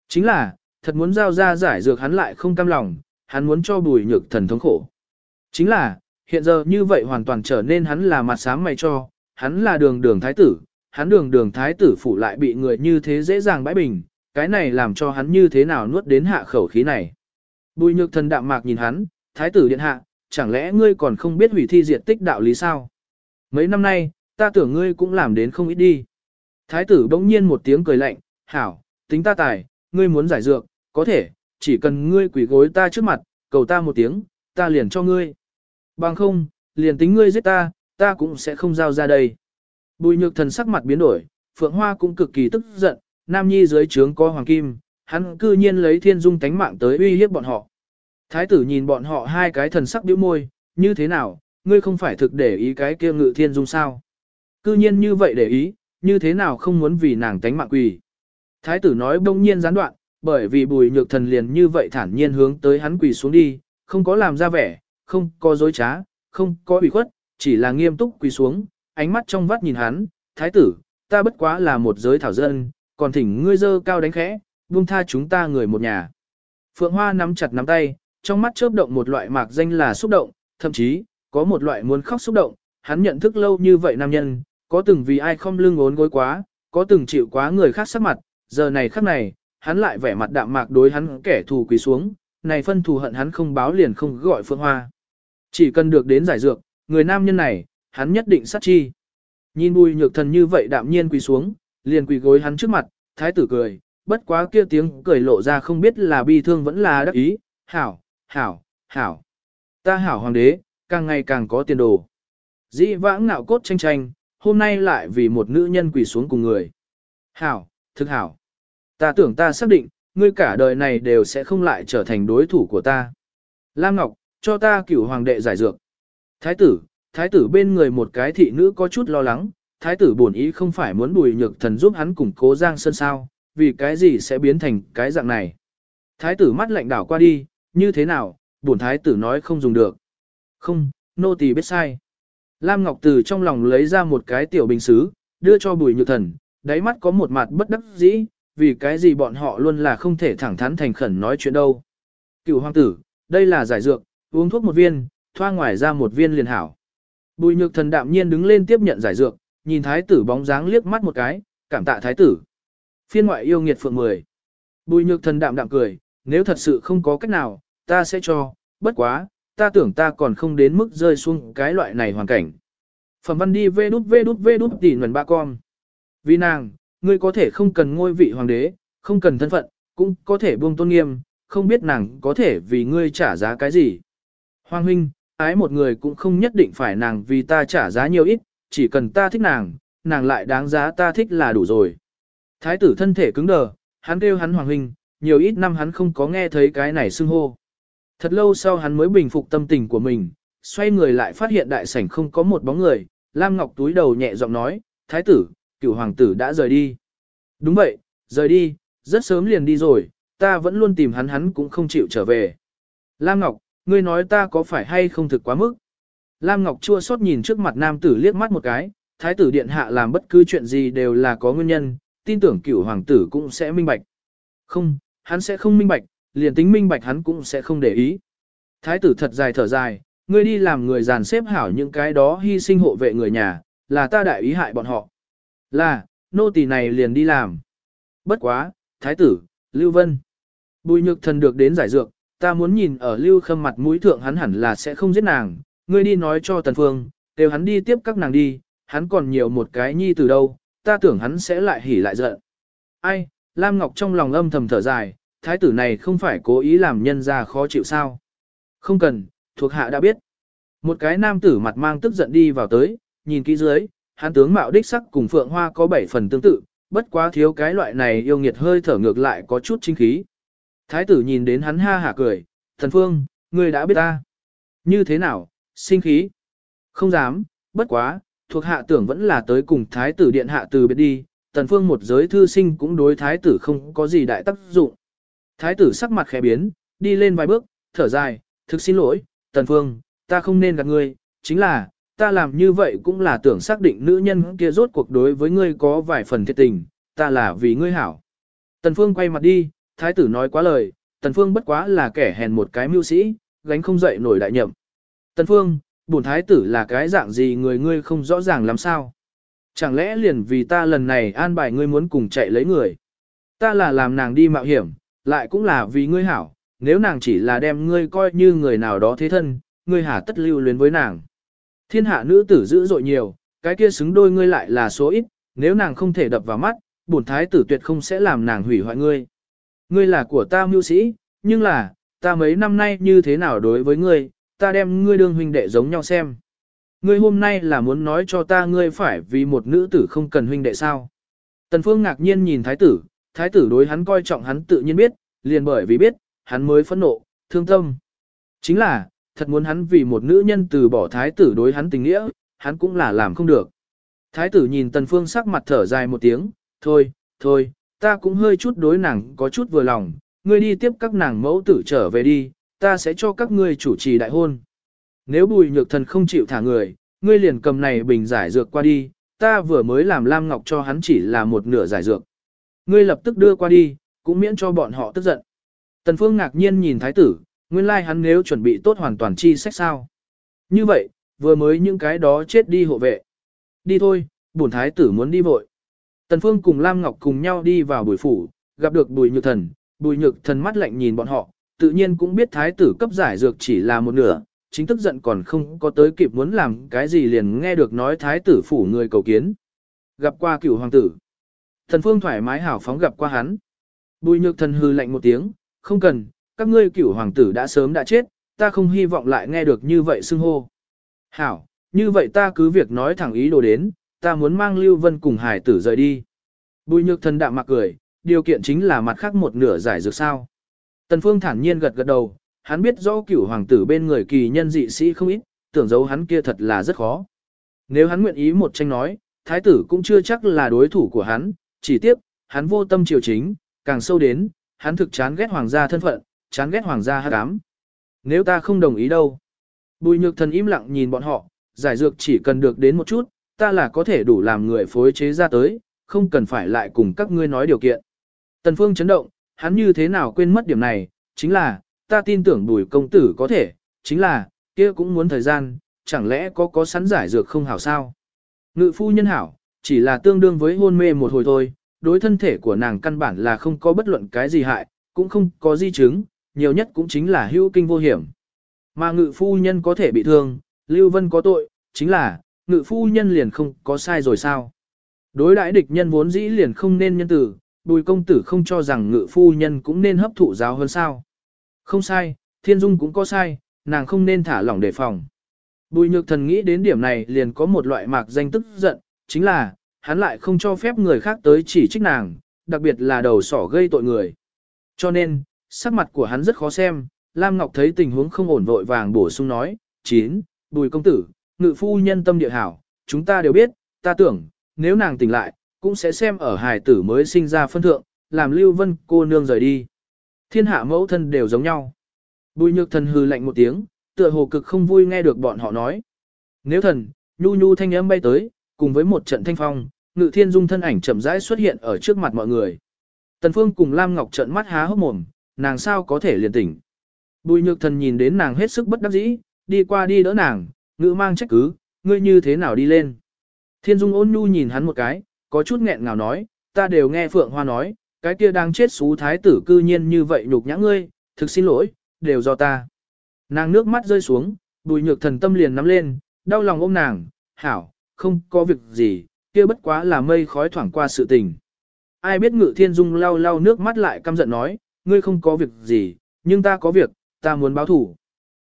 Chính là, thật muốn giao ra giải dược hắn lại không cam lòng, hắn muốn cho bùi nhược thần thống khổ. Chính là, hiện giờ như vậy hoàn toàn trở nên hắn là mặt sáng mày cho, hắn là đường đường thái tử, hắn đường đường thái tử phủ lại bị người như thế dễ dàng bãi bình, cái này làm cho hắn như thế nào nuốt đến hạ khẩu khí này. Bùi nhược thần đạm mạc nhìn hắn, thái tử điện hạ, chẳng lẽ ngươi còn không biết hủy thi diệt tích đạo lý sao? Mấy năm nay, ta tưởng ngươi cũng làm đến không ít đi. Thái tử bỗng nhiên một tiếng cười lạnh, hảo, tính ta tài, ngươi muốn giải dược, có thể, chỉ cần ngươi quỷ gối ta trước mặt, cầu ta một tiếng, ta liền cho ngươi. Bằng không, liền tính ngươi giết ta, ta cũng sẽ không giao ra đây. Bùi nhược thần sắc mặt biến đổi, Phượng Hoa cũng cực kỳ tức giận, Nam Nhi dưới trướng có Hoàng Kim, hắn cư nhiên lấy thiên dung tánh mạng tới uy hiếp bọn họ. Thái tử nhìn bọn họ hai cái thần sắc biểu môi, như thế nào, ngươi không phải thực để ý cái kia ngự thiên dung sao. Cư nhiên như vậy để ý, như thế nào không muốn vì nàng tánh mạng quỳ. Thái tử nói bỗng nhiên gián đoạn, bởi vì bùi nhược thần liền như vậy thản nhiên hướng tới hắn quỳ xuống đi, không có làm ra vẻ, không có dối trá, không có ủy khuất, chỉ là nghiêm túc quỳ xuống, ánh mắt trong vắt nhìn hắn, thái tử, ta bất quá là một giới thảo dân, còn thỉnh ngươi dơ cao đánh khẽ, buông tha chúng ta người một nhà. Phượng Hoa nắm chặt nắm tay, trong mắt chớp động một loại mạc danh là xúc động, thậm chí, có một loại muốn khóc xúc động, hắn nhận thức lâu như vậy nam nhân, có từng vì ai không lưng ốn gối quá, có từng chịu quá người khác sắc mặt, giờ này khắc này, hắn lại vẻ mặt đạm mạc đối hắn kẻ thù quỳ xuống, này phân thù hận hắn không báo liền không gọi Phượng Hoa. Chỉ cần được đến giải dược, người nam nhân này, hắn nhất định sát chi. Nhìn bùi nhược thần như vậy đạm nhiên quỳ xuống, liền quỳ gối hắn trước mặt, thái tử cười, bất quá kia tiếng cười lộ ra không biết là bi thương vẫn là đắc ý, hảo, hảo, hảo. Ta hảo hoàng đế, càng ngày càng có tiền đồ. Dĩ vãng ngạo cốt tranh tranh, hôm nay lại vì một nữ nhân quỳ xuống cùng người. Hảo, thực hảo. Ta tưởng ta xác định, ngươi cả đời này đều sẽ không lại trở thành đối thủ của ta. Lam Ngọc, cho ta cửu hoàng đệ giải dược. Thái tử, thái tử bên người một cái thị nữ có chút lo lắng, thái tử bổn ý không phải muốn bùi nhược thần giúp hắn củng cố giang sơn sao, vì cái gì sẽ biến thành cái dạng này. Thái tử mắt lạnh đảo qua đi, như thế nào, bổn thái tử nói không dùng được. Không, nô tỳ biết sai. Lam Ngọc từ trong lòng lấy ra một cái tiểu bình xứ, đưa cho bùi nhược thần, đáy mắt có một mặt bất đắc dĩ, vì cái gì bọn họ luôn là không thể thẳng thắn thành khẩn nói chuyện đâu. Cựu hoàng tử, đây là giải dược, uống thuốc một viên, thoa ngoài ra một viên liền hảo. Bùi nhược thần đạm nhiên đứng lên tiếp nhận giải dược, nhìn thái tử bóng dáng liếc mắt một cái, cảm tạ thái tử. Phiên ngoại yêu nghiệt phượng 10. Bùi nhược thần đạm đạm cười, nếu thật sự không có cách nào, ta sẽ cho, bất quá, ta tưởng ta còn không đến mức rơi xuống cái loại này hoàn cảnh. Phẩm văn đi vê đút vê đút vê đút tỉ nguồn ba con. Vì nàng, ngươi có thể không cần ngôi vị hoàng đế, không cần thân phận, cũng có thể buông tôn nghiêm, không biết nàng có thể vì ngươi trả giá cái gì. Hoàng huynh, ái một người cũng không nhất định phải nàng vì ta trả giá nhiều ít, chỉ cần ta thích nàng, nàng lại đáng giá ta thích là đủ rồi. Thái tử thân thể cứng đờ, hắn kêu hắn hoàng huynh, nhiều ít năm hắn không có nghe thấy cái này xưng hô. Thật lâu sau hắn mới bình phục tâm tình của mình, xoay người lại phát hiện đại sảnh không có một bóng người, Lam Ngọc túi đầu nhẹ giọng nói, Thái tử, cựu hoàng tử đã rời đi. Đúng vậy, rời đi, rất sớm liền đi rồi, ta vẫn luôn tìm hắn hắn cũng không chịu trở về. Lam Ngọc, ngươi nói ta có phải hay không thực quá mức? Lam Ngọc chua xót nhìn trước mặt nam tử liếc mắt một cái, thái tử điện hạ làm bất cứ chuyện gì đều là có nguyên nhân, tin tưởng cửu hoàng tử cũng sẽ minh bạch. Không, hắn sẽ không minh bạch, liền tính minh bạch hắn cũng sẽ không để ý. Thái tử thật dài thở dài, ngươi đi làm người dàn xếp hảo những cái đó hy sinh hộ vệ người nhà, là ta đại ý hại bọn họ. Là, nô tỳ này liền đi làm. Bất quá, thái tử, Lưu Vân. Bùi nhược thần được đến giải dược, ta muốn nhìn ở Lưu Khâm mặt mũi thượng hắn hẳn là sẽ không giết nàng. Ngươi đi nói cho Tần Phương, đều hắn đi tiếp các nàng đi, hắn còn nhiều một cái nhi từ đâu, ta tưởng hắn sẽ lại hỉ lại giận. Ai, Lam Ngọc trong lòng âm thầm thở dài, thái tử này không phải cố ý làm nhân ra khó chịu sao. Không cần, thuộc hạ đã biết. Một cái nam tử mặt mang tức giận đi vào tới, nhìn kỹ dưới, hắn tướng mạo đích sắc cùng Phượng Hoa có bảy phần tương tự, bất quá thiếu cái loại này yêu nghiệt hơi thở ngược lại có chút chính khí. Thái tử nhìn đến hắn ha hả cười, thần phương, ngươi đã biết ta. Như thế nào, sinh khí? Không dám, bất quá, thuộc hạ tưởng vẫn là tới cùng thái tử điện hạ từ biệt đi, tần phương một giới thư sinh cũng đối thái tử không có gì đại tác dụng. Thái tử sắc mặt khẽ biến, đi lên vài bước, thở dài, thực xin lỗi, tần phương, ta không nên gạt ngươi, chính là, ta làm như vậy cũng là tưởng xác định nữ nhân kia rốt cuộc đối với ngươi có vài phần thiệt tình, ta là vì ngươi hảo. Tần Phương quay mặt đi, thái tử nói quá lời, Tần Phương bất quá là kẻ hèn một cái mưu sĩ, gánh không dậy nổi đại nhậm. Tần Phương, bổn thái tử là cái dạng gì người ngươi không rõ ràng làm sao? Chẳng lẽ liền vì ta lần này an bài ngươi muốn cùng chạy lấy người? Ta là làm nàng đi mạo hiểm, lại cũng là vì ngươi hảo, nếu nàng chỉ là đem ngươi coi như người nào đó thế thân, ngươi hả tất lưu luyến với nàng. Thiên hạ nữ tử dữ dội nhiều, cái kia xứng đôi ngươi lại là số ít, nếu nàng không thể đập vào mắt, bổn thái tử tuyệt không sẽ làm nàng hủy hoại ngươi. Ngươi là của ta mưu sĩ, nhưng là, ta mấy năm nay như thế nào đối với ngươi, ta đem ngươi đương huynh đệ giống nhau xem. Ngươi hôm nay là muốn nói cho ta ngươi phải vì một nữ tử không cần huynh đệ sao. Tần Phương ngạc nhiên nhìn thái tử, thái tử đối hắn coi trọng hắn tự nhiên biết, liền bởi vì biết, hắn mới phẫn nộ, thương tâm. Chính là, thật muốn hắn vì một nữ nhân từ bỏ thái tử đối hắn tình nghĩa, hắn cũng là làm không được. Thái tử nhìn Tần Phương sắc mặt thở dài một tiếng, thôi, thôi, ta cũng hơi chút đối nàng có chút vừa lòng, ngươi đi tiếp các nàng mẫu tử trở về đi, ta sẽ cho các ngươi chủ trì đại hôn. Nếu bùi nhược thần không chịu thả người, ngươi liền cầm này bình giải dược qua đi, ta vừa mới làm Lam Ngọc cho hắn chỉ là một nửa giải dược. Ngươi lập tức đưa qua đi, cũng miễn cho bọn họ tức giận. Tần Phương ngạc nhiên nhìn thái tử, nguyên lai like hắn nếu chuẩn bị tốt hoàn toàn chi sách sao. Như vậy, vừa mới những cái đó chết đi hộ vệ. Đi thôi, bổn thái tử muốn đi vội. Tần Phương cùng Lam Ngọc cùng nhau đi vào bùi phủ, gặp được bùi nhược thần, bùi nhược thần mắt lạnh nhìn bọn họ, tự nhiên cũng biết thái tử cấp giải dược chỉ là một nửa, chính tức giận còn không có tới kịp muốn làm cái gì liền nghe được nói thái tử phủ người cầu kiến. Gặp qua cửu hoàng tử. Thần Phương thoải mái hảo phóng gặp qua hắn. Bùi nhược thần hư lạnh một tiếng, không cần, các ngươi cửu hoàng tử đã sớm đã chết, ta không hy vọng lại nghe được như vậy xưng hô. Hảo, như vậy ta cứ việc nói thẳng ý đồ đến, ta muốn mang Lưu Vân cùng hải tử rời đi. Bùi nhược thần đạm mặc cười, điều kiện chính là mặt khác một nửa giải dược sao. Tần Phương thản nhiên gật gật đầu, hắn biết rõ cửu hoàng tử bên người kỳ nhân dị sĩ không ít, tưởng giấu hắn kia thật là rất khó. Nếu hắn nguyện ý một tranh nói, thái tử cũng chưa chắc là đối thủ của hắn, chỉ tiếp, hắn vô tâm triều chính, càng sâu đến, hắn thực chán ghét hoàng gia thân phận, chán ghét hoàng gia hát ám. Nếu ta không đồng ý đâu. Bùi nhược thần im lặng nhìn bọn họ, giải dược chỉ cần được đến một chút, ta là có thể đủ làm người phối chế ra tới, không cần phải lại cùng các ngươi nói điều kiện. Tần Phương chấn động, hắn như thế nào quên mất điểm này, chính là, ta tin tưởng bùi công tử có thể, chính là, kia cũng muốn thời gian, chẳng lẽ có có sẵn giải dược không hảo sao? Ngự phu nhân hảo, chỉ là tương đương với hôn mê một hồi thôi, đối thân thể của nàng căn bản là không có bất luận cái gì hại, cũng không có di chứng, nhiều nhất cũng chính là hữu kinh vô hiểm. Mà ngự phu nhân có thể bị thương, Lưu Vân có tội, chính là, ngự phu nhân liền không có sai rồi sao? Đối đãi địch nhân vốn dĩ liền không nên nhân tử, bùi công tử không cho rằng ngự phu nhân cũng nên hấp thụ giáo hơn sao. Không sai, thiên dung cũng có sai, nàng không nên thả lỏng đề phòng. Bùi nhược thần nghĩ đến điểm này liền có một loại mạc danh tức giận, chính là, hắn lại không cho phép người khác tới chỉ trích nàng, đặc biệt là đầu sỏ gây tội người. Cho nên, sắc mặt của hắn rất khó xem, Lam Ngọc thấy tình huống không ổn vội vàng bổ sung nói, chín, bùi công tử, ngự phu nhân tâm địa hảo, chúng ta đều biết, ta tưởng, nếu nàng tỉnh lại, cũng sẽ xem ở hài tử mới sinh ra phân thượng, làm Lưu Vân cô nương rời đi. Thiên hạ mẫu thân đều giống nhau. Bùi nhược thần hư lạnh một tiếng, tựa hồ cực không vui nghe được bọn họ nói. Nếu thần, nhu nhu thanh âm bay tới, cùng với một trận thanh phong, ngự thiên dung thân ảnh chậm rãi xuất hiện ở trước mặt mọi người. Tần Phương cùng Lam Ngọc trợn mắt há hốc mồm, nàng sao có thể liền tỉnh. Bùi nhược thần nhìn đến nàng hết sức bất đắc dĩ, đi qua đi đỡ nàng, ngự mang trách cứ, ngươi như thế nào đi lên. Thiên dung ôn nhu nhìn hắn một cái, có chút nghẹn ngào nói, ta đều nghe Phượng Hoa nói, cái kia đang chết xú thái tử cư nhiên như vậy nhục nhã ngươi, thực xin lỗi, đều do ta. Nàng nước mắt rơi xuống, bùi nhược thần tâm liền nắm lên, đau lòng ôm nàng, hảo, không có việc gì, kia bất quá là mây khói thoảng qua sự tình. Ai biết ngự thiên dung lau lau nước mắt lại căm giận nói, ngươi không có việc gì, nhưng ta có việc, ta muốn báo thủ.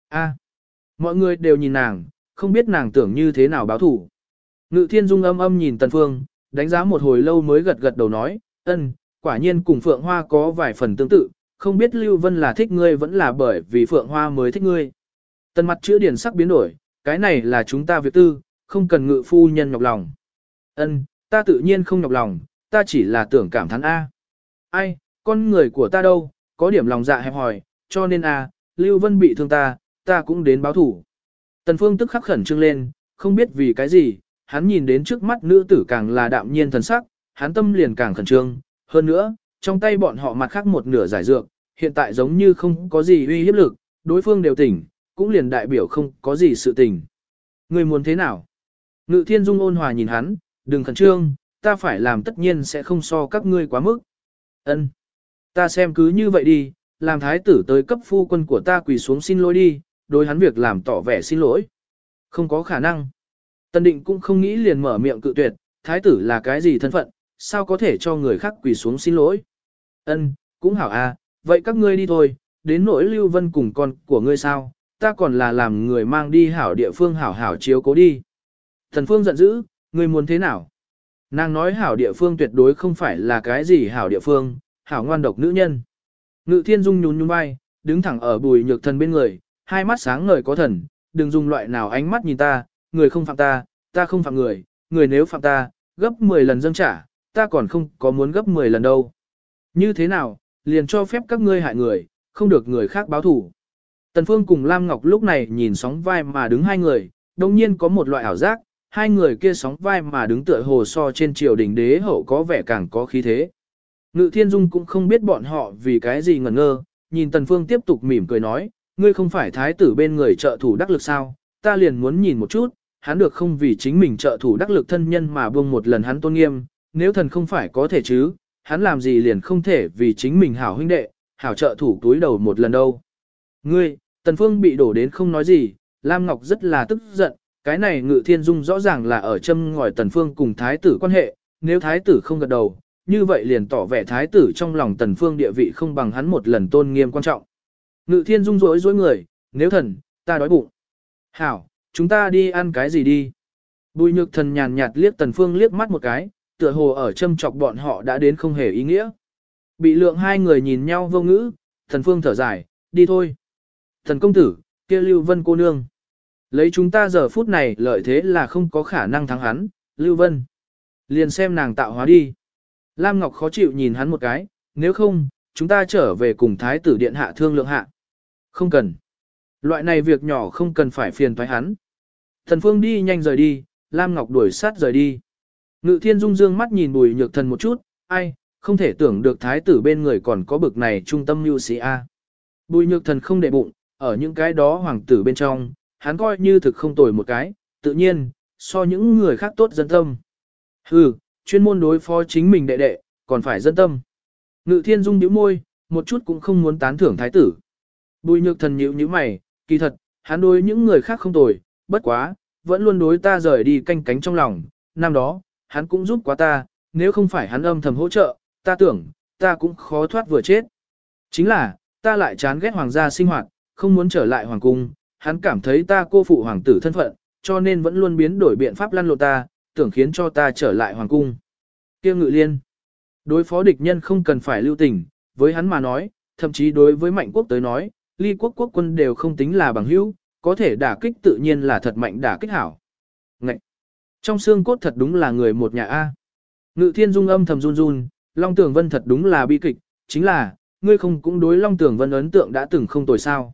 A, mọi người đều nhìn nàng, không biết nàng tưởng như thế nào báo thủ. Ngự thiên dung âm âm nhìn tần phương, đánh giá một hồi lâu mới gật gật đầu nói, ân, quả nhiên cùng Phượng Hoa có vài phần tương tự, không biết Lưu Vân là thích ngươi vẫn là bởi vì Phượng Hoa mới thích ngươi. Tần mặt chữa điển sắc biến đổi, cái này là chúng ta việc tư, không cần ngự phu nhân nhọc lòng. Ân, ta tự nhiên không nhọc lòng, ta chỉ là tưởng cảm thán A. Ai, con người của ta đâu, có điểm lòng dạ hẹp hòi, cho nên A, Lưu Vân bị thương ta, ta cũng đến báo thủ. Tần Phương tức khắc khẩn trương lên, không biết vì cái gì, hắn nhìn đến trước mắt nữ tử càng là đạm nhiên thần sắc, hắn tâm liền càng khẩn trương, hơn nữa, trong tay bọn họ mặt khác một nửa giải dược, hiện tại giống như không có gì uy hiếp lực, đối phương đều tỉnh, cũng liền đại biểu không có gì sự tỉnh. Người muốn thế nào? Ngự thiên dung ôn hòa nhìn hắn, đừng khẩn trương, ta phải làm tất nhiên sẽ không so các ngươi quá mức. Ân, Ta xem cứ như vậy đi, làm thái tử tới cấp phu quân của ta quỳ xuống xin lỗi đi, đối hắn việc làm tỏ vẻ xin lỗi. Không có khả năng. Tần định cũng không nghĩ liền mở miệng cự tuyệt, thái tử là cái gì thân phận, sao có thể cho người khác quỳ xuống xin lỗi. Ân, cũng hảo à, vậy các ngươi đi thôi, đến nỗi Lưu Vân cùng con của ngươi sao, ta còn là làm người mang đi hảo địa phương hảo hảo chiếu cố đi. Thần Phương giận dữ, ngươi muốn thế nào? Nàng nói hảo địa phương tuyệt đối không phải là cái gì hảo địa phương, hảo ngoan độc nữ nhân. Ngự thiên dung nhún nhún vai, đứng thẳng ở bùi nhược thần bên người, hai mắt sáng ngời có thần, đừng dùng loại nào ánh mắt nhìn ta, người không phạm ta, ta không phạm người, người nếu phạm ta, gấp 10 lần dâng trả, ta còn không có muốn gấp 10 lần đâu. Như thế nào, liền cho phép các ngươi hại người, không được người khác báo thủ. Tần Phương cùng Lam Ngọc lúc này nhìn sóng vai mà đứng hai người, đồng nhiên có một loại ảo giác, hai người kia sóng vai mà đứng tựa hồ so trên triều đình đế hậu có vẻ càng có khí thế. Ngự Thiên Dung cũng không biết bọn họ vì cái gì ngẩn ngơ, nhìn Tần Phương tiếp tục mỉm cười nói, ngươi không phải thái tử bên người trợ thủ đắc lực sao, ta liền muốn nhìn một chút, hắn được không vì chính mình trợ thủ đắc lực thân nhân mà buông một lần hắn tôn nghiêm, nếu thần không phải có thể chứ, hắn làm gì liền không thể vì chính mình hảo huynh đệ, hảo trợ thủ túi đầu một lần đâu. Ngươi, Tần Phương bị đổ đến không nói gì, Lam Ngọc rất là tức giận, cái này ngự thiên dung rõ ràng là ở châm ngòi Tần Phương cùng thái tử quan hệ, nếu thái tử không gật đầu, như vậy liền tỏ vẻ thái tử trong lòng Tần Phương địa vị không bằng hắn một lần tôn nghiêm quan trọng. Ngự thiên dung rối rối người, nếu thần, ta đói bụng. Hảo, chúng ta đi ăn cái gì đi? Bùi nhược thần nhàn nhạt liếc Tần Phương liếc mắt một cái, tựa hồ ở châm chọc bọn họ đã đến không hề ý nghĩa. Bị lượng hai người nhìn nhau vô ngữ, Tần Phương thở dài, đi thôi. Thần công tử, kia Lưu Vân cô nương. Lấy chúng ta giờ phút này lợi thế là không có khả năng thắng hắn, Lưu Vân. Liền xem nàng tạo hóa đi. Lam Ngọc khó chịu nhìn hắn một cái, nếu không, chúng ta trở về cùng thái tử điện hạ thương lượng hạ. Không cần. Loại này việc nhỏ không cần phải phiền thoái hắn. Thần Phương đi nhanh rời đi, Lam Ngọc đuổi sát rời đi. Ngự thiên dung dương mắt nhìn bùi nhược thần một chút, ai, không thể tưởng được thái tử bên người còn có bực này trung tâm mưu sĩ A. Bùi nhược thần không để bụng, ở những cái đó hoàng tử bên trong, hắn coi như thực không tồi một cái, tự nhiên, so những người khác tốt dân tâm. Hừ, chuyên môn đối phó chính mình đệ đệ, còn phải dân tâm. Ngự thiên dung nhíu môi, một chút cũng không muốn tán thưởng thái tử. Bùi nhược thần nhíu nhíu mày, kỳ thật, hắn đối những người khác không tồi, bất quá, vẫn luôn đối ta rời đi canh cánh trong lòng, năm đó, hắn cũng giúp quá ta, nếu không phải hắn âm thầm hỗ trợ, ta tưởng, ta cũng khó thoát vừa chết. Chính là, ta lại chán ghét hoàng gia sinh hoạt, không muốn trở lại hoàng cung, hắn cảm thấy ta cô phụ hoàng tử thân phận, cho nên vẫn luôn biến đổi biện pháp lăn lộn ta, tưởng khiến cho ta trở lại hoàng cung. Kia ngự liên, đối phó địch nhân không cần phải lưu tình, với hắn mà nói, thậm chí đối với mạnh quốc tới nói, ly quốc quốc quân đều không tính là bằng hữu, có thể đả kích tự nhiên là thật mạnh đả kích hảo. Ngậy! Trong xương cốt thật đúng là người một nhà A. Ngự thiên dung âm thầm run run, Long Tường Vân thật đúng là bi kịch, chính là, ngươi không cũng đối Long Tường Vân ấn tượng đã từng không tồi sao.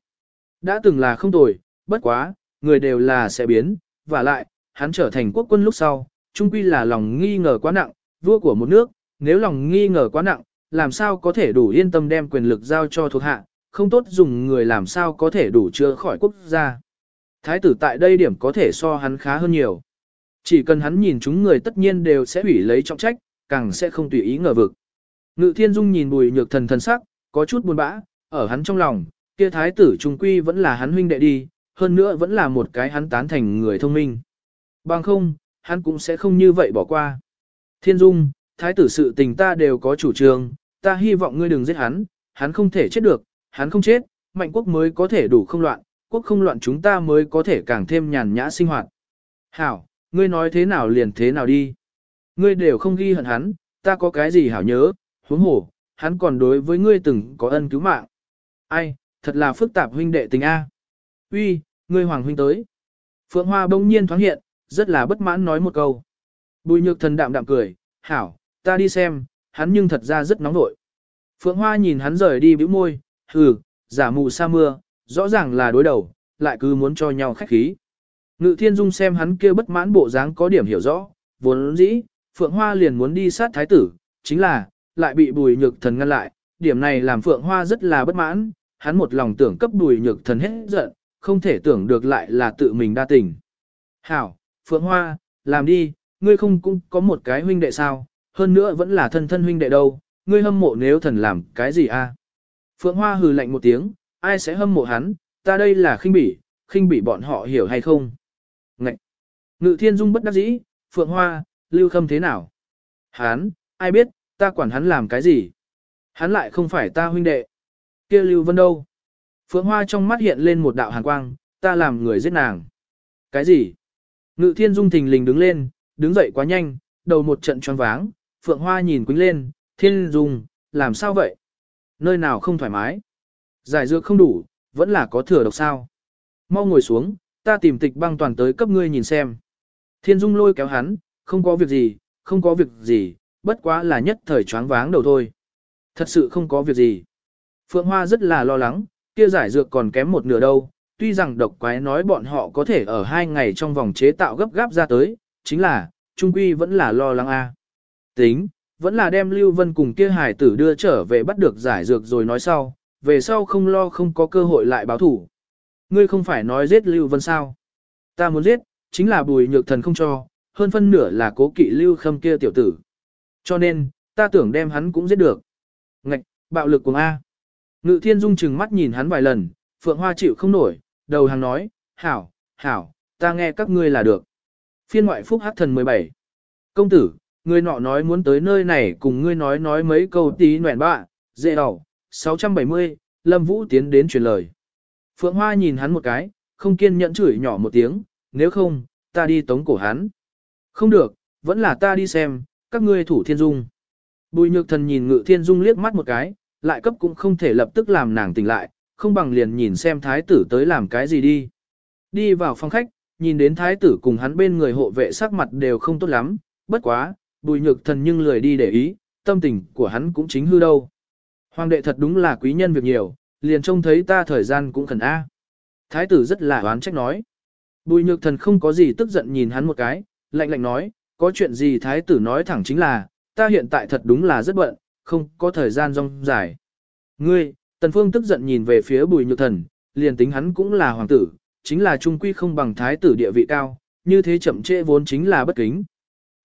Đã từng là không tồi, bất quá, người đều là sẽ biến, và lại, hắn trở thành quốc quân lúc sau, trung quy là lòng nghi ngờ quá nặng, vua của một nước, nếu lòng nghi ngờ quá nặng, làm sao có thể đủ yên tâm đem quyền lực giao cho thuộc hạ, không tốt dùng người làm sao có thể đủ chữa khỏi quốc gia. Thái tử tại đây điểm có thể so hắn khá hơn nhiều. Chỉ cần hắn nhìn chúng người tất nhiên đều sẽ ủy lấy trọng trách, càng sẽ không tùy ý ngờ vực. Ngự thiên dung nhìn bùi nhược thần thần sắc, có chút buồn bã, ở hắn trong lòng, kia thái tử trung quy vẫn là hắn huynh đệ đi, hơn nữa vẫn là một cái hắn tán thành người thông minh. Bằng không, hắn cũng sẽ không như vậy bỏ qua. Thiên dung, thái tử sự tình ta đều có chủ trương, ta hy vọng ngươi đừng giết hắn, hắn không thể chết được, hắn không chết, mạnh quốc mới có thể đủ không loạn, quốc không loạn chúng ta mới có thể càng thêm nhàn nhã sinh hoạt. Hảo, ngươi nói thế nào liền thế nào đi. Ngươi đều không ghi hận hắn, ta có cái gì hảo nhớ, huống hổ, hắn còn đối với ngươi từng có ân cứu mạng. Ai, thật là phức tạp huynh đệ tình A. Uy, ngươi hoàng huynh tới. Phượng Hoa bỗng nhiên thoáng hiện, rất là bất mãn nói một câu. Bùi nhược thần đạm đạm cười, hảo, ta đi xem, hắn nhưng thật ra rất nóng nội. Phượng Hoa nhìn hắn rời đi bĩu môi, hừ, giả mù sa mưa, rõ ràng là đối đầu, lại cứ muốn cho nhau khách khí. Ngự thiên dung xem hắn kia bất mãn bộ dáng có điểm hiểu rõ, vốn dĩ, Phượng Hoa liền muốn đi sát thái tử, chính là, lại bị bùi nhược thần ngăn lại, điểm này làm Phượng Hoa rất là bất mãn, hắn một lòng tưởng cấp bùi nhược thần hết giận, không thể tưởng được lại là tự mình đa tình. Hảo, Phượng Hoa, làm đi, ngươi không cũng có một cái huynh đệ sao, hơn nữa vẫn là thân thân huynh đệ đâu, ngươi hâm mộ nếu thần làm cái gì a? Phượng Hoa hừ lạnh một tiếng, ai sẽ hâm mộ hắn, ta đây là khinh bỉ, khinh bỉ bọn họ hiểu hay không? Ngậy! Ngự thiên dung bất đắc dĩ, phượng hoa, lưu khâm thế nào? Hắn, ai biết, ta quản hắn làm cái gì? Hắn lại không phải ta huynh đệ. kia lưu vân đâu? Phượng hoa trong mắt hiện lên một đạo hàn quang, ta làm người giết nàng. Cái gì? Ngự thiên dung thình lình đứng lên, đứng dậy quá nhanh, đầu một trận choáng váng, phượng hoa nhìn quýnh lên, thiên dung, làm sao vậy? Nơi nào không thoải mái? Giải dược không đủ, vẫn là có thừa độc sao? Mau ngồi xuống, ta tìm tịch băng toàn tới cấp ngươi nhìn xem. Thiên dung lôi kéo hắn, không có việc gì, không có việc gì, bất quá là nhất thời choáng váng đầu thôi. Thật sự không có việc gì. Phượng Hoa rất là lo lắng, kia giải dược còn kém một nửa đâu, tuy rằng độc quái nói bọn họ có thể ở hai ngày trong vòng chế tạo gấp gáp ra tới, chính là, trung quy vẫn là lo lắng a. Tính, vẫn là đem Lưu Vân cùng kia hải tử đưa trở về bắt được giải dược rồi nói sau, về sau không lo không có cơ hội lại báo thủ. Ngươi không phải nói giết Lưu Vân sao? Ta muốn giết, chính là bùi nhược thần không cho, hơn phân nửa là cố kỵ Lưu Khâm kia tiểu tử. Cho nên, ta tưởng đem hắn cũng giết được. Ngạch, bạo lực cùng A. Ngự thiên dung chừng mắt nhìn hắn vài lần, Phượng Hoa chịu không nổi, đầu hàng nói, hảo, hảo, ta nghe các ngươi là được. Phiên ngoại phúc hắc thần 17. Công tử, người nọ nói muốn tới nơi này cùng ngươi nói nói mấy câu tí nguyện bạ, dễ đầu, 670, Lâm Vũ tiến đến truyền lời. Phượng Hoa nhìn hắn một cái, không kiên nhẫn chửi nhỏ một tiếng, nếu không, ta đi tống cổ hắn. Không được, vẫn là ta đi xem, các ngươi thủ thiên dung. Bùi nhược thần nhìn ngự thiên dung liếc mắt một cái, lại cấp cũng không thể lập tức làm nàng tỉnh lại, không bằng liền nhìn xem thái tử tới làm cái gì đi. Đi vào phòng khách, nhìn đến thái tử cùng hắn bên người hộ vệ sắc mặt đều không tốt lắm, bất quá, bùi nhược thần nhưng lười đi để ý, tâm tình của hắn cũng chính hư đâu. Hoàng đệ thật đúng là quý nhân việc nhiều, liền trông thấy ta thời gian cũng khẩn A. Thái tử rất là oán trách nói. Bùi nhược thần không có gì tức giận nhìn hắn một cái, lạnh lạnh nói, có chuyện gì thái tử nói thẳng chính là, ta hiện tại thật đúng là rất bận, không có thời gian rong dài. Ngươi, Tần Phương tức giận nhìn về phía bùi nhược thần, liền tính hắn cũng là hoàng tử, chính là trung quy không bằng thái tử địa vị cao, như thế chậm trễ vốn chính là bất kính.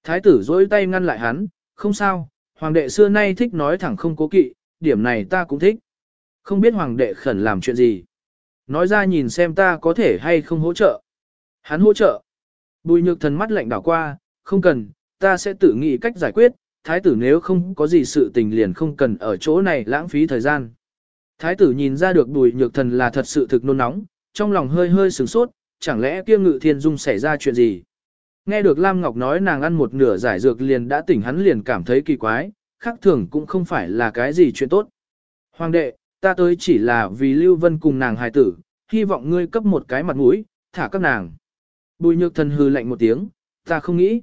Thái tử dối tay ngăn lại hắn, không sao, hoàng đệ xưa nay thích nói thẳng không cố kỵ, điểm này ta cũng thích. Không biết hoàng đệ khẩn làm chuyện gì. Nói ra nhìn xem ta có thể hay không hỗ trợ. Hắn hỗ trợ. Bùi nhược thần mắt lạnh đảo qua, không cần, ta sẽ tự nghĩ cách giải quyết, thái tử nếu không có gì sự tình liền không cần ở chỗ này lãng phí thời gian. Thái tử nhìn ra được bùi nhược thần là thật sự thực nôn nóng, trong lòng hơi hơi sửng sốt, chẳng lẽ kia ngự thiên dung xảy ra chuyện gì. Nghe được Lam Ngọc nói nàng ăn một nửa giải dược liền đã tỉnh hắn liền cảm thấy kỳ quái, khác thường cũng không phải là cái gì chuyện tốt. Hoàng đệ, ta tới chỉ là vì Lưu Vân cùng nàng hài tử, hy vọng ngươi cấp một cái mặt mũi, thả các nàng. Bùi nhược thần hư lạnh một tiếng, ta không nghĩ.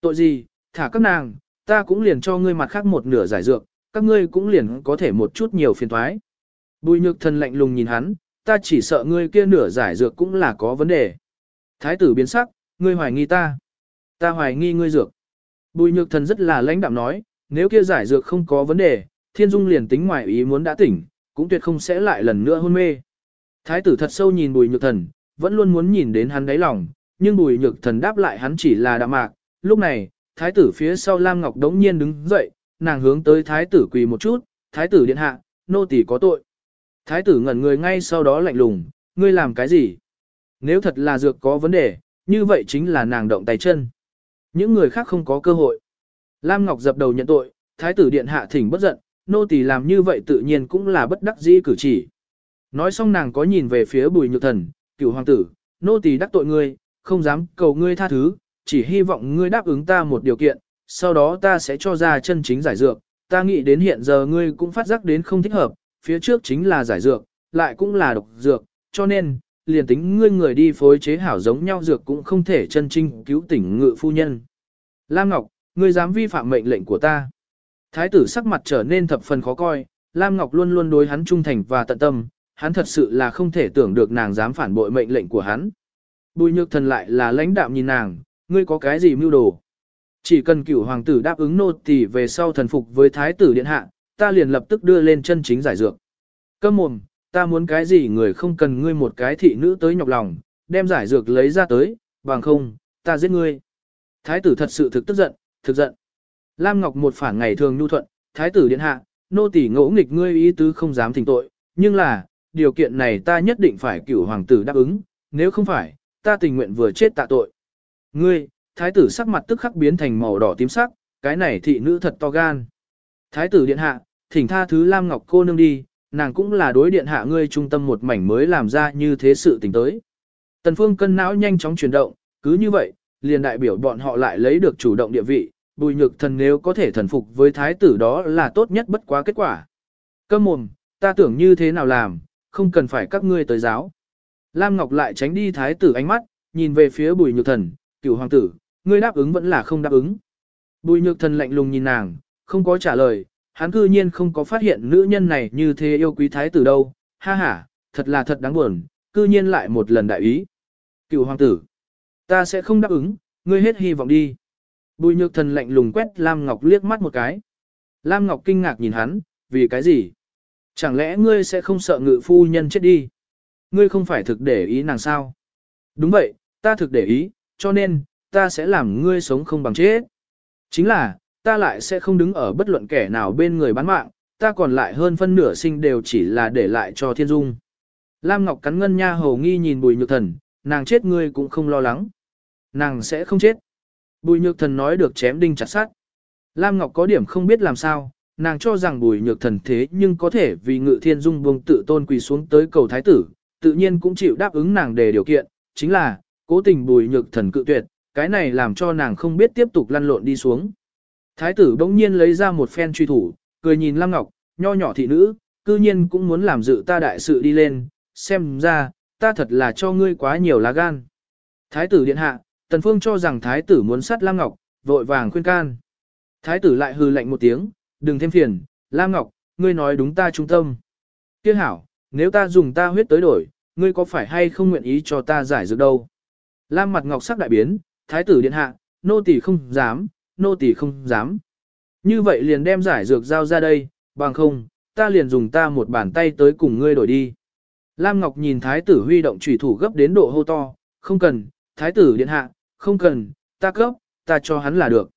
Tội gì, thả các nàng, ta cũng liền cho ngươi mặt khác một nửa giải dược, các ngươi cũng liền có thể một chút nhiều phiền thoái. Bùi nhược thần lạnh lùng nhìn hắn, ta chỉ sợ ngươi kia nửa giải dược cũng là có vấn đề. Thái tử biến sắc, ngươi hoài nghi ta. Ta hoài nghi ngươi dược. Bùi nhược thần rất là lãnh đạm nói, nếu kia giải dược không có vấn đề, thiên dung liền tính ngoài ý muốn đã tỉnh, cũng tuyệt không sẽ lại lần nữa hôn mê. Thái tử thật sâu nhìn bùi nhược thần, vẫn luôn muốn nhìn đến hắn đáy lòng, nhưng bùi nhược thần đáp lại hắn chỉ là đạm mạc. Lúc này, thái tử phía sau Lam Ngọc đống nhiên đứng dậy, nàng hướng tới thái tử quỳ một chút, thái tử điện hạ, nô tỳ có tội. Thái tử ngẩn người ngay sau đó lạnh lùng, ngươi làm cái gì? Nếu thật là dược có vấn đề, như vậy chính là nàng động tay chân. Những người khác không có cơ hội. Lam Ngọc dập đầu nhận tội, thái tử điện hạ thỉnh bất giận, nô tỳ làm như vậy tự nhiên cũng là bất đắc dĩ cử chỉ. Nói xong nàng có nhìn về phía bùi nhược thần, cựu hoàng tử, nô tỳ đắc tội ngươi, không dám cầu ngươi tha thứ, chỉ hy vọng ngươi đáp ứng ta một điều kiện, sau đó ta sẽ cho ra chân chính giải dược. Ta nghĩ đến hiện giờ ngươi cũng phát giác đến không thích hợp, phía trước chính là giải dược, lại cũng là độc dược, cho nên, liền tính ngươi người đi phối chế hảo giống nhau dược cũng không thể chân chính cứu tỉnh ngự phu nhân. Lam Ngọc, ngươi dám vi phạm mệnh lệnh của ta. Thái tử sắc mặt trở nên thập phần khó coi, Lam Ngọc luôn luôn đối hắn trung thành và tận tâm, hắn thật sự là không thể tưởng được nàng dám phản bội mệnh lệnh của hắn. Bùi nhược thần lại là lãnh đạm nhìn nàng, ngươi có cái gì mưu đồ. Chỉ cần cửu hoàng tử đáp ứng nô tỳ về sau thần phục với thái tử điện hạ, ta liền lập tức đưa lên chân chính giải dược. Câm mồm, ta muốn cái gì người không cần ngươi một cái thị nữ tới nhọc lòng, đem giải dược lấy ra tới, bằng không, ta giết ngươi. Thái tử thật sự thực tức giận, thực giận. Lam Ngọc một phản ngày thường nhu thuận, thái tử điện hạ, nô tỳ ngỗ nghịch ngươi ý tứ không dám thỉnh tội, nhưng là, điều kiện này ta nhất định phải cửu hoàng tử đáp ứng, nếu không phải, ta tình nguyện vừa chết tạ tội. Ngươi, thái tử sắc mặt tức khắc biến thành màu đỏ tím sắc, cái này thị nữ thật to gan. Thái tử điện hạ, thỉnh tha thứ Lam Ngọc cô nương đi, nàng cũng là đối điện hạ ngươi trung tâm một mảnh mới làm ra như thế sự tình tới. Tần Phương cân não nhanh chóng chuyển động, cứ như vậy, liền đại biểu bọn họ lại lấy được chủ động địa vị, bùi nhược thần nếu có thể thần phục với thái tử đó là tốt nhất bất quá kết quả. Câm mồm, ta tưởng như thế nào làm, không cần phải các ngươi tới giáo. Lam Ngọc lại tránh đi thái tử ánh mắt, nhìn về phía bùi nhược thần, cựu hoàng tử, ngươi đáp ứng vẫn là không đáp ứng. Bùi nhược thần lạnh lùng nhìn nàng, không có trả lời, hắn cư nhiên không có phát hiện nữ nhân này như thế yêu quý thái tử đâu, ha ha, thật là thật đáng buồn, cư nhiên lại một lần đại ý. Cựu hoàng tử, ta sẽ không đáp ứng, ngươi hết hy vọng đi. Bùi nhược thần lạnh lùng quét Lam Ngọc liếc mắt một cái. Lam Ngọc kinh ngạc nhìn hắn, vì cái gì? Chẳng lẽ ngươi sẽ không sợ ngự phu nhân chết đi? Ngươi không phải thực để ý nàng sao? Đúng vậy, ta thực để ý, cho nên, ta sẽ làm ngươi sống không bằng chết. Chính là, ta lại sẽ không đứng ở bất luận kẻ nào bên người bán mạng, ta còn lại hơn phân nửa sinh đều chỉ là để lại cho thiên dung. Lam Ngọc cắn ngân nha hầu nghi nhìn bùi nhược thần, nàng chết ngươi cũng không lo lắng. Nàng sẽ không chết. Bùi nhược thần nói được chém đinh chặt sát. Lam Ngọc có điểm không biết làm sao, nàng cho rằng bùi nhược thần thế nhưng có thể vì ngự thiên dung buông tự tôn quỳ xuống tới cầu thái tử, tự nhiên cũng chịu đáp ứng nàng để điều kiện, chính là, cố tình bùi nhược thần cự tuyệt, cái này làm cho nàng không biết tiếp tục lăn lộn đi xuống. Thái tử bỗng nhiên lấy ra một phen truy thủ, cười nhìn Lam Ngọc, nho nhỏ thị nữ, cư nhiên cũng muốn làm dự ta đại sự đi lên, xem ra, ta thật là cho ngươi quá nhiều lá gan. Thái tử điện hạ, Tần Phương cho rằng thái tử muốn sát Lam Ngọc, vội vàng khuyên can. Thái tử lại hừ lạnh một tiếng, đừng thêm phiền, Lam Ngọc, ngươi nói đúng ta trung tâm. Tiếc hảo, nếu ta dùng ta huyết tới đổi, ngươi có phải hay không nguyện ý cho ta giải dược đâu. Lam mặt Ngọc sắc đại biến, thái tử điện hạ, nô tỳ không dám, nô tỳ không dám. Như vậy liền đem giải dược giao ra đây, bằng không, ta liền dùng ta một bàn tay tới cùng ngươi đổi đi. Lam Ngọc nhìn thái tử huy động trùy thủ gấp đến độ hô to, không cần, thái tử điện hạ, không cần, ta cấp, ta cho hắn là được.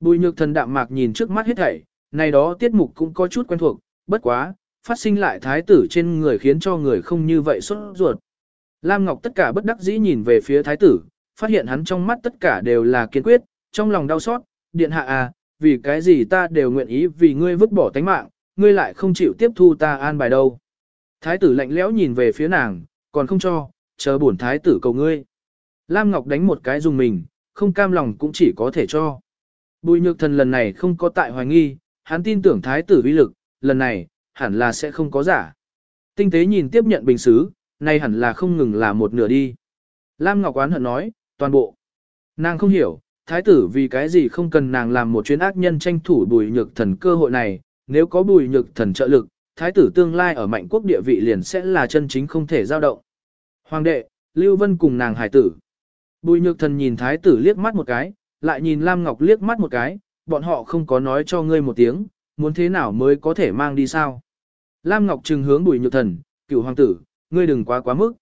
Bùi nhược thần đạm mạc nhìn trước mắt hết thảy, này đó tiết mục cũng có chút quen thuộc, bất quá, phát sinh lại thái tử trên người khiến cho người không như vậy sốt ruột. Lam Ngọc tất cả bất đắc dĩ nhìn về phía thái tử, phát hiện hắn trong mắt tất cả đều là kiên quyết, trong lòng đau xót, điện hạ à, vì cái gì ta đều nguyện ý vì ngươi vứt bỏ tánh mạng, ngươi lại không chịu tiếp thu ta an bài đâu. Thái tử lạnh lẽo nhìn về phía nàng, còn không cho, chờ bổn thái tử cầu ngươi. Lam Ngọc đánh một cái dùng mình, không cam lòng cũng chỉ có thể cho. Bùi nhược thần lần này không có tại hoài nghi, hắn tin tưởng thái tử uy lực, lần này, hẳn là sẽ không có giả. Tinh tế nhìn tiếp nhận bình xứ, nay hẳn là không ngừng là một nửa đi. Lam Ngọc oán hận nói, toàn bộ. Nàng không hiểu, thái tử vì cái gì không cần nàng làm một chuyến ác nhân tranh thủ bùi nhược thần cơ hội này, nếu có bùi nhược thần trợ lực, thái tử tương lai ở mạnh quốc địa vị liền sẽ là chân chính không thể giao động. Hoàng đệ, Lưu Vân cùng nàng hải tử. Bùi nhược thần nhìn thái tử liếc mắt một cái, lại nhìn Lam Ngọc liếc mắt một cái, bọn họ không có nói cho ngươi một tiếng, muốn thế nào mới có thể mang đi sao. Lam Ngọc trừng hướng bùi nhược thần, cựu hoàng tử, ngươi đừng quá quá mức.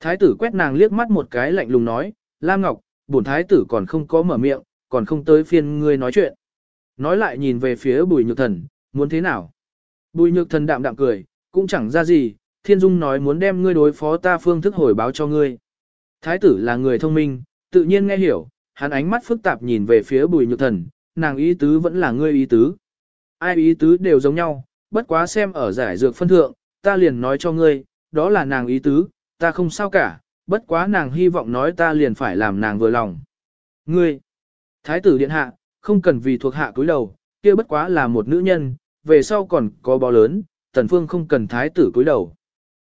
Thái tử quét nàng liếc mắt một cái lạnh lùng nói, Lam Ngọc, bổn thái tử còn không có mở miệng, còn không tới phiên ngươi nói chuyện. Nói lại nhìn về phía bùi nhược thần, muốn thế nào? Bùi nhược thần đạm đạm cười, cũng chẳng ra gì, thiên dung nói muốn đem ngươi đối phó ta phương thức hồi báo cho ngươi. Thái tử là người thông minh, tự nhiên nghe hiểu, hắn ánh mắt phức tạp nhìn về phía bùi nhược thần, nàng ý tứ vẫn là ngươi ý tứ. Ai ý tứ đều giống nhau, bất quá xem ở giải dược phân thượng, ta liền nói cho ngươi, đó là nàng ý tứ, ta không sao cả, bất quá nàng hy vọng nói ta liền phải làm nàng vừa lòng. Ngươi, thái tử điện hạ, không cần vì thuộc hạ cúi đầu, kia bất quá là một nữ nhân, về sau còn có bò lớn, tần phương không cần thái tử cúi đầu.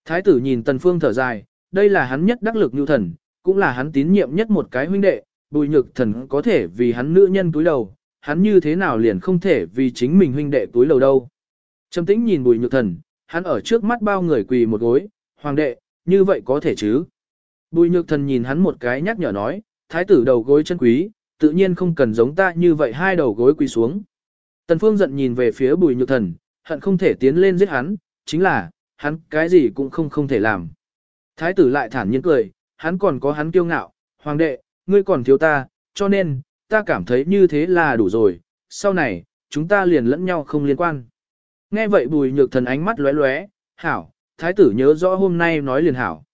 Thái tử nhìn tần phương thở dài, đây là hắn nhất đắc lực nhu thần, cũng là hắn tín nhiệm nhất một cái huynh đệ, bùi nhược thần có thể vì hắn nữ nhân cúi đầu, hắn như thế nào liền không thể vì chính mình huynh đệ cúi đầu đâu. Trầm tĩnh nhìn bùi nhược thần, hắn ở trước mắt bao người quỳ một gối, hoàng đệ, như vậy có thể chứ. Bùi nhược thần nhìn hắn một cái nhắc nhở nói, thái tử đầu gối chân quý, tự nhiên không cần giống ta như vậy hai đầu gối quỳ xuống. Tần phương giận nhìn về phía bùi nhược thần, hận không thể tiến lên giết hắn, chính là, hắn cái gì cũng không không thể làm. Thái tử lại thản nhiên cười, hắn còn có hắn kiêu ngạo, hoàng đệ, ngươi còn thiếu ta, cho nên, ta cảm thấy như thế là đủ rồi, sau này, chúng ta liền lẫn nhau không liên quan. Nghe vậy bùi nhược thần ánh mắt lóe lóe, hảo, thái tử nhớ rõ hôm nay nói liền hảo.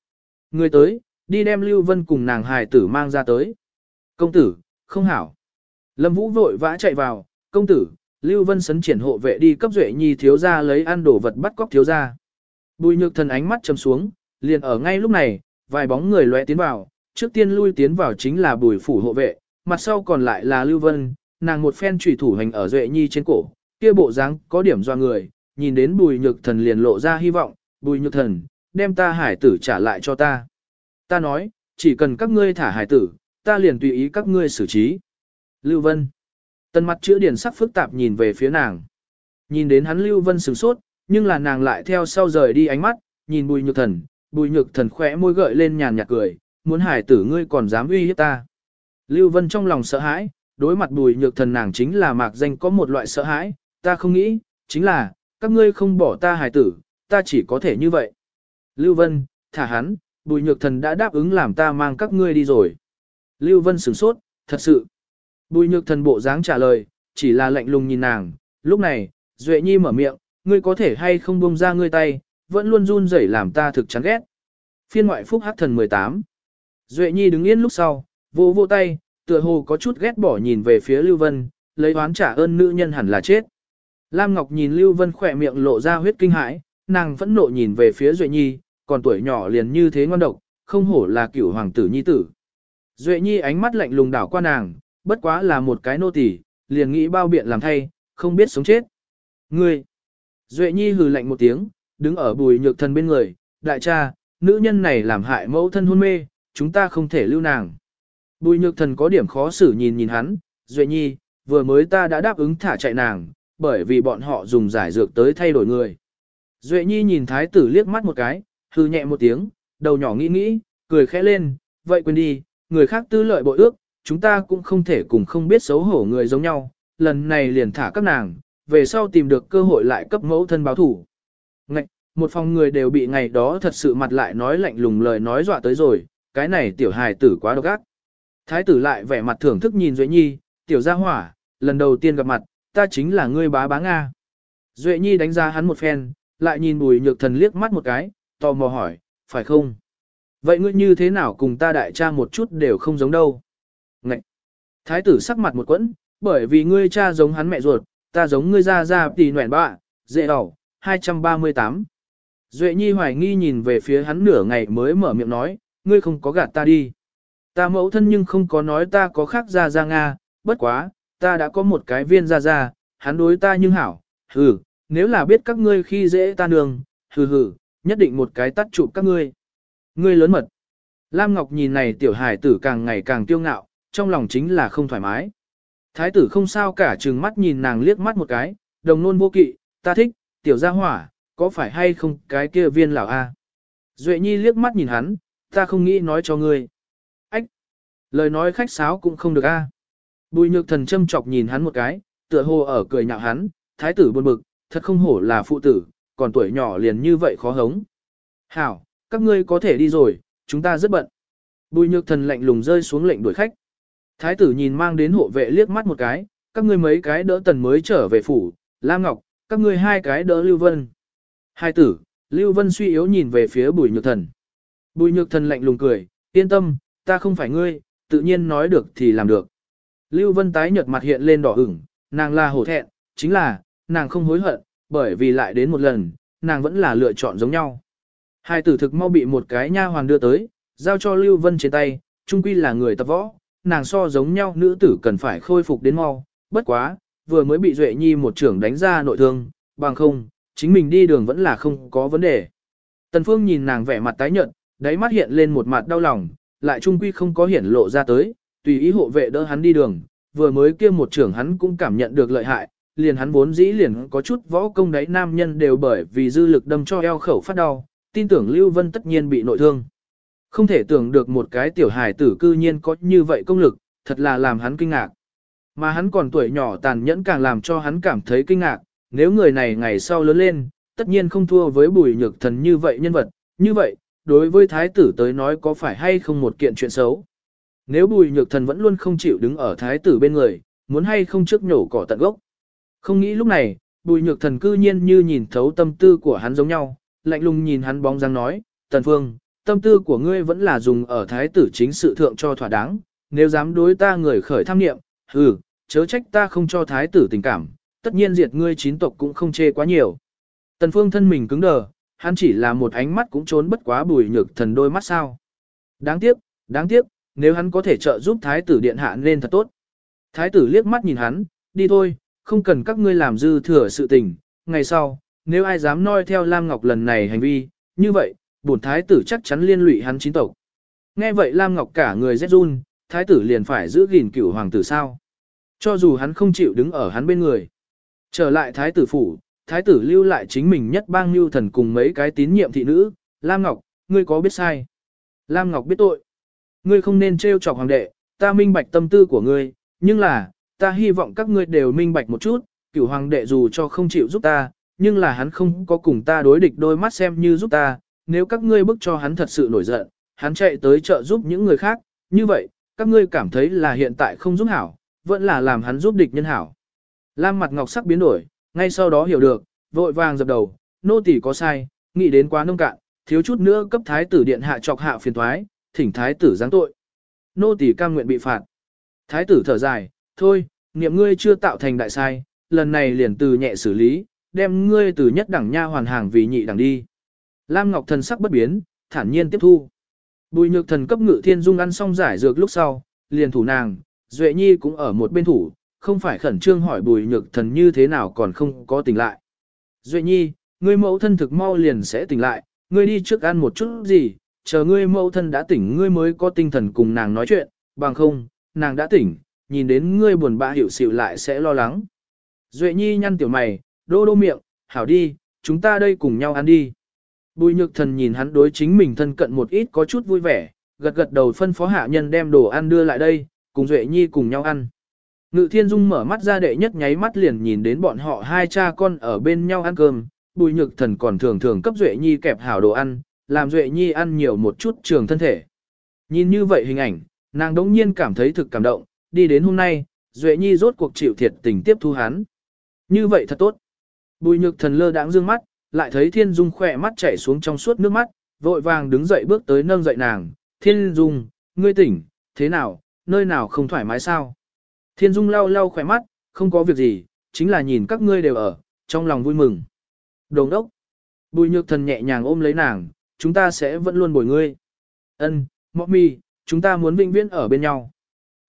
ngươi tới, đi đem Lưu Vân cùng nàng hài tử mang ra tới. Công tử, không hảo. Lâm Vũ vội vã chạy vào, công tử, Lưu Vân sấn triển hộ vệ đi cấp duệ nhi thiếu gia lấy ăn đồ vật bắt cóc thiếu gia. Bùi nhược thần ánh mắt chầm xuống, liền ở ngay lúc này, vài bóng người lóe tiến vào, trước tiên lui tiến vào chính là bùi phủ hộ vệ, mặt sau còn lại là Lưu Vân, nàng một phen trùy thủ hành ở duệ nhi trên cổ, kia bộ dáng có điểm do người, nhìn đến bùi nhược thần liền lộ ra hy vọng, bùi nhược thần, đem ta hải tử trả lại cho ta. Ta nói, chỉ cần các ngươi thả hải tử, ta liền tùy ý các ngươi xử trí. Lưu Vân. Tân mặt chữ điển sắc phức tạp nhìn về phía nàng. Nhìn đến hắn Lưu Vân sửng sốt, nhưng là nàng lại theo sau rời đi ánh mắt, nhìn bùi nhược thần, bùi nhược thần khỏe môi gợi lên nhàn nhạt cười, muốn hải tử ngươi còn dám uy hiếp ta. Lưu Vân trong lòng sợ hãi, đối mặt bùi nhược thần nàng chính là mạc danh có một loại sợ hãi, ta không nghĩ, chính là, các ngươi không bỏ ta hải tử, ta chỉ có thể như vậy. Lưu Vân, thả hắn, bùi nhược thần đã đáp ứng làm ta mang các ngươi đi rồi. Lưu Vân sửng sốt, thật sự. Bùi nhược thần bộ dáng trả lời, chỉ là lạnh lùng nhìn nàng, lúc này, Duệ Nhi mở miệng, ngươi có thể hay không buông ra ngươi tay, vẫn luôn run rẩy làm ta thực chán ghét. Phiên ngoại phúc hắc thần 18. Duệ Nhi đứng yên lúc sau, vô vô tay, tựa hồ có chút ghét bỏ nhìn về phía Lưu Vân, lấy oán trả ơn nữ nhân hẳn là chết. Lam Ngọc nhìn Lưu Vân khỏe miệng lộ ra huyết kinh hãi, nàng phẫn nộ nhìn về phía Duệ Nhi, còn tuổi nhỏ liền như thế ngon độc, không hổ là cửu hoàng tử nhi tử. Duệ Nhi ánh mắt lạnh lùng đảo qua nàng, bất quá là một cái nô tỳ, liền nghĩ bao biện làm thay, không biết sống chết. Ngươi! Duệ Nhi hừ lạnh một tiếng, đứng ở bùi nhược thần bên người, đại cha, nữ nhân này làm hại mẫu thân hôn mê, chúng ta không thể lưu nàng. Bùi nhược thần có điểm khó xử nhìn nhìn hắn, Duệ Nhi, vừa mới ta đã đáp ứng thả chạy nàng, bởi vì bọn họ dùng giải dược tới thay đổi người. Duệ Nhi nhìn thái tử liếc mắt một cái, hư nhẹ một tiếng, đầu nhỏ nghĩ nghĩ, cười khẽ lên, vậy quên đi, người khác tư lợi bội ước, chúng ta cũng không thể cùng không biết xấu hổ người giống nhau, lần này liền thả các nàng, về sau tìm được cơ hội lại cấp mẫu thân báo thủ. Ngạch, một phòng người đều bị ngày đó thật sự mặt lại nói lạnh lùng lời nói dọa tới rồi, cái này tiểu hài tử quá độc ác. Thái tử lại vẻ mặt thưởng thức nhìn Duệ Nhi, tiểu gia hỏa, lần đầu tiên gặp mặt, ta chính là ngươi bá bá Nga. Duệ Nhi đánh giá hắn một phen, lại nhìn bùi nhược thần liếc mắt một cái, tò mò hỏi, phải không? Vậy ngươi như thế nào cùng ta đại cha một chút đều không giống đâu? Ngậy! Thái tử sắc mặt một quẫn, bởi vì ngươi cha giống hắn mẹ ruột, ta giống ngươi ra ra tỷ nguyện bạ, dễ đỏ, 238. Duệ Nhi hoài nghi nhìn về phía hắn nửa ngày mới mở miệng nói, ngươi không có gạt ta đi. Ta mẫu thân nhưng không có nói ta có khác ra ra Nga, bất quá, ta đã có một cái viên ra ra, hắn đối ta nhưng hảo, hừ, nếu là biết các ngươi khi dễ ta nương, hừ hừ, nhất định một cái tắt chụp các ngươi. Ngươi lớn mật. Lam Ngọc nhìn này tiểu hài tử càng ngày càng tiêu ngạo, trong lòng chính là không thoải mái. Thái tử không sao cả trừng mắt nhìn nàng liếc mắt một cái, đồng nôn vô kỵ, ta thích, tiểu gia hỏa, có phải hay không cái kia viên lão a? Duệ Nhi liếc mắt nhìn hắn, ta không nghĩ nói cho ngươi. Ách! Lời nói khách sáo cũng không được a. Bùi nhược thần châm chọc nhìn hắn một cái, tựa hồ ở cười nhạo hắn, thái tử buồn bực, thật không hổ là phụ tử, còn tuổi nhỏ liền như vậy khó hống. Hảo, các ngươi có thể đi rồi, chúng ta rất bận. Bùi nhược thần lạnh lùng rơi xuống lệnh đuổi khách. Thái tử nhìn mang đến hộ vệ liếc mắt một cái, các ngươi mấy cái đỡ tần mới trở về phủ, Lam Ngọc, các ngươi hai cái đỡ Lưu Vân. Hai tử, Lưu Vân suy yếu nhìn về phía bùi nhược thần. Bùi nhược thần lạnh lùng cười, yên tâm, ta không phải ngươi, tự nhiên nói được thì làm được. Lưu Vân tái nhợt mặt hiện lên đỏ ửng, nàng là hổ thẹn, chính là, nàng không hối hận, bởi vì lại đến một lần, nàng vẫn là lựa chọn giống nhau. Hai tử thực mau bị một cái nha hoàn đưa tới, giao cho Lưu Vân trên tay, trung quy là người tập võ, nàng so giống nhau nữ tử cần phải khôi phục đến mau, bất quá, vừa mới bị Duệ Nhi một trưởng đánh ra nội thương, bằng không, chính mình đi đường vẫn là không có vấn đề. Tần Phương nhìn nàng vẻ mặt tái nhợt, đáy mắt hiện lên một mặt đau lòng, lại trung quy không có hiển lộ ra tới, tùy ý hộ vệ đỡ hắn đi đường, vừa mới kia một trưởng hắn cũng cảm nhận được lợi hại, liền hắn vốn dĩ liền có chút võ công đấy nam nhân đều bởi vì dư lực đâm cho eo khẩu phát đau, tin tưởng Lưu Vân tất nhiên bị nội thương. Không thể tưởng được một cái tiểu hài tử cư nhiên có như vậy công lực, thật là làm hắn kinh ngạc. Mà hắn còn tuổi nhỏ tàn nhẫn càng làm cho hắn cảm thấy kinh ngạc, nếu người này ngày sau lớn lên, tất nhiên không thua với bùi nhược thần như vậy nhân vật, như vậy, đối với thái tử tới nói có phải hay không một kiện chuyện xấu. Nếu bùi nhược thần vẫn luôn không chịu đứng ở thái tử bên người, muốn hay không trước nhổ cỏ tận gốc. Không nghĩ lúc này, bùi nhược thần cư nhiên như nhìn thấu tâm tư của hắn giống nhau, lạnh lùng nhìn hắn bóng dáng nói, Tần Phương, tâm tư của ngươi vẫn là dùng ở thái tử chính sự thượng cho thỏa đáng, nếu dám đối ta người khởi tham niệm, hừ, chớ trách ta không cho thái tử tình cảm, tất nhiên diệt ngươi chín tộc cũng không chê quá nhiều. Tần phương thân mình cứng đờ, hắn chỉ là một ánh mắt cũng trốn bất quá bùi nhược thần đôi mắt sao. Đáng tiếc, đáng tiếc, nếu hắn có thể trợ giúp thái tử điện hạ nên thật tốt. Thái tử liếc mắt nhìn hắn, đi thôi, không cần các ngươi làm dư thừa sự tình, ngày sau, nếu ai dám noi theo Lam Ngọc lần này hành vi, như vậy, bổn thái tử chắc chắn liên lụy hắn chín tộc. Nghe vậy Lam Ngọc cả người rét run, thái tử liền phải giữ gìn cửu hoàng tử sao. Cho dù hắn không chịu đứng ở hắn bên người. Trở lại thái tử phủ, thái tử lưu lại chính mình nhất bang lưu thần cùng mấy cái tín nhiệm thị nữ, Lam Ngọc, ngươi có biết sai? Lam Ngọc biết tội. Ngươi không nên trêu chọc hoàng đệ, ta minh bạch tâm tư của ngươi, nhưng là, ta hy vọng các ngươi đều minh bạch một chút, cửu hoàng đệ dù cho không chịu giúp ta, nhưng là hắn không có cùng ta đối địch đôi mắt xem như giúp ta, nếu các ngươi bức cho hắn thật sự nổi giận, hắn chạy tới trợ giúp những người khác, như vậy, các ngươi cảm thấy là hiện tại không giúp hảo, vẫn là làm hắn giúp địch nhân hảo. Lam mặt ngọc sắc biến đổi, ngay sau đó hiểu được, vội vàng dập đầu, nô tỳ có sai, nghĩ đến quá nông cạn, thiếu chút nữa cấp thái tử điện hạ chọc hạ phiền thoái, thỉnh thái tử giáng tội. Nô tỳ cam nguyện bị phạt. Thái tử thở dài, thôi, niệm ngươi chưa tạo thành đại sai, lần này liền từ nhẹ xử lý, đem ngươi từ nhất đẳng nha hoàn hàng vì nhị đẳng đi. Lam Ngọc thần sắc bất biến, thản nhiên tiếp thu. Bùi nhược thần cấp ngự thiên dung ăn xong giải dược lúc sau, liền thủ nàng, Duệ Nhi cũng ở một bên thủ, không phải khẩn trương hỏi bùi nhược thần như thế nào còn không có tỉnh lại. Duệ Nhi, ngươi mẫu thân thực mau liền sẽ tỉnh lại, ngươi đi trước ăn một chút gì, chờ ngươi mẫu thân đã tỉnh ngươi mới có tinh thần cùng nàng nói chuyện, bằng không, nàng đã tỉnh, nhìn đến ngươi buồn bã hiểu xịu lại sẽ lo lắng. Duệ Nhi nhăn tiểu mày, đô đô miệng, hảo đi, chúng ta đây cùng nhau ăn đi. Bùi nhược thần nhìn hắn đối chính mình thân cận một ít có chút vui vẻ, gật gật đầu phân phó hạ nhân đem đồ ăn đưa lại đây, cùng Duệ Nhi cùng nhau ăn. Ngự thiên dung mở mắt ra đệ nhất nháy mắt liền nhìn đến bọn họ hai cha con ở bên nhau ăn cơm, bùi nhược thần còn thường thường cấp Duệ Nhi kẹp hảo đồ ăn, làm Duệ Nhi ăn nhiều một chút trường thân thể. Nhìn như vậy hình ảnh, nàng đống nhiên cảm thấy thực cảm động, đi đến hôm nay, Duệ Nhi rốt cuộc chịu thiệt tình tiếp thu hắn. Như vậy thật tốt. Bùi nhược thần lơ đãng dương mắt, lại thấy thiên dung khỏe mắt chảy xuống trong suốt nước mắt, vội vàng đứng dậy bước tới nâng dậy nàng. Thiên dung, ngươi tỉnh, thế nào, nơi nào không thoải mái sao? Thiên dung lau lau khỏe mắt, không có việc gì, chính là nhìn các ngươi đều ở, trong lòng vui mừng. Đồng đốc. Bùi nhược thần nhẹ nhàng ôm lấy nàng, chúng ta sẽ vẫn luôn bồi ngươi. Ân, mọc mi, chúng ta muốn vĩnh viễn ở bên nhau.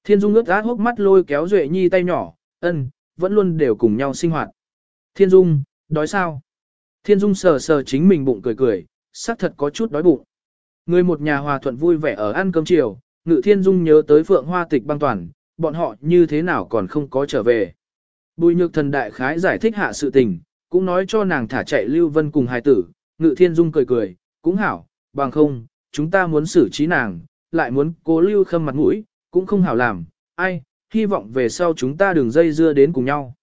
Thiên Dung ướt át hốc mắt lôi kéo Duệ Nhi tay nhỏ, ân, vẫn luôn đều cùng nhau sinh hoạt. Thiên Dung, đói sao? Thiên Dung sờ sờ chính mình bụng cười cười, xác thật có chút đói bụng. Người một nhà hòa thuận vui vẻ ở ăn cơm chiều, Ngự Thiên Dung nhớ tới Phượng Hoa Tịch băng toàn, bọn họ như thế nào còn không có trở về. Bùi nhược thần đại khái giải thích hạ sự tình, cũng nói cho nàng thả chạy Lưu Vân cùng hài tử, Ngự Thiên Dung cười cười, cũng hảo, bằng không, chúng ta muốn xử trí nàng, lại muốn cố Lưu Khâm mặt mũi, cũng không hảo làm, ai, hy vọng về sau chúng ta đừng dây dưa đến cùng nhau.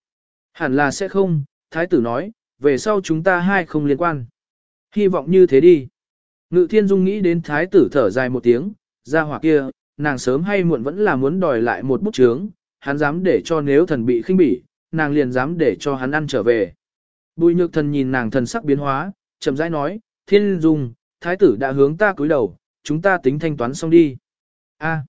Hẳn là sẽ không, Thái tử nói, về sau chúng ta hai không liên quan. Hy vọng như thế đi. Ngự Thiên Dung nghĩ đến Thái tử thở dài một tiếng, ra hỏa kia, nàng sớm hay muộn vẫn là muốn đòi lại một bút chướng, hắn dám để cho nếu thần bị khinh bỉ, nàng liền dám để cho hắn ăn trở về. Bùi nhược thần nhìn nàng thần sắc biến hóa, chậm rãi nói, thiên dung, thái tử đã hướng ta cúi đầu, chúng ta tính thanh toán xong đi. A,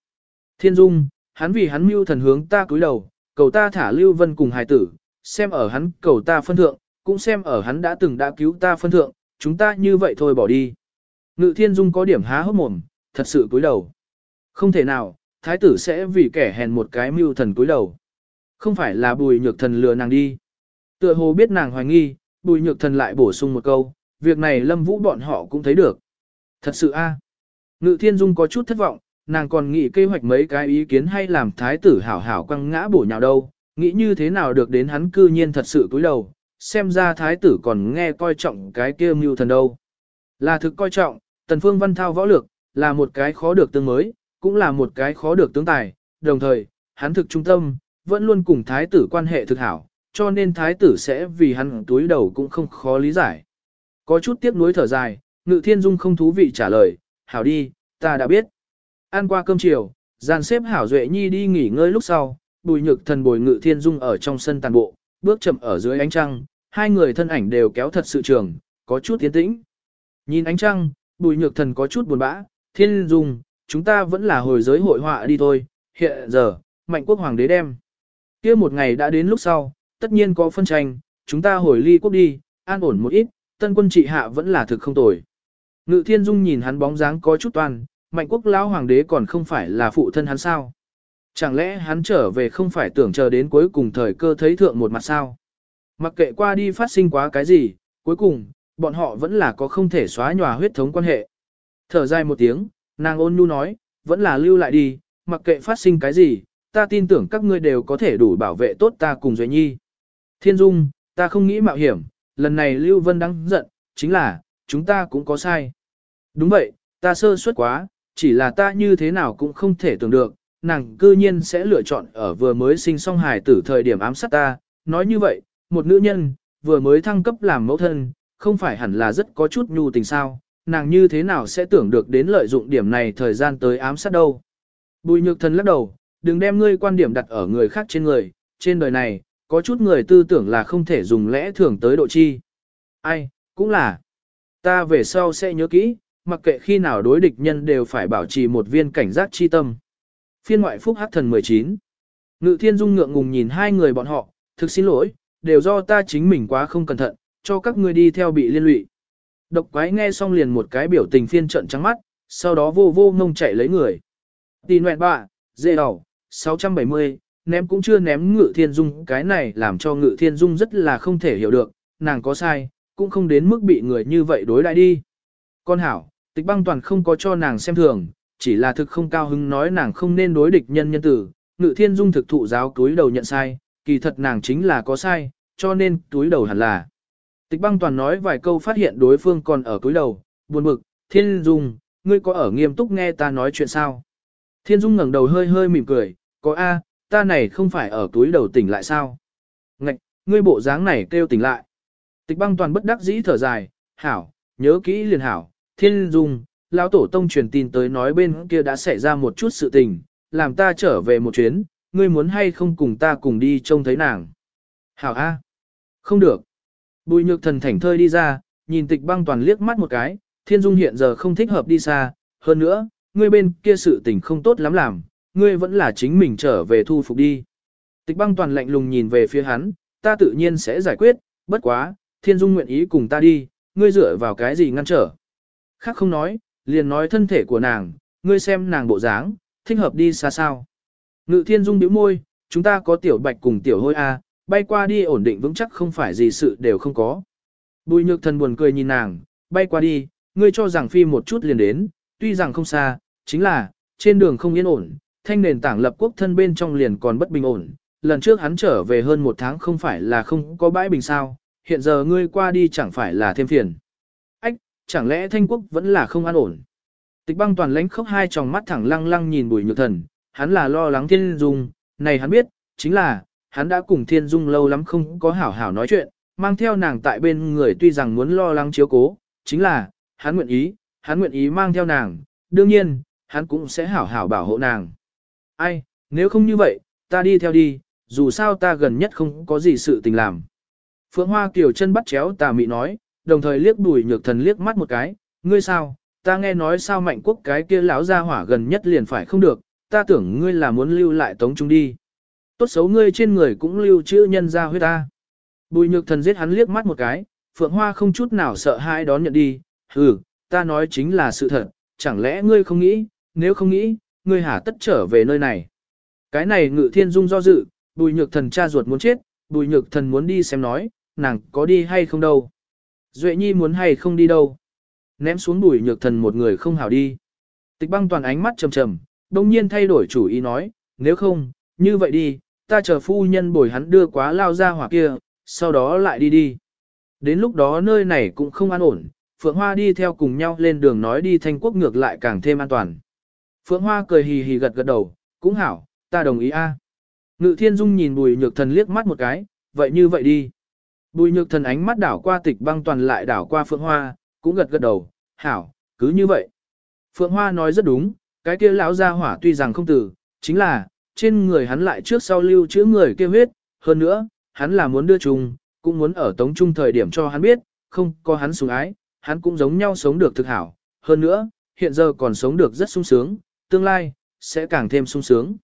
thiên dung, hắn vì hắn mưu thần hướng ta cúi đầu, cầu ta thả lưu vân cùng hài tử, xem ở hắn cầu ta phân thượng, cũng xem ở hắn đã từng đã cứu ta phân thượng, chúng ta như vậy thôi bỏ đi. Ngự thiên dung có điểm há hốc mồm, thật sự cúi đầu. Không thể nào, thái tử sẽ vì kẻ hèn một cái mưu thần cúi đầu. Không phải là bùi nhược thần lừa nàng đi. Tựa hồ biết nàng hoài nghi, bùi nhược thần lại bổ sung một câu, việc này lâm vũ bọn họ cũng thấy được. Thật sự a Ngự thiên dung có chút thất vọng, nàng còn nghĩ kế hoạch mấy cái ý kiến hay làm thái tử hảo hảo quăng ngã bổ nhào đâu, nghĩ như thế nào được đến hắn cư nhiên thật sự cúi đầu, xem ra thái tử còn nghe coi trọng cái kia mưu thần đâu. Là thực coi trọng, tần phương văn thao võ lược, là một cái khó được tương mới, cũng là một cái khó được tương tài, đồng thời, hắn thực trung tâm, vẫn luôn cùng thái tử quan hệ thực hảo, cho nên thái tử sẽ vì hắn túi đầu cũng không khó lý giải. Có chút tiếc nuối thở dài, ngự thiên dung không thú vị trả lời, hảo đi, ta đã biết. Ăn qua cơm chiều, dàn xếp hảo duệ nhi đi nghỉ ngơi lúc sau, bùi nhược thần bồi ngự thiên dung ở trong sân tàn bộ, bước chậm ở dưới ánh trăng, hai người thân ảnh đều kéo thật sự trường, có chút tiến tĩnh. Nhìn ánh trăng, bùi nhược thần có chút buồn bã, thiên dung, chúng ta vẫn là hồi giới hội họa đi thôi, hiện giờ, mạnh quốc hoàng đế đem. kia một ngày đã đến lúc sau, tất nhiên có phân tranh, chúng ta hồi ly quốc đi, an ổn một ít, tân quân trị hạ vẫn là thực không tồi. Ngự thiên dung nhìn hắn bóng dáng có chút toàn mạnh quốc lão hoàng đế còn không phải là phụ thân hắn sao. Chẳng lẽ hắn trở về không phải tưởng chờ đến cuối cùng thời cơ thấy thượng một mặt sao? Mặc kệ qua đi phát sinh quá cái gì, cuối cùng, bọn họ vẫn là có không thể xóa nhòa huyết thống quan hệ. Thở dài một tiếng, nàng ôn nhu nói, vẫn là lưu lại đi, mặc kệ phát sinh cái gì, ta tin tưởng các ngươi đều có thể đủ bảo vệ tốt ta cùng Duệ Nhi. Thiên Dung, ta không nghĩ mạo hiểm, lần này Lưu Vân đang giận, chính là, chúng ta cũng có sai. Đúng vậy, ta sơ suất quá, chỉ là ta như thế nào cũng không thể tưởng được, nàng cư nhiên sẽ lựa chọn ở vừa mới sinh song hài tử thời điểm ám sát ta. Nói như vậy, một nữ nhân, vừa mới thăng cấp làm mẫu thân, không phải hẳn là rất có chút nhu tình sao, nàng như thế nào sẽ tưởng được đến lợi dụng điểm này thời gian tới ám sát đâu. Bùi nhược thần lắc đầu, đừng đem ngươi quan điểm đặt ở người khác trên người, trên đời này, có chút người tư tưởng là không thể dùng lẽ thường tới độ chi. Ai, cũng là. Ta về sau sẽ nhớ kỹ, mặc kệ khi nào đối địch nhân đều phải bảo trì một viên cảnh giác chi tâm. Phiên ngoại phúc hắc thần 19. Ngự thiên dung ngượng ngùng nhìn hai người bọn họ, thực xin lỗi, đều do ta chính mình quá không cẩn thận, cho các ngươi đi theo bị liên lụy. Độc quái nghe xong liền một cái biểu tình phiên trận trắng mắt, sau đó vô vô ngông chạy lấy người. Tì nguyện bạ, dê đầu, 670, ném cũng chưa ném ngự thiên dung cái này làm cho ngự thiên dung rất là không thể hiểu được, nàng có sai, cũng không đến mức bị người như vậy đối lại đi. Con hảo, tịch băng toàn không có cho nàng xem thường, chỉ là thực không cao hứng nói nàng không nên đối địch nhân nhân tử, ngự thiên dung thực thụ giáo túi đầu nhận sai, kỳ thật nàng chính là có sai, cho nên túi đầu hẳn là. Tịch băng toàn nói vài câu phát hiện đối phương còn ở túi đầu, buồn bực, thiên dung, ngươi có ở nghiêm túc nghe ta nói chuyện sao? Thiên dung ngẩng đầu hơi hơi mỉm cười, có a, ta này không phải ở túi đầu tỉnh lại sao? Ngạch, ngươi bộ dáng này kêu tỉnh lại. Tịch băng toàn bất đắc dĩ thở dài, hảo, nhớ kỹ liền hảo, thiên dung, lão tổ tông truyền tin tới nói bên kia đã xảy ra một chút sự tình, làm ta trở về một chuyến, ngươi muốn hay không cùng ta cùng đi trông thấy nàng. Hảo A. Không được. Bùi nhược thần thảnh thơi đi ra, nhìn tịch băng toàn liếc mắt một cái, thiên dung hiện giờ không thích hợp đi xa, hơn nữa, ngươi bên kia sự tình không tốt lắm làm, ngươi vẫn là chính mình trở về thu phục đi. Tịch băng toàn lạnh lùng nhìn về phía hắn, ta tự nhiên sẽ giải quyết, bất quá, thiên dung nguyện ý cùng ta đi, ngươi dựa vào cái gì ngăn trở. Khác không nói, liền nói thân thể của nàng, ngươi xem nàng bộ dáng, thích hợp đi xa sao. Ngự thiên dung bĩu môi, chúng ta có tiểu bạch cùng tiểu hôi A, bay qua đi ổn định vững chắc không phải gì sự đều không có. Bùi nhược thần buồn cười nhìn nàng, bay qua đi, ngươi cho rằng phi một chút liền đến, tuy rằng không xa, chính là, trên đường không yên ổn, thanh nền tảng lập quốc thân bên trong liền còn bất bình ổn. Lần trước hắn trở về hơn một tháng không phải là không có bãi bình sao, hiện giờ ngươi qua đi chẳng phải là thêm phiền. Chẳng lẽ thanh quốc vẫn là không an ổn. Tịch băng toàn lãnh khóc hai tròng mắt thẳng lăng lăng nhìn bùi nhược thần, hắn là lo lắng thiên dung, này hắn biết, chính là, hắn đã cùng thiên dung lâu lắm không có hảo hảo nói chuyện, mang theo nàng tại bên người tuy rằng muốn lo lắng chiếu cố, chính là, hắn nguyện ý, hắn nguyện ý mang theo nàng, đương nhiên, hắn cũng sẽ hảo hảo bảo hộ nàng. Ai, nếu không như vậy, ta đi theo đi, dù sao ta gần nhất không có gì sự tình làm. Phượng Hoa Kiều chân bắt chéo tà mị nói, đồng thời liếc bùi nhược thần liếc mắt một cái, ngươi sao, ta nghe nói sao mạnh quốc cái kia lão ra hỏa gần nhất liền phải không được, ta tưởng ngươi là muốn lưu lại tống trung đi. Tốt xấu ngươi trên người cũng lưu chữ nhân ra huyết ta. Bùi nhược thần giết hắn liếc mắt một cái, Phượng Hoa không chút nào sợ hãi đón nhận đi, ừ, ta nói chính là sự thật, chẳng lẽ ngươi không nghĩ, nếu không nghĩ, ngươi hả tất trở về nơi này. Cái này ngự thiên dung do dự, bùi nhược thần cha ruột muốn chết, bùi nhược thần muốn đi xem nói, nàng có đi hay không đâu. Duệ nhi muốn hay không đi đâu. Ném xuống bùi nhược thần một người không hảo đi. Tịch băng toàn ánh mắt trầm trầm, đông nhiên thay đổi chủ ý nói, nếu không, như vậy đi, ta chờ phu nhân bồi hắn đưa quá lao ra hỏa kia, sau đó lại đi đi. Đến lúc đó nơi này cũng không an ổn, Phượng Hoa đi theo cùng nhau lên đường nói đi thanh quốc ngược lại càng thêm an toàn. Phượng Hoa cười hì hì gật gật đầu, cũng hảo, ta đồng ý a. Ngự thiên dung nhìn bùi nhược thần liếc mắt một cái, vậy như vậy đi. Bùi nhược thần ánh mắt đảo qua tịch băng toàn lại đảo qua Phượng Hoa, cũng gật gật đầu, hảo, cứ như vậy. Phượng Hoa nói rất đúng, cái kia lão gia hỏa tuy rằng không tử, chính là, trên người hắn lại trước sau lưu chữa người kia huyết, hơn nữa, hắn là muốn đưa chung, cũng muốn ở tống trung thời điểm cho hắn biết, không có hắn sủng ái, hắn cũng giống nhau sống được thực hảo, hơn nữa, hiện giờ còn sống được rất sung sướng, tương lai, sẽ càng thêm sung sướng.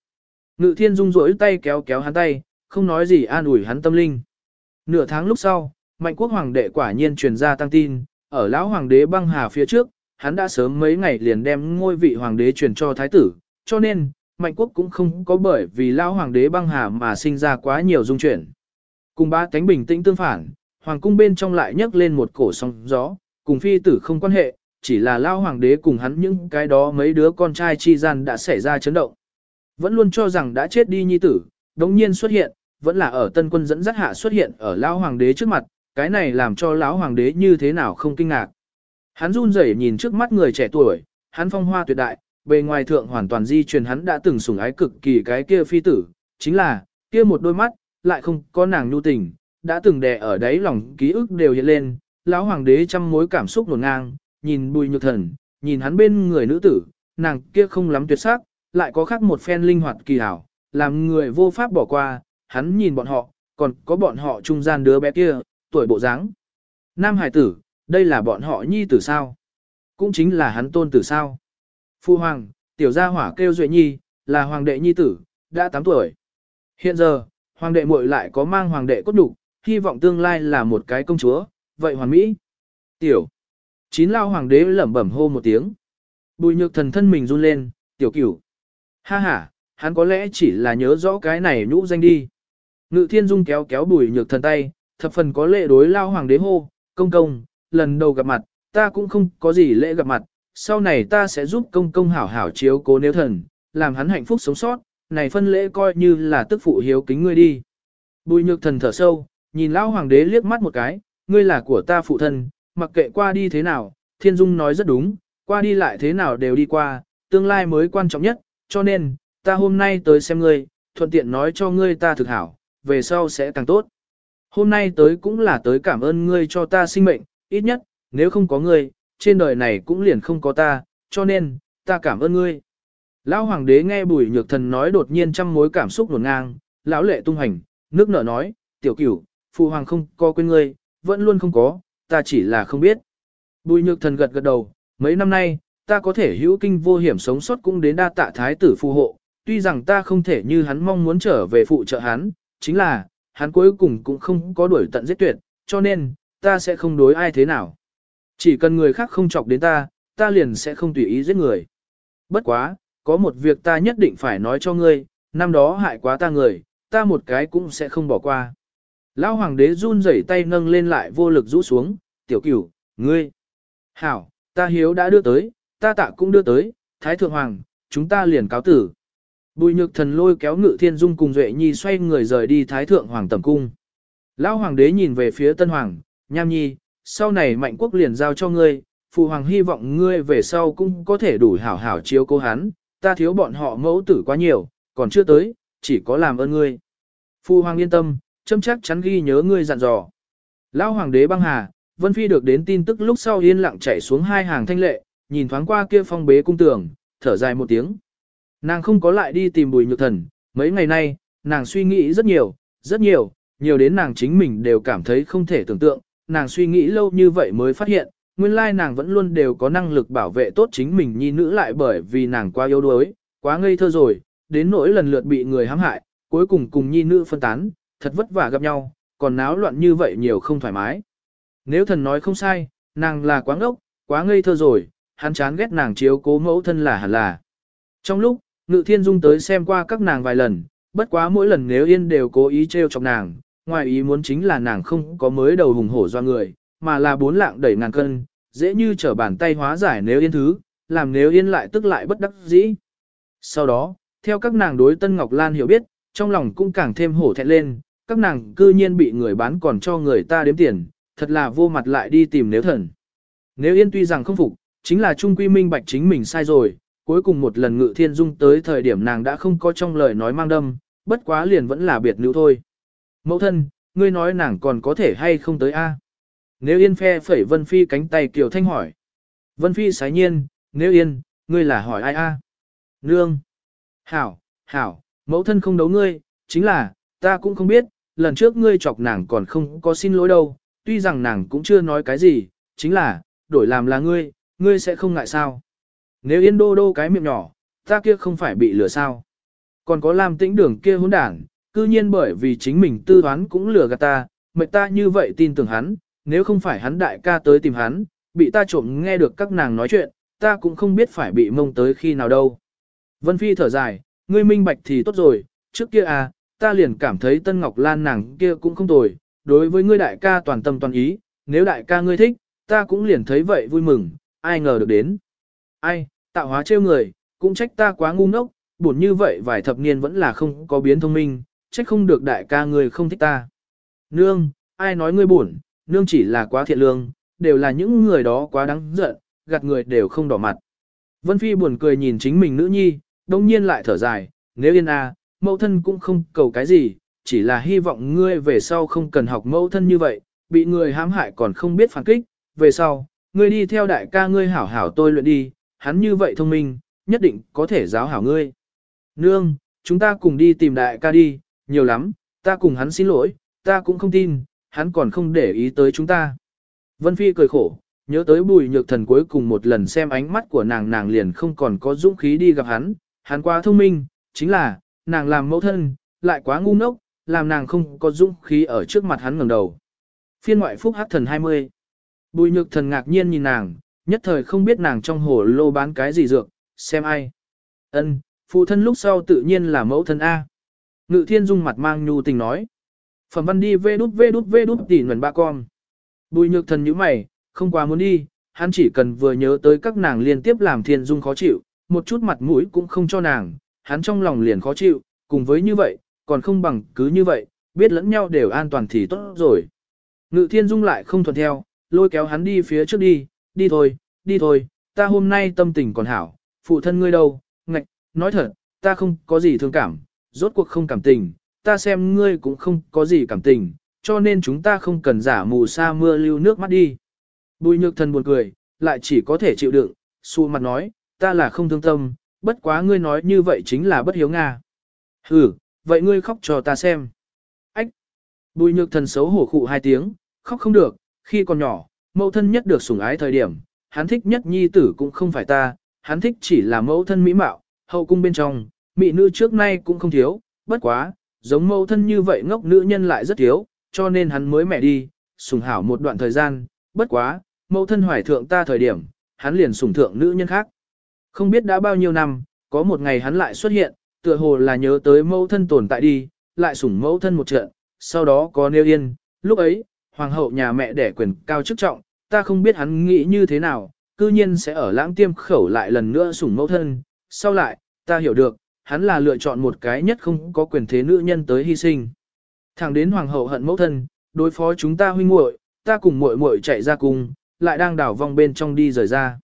Ngự thiên dung rỗi tay kéo kéo hắn tay, không nói gì an ủi hắn tâm linh. Nửa tháng lúc sau, mạnh quốc hoàng đệ quả nhiên truyền ra tăng tin, ở lão hoàng đế băng hà phía trước, hắn đã sớm mấy ngày liền đem ngôi vị hoàng đế truyền cho thái tử, cho nên, mạnh quốc cũng không có bởi vì lão hoàng đế băng hà mà sinh ra quá nhiều dung chuyển. Cùng ba cánh bình tĩnh tương phản, hoàng cung bên trong lại nhấc lên một cổ sóng gió, cùng phi tử không quan hệ, chỉ là lão hoàng đế cùng hắn những cái đó mấy đứa con trai chi gian đã xảy ra chấn động. Vẫn luôn cho rằng đã chết đi nhi tử, đống nhiên xuất hiện, vẫn là ở tân quân dẫn dắt hạ xuất hiện ở lão hoàng đế trước mặt, cái này làm cho lão hoàng đế như thế nào không kinh ngạc. Hắn run rẩy nhìn trước mắt người trẻ tuổi, hắn phong hoa tuyệt đại, bề ngoài thượng hoàn toàn di truyền hắn đã từng sủng ái cực kỳ cái kia phi tử, chính là, kia một đôi mắt, lại không có nàng nhu tình, đã từng đè ở đáy lòng ký ức đều hiện lên, lão hoàng đế trăm mối cảm xúc nổ ngang, nhìn bùi nhược thần, nhìn hắn bên người nữ tử, nàng kia không lắm tuyệt sắc, lại có khác một phen linh hoạt kỳ hảo, làm người vô pháp bỏ qua, hắn nhìn bọn họ, còn có bọn họ trung gian đứa bé kia, tuổi bộ dáng. Nam hải tử, đây là bọn họ nhi tử sao? Cũng chính là hắn tôn tử sao? Phu hoàng, tiểu gia hỏa kêu duệ nhi, là hoàng đệ nhi tử, đã 8 tuổi. Hiện giờ, hoàng đệ muội lại có mang hoàng đệ cốt đủ, hy vọng tương lai là một cái công chúa, vậy hoàn mỹ. Tiểu. Chín lao hoàng đế lẩm bẩm hô một tiếng. Bùi nhược thần thân mình run lên, tiểu cửu. Ha ha, hắn có lẽ chỉ là nhớ rõ cái này nhũ danh đi. Ngự thiên dung kéo kéo bùi nhược thần tay, thập phần có lệ đối lao hoàng đế hô, công công, lần đầu gặp mặt, ta cũng không có gì lễ gặp mặt, sau này ta sẽ giúp công công hảo hảo chiếu cố nếu thần, làm hắn hạnh phúc sống sót, này phân lễ coi như là tức phụ hiếu kính ngươi đi. Bùi nhược thần thở sâu, nhìn lão hoàng đế liếc mắt một cái, ngươi là của ta phụ thân, mặc kệ qua đi thế nào, thiên dung nói rất đúng, qua đi lại thế nào đều đi qua, tương lai mới quan trọng nhất, cho nên, ta hôm nay tới xem ngươi, thuận tiện nói cho ngươi ta thực hảo, về sau sẽ càng tốt. Hôm nay tới cũng là tới cảm ơn ngươi cho ta sinh mệnh, ít nhất, nếu không có ngươi, trên đời này cũng liền không có ta, cho nên, ta cảm ơn ngươi. Lão hoàng đế nghe bùi nhược thần nói đột nhiên trăm mối cảm xúc nổn ngang, lão lệ tung hành, nước nở nói, tiểu cửu, phụ hoàng không có quên ngươi, vẫn luôn không có, ta chỉ là không biết. Bùi nhược thần gật gật đầu, mấy năm nay, ta có thể hữu kinh vô hiểm sống sót cũng đến đa tạ thái tử phù hộ, tuy rằng ta không thể như hắn mong muốn trở về phụ trợ hắn, chính là, hắn cuối cùng cũng không có đuổi tận giết tuyệt, cho nên, ta sẽ không đối ai thế nào. Chỉ cần người khác không chọc đến ta, ta liền sẽ không tùy ý giết người. Bất quá, có một việc ta nhất định phải nói cho ngươi, năm đó hại quá ta người, ta một cái cũng sẽ không bỏ qua. Lão hoàng đế run rẩy tay nâng lên lại vô lực rũ xuống, tiểu cửu, ngươi. Hảo, ta hiếu đã đưa tới, ta tạ cũng đưa tới, thái thượng hoàng, chúng ta liền cáo tử. Bùi nhược thần lôi kéo ngự thiên dung cùng Duệ Nhi xoay người rời đi thái thượng hoàng tẩm cung. Lão hoàng đế nhìn về phía tân hoàng, nham nhi, sau này mạnh quốc liền giao cho ngươi, phụ hoàng hy vọng ngươi về sau cũng có thể đủ hảo hảo chiếu cố hắn, ta thiếu bọn họ mẫu tử quá nhiều, còn chưa tới, chỉ có làm ơn ngươi. Phụ hoàng yên tâm, châm chắc chắn ghi nhớ ngươi dặn dò. Lão hoàng đế băng hà, Vân Phi được đến tin tức lúc sau yên lặng chạy xuống hai hàng thanh lệ, nhìn thoáng qua kia phong bế cung tường, thở dài một tiếng. Nàng không có lại đi tìm bùi nhược thần, mấy ngày nay, nàng suy nghĩ rất nhiều, rất nhiều, nhiều đến nàng chính mình đều cảm thấy không thể tưởng tượng, nàng suy nghĩ lâu như vậy mới phát hiện, nguyên lai nàng vẫn luôn đều có năng lực bảo vệ tốt chính mình nhi nữ lại bởi vì nàng quá yếu đuối, quá ngây thơ rồi, đến nỗi lần lượt bị người hãm hại, cuối cùng cùng nhi nữ phân tán, thật vất vả gặp nhau, còn náo loạn như vậy nhiều không thoải mái. Nếu thần nói không sai, nàng là quá ngốc, quá ngây thơ rồi, hắn chán ghét nàng chiếu cố mẫu thân là hẳn là. Trong lúc, Ngự Thiên Dung tới xem qua các nàng vài lần, bất quá mỗi lần nếu yên đều cố ý trêu chọc nàng, ngoài ý muốn chính là nàng không có mới đầu hùng hổ do người, mà là bốn lạng đẩy ngàn cân, dễ như trở bàn tay hóa giải nếu yên thứ, làm nếu yên lại tức lại bất đắc dĩ. Sau đó, theo các nàng đối Tân Ngọc Lan hiểu biết, trong lòng cũng càng thêm hổ thẹn lên, các nàng cư nhiên bị người bán còn cho người ta đếm tiền, thật là vô mặt lại đi tìm nếu thần. Nếu yên tuy rằng không phục, chính là trung quy minh bạch chính mình sai rồi, cuối cùng một lần ngự thiên dung tới thời điểm nàng đã không có trong lời nói mang đâm, bất quá liền vẫn là biệt nữ thôi. Mẫu thân, ngươi nói nàng còn có thể hay không tới a? Nếu yên phe phẩy Vân Phi cánh tay Kiều Thanh hỏi. Vân Phi sái nhiên, nếu yên, ngươi là hỏi ai a? Nương. Hảo, hảo, mẫu thân không đấu ngươi, chính là, ta cũng không biết, lần trước ngươi chọc nàng còn không có xin lỗi đâu, tuy rằng nàng cũng chưa nói cái gì, chính là, đổi làm là ngươi, ngươi sẽ không ngại sao. Nếu yên đô đô cái miệng nhỏ, ta kia không phải bị lừa sao. Còn có làm Tĩnh Đường kia hỗn đảng, cư nhiên bởi vì chính mình tư toán cũng lừa gạt ta, mệt ta như vậy tin tưởng hắn, nếu không phải hắn đại ca tới tìm hắn, bị ta trộm nghe được các nàng nói chuyện, ta cũng không biết phải bị mông tới khi nào đâu. Vân Phi thở dài, ngươi minh bạch thì tốt rồi, trước kia à, ta liền cảm thấy Tân Ngọc Lan nàng kia cũng không tồi, đối với ngươi đại ca toàn tâm toàn ý, nếu đại ca ngươi thích, ta cũng liền thấy vậy vui mừng, ai ngờ được đến. Ai, tạo hóa trêu người, cũng trách ta quá ngu ngốc, buồn như vậy vài thập niên vẫn là không có biến thông minh, trách không được đại ca người không thích ta. Nương, ai nói ngươi buồn, nương chỉ là quá thiện lương, đều là những người đó quá đáng giận, gạt người đều không đỏ mặt. Vân Phi buồn cười nhìn chính mình nữ nhi, đồng nhiên lại thở dài, nếu yên a, mẫu thân cũng không cầu cái gì, chỉ là hy vọng ngươi về sau không cần học mẫu thân như vậy, bị người hãm hại còn không biết phản kích, về sau, ngươi đi theo đại ca ngươi hảo hảo tôi luyện đi, hắn như vậy thông minh, nhất định có thể giáo hảo ngươi. Nương, chúng ta cùng đi tìm đại ca đi, nhiều lắm, ta cùng hắn xin lỗi, ta cũng không tin, hắn còn không để ý tới chúng ta. Vân Phi cười khổ, nhớ tới bùi nhược thần cuối cùng một lần xem ánh mắt của nàng nàng liền không còn có dũng khí đi gặp hắn, hắn quá thông minh, chính là, nàng làm mẫu thân, lại quá ngu ngốc, làm nàng không có dũng khí ở trước mặt hắn ngẩng đầu. Phiên ngoại phúc hắc thần 20 Bùi nhược thần ngạc nhiên nhìn nàng, nhất thời không biết nàng trong hồ lô bán cái gì dược, xem ai. Ân, phụ thân lúc sau tự nhiên là mẫu thân A. Ngự thiên dung mặt mang nhu tình nói. Phẩm văn đi vê đút vê đút vê đút tỉ nguồn ba con. Bùi nhược thần như mày, không quá muốn đi, hắn chỉ cần vừa nhớ tới các nàng liên tiếp làm thiên dung khó chịu, một chút mặt mũi cũng không cho nàng, hắn trong lòng liền khó chịu, cùng với như vậy, còn không bằng cứ như vậy, biết lẫn nhau đều an toàn thì tốt rồi. Ngự thiên dung lại không thuận theo, lôi kéo hắn đi phía trước đi, đi thôi, đi thôi, ta hôm nay tâm tình còn hảo, phụ thân ngươi đâu, ngạch, nói thật, ta không có gì thương cảm, rốt cuộc không cảm tình, ta xem ngươi cũng không có gì cảm tình, cho nên chúng ta không cần giả mù sa mưa lưu nước mắt đi. Bùi nhược thần buồn cười, lại chỉ có thể chịu đựng, xu mặt nói, ta là không thương tâm, bất quá ngươi nói như vậy chính là bất hiếu Nga. Ừ, vậy ngươi khóc cho ta xem. Ách! Bùi nhược thần xấu hổ khụ hai tiếng, khóc không được, khi còn nhỏ, mẫu thân nhất được sủng ái thời điểm, hắn thích nhất nhi tử cũng không phải ta, hắn thích chỉ là mẫu thân mỹ mạo, hậu cung bên trong, mỹ nữ trước nay cũng không thiếu, bất quá, giống mẫu thân như vậy ngốc nữ nhân lại rất thiếu, cho nên hắn mới mẹ đi, sủng hảo một đoạn thời gian, bất quá, mẫu thân hoài thượng ta thời điểm, hắn liền sủng thượng nữ nhân khác. Không biết đã bao nhiêu năm, có một ngày hắn lại xuất hiện, tựa hồ là nhớ tới mẫu thân tồn tại đi, lại sủng mẫu thân một trận, sau đó có nêu yên, lúc ấy, hoàng hậu nhà mẹ đẻ quyền cao chức trọng, ta không biết hắn nghĩ như thế nào, cư nhiên sẽ ở lãng tiêm khẩu lại lần nữa sủng mẫu thân, sau lại, ta hiểu được, hắn là lựa chọn một cái nhất không có quyền thế nữ nhân tới hy sinh. Thẳng đến hoàng hậu hận mẫu thân, đối phó chúng ta huynh muội, ta cùng muội muội chạy ra cùng, lại đang đảo vòng bên trong đi rời ra.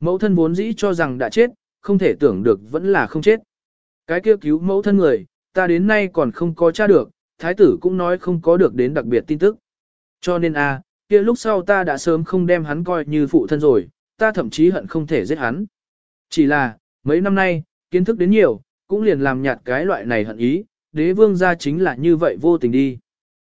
Mẫu thân vốn dĩ cho rằng đã chết, không thể tưởng được vẫn là không chết. Cái kia cứu mẫu thân người, ta đến nay còn không có tra được, thái tử cũng nói không có được đến đặc biệt tin tức. Cho nên a, kia lúc sau ta đã sớm không đem hắn coi như phụ thân rồi, ta thậm chí hận không thể giết hắn. Chỉ là, mấy năm nay, kiến thức đến nhiều, cũng liền làm nhạt cái loại này hận ý, đế vương gia chính là như vậy vô tình đi.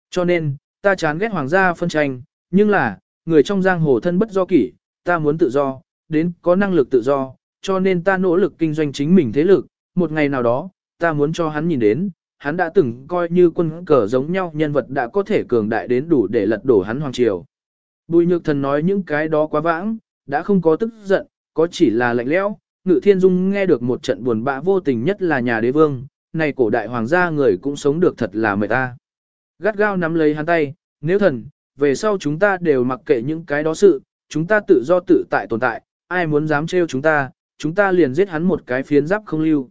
Cho nên, ta chán ghét hoàng gia phân tranh, nhưng là, người trong giang hồ thân bất do kỷ, ta muốn tự do, đến có năng lực tự do, cho nên ta nỗ lực kinh doanh chính mình thế lực, một ngày nào đó, ta muốn cho hắn nhìn đến, hắn đã từng coi như quân cờ giống nhau nhân vật đã có thể cường đại đến đủ để lật đổ hắn hoàng triều. Bùi nhược thần nói những cái đó quá vãng, đã không có tức giận, có chỉ là lạnh lẽo. Ngự thiên dung nghe được một trận buồn bã vô tình nhất là nhà đế vương, này cổ đại hoàng gia người cũng sống được thật là mệt ta. Gắt gao nắm lấy hắn tay, nếu thần, về sau chúng ta đều mặc kệ những cái đó sự, chúng ta tự do tự tại tồn tại, ai muốn dám trêu chúng ta, chúng ta liền giết hắn một cái phiến giáp không lưu.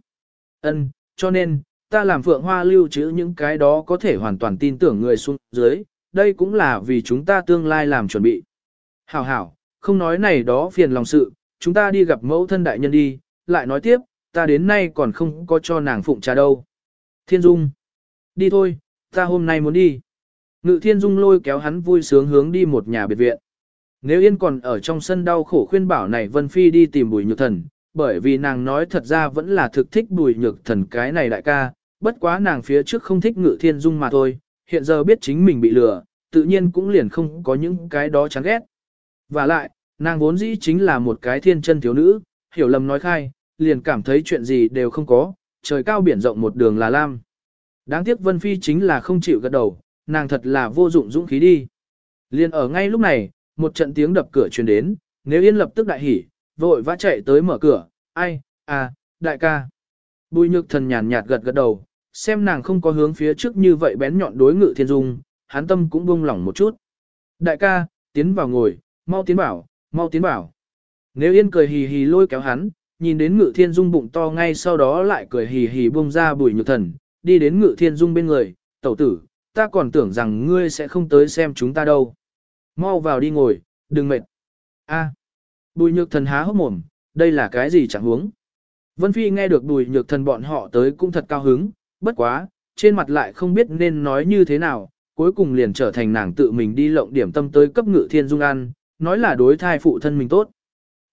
Ân, cho nên, ta làm phượng hoa lưu trữ những cái đó có thể hoàn toàn tin tưởng người xuống dưới, đây cũng là vì chúng ta tương lai làm chuẩn bị. Hảo hảo, không nói này đó phiền lòng sự, chúng ta đi gặp mẫu thân đại nhân đi, lại nói tiếp, ta đến nay còn không có cho nàng phụng trà đâu. Thiên Dung, đi thôi, ta hôm nay muốn đi. Ngự Thiên Dung lôi kéo hắn vui sướng hướng đi một nhà biệt viện. Nếu Yên còn ở trong sân đau khổ khuyên bảo này Vân Phi đi tìm bùi nhược thần, bởi vì nàng nói thật ra vẫn là thực thích bùi nhược thần cái này đại ca, bất quá nàng phía trước không thích ngự thiên dung mà thôi, hiện giờ biết chính mình bị lừa, tự nhiên cũng liền không có những cái đó chán ghét. Và lại, nàng vốn dĩ chính là một cái thiên chân thiếu nữ, hiểu lầm nói khai, liền cảm thấy chuyện gì đều không có, trời cao biển rộng một đường là lam. Đáng tiếc Vân Phi chính là không chịu gật đầu, nàng thật là vô dụng dũng khí đi. liền ở ngay lúc này, một trận tiếng đập cửa truyền đến, nếu yên lập tức đại hỉ, vội vã chạy tới mở cửa, ai, à, đại ca. Bùi nhược thần nhàn nhạt gật gật đầu, xem nàng không có hướng phía trước như vậy bén nhọn đối ngự thiên dung, hắn tâm cũng buông lỏng một chút. Đại ca, tiến vào ngồi, mau tiến bảo, mau tiến bảo. Nếu yên cười hì hì lôi kéo hắn, nhìn đến ngự thiên dung bụng to ngay sau đó lại cười hì hì buông ra bùi nhược thần, đi đến ngự thiên dung bên người, tẩu tử, ta còn tưởng rằng ngươi sẽ không tới xem chúng ta đâu. Mau vào đi ngồi, đừng mệt. A. Bùi nhược thần há hốc mồm, đây là cái gì chẳng huống. Vân Phi nghe được bùi nhược thần bọn họ tới cũng thật cao hứng, bất quá, trên mặt lại không biết nên nói như thế nào, cuối cùng liền trở thành nàng tự mình đi lộng điểm tâm tới cấp ngự thiên dung ăn, nói là đối thai phụ thân mình tốt.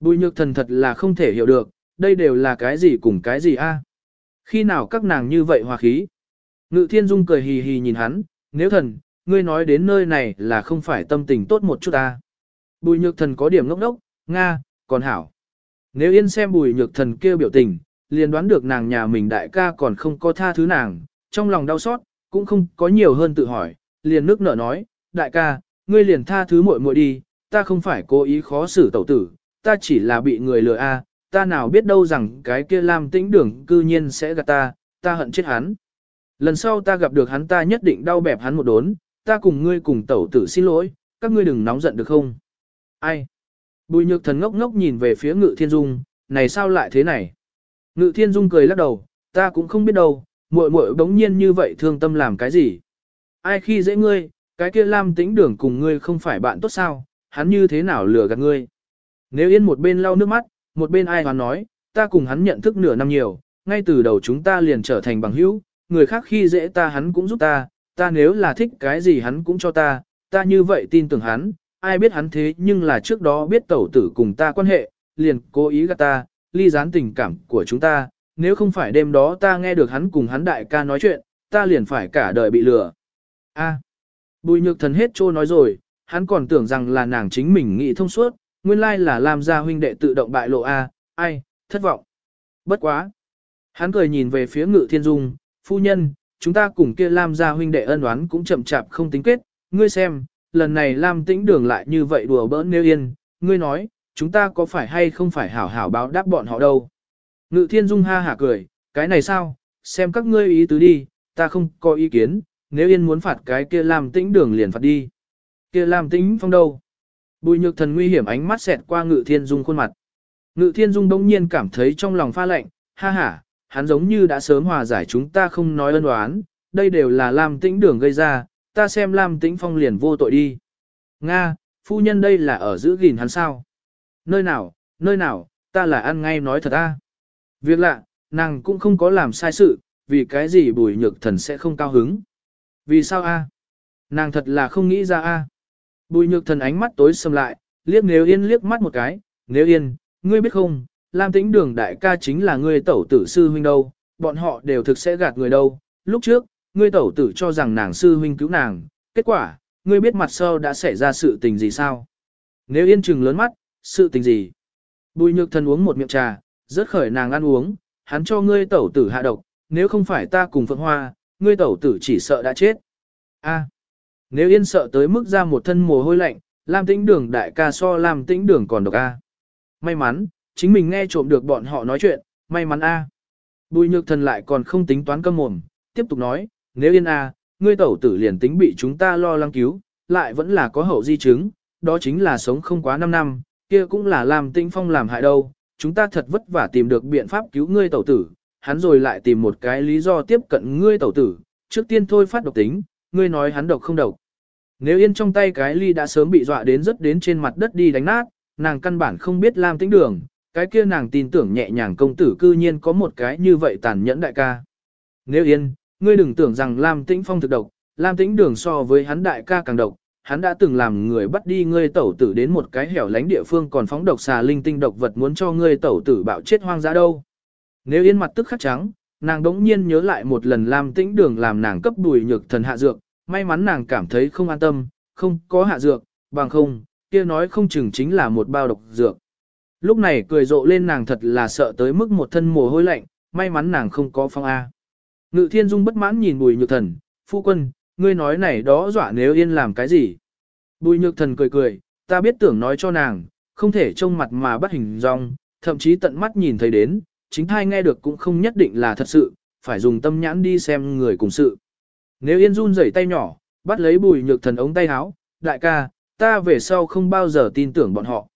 Bùi nhược thần thật là không thể hiểu được, đây đều là cái gì cùng cái gì a? À? Khi nào các nàng như vậy hòa khí? Ngự thiên dung cười hì hì nhìn hắn, nếu thần, ngươi nói đến nơi này là không phải tâm tình tốt một chút ta. Bùi nhược thần có điểm ngốc đốc, Nga, còn hảo. Nếu yên xem bùi nhược thần kêu biểu tình, liền đoán được nàng nhà mình đại ca còn không có tha thứ nàng, trong lòng đau xót, cũng không có nhiều hơn tự hỏi, liền nước nở nói, đại ca, ngươi liền tha thứ muội muội đi, ta không phải cố ý khó xử tẩu tử, ta chỉ là bị người lừa a, ta nào biết đâu rằng cái kia Lam Tĩnh Đường cư nhiên sẽ gạt ta, ta hận chết hắn. Lần sau ta gặp được hắn ta nhất định đau bẹp hắn một đốn, ta cùng ngươi cùng tẩu tử xin lỗi, các ngươi đừng nóng giận được không? Ai? Bùi nhược thần ngốc ngốc nhìn về phía ngự thiên dung, này sao lại thế này? Ngự thiên dung cười lắc đầu, ta cũng không biết đâu, muội muội bỗng nhiên như vậy thương tâm làm cái gì? Ai khi dễ ngươi, cái kia Lam Tĩnh Đường cùng ngươi không phải bạn tốt sao, hắn như thế nào lừa gạt ngươi? Nếu yên một bên lau nước mắt, một bên ai hoàn nói, ta cùng hắn nhận thức nửa năm nhiều, ngay từ đầu chúng ta liền trở thành bằng hữu, người khác khi dễ ta hắn cũng giúp ta, ta nếu là thích cái gì hắn cũng cho ta, ta như vậy tin tưởng hắn, ai biết hắn thế nhưng là trước đó biết tẩu tử cùng ta quan hệ, liền cố ý gạt ta, ly gián tình cảm của chúng ta, nếu không phải đêm đó ta nghe được hắn cùng hắn đại ca nói chuyện, ta liền phải cả đời bị lừa. A. Bùi nhược thần hết trô nói rồi, hắn còn tưởng rằng là nàng chính mình nghĩ thông suốt, nguyên lai là làm ra huynh đệ tự động bại lộ A, ai, thất vọng. Bất quá. Hắn cười nhìn về phía ngự thiên dung, phu nhân, chúng ta cùng kia Lam gia huynh đệ ân oán cũng chậm chạp không tính kết, ngươi xem, lần này Lam tĩnh đường lại như vậy đùa bỡn nêu yên, ngươi nói, chúng ta có phải hay không phải hảo hảo báo đáp bọn họ đâu. Ngự thiên dung ha hả cười, cái này sao, xem các ngươi ý tứ đi, ta không có ý kiến, nếu yên muốn phạt cái kia Lam tĩnh đường liền phạt đi. Kia Lam tĩnh phong đâu? Bùi nhược thần nguy hiểm ánh mắt xẹt qua ngự thiên dung khuôn mặt. Ngự thiên dung đông nhiên cảm thấy trong lòng pha lạnh, ha ha, hắn giống như đã sớm hòa giải chúng ta không nói ân oán, đây đều là Lam Tĩnh Đường gây ra, ta xem Lam Tĩnh Phong liền vô tội đi. Nga, phu nhân đây là ở giữ gìn hắn sao? Nơi nào, nơi nào, ta là ăn ngay nói thật a. Việc lạ, nàng cũng không có làm sai sự, vì cái gì bùi nhược thần sẽ không cao hứng. Vì sao a? Nàng thật là không nghĩ ra a. Bùi nhược thần ánh mắt tối sầm lại, liếc nếu yên liếc mắt một cái, nếu yên, ngươi biết không, Lam tĩnh đường đại ca chính là ngươi tẩu tử sư huynh đâu, bọn họ đều thực sẽ gạt người đâu. Lúc trước, ngươi tẩu tử cho rằng nàng sư huynh cứu nàng, kết quả, ngươi biết mặt sau đã xảy ra sự tình gì sao? Nếu yên trừng lớn mắt, sự tình gì? Bùi nhược thần uống một miệng trà, rất khởi nàng ăn uống, hắn cho ngươi tẩu tử hạ độc, nếu không phải ta cùng Phượng Hoa, ngươi tẩu tử chỉ sợ đã chết. A. nếu yên sợ tới mức ra một thân mồ hôi lạnh, Lam tĩnh đường đại ca so Lam tĩnh đường còn độc A. May mắn, chính mình nghe trộm được bọn họ nói chuyện, may mắn a. Bùi nhược thần lại còn không tính toán cơm mồm, tiếp tục nói, nếu yên a, ngươi tẩu tử liền tính bị chúng ta lo lắng cứu, lại vẫn là có hậu di chứng, đó chính là sống không quá 5 năm, kia cũng là làm tĩnh phong làm hại đâu, chúng ta thật vất vả tìm được biện pháp cứu ngươi tẩu tử, hắn rồi lại tìm một cái lý do tiếp cận ngươi tẩu tử, trước tiên thôi phát độc tính, ngươi nói hắn độc không độc. Nếu yên trong tay cái ly đã sớm bị dọa đến rất đến trên mặt đất đi đánh nát, nàng căn bản không biết Lam Tĩnh Đường, cái kia nàng tin tưởng nhẹ nhàng công tử cư nhiên có một cái như vậy tàn nhẫn đại ca. Nếu yên, ngươi đừng tưởng rằng Lam Tĩnh Phong thực độc, Lam Tĩnh Đường so với hắn đại ca càng độc, hắn đã từng làm người bắt đi ngươi tẩu tử đến một cái hẻo lánh địa phương còn phóng độc xà linh tinh độc vật muốn cho ngươi tẩu tử bạo chết hoang dã đâu. Nếu yên mặt tức khắc trắng, nàng đống nhiên nhớ lại một lần làm Tĩnh Đường làm nàng cấp đùi nhược thần hạ dược, may mắn nàng cảm thấy không an tâm, không có hạ dược, bằng không, kia nói không chừng chính là một bao độc dược. Lúc này cười rộ lên nàng thật là sợ tới mức một thân mồ hôi lạnh, may mắn nàng không có phong A. Ngự thiên dung bất mãn nhìn bùi nhược thần, phu quân, ngươi nói này đó dọa nếu yên làm cái gì. Bùi nhược thần cười cười, ta biết tưởng nói cho nàng, không thể trông mặt mà bắt hình dong, thậm chí tận mắt nhìn thấy đến, chính thai nghe được cũng không nhất định là thật sự, phải dùng tâm nhãn đi xem người cùng sự. Nếu yên run rẩy tay nhỏ, bắt lấy bùi nhược thần ống tay áo, đại ca, ta về sau không bao giờ tin tưởng bọn họ.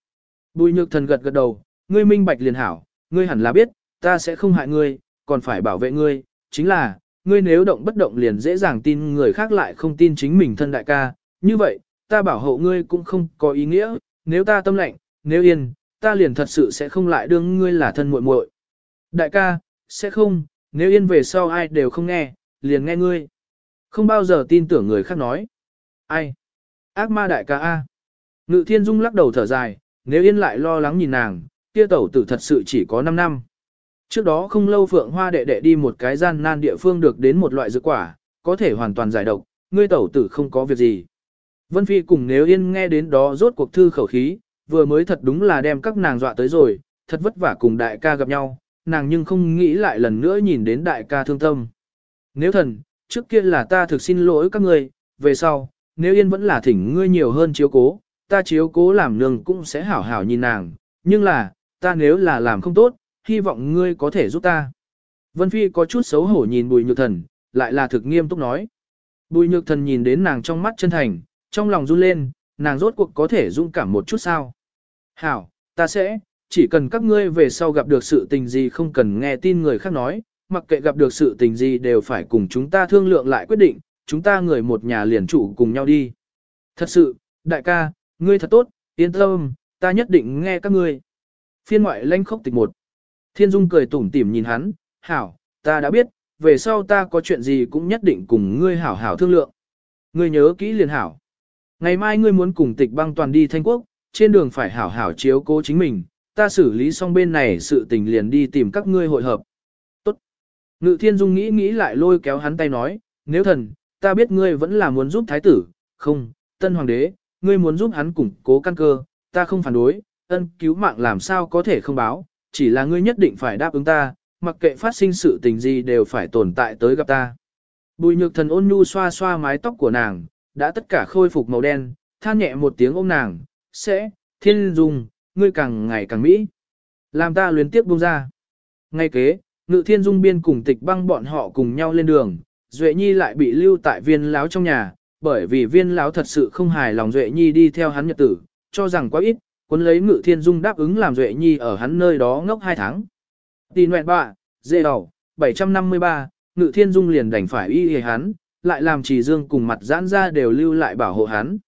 Bùi nhược thần gật gật đầu, ngươi minh bạch liền hảo, ngươi hẳn là biết, ta sẽ không hại ngươi, còn phải bảo vệ ngươi, chính là, ngươi nếu động bất động liền dễ dàng tin người khác lại không tin chính mình thân đại ca, như vậy, ta bảo hộ ngươi cũng không có ý nghĩa, nếu ta tâm lạnh, nếu yên, ta liền thật sự sẽ không lại đương ngươi là thân muội muội. Đại ca, sẽ không, nếu yên về sau ai đều không nghe, liền nghe ngươi. Không bao giờ tin tưởng người khác nói. Ai? Ác ma đại ca A. Ngự thiên dung lắc đầu thở dài, nếu yên lại lo lắng nhìn nàng, kia tẩu tử thật sự chỉ có 5 năm. Trước đó không lâu Phượng Hoa đệ đệ đi một cái gian nan địa phương được đến một loại dược quả, có thể hoàn toàn giải độc, ngươi tẩu tử không có việc gì. Vân Phi cùng nếu yên nghe đến đó rốt cuộc thư khẩu khí, vừa mới thật đúng là đem các nàng dọa tới rồi, thật vất vả cùng đại ca gặp nhau, nàng nhưng không nghĩ lại lần nữa nhìn đến đại ca thương tâm. Nếu thần, trước kia là ta thực xin lỗi các ngươi, về sau, nếu yên vẫn là thỉnh ngươi nhiều hơn chiếu cố, ta chiếu cố làm nương cũng sẽ hảo hảo nhìn nàng, nhưng là, ta nếu là làm không tốt, hy vọng ngươi có thể giúp ta. Vân Phi có chút xấu hổ nhìn bùi nhược thần, lại là thực nghiêm túc nói. Bùi nhược thần nhìn đến nàng trong mắt chân thành, trong lòng run lên, nàng rốt cuộc có thể dung cảm một chút sao. Hảo, ta sẽ, chỉ cần các ngươi về sau gặp được sự tình gì không cần nghe tin người khác nói, mặc kệ gặp được sự tình gì đều phải cùng chúng ta thương lượng lại quyết định, chúng ta người một nhà liền chủ cùng nhau đi. Thật sự, đại ca, ngươi thật tốt, yên tâm, ta nhất định nghe các ngươi. Phiên ngoại lanh khốc tịch một. Thiên Dung cười tủm tỉm nhìn hắn, hảo, ta đã biết, về sau ta có chuyện gì cũng nhất định cùng ngươi hảo hảo thương lượng. Ngươi nhớ kỹ liền hảo. Ngày mai ngươi muốn cùng tịch băng toàn đi thanh quốc, trên đường phải hảo hảo chiếu cố chính mình, ta xử lý xong bên này sự tình liền đi tìm các ngươi hội hợp. Tốt. Ngự thiên dung nghĩ nghĩ lại lôi kéo hắn tay nói, nếu thần, ta biết ngươi vẫn là muốn giúp thái tử, không, tân hoàng đế, ngươi muốn giúp hắn củng cố căn cơ, ta không phản đối, ân cứu mạng làm sao có thể không báo, chỉ là ngươi nhất định phải đáp ứng ta, mặc kệ phát sinh sự tình gì đều phải tồn tại tới gặp ta. Bùi nhược thần ôn nhu xoa xoa mái tóc của nàng, đã tất cả khôi phục màu đen, than nhẹ một tiếng ôm nàng, sẽ, thiên dung, ngươi càng ngày càng mỹ. Làm ta luyến tiếp buông ra. Ngay kế, ngự thiên dung biên cùng tịch băng bọn họ cùng nhau lên đường, Duệ Nhi lại bị lưu tại viên láo trong nhà, bởi vì viên láo thật sự không hài lòng Duệ Nhi đi theo hắn nhật tử, cho rằng quá ít, quân lấy ngự thiên dung đáp ứng làm Duệ Nhi ở hắn nơi đó ngốc hai tháng. Tì nguyện bạ, dê đầu, 753, ngự thiên dung liền đành phải y hề hắn, lại làm trì dương cùng mặt giãn ra đều lưu lại bảo hộ hắn.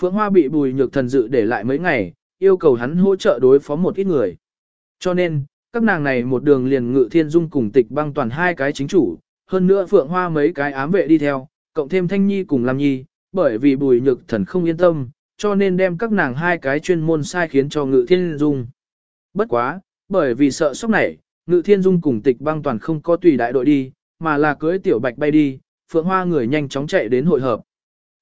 Phượng Hoa bị bùi nhược thần dự để lại mấy ngày, yêu cầu hắn hỗ trợ đối phó một ít người. Cho nên, các nàng này một đường liền ngự thiên dung cùng tịch băng toàn hai cái chính chủ, hơn nữa Phượng Hoa mấy cái ám vệ đi theo, cộng thêm Thanh Nhi cùng Lam Nhi, bởi vì bùi nhược thần không yên tâm, cho nên đem các nàng hai cái chuyên môn sai khiến cho ngự thiên dung. Bất quá, bởi vì sợ sốc này, ngự thiên dung cùng tịch băng toàn không có tùy đại đội đi, mà là cưới tiểu bạch bay đi, Phượng Hoa người nhanh chóng chạy đến hội hợp.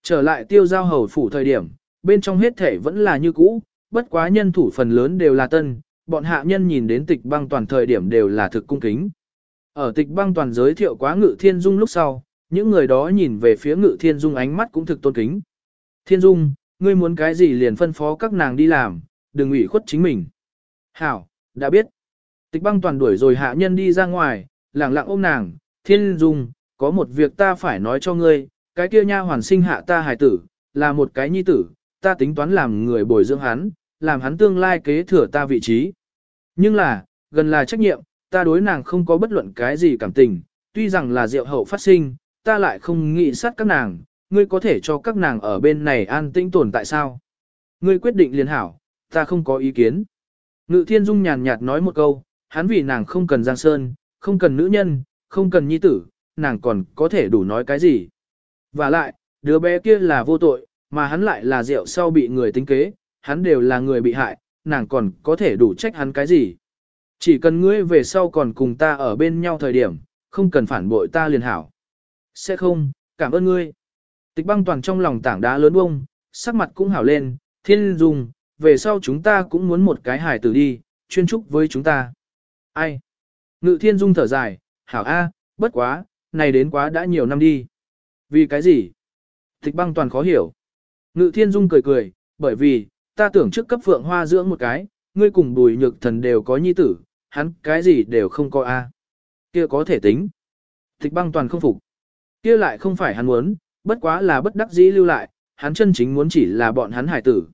Trở lại tiêu giao hầu phủ thời điểm, bên trong hết thể vẫn là như cũ, bất quá nhân thủ phần lớn đều là tân, bọn hạ nhân nhìn đến tịch băng toàn thời điểm đều là thực cung kính. Ở tịch băng toàn giới thiệu quá ngự thiên dung lúc sau, những người đó nhìn về phía ngự thiên dung ánh mắt cũng thực tôn kính. Thiên dung, ngươi muốn cái gì liền phân phó các nàng đi làm, đừng ủy khuất chính mình. Hảo, đã biết. Tịch băng toàn đuổi rồi hạ nhân đi ra ngoài, lặng lặng ôm nàng, thiên dung, có một việc ta phải nói cho ngươi, cái kia nha hoàn sinh hạ ta hài tử, là một cái nhi tử, ta tính toán làm người bồi dưỡng hắn, làm hắn tương lai kế thừa ta vị trí. Nhưng là, gần là trách nhiệm, ta đối nàng không có bất luận cái gì cảm tình, tuy rằng là diệu hậu phát sinh, ta lại không nghĩ sát các nàng, ngươi có thể cho các nàng ở bên này an tĩnh tồn tại sao? Ngươi quyết định liền hảo, ta không có ý kiến. Ngự thiên dung nhàn nhạt nói một câu, hắn vì nàng không cần giang sơn, không cần nữ nhân, không cần nhi tử, nàng còn có thể đủ nói cái gì. Và lại, đứa bé kia là vô tội, mà hắn lại là rượu sau bị người tính kế, hắn đều là người bị hại, nàng còn có thể đủ trách hắn cái gì. Chỉ cần ngươi về sau còn cùng ta ở bên nhau thời điểm, không cần phản bội ta liền hảo. Sẽ không, cảm ơn ngươi. Tịch băng toàn trong lòng tảng đá lớn bông, sắc mặt cũng hảo lên, thiên dung, về sau chúng ta cũng muốn một cái hải tử đi, chuyên trúc với chúng ta. Ai? Ngự thiên dung thở dài, hảo A, bất quá, này đến quá đã nhiều năm đi. Vì cái gì? Tịch băng toàn khó hiểu. Ngự thiên dung cười cười, bởi vì, ta tưởng trước cấp phượng hoa dưỡng một cái, ngươi cùng bùi nhược thần đều có nhi tử, hắn cái gì đều không có A. Kia có thể tính. Tịch băng toàn không phục. Kia lại không phải hắn muốn, bất quá là bất đắc dĩ lưu lại, hắn chân chính muốn chỉ là bọn hắn hải tử.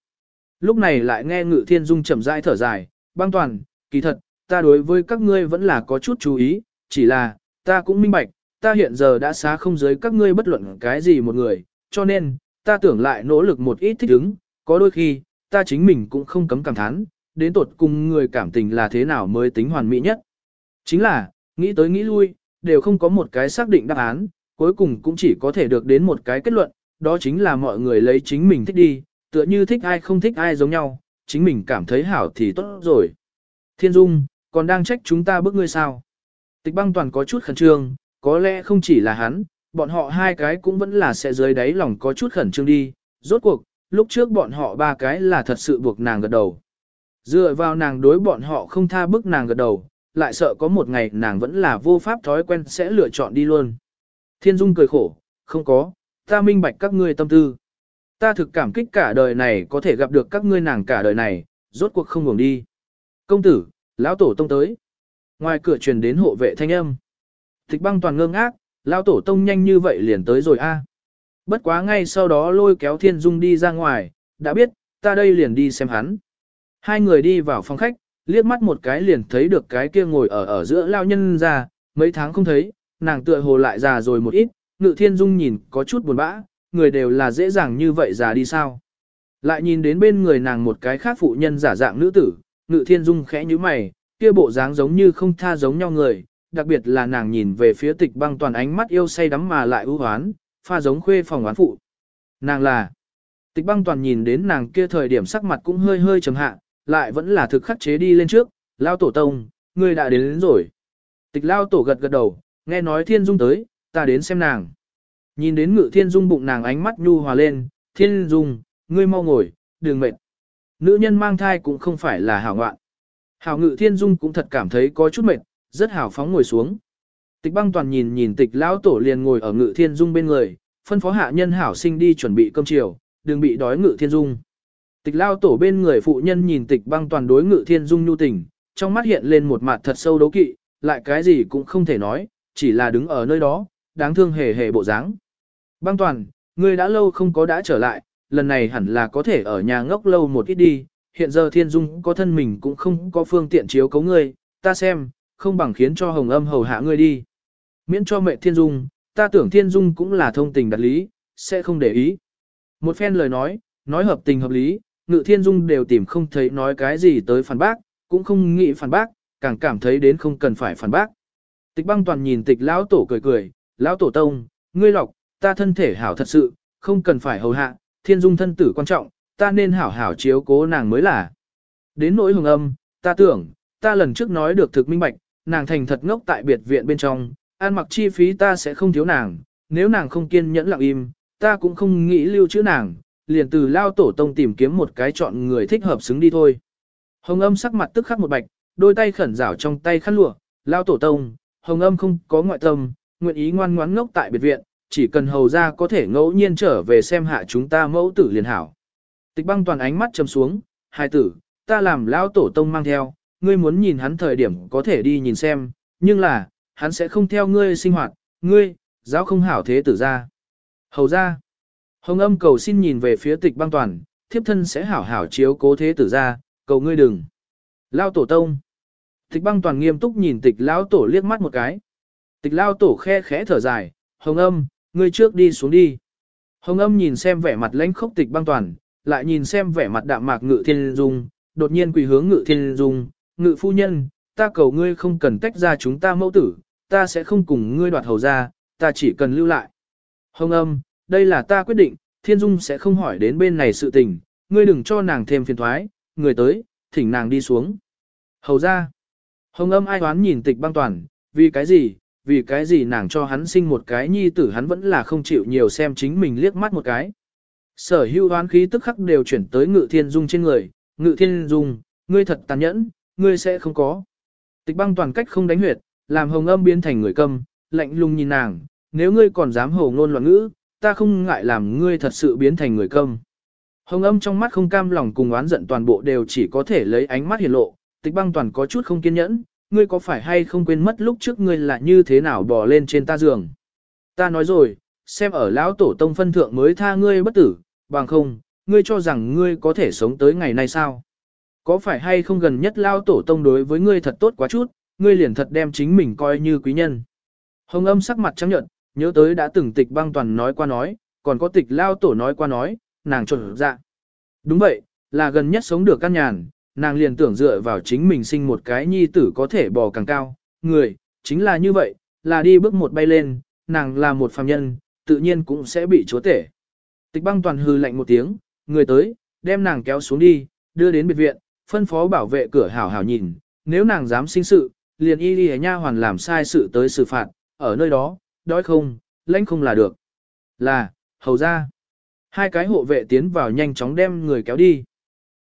Lúc này lại nghe ngự thiên dung chậm rãi thở dài, băng toàn, kỳ thật, ta đối với các ngươi vẫn là có chút chú ý, chỉ là, ta cũng minh bạch, ta hiện giờ đã xá không giới các ngươi bất luận cái gì một người, cho nên, ta tưởng lại nỗ lực một ít thích ứng, có đôi khi, ta chính mình cũng không cấm cảm thán, đến tột cùng người cảm tình là thế nào mới tính hoàn mỹ nhất. Chính là, nghĩ tới nghĩ lui, đều không có một cái xác định đáp án, cuối cùng cũng chỉ có thể được đến một cái kết luận, đó chính là mọi người lấy chính mình thích đi, tựa như thích ai không thích ai giống nhau, chính mình cảm thấy hảo thì tốt rồi. Thiên Dung, còn đang trách chúng ta bức ngươi sao? Tịch băng toàn có chút khẩn trương, có lẽ không chỉ là hắn, bọn họ hai cái cũng vẫn là sẽ dưới đáy lòng có chút khẩn trương đi. Rốt cuộc, lúc trước bọn họ ba cái là thật sự buộc nàng gật đầu. Dựa vào nàng đối bọn họ không tha bức nàng gật đầu, lại sợ có một ngày nàng vẫn là vô pháp thói quen sẽ lựa chọn đi luôn. Thiên Dung cười khổ, không có, ta minh bạch các ngươi tâm tư. Ta thực cảm kích cả đời này có thể gặp được các ngươi nàng cả đời này, rốt cuộc không ngừng đi. Công tử, lão tổ tông tới. Ngoài cửa truyền đến hộ vệ thanh âm. Tịch băng toàn ngơ ngác, lão tổ tông nhanh như vậy liền tới rồi a. Bất quá ngay sau đó lôi kéo thiên dung đi ra ngoài, đã biết, ta đây liền đi xem hắn. Hai người đi vào phòng khách, liếc mắt một cái liền thấy được cái kia ngồi ở ở giữa lao nhân ra, mấy tháng không thấy, nàng tựa hồ lại già rồi một ít, ngự thiên dung nhìn có chút buồn bã, người đều là dễ dàng như vậy già đi sao. Lại nhìn đến bên người nàng một cái khác phụ nhân giả dạng nữ tử, ngự thiên dung khẽ như mày, kia bộ dáng giống như không tha giống nhau người, đặc biệt là nàng nhìn về phía tịch băng toàn ánh mắt yêu say đắm mà lại ưu hoán, pha giống khuê phòng oán phụ. Nàng là, tịch băng toàn nhìn đến nàng kia thời điểm sắc mặt cũng hơi hơi trầm hạ, lại vẫn là thực khắc chế đi lên trước, lao tổ tông, người đã đến, đến rồi. Tịch lao tổ gật gật đầu, nghe nói thiên dung tới, ta đến xem nàng. Nhìn đến ngự thiên dung bụng nàng ánh mắt nhu hòa lên, thiên dung, ngươi mau ngồi, đừng mệt. Nữ nhân mang thai cũng không phải là hảo ngoạn. Hảo ngự thiên dung cũng thật cảm thấy có chút mệt, rất hảo phóng ngồi xuống. Tịch băng toàn nhìn nhìn tịch lão tổ liền ngồi ở ngự thiên dung bên người, phân phó hạ nhân hảo sinh đi chuẩn bị cơm chiều, đừng bị đói ngự thiên dung. Tịch lao tổ bên người phụ nhân nhìn tịch băng toàn đối ngự thiên dung nhu tình, trong mắt hiện lên một mặt thật sâu đấu kỵ, lại cái gì cũng không thể nói, chỉ là đứng ở nơi đó, đáng thương hề hề bộ dáng. Băng toàn, ngươi đã lâu không có đã trở lại, lần này hẳn là có thể ở nhà ngốc lâu một ít đi, hiện giờ thiên dung có thân mình cũng không có phương tiện chiếu cấu ngươi, ta xem, không bằng khiến cho hồng âm hầu hạ ngươi đi. Miễn cho mẹ thiên dung, ta tưởng thiên dung cũng là thông tình đặt lý, sẽ không để ý. Một phen lời nói, nói hợp tình hợp lý, ngự thiên dung đều tìm không thấy nói cái gì tới phản bác, cũng không nghĩ phản bác, càng cảm thấy đến không cần phải phản bác. Tịch băng toàn nhìn tịch lão tổ cười cười, lão tổ tông, ngươi lọc, ta thân thể hảo thật sự, không cần phải hầu hạ, thiên dung thân tử quan trọng, ta nên hảo hảo chiếu cố nàng mới là. Đến nỗi hồng âm, ta tưởng, ta lần trước nói được thực minh bạch, nàng thành thật ngốc tại biệt viện bên trong, ăn mặc chi phí ta sẽ không thiếu nàng, nếu nàng không kiên nhẫn lặng im, ta cũng không nghĩ lưu trữ nàng, liền từ lao tổ tông tìm kiếm một cái chọn người thích hợp xứng đi thôi. Hồng âm sắc mặt tức khắc một bạch, đôi tay khẩn rảo trong tay khăn lụa, lao tổ tông, hồng âm không có ngoại tâm, nguyện ý ngoan ngoãn ngốc tại biệt viện, chỉ cần hầu ra có thể ngẫu nhiên trở về xem hạ chúng ta mẫu tử liền hảo. Tịch băng toàn ánh mắt chầm xuống, hai tử, ta làm lão tổ tông mang theo, ngươi muốn nhìn hắn thời điểm có thể đi nhìn xem, nhưng là, hắn sẽ không theo ngươi sinh hoạt, ngươi, giáo không hảo thế tử ra. Hầu ra, hồng âm cầu xin nhìn về phía tịch băng toàn, thiếp thân sẽ hảo hảo chiếu cố thế tử ra, cầu ngươi đừng. Lao tổ tông. Tịch băng toàn nghiêm túc nhìn tịch lão tổ liếc mắt một cái. Tịch lao tổ khe khẽ thở dài, hồng âm, ngươi trước đi xuống đi. Hồng âm nhìn xem vẻ mặt lãnh khốc tịch băng toàn, lại nhìn xem vẻ mặt đạm mạc ngự thiên dung, đột nhiên quỳ hướng ngự thiên dung, ngự phu nhân, ta cầu ngươi không cần tách ra chúng ta mẫu tử, ta sẽ không cùng ngươi đoạt hầu ra, ta chỉ cần lưu lại. Hồng âm, đây là ta quyết định, thiên dung sẽ không hỏi đến bên này sự tình, ngươi đừng cho nàng thêm phiền thoái, người tới, thỉnh nàng đi xuống. Hầu ra, hồng âm ai đoán nhìn tịch băng toàn, vì cái gì, vì cái gì nàng cho hắn sinh một cái nhi tử hắn vẫn là không chịu nhiều xem chính mình liếc mắt một cái. Sở hữu hoán khí tức khắc đều chuyển tới ngự thiên dung trên người, ngự thiên dung, ngươi thật tàn nhẫn, ngươi sẽ không có. Tịch băng toàn cách không đánh huyệt, làm hồng âm biến thành người câm, lạnh lùng nhìn nàng, nếu ngươi còn dám hồ ngôn loạn ngữ, ta không ngại làm ngươi thật sự biến thành người câm. Hồng âm trong mắt không cam lòng cùng oán giận toàn bộ đều chỉ có thể lấy ánh mắt hiển lộ, tịch băng toàn có chút không kiên nhẫn, ngươi có phải hay không quên mất lúc trước ngươi là như thế nào bò lên trên ta giường. Ta nói rồi, xem ở lão tổ tông phân thượng mới tha ngươi bất tử, bằng không, ngươi cho rằng ngươi có thể sống tới ngày nay sao? Có phải hay không gần nhất lao tổ tông đối với ngươi thật tốt quá chút, ngươi liền thật đem chính mình coi như quý nhân. Hồng âm sắc mặt trắng nhận, nhớ tới đã từng tịch băng toàn nói qua nói, còn có tịch lao tổ nói qua nói, nàng trộn dạ. Đúng vậy, là gần nhất sống được căn nhàn, nàng liền tưởng dựa vào chính mình sinh một cái nhi tử có thể bò càng cao, người, chính là như vậy, là đi bước một bay lên, nàng là một phàm nhân, tự nhiên cũng sẽ bị chúa tể. Tịch băng toàn hư lạnh một tiếng, người tới, đem nàng kéo xuống đi, đưa đến biệt viện, phân phó bảo vệ cửa hảo hảo nhìn, nếu nàng dám sinh sự, liền y đi nha hoàn làm sai sự tới xử phạt, ở nơi đó, đói không, lãnh không là được. Là, hầu ra. Hai cái hộ vệ tiến vào nhanh chóng đem người kéo đi.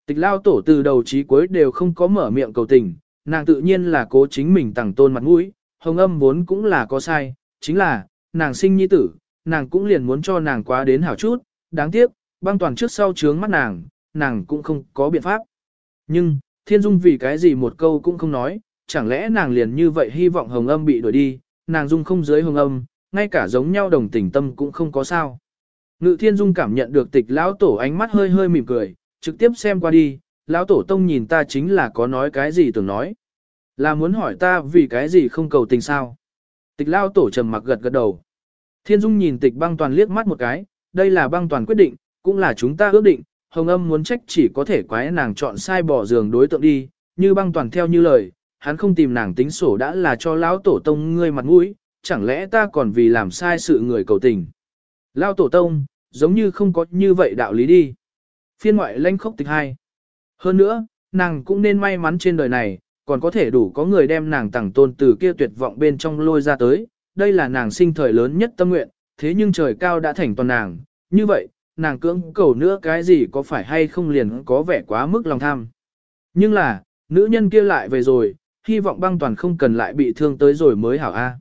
Tịch lao tổ từ đầu chí cuối đều không có mở miệng cầu tình, nàng tự nhiên là cố chính mình tặng tôn mặt mũi, hồng âm vốn cũng là có sai, chính là, nàng sinh nhi tử, nàng cũng liền muốn cho nàng quá đến hảo chút, đáng tiếc, băng toàn trước sau trướng mắt nàng, nàng cũng không có biện pháp. Nhưng, thiên dung vì cái gì một câu cũng không nói, chẳng lẽ nàng liền như vậy hy vọng hồng âm bị đuổi đi, nàng dung không dưới hồng âm, ngay cả giống nhau đồng tình tâm cũng không có sao. Ngự thiên dung cảm nhận được tịch lão tổ ánh mắt hơi hơi mỉm cười, trực tiếp xem qua đi, lão tổ tông nhìn ta chính là có nói cái gì tưởng nói. Là muốn hỏi ta vì cái gì không cầu tình sao. Tịch lão tổ trầm mặc gật gật đầu. Thiên dung nhìn tịch băng toàn liếc mắt một cái, đây là băng toàn quyết định, cũng là chúng ta ước định, hồng âm muốn trách chỉ có thể quái nàng chọn sai bỏ giường đối tượng đi, như băng toàn theo như lời, hắn không tìm nàng tính sổ đã là cho lão tổ tông ngươi mặt mũi, chẳng lẽ ta còn vì làm sai sự người cầu tình. Lão tổ tông, giống như không có như vậy đạo lý đi. Phiên ngoại lanh khốc tịch hai. Hơn nữa, nàng cũng nên may mắn trên đời này, còn có thể đủ có người đem nàng tẳng tôn từ kia tuyệt vọng bên trong lôi ra tới, đây là nàng sinh thời lớn nhất tâm nguyện, thế nhưng trời cao đã thành toàn nàng, như vậy, nàng cưỡng cầu nữa cái gì có phải hay không liền có vẻ quá mức lòng tham. Nhưng là, nữ nhân kia lại về rồi, hy vọng băng toàn không cần lại bị thương tới rồi mới hảo A.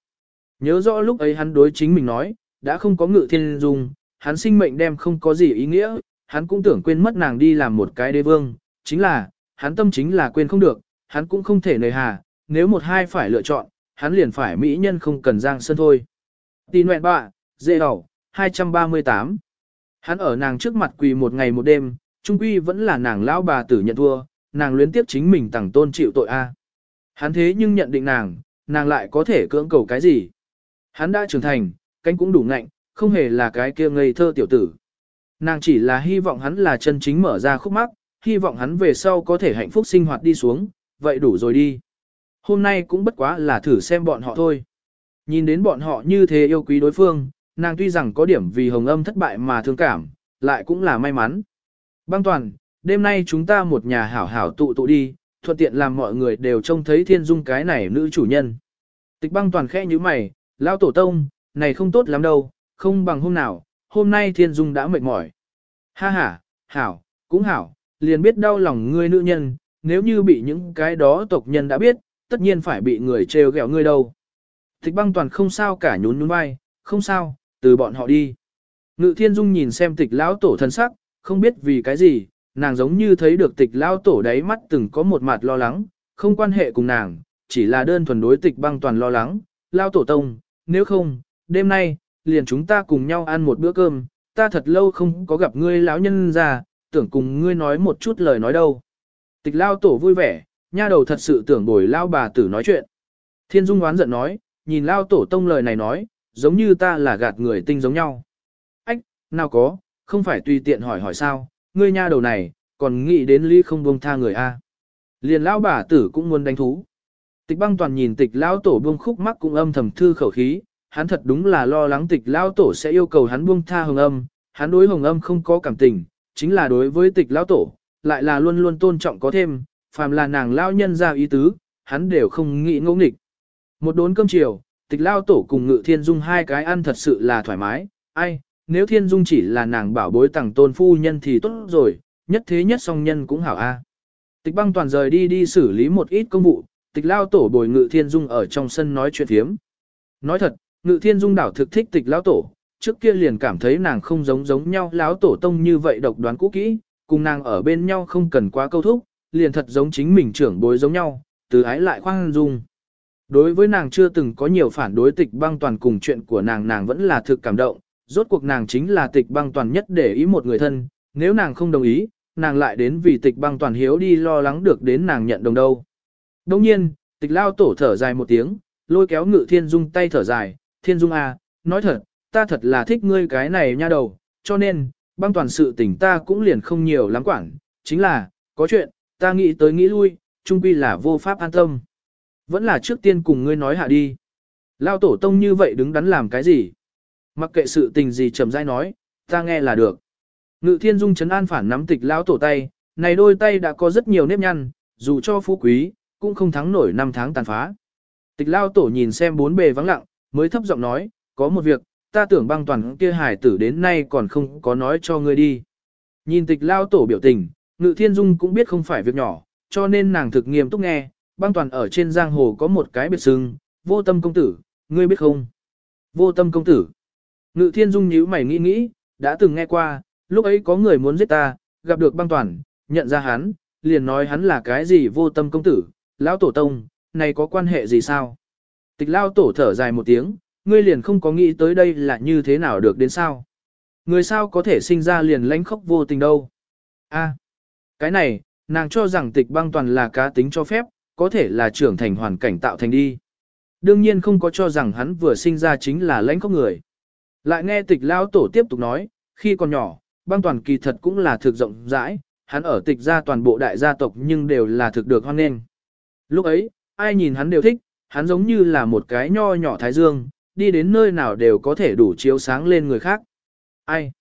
Nhớ rõ lúc ấy hắn đối chính mình nói, đã không có ngự thiên dung, hắn sinh mệnh đem không có gì ý nghĩa, hắn cũng tưởng quên mất nàng đi làm một cái đế vương, chính là, hắn tâm chính là quên không được, hắn cũng không thể nề hà, nếu một hai phải lựa chọn, hắn liền phải mỹ nhân không cần giang sơn thôi. Tì nguyện bạ, dễ đỏ, 238. Hắn ở nàng trước mặt quỳ một ngày một đêm, trung quy vẫn là nàng lão bà tử nhận thua, nàng luyến tiếp chính mình tặng tôn chịu tội a. Hắn thế nhưng nhận định nàng, nàng lại có thể cưỡng cầu cái gì. Hắn đã trưởng thành, cánh cũng đủ ngạnh, không hề là cái kia ngây thơ tiểu tử. Nàng chỉ là hy vọng hắn là chân chính mở ra khúc mắc, hy vọng hắn về sau có thể hạnh phúc sinh hoạt đi xuống, vậy đủ rồi đi. Hôm nay cũng bất quá là thử xem bọn họ thôi. Nhìn đến bọn họ như thế yêu quý đối phương, nàng tuy rằng có điểm vì hồng âm thất bại mà thương cảm, lại cũng là may mắn. Băng toàn, đêm nay chúng ta một nhà hảo hảo tụ tụ đi, thuận tiện làm mọi người đều trông thấy thiên dung cái này nữ chủ nhân. Tịch băng toàn khẽ như mày, lao tổ tông, này không tốt lắm đâu, không bằng hôm nào, hôm nay thiên dung đã mệt mỏi. Ha ha, hảo, cũng hảo, liền biết đau lòng ngươi nữ nhân, nếu như bị những cái đó tộc nhân đã biết, tất nhiên phải bị người trêu ghẹo ngươi đâu. Thích băng toàn không sao cả nhún nhún vai, không sao, từ bọn họ đi. Ngự thiên dung nhìn xem tịch lão tổ thân sắc, không biết vì cái gì, nàng giống như thấy được tịch lão tổ đáy mắt từng có một mặt lo lắng, không quan hệ cùng nàng, chỉ là đơn thuần đối tịch băng toàn lo lắng, lao tổ tông, nếu không, đêm nay, liền chúng ta cùng nhau ăn một bữa cơm, ta thật lâu không có gặp ngươi lão nhân ra, tưởng cùng ngươi nói một chút lời nói đâu. Tịch lao tổ vui vẻ, nha đầu thật sự tưởng bồi lao bà tử nói chuyện. Thiên Dung oán giận nói, nhìn lao tổ tông lời này nói, giống như ta là gạt người tinh giống nhau. Ách, nào có, không phải tùy tiện hỏi hỏi sao, ngươi nha đầu này, còn nghĩ đến ly không buông tha người a. Liền lao bà tử cũng muốn đánh thú. Tịch băng toàn nhìn tịch lao tổ buông khúc mắc cũng âm thầm thư khẩu khí, hắn thật đúng là lo lắng tịch lao tổ sẽ yêu cầu hắn buông tha hồng âm, hắn đối hồng âm không có cảm tình, chính là đối với tịch lao tổ, lại là luôn luôn tôn trọng có thêm, phàm là nàng lao nhân ra ý tứ, hắn đều không nghĩ ngỗ nghịch. Một đốn cơm chiều, tịch lao tổ cùng ngự thiên dung hai cái ăn thật sự là thoải mái, ai, nếu thiên dung chỉ là nàng bảo bối tặng tôn phu nhân thì tốt rồi, nhất thế nhất song nhân cũng hảo a. Tịch băng toàn rời đi đi xử lý một ít công vụ, tịch lao tổ bồi ngự thiên dung ở trong sân nói chuyện thiếm. Nói thật, ngự thiên dung đảo thực thích tịch Lão tổ, trước kia liền cảm thấy nàng không giống giống nhau lão tổ tông như vậy độc đoán cũ kỹ, cùng nàng ở bên nhau không cần quá câu thúc, liền thật giống chính mình trưởng bối giống nhau, từ ái lại khoan dung. Đối với nàng chưa từng có nhiều phản đối tịch băng toàn cùng chuyện của nàng nàng vẫn là thực cảm động, rốt cuộc nàng chính là tịch băng toàn nhất để ý một người thân, nếu nàng không đồng ý, nàng lại đến vì tịch băng toàn hiếu đi lo lắng được đến nàng nhận đồng đâu. Đồng nhiên, tịch lao tổ thở dài một tiếng, lôi kéo ngự thiên dung tay thở dài, thiên dung à, nói thật, ta thật là thích ngươi cái này nha đầu, cho nên, băng toàn sự tình ta cũng liền không nhiều lắm quản, chính là, có chuyện, ta nghĩ tới nghĩ lui, trung quy là vô pháp an tâm. Vẫn là trước tiên cùng ngươi nói hạ đi. Lao tổ tông như vậy đứng đắn làm cái gì? Mặc kệ sự tình gì chậm rãi nói, ta nghe là được. Ngự thiên dung chấn an phản nắm tịch lão tổ tay, này đôi tay đã có rất nhiều nếp nhăn, dù cho phú quý, cũng không thắng nổi năm tháng tàn phá. Tịch lao tổ nhìn xem bốn bề vắng lặng, mới thấp giọng nói, có một việc, ta tưởng băng toàn kia hải tử đến nay còn không có nói cho ngươi đi. Nhìn tịch lao tổ biểu tình, ngự thiên dung cũng biết không phải việc nhỏ, cho nên nàng thực nghiêm túc nghe, băng toàn ở trên giang hồ có một cái biệt sưng, vô tâm công tử, ngươi biết không? Vô tâm công tử. Ngự thiên dung nhíu mày nghĩ nghĩ, đã từng nghe qua, lúc ấy có người muốn giết ta, gặp được băng toàn, nhận ra hắn, liền nói hắn là cái gì vô tâm công tử, lão tổ tông, này có quan hệ gì sao? Tịch lao tổ thở dài một tiếng, ngươi liền không có nghĩ tới đây là như thế nào được đến sao? Người sao có thể sinh ra liền lánh khóc vô tình đâu? A, cái này, nàng cho rằng tịch băng toàn là cá tính cho phép, có thể là trưởng thành hoàn cảnh tạo thành đi. Đương nhiên không có cho rằng hắn vừa sinh ra chính là lãnh khóc người. Lại nghe tịch lao tổ tiếp tục nói, khi còn nhỏ, băng toàn kỳ thật cũng là thực rộng rãi, hắn ở tịch gia toàn bộ đại gia tộc nhưng đều là thực được hoan nghênh. Lúc ấy, ai nhìn hắn đều thích, hắn giống như là một cái nho nhỏ thái dương, đi đến nơi nào đều có thể đủ chiếu sáng lên người khác. Ai?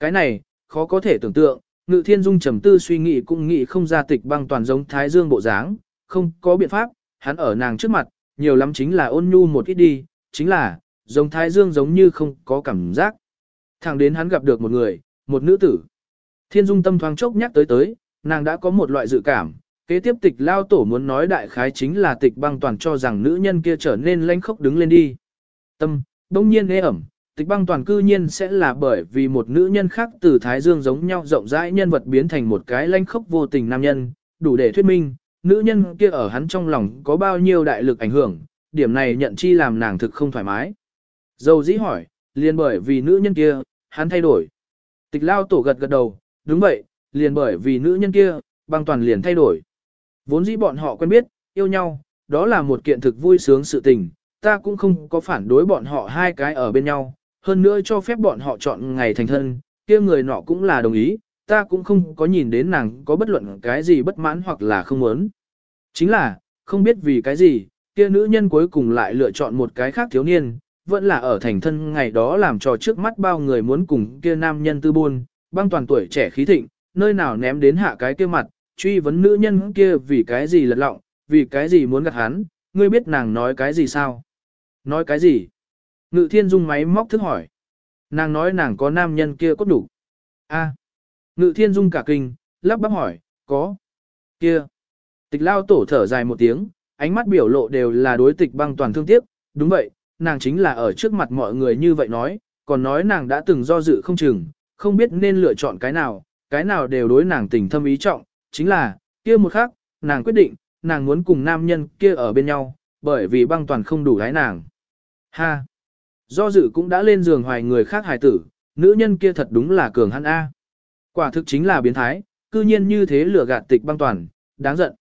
Cái này, khó có thể tưởng tượng, ngự thiên dung trầm tư suy nghĩ cũng nghĩ không ra tịch băng toàn giống thái dương bộ dáng, không có biện pháp, hắn ở nàng trước mặt, nhiều lắm chính là ôn nhu một ít đi, chính là, giống thái dương giống như không có cảm giác. Thẳng đến hắn gặp được một người, một nữ tử. Thiên dung tâm thoáng chốc nhắc tới tới, nàng đã có một loại dự cảm, kế tiếp tịch lao tổ muốn nói đại khái chính là tịch băng toàn cho rằng nữ nhân kia trở nên lanh khốc đứng lên đi. Tâm, đông nhiên nghe ẩm, tịch băng toàn cư nhiên sẽ là bởi vì một nữ nhân khác từ Thái Dương giống nhau rộng rãi nhân vật biến thành một cái lanh khốc vô tình nam nhân, đủ để thuyết minh, nữ nhân kia ở hắn trong lòng có bao nhiêu đại lực ảnh hưởng, điểm này nhận chi làm nàng thực không thoải mái. Dầu dĩ hỏi, liền bởi vì nữ nhân kia, hắn thay đổi. Tịch lao tổ gật gật đầu, đúng vậy, liền bởi vì nữ nhân kia, băng toàn liền thay đổi. Vốn dĩ bọn họ quen biết, yêu nhau, đó là một kiện thực vui sướng sự tình, ta cũng không có phản đối bọn họ hai cái ở bên nhau, hơn nữa cho phép bọn họ chọn ngày thành thân, kia người nọ cũng là đồng ý, ta cũng không có nhìn đến nàng có bất luận cái gì bất mãn hoặc là không muốn. Chính là, không biết vì cái gì, kia nữ nhân cuối cùng lại lựa chọn một cái khác thiếu niên, vẫn là ở thành thân ngày đó làm cho trước mắt bao người muốn cùng kia nam nhân tư buôn, băng toàn tuổi trẻ khí thịnh, nơi nào ném đến hạ cái kia mặt, truy vấn nữ nhân kia vì cái gì lật lọng, vì cái gì muốn gạt hắn, ngươi biết nàng nói cái gì sao? Nói cái gì? Ngự thiên dung máy móc thức hỏi. Nàng nói nàng có nam nhân kia có đủ. A. Ngự thiên dung cả kinh, lắp bắp hỏi, có. Kia. Tịch lao tổ thở dài một tiếng, ánh mắt biểu lộ đều là đối tịch băng toàn thương tiếc. Đúng vậy, nàng chính là ở trước mặt mọi người như vậy nói, còn nói nàng đã từng do dự không chừng, không biết nên lựa chọn cái nào, cái nào đều đối nàng tình thâm ý trọng, chính là, kia một khắc, nàng quyết định, nàng muốn cùng nam nhân kia ở bên nhau, bởi vì băng toàn không đủ gái nàng. Ha! Do dự cũng đã lên giường hoài người khác hài tử, nữ nhân kia thật đúng là cường hắn A. Quả thực chính là biến thái, cư nhiên như thế lừa gạt tịch băng toàn, đáng giận.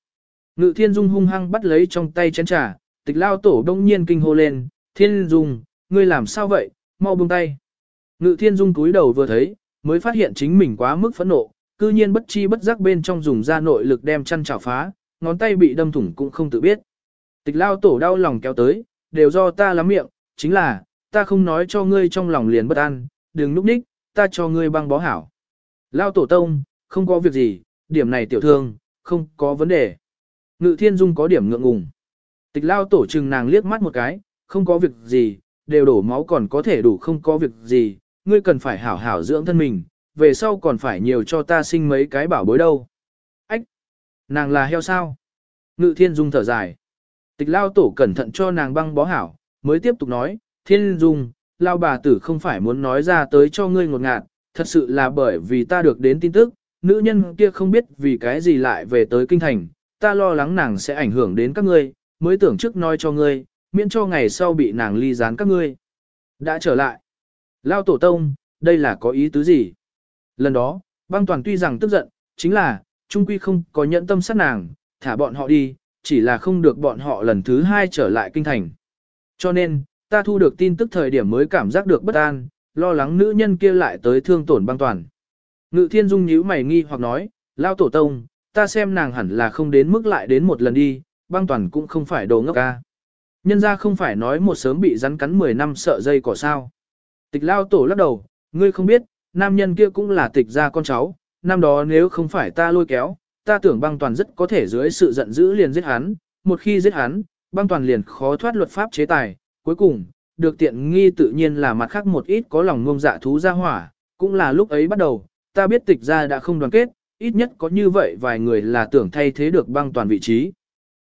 Ngự thiên dung hung hăng bắt lấy trong tay chén trà, tịch lao tổ đông nhiên kinh hô lên, thiên dung, ngươi làm sao vậy, mau buông tay. Ngự thiên dung túi đầu vừa thấy, mới phát hiện chính mình quá mức phẫn nộ, cư nhiên bất chi bất giác bên trong dùng ra nội lực đem chăn chảo phá, ngón tay bị đâm thủng cũng không tự biết. Tịch lao tổ đau lòng kéo tới, đều do ta lắm miệng, chính là, ta không nói cho ngươi trong lòng liền bất an, đừng núp ních, ta cho ngươi băng bó hảo. Lao tổ tông, không có việc gì, điểm này tiểu thương, không có vấn đề. Ngự thiên dung có điểm ngượng ngùng. Tịch lao tổ trừng nàng liếc mắt một cái, không có việc gì, đều đổ máu còn có thể đủ không có việc gì, ngươi cần phải hảo hảo dưỡng thân mình, về sau còn phải nhiều cho ta sinh mấy cái bảo bối đâu. Ách! Nàng là heo sao? Ngự thiên dung thở dài. Tịch lao tổ cẩn thận cho nàng băng bó hảo, mới tiếp tục nói, thiên dung, lao bà tử không phải muốn nói ra tới cho ngươi ngột ngạt, thật sự là bởi vì ta được đến tin tức, nữ nhân kia không biết vì cái gì lại về tới kinh thành, ta lo lắng nàng sẽ ảnh hưởng đến các ngươi, mới tưởng trước nói cho ngươi, miễn cho ngày sau bị nàng ly gián các ngươi. Đã trở lại. Lao tổ tông, đây là có ý tứ gì? Lần đó, băng toàn tuy rằng tức giận, chính là, trung quy không có nhẫn tâm sát nàng, thả bọn họ đi, chỉ là không được bọn họ lần thứ hai trở lại kinh thành. Cho nên, ta thu được tin tức thời điểm mới cảm giác được bất an, lo lắng nữ nhân kia lại tới thương tổn băng toàn. Ngự thiên dung nhíu mày nghi hoặc nói, lao tổ tông, ta xem nàng hẳn là không đến mức lại đến một lần đi, băng toàn cũng không phải đồ ngốc ca. Nhân ra không phải nói một sớm bị rắn cắn 10 năm sợ dây cỏ sao. Tịch lao tổ lắc đầu, ngươi không biết, nam nhân kia cũng là tịch gia con cháu, năm đó nếu không phải ta lôi kéo, ta tưởng băng toàn rất có thể dưới sự giận dữ liền giết hắn, một khi giết hắn, băng toàn liền khó thoát luật pháp chế tài, cuối cùng, được tiện nghi tự nhiên là mặt khác một ít có lòng ngông dạ thú ra hỏa, cũng là lúc ấy bắt đầu, ta biết tịch gia đã không đoàn kết, ít nhất có như vậy vài người là tưởng thay thế được băng toàn vị trí.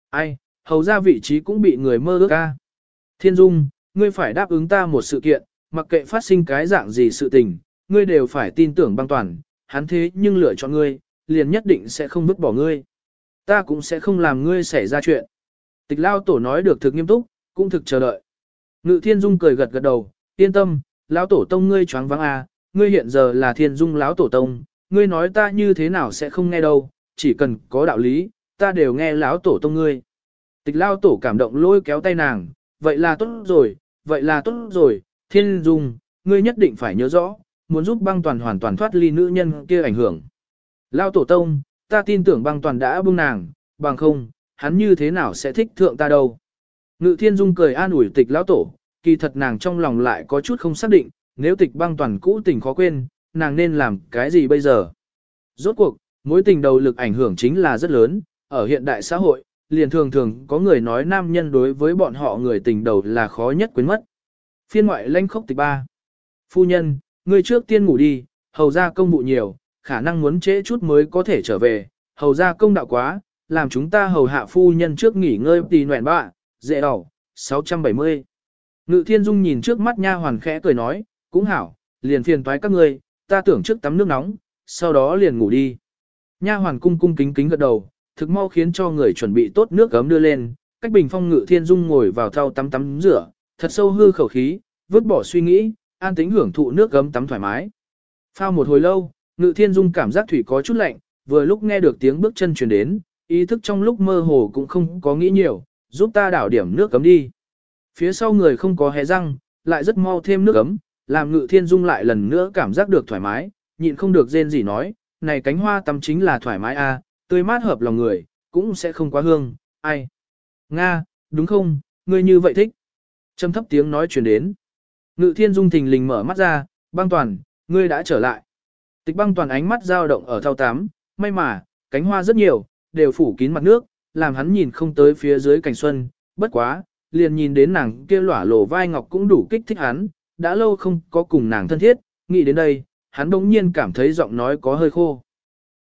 Ai, hầu ra vị trí cũng bị người mơ ước ca. Thiên Dung, ngươi phải đáp ứng ta một sự kiện, mặc kệ phát sinh cái dạng gì sự tình, ngươi đều phải tin tưởng băng toàn, hắn thế nhưng lựa chọn ngươi, liền nhất định sẽ không vứt bỏ ngươi. Ta cũng sẽ không làm ngươi xảy ra chuyện. Tịch lao tổ nói được thực nghiêm túc, cũng thực chờ đợi. Ngự thiên dung cười gật gật đầu, yên tâm, lão tổ tông ngươi choáng vắng à, ngươi hiện giờ là thiên dung lão tổ tông, ngươi nói ta như thế nào sẽ không nghe đâu, chỉ cần có đạo lý, ta đều nghe lão tổ tông ngươi. Tịch lao tổ cảm động lôi kéo tay nàng, vậy là tốt rồi, vậy là tốt rồi, thiên dung, ngươi nhất định phải nhớ rõ, muốn giúp băng toàn hoàn toàn thoát ly nữ nhân kia ảnh hưởng. Lao tổ tông, ta tin tưởng băng toàn đã buông nàng, bằng không, hắn như thế nào sẽ thích thượng ta đâu. Ngự thiên dung cười an ủi tịch lão tổ, kỳ thật nàng trong lòng lại có chút không xác định, nếu tịch băng toàn cũ tình khó quên, nàng nên làm cái gì bây giờ. Rốt cuộc, mối tình đầu lực ảnh hưởng chính là rất lớn, ở hiện đại xã hội, liền thường thường có người nói nam nhân đối với bọn họ người tình đầu là khó nhất quên mất. Phiên ngoại lanh khốc tịch ba. Phu nhân, ngươi trước tiên ngủ đi, hầu ra công vụ nhiều, khả năng muốn trễ chút mới có thể trở về, hầu ra công đạo quá, làm chúng ta hầu hạ phu nhân trước nghỉ ngơi tì nguyện bạ, dễ đỏ, 670. Ngự thiên dung nhìn trước mắt nha hoàn khẽ cười nói, cũng hảo, liền phiền toái các ngươi, ta tưởng trước tắm nước nóng, sau đó liền ngủ đi. Nha hoàn cung cung kính kính gật đầu, thực mau khiến cho người chuẩn bị tốt nước gấm đưa lên, cách bình phong ngự thiên dung ngồi vào thau tắm tắm rửa, thật sâu hư khẩu khí, vứt bỏ suy nghĩ, an tính hưởng thụ nước gấm tắm thoải mái. Phao một hồi lâu, ngự thiên dung cảm giác thủy có chút lạnh, vừa lúc nghe được tiếng bước chân truyền đến, ý thức trong lúc mơ hồ cũng không có nghĩ nhiều, giúp ta đảo điểm nước cấm đi. Phía sau người không có hé răng, lại rất mau thêm nước cấm, làm ngự thiên dung lại lần nữa cảm giác được thoải mái, nhịn không được rên gì nói, này cánh hoa tắm chính là thoải mái a, tươi mát hợp lòng người, cũng sẽ không quá hương, ai. Nga, đúng không, ngươi như vậy thích. Trầm thấp tiếng nói truyền đến. Ngự thiên dung thình lình mở mắt ra, băng toàn, ngươi đã trở lại. Tịch băng toàn ánh mắt dao động ở thao tám, may mà, cánh hoa rất nhiều, đều phủ kín mặt nước, làm hắn nhìn không tới phía dưới cảnh xuân, bất quá, liền nhìn đến nàng kia lỏa lổ vai ngọc cũng đủ kích thích hắn, đã lâu không có cùng nàng thân thiết, nghĩ đến đây, hắn bỗng nhiên cảm thấy giọng nói có hơi khô.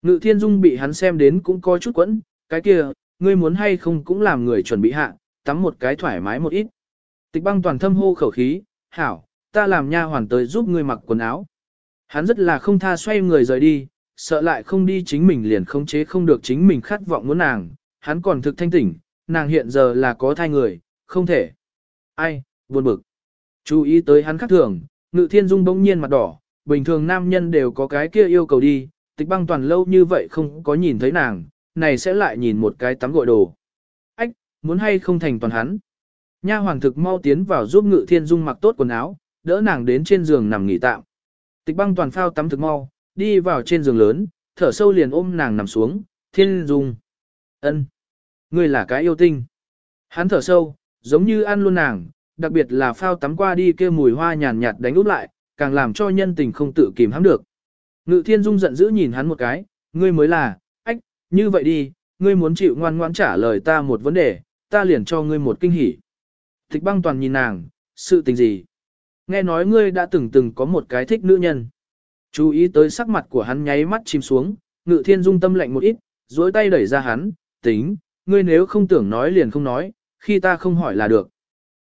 Ngự thiên dung bị hắn xem đến cũng có chút quẫn, cái kia, ngươi muốn hay không cũng làm người chuẩn bị hạ, tắm một cái thoải mái một ít. Tịch băng toàn thâm hô khẩu khí, hảo, ta làm nha hoàn tới giúp ngươi mặc quần áo. Hắn rất là không tha xoay người rời đi, sợ lại không đi chính mình liền không chế không được chính mình khát vọng muốn nàng, hắn còn thực thanh tỉnh, nàng hiện giờ là có thai người, không thể. Ai, buồn bực. Chú ý tới hắn khác thường, ngự thiên dung bỗng nhiên mặt đỏ, bình thường nam nhân đều có cái kia yêu cầu đi, tịch băng toàn lâu như vậy không có nhìn thấy nàng, này sẽ lại nhìn một cái tắm gội đồ. Ách, muốn hay không thành toàn hắn. Nha hoàng thực mau tiến vào giúp ngự thiên dung mặc tốt quần áo, đỡ nàng đến trên giường nằm nghỉ tạm. Tịch băng toàn phao tắm thực mau, đi vào trên giường lớn, thở sâu liền ôm nàng nằm xuống, thiên dung. ân, Ngươi là cái yêu tinh. Hắn thở sâu, giống như ăn luôn nàng, đặc biệt là phao tắm qua đi kia mùi hoa nhàn nhạt đánh út lại, càng làm cho nhân tình không tự kìm hãm được. Ngự thiên dung giận dữ nhìn hắn một cái, ngươi mới là, ách, như vậy đi, ngươi muốn chịu ngoan ngoãn trả lời ta một vấn đề, ta liền cho ngươi một kinh hỉ. Thích băng toàn nhìn nàng, sự tình gì? Nghe nói ngươi đã từng từng có một cái thích nữ nhân. Chú ý tới sắc mặt của hắn nháy mắt chìm xuống, ngự thiên dung tâm lạnh một ít, duỗi tay đẩy ra hắn, tính, ngươi nếu không tưởng nói liền không nói, khi ta không hỏi là được.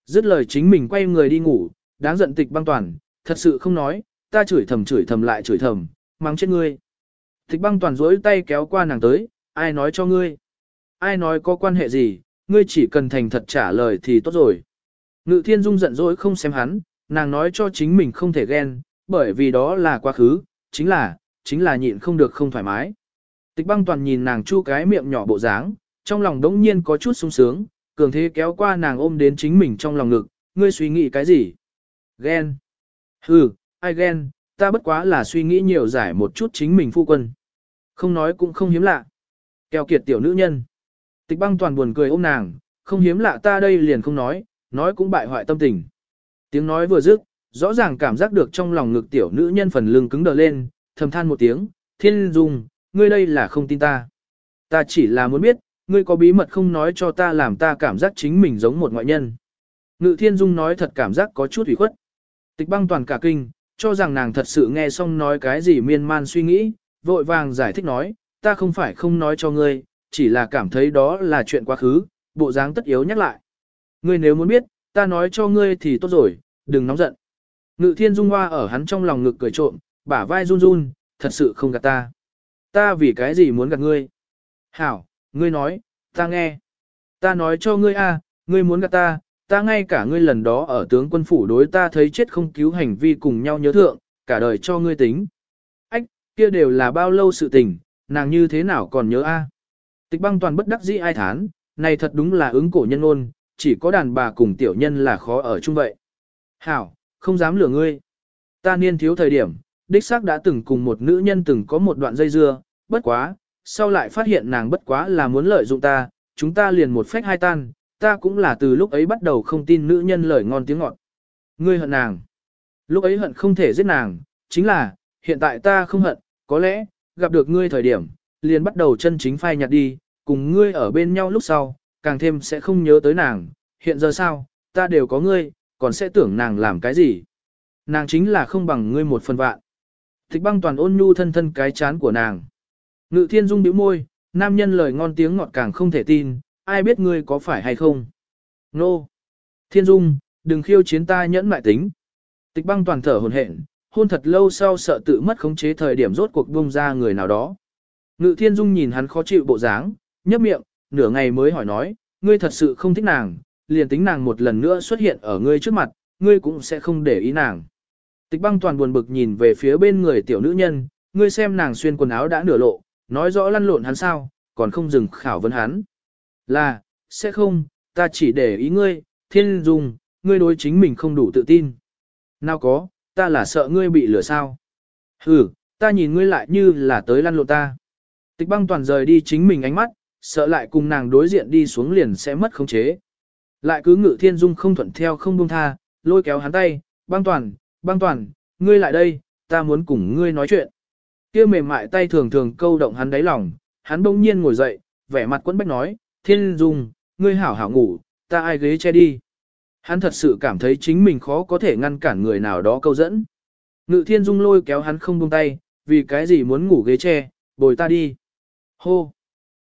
Dứt lời chính mình quay người đi ngủ, đáng giận tịch băng toàn, thật sự không nói, ta chửi thầm chửi thầm lại chửi thầm, mắng chết ngươi. Tịch băng toàn duỗi tay kéo qua nàng tới, ai nói cho ngươi? Ai nói có quan hệ gì, ngươi chỉ cần thành thật trả lời thì tốt rồi. Ngự thiên dung giận dỗi không xem hắn, nàng nói cho chính mình không thể ghen, bởi vì đó là quá khứ, chính là, chính là nhịn không được không thoải mái. Tịch băng toàn nhìn nàng chu cái miệng nhỏ bộ dáng, trong lòng đống nhiên có chút sung sướng, cường thế kéo qua nàng ôm đến chính mình trong lòng ngực, ngươi suy nghĩ cái gì? Ghen. Hừ, ai ghen, ta bất quá là suy nghĩ nhiều giải một chút chính mình phu quân. Không nói cũng không hiếm lạ. Kéo kiệt tiểu nữ nhân. Tịch băng toàn buồn cười ôm nàng, không hiếm lạ ta đây liền không nói, nói cũng bại hoại tâm tình. Tiếng nói vừa dứt, rõ ràng cảm giác được trong lòng ngực tiểu nữ nhân phần lưng cứng đờ lên, thầm than một tiếng, thiên dung, ngươi đây là không tin ta. Ta chỉ là muốn biết, ngươi có bí mật không nói cho ta làm ta cảm giác chính mình giống một ngoại nhân. Ngự thiên dung nói thật cảm giác có chút ủy khuất. Tịch băng toàn cả kinh, cho rằng nàng thật sự nghe xong nói cái gì miên man suy nghĩ, vội vàng giải thích nói, ta không phải không nói cho ngươi, chỉ là cảm thấy đó là chuyện quá khứ, bộ dáng tất yếu nhắc lại. Ngươi nếu muốn biết, ta nói cho ngươi thì tốt rồi, đừng nóng giận. Ngự thiên dung hoa ở hắn trong lòng ngực cười trộm, bả vai run run, thật sự không gạt ta. Ta vì cái gì muốn gạt ngươi? Hảo, ngươi nói, ta nghe. Ta nói cho ngươi a, ngươi muốn gạt ta, ta ngay cả ngươi lần đó ở tướng quân phủ đối ta thấy chết không cứu hành vi cùng nhau nhớ thượng, cả đời cho ngươi tính. Ách, kia đều là bao lâu sự tình, nàng như thế nào còn nhớ a? Tịch băng toàn bất đắc dĩ ai thán, này thật đúng là ứng cổ nhân ôn, chỉ có đàn bà cùng tiểu nhân là khó ở chung vậy. Hảo, không dám lừa ngươi. Ta niên thiếu thời điểm, đích xác đã từng cùng một nữ nhân từng có một đoạn dây dưa, bất quá, sau lại phát hiện nàng bất quá là muốn lợi dụng ta, chúng ta liền một phách hai tan, ta cũng là từ lúc ấy bắt đầu không tin nữ nhân lời ngon tiếng ngọt. Ngươi hận nàng. Lúc ấy hận không thể giết nàng, chính là, hiện tại ta không hận, có lẽ, gặp được ngươi thời điểm, liền bắt đầu chân chính phai nhạt đi, cùng ngươi ở bên nhau lúc sau, càng thêm sẽ không nhớ tới nàng, hiện giờ sao, ta đều có ngươi, còn sẽ tưởng nàng làm cái gì. Nàng chính là không bằng ngươi một phần vạn. Thích băng toàn ôn nhu thân thân cái chán của nàng. Ngự thiên dung bĩu môi, nam nhân lời ngon tiếng ngọt càng không thể tin, ai biết ngươi có phải hay không. Nô! Thiên dung, đừng khiêu chiến ta nhẫn mại tính. Tịch băng toàn thở hồn hển, hôn thật lâu sau sợ tự mất khống chế thời điểm rốt cuộc buông ra người nào đó. Ngự thiên dung nhìn hắn khó chịu bộ dáng, nhấp miệng, nửa ngày mới hỏi nói, ngươi thật sự không thích nàng, liền tính nàng một lần nữa xuất hiện ở ngươi trước mặt, ngươi cũng sẽ không để ý nàng. Tịch băng toàn buồn bực nhìn về phía bên người tiểu nữ nhân, ngươi xem nàng xuyên quần áo đã nửa lộ, nói rõ lăn lộn hắn sao, còn không dừng khảo vấn hắn. Là, sẽ không, ta chỉ để ý ngươi, thiên dung, ngươi đối chính mình không đủ tự tin. Nào có, ta là sợ ngươi bị lửa sao. Ừ, ta nhìn ngươi lại như là tới lăn lộn ta. Tịch băng toàn rời đi chính mình ánh mắt, sợ lại cùng nàng đối diện đi xuống liền sẽ mất khống chế. Lại cứ ngự thiên dung không thuận theo không buông tha, lôi kéo hắn tay, băng toàn, băng toàn, ngươi lại đây, ta muốn cùng ngươi nói chuyện. kia mềm mại tay thường thường câu động hắn đáy lòng, hắn bỗng nhiên ngồi dậy, vẻ mặt quẫn bách nói, thiên dung, ngươi hảo hảo ngủ, ta ai ghế che đi. Hắn thật sự cảm thấy chính mình khó có thể ngăn cản người nào đó câu dẫn. Ngự thiên dung lôi kéo hắn không buông tay, vì cái gì muốn ngủ ghế che, bồi ta đi. Hô!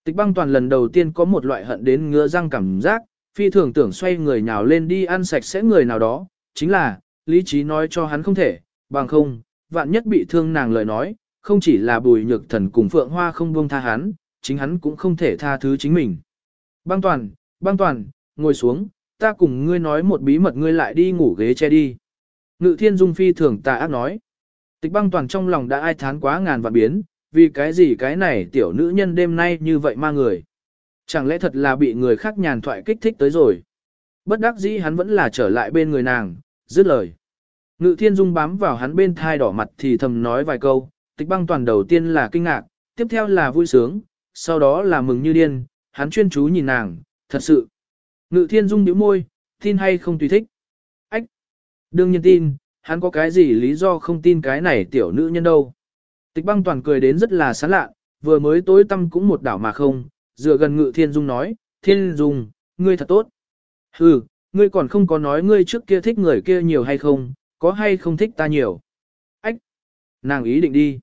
Tịch băng toàn lần đầu tiên có một loại hận đến ngứa răng cảm giác, phi thường tưởng xoay người nào lên đi ăn sạch sẽ người nào đó, chính là, lý trí nói cho hắn không thể, bằng không, vạn nhất bị thương nàng lời nói, không chỉ là bùi nhược thần cùng phượng hoa không buông tha hắn, chính hắn cũng không thể tha thứ chính mình. Băng toàn, băng toàn, ngồi xuống, ta cùng ngươi nói một bí mật ngươi lại đi ngủ ghế che đi. Ngự thiên dung phi thường tà ác nói. Tịch băng toàn trong lòng đã ai thán quá ngàn vạn biến, vì cái gì cái này tiểu nữ nhân đêm nay như vậy ma người. Chẳng lẽ thật là bị người khác nhàn thoại kích thích tới rồi. Bất đắc dĩ hắn vẫn là trở lại bên người nàng, dứt lời. Ngự thiên dung bám vào hắn bên thai đỏ mặt thì thầm nói vài câu, tịch băng toàn đầu tiên là kinh ngạc, tiếp theo là vui sướng, sau đó là mừng như điên, hắn chuyên chú nhìn nàng, thật sự. Ngự thiên dung nhíu môi, tin hay không tùy thích. Ách! Đương nhiên tin, hắn có cái gì lý do không tin cái này tiểu nữ nhân đâu. Tịch băng toàn cười đến rất là sán lạ, vừa mới tối tâm cũng một đảo mà không, dựa gần ngự thiên dung nói, thiên dung, ngươi thật tốt. Hừ, ngươi còn không có nói ngươi trước kia thích người kia nhiều hay không, có hay không thích ta nhiều. Ách! Nàng ý định đi.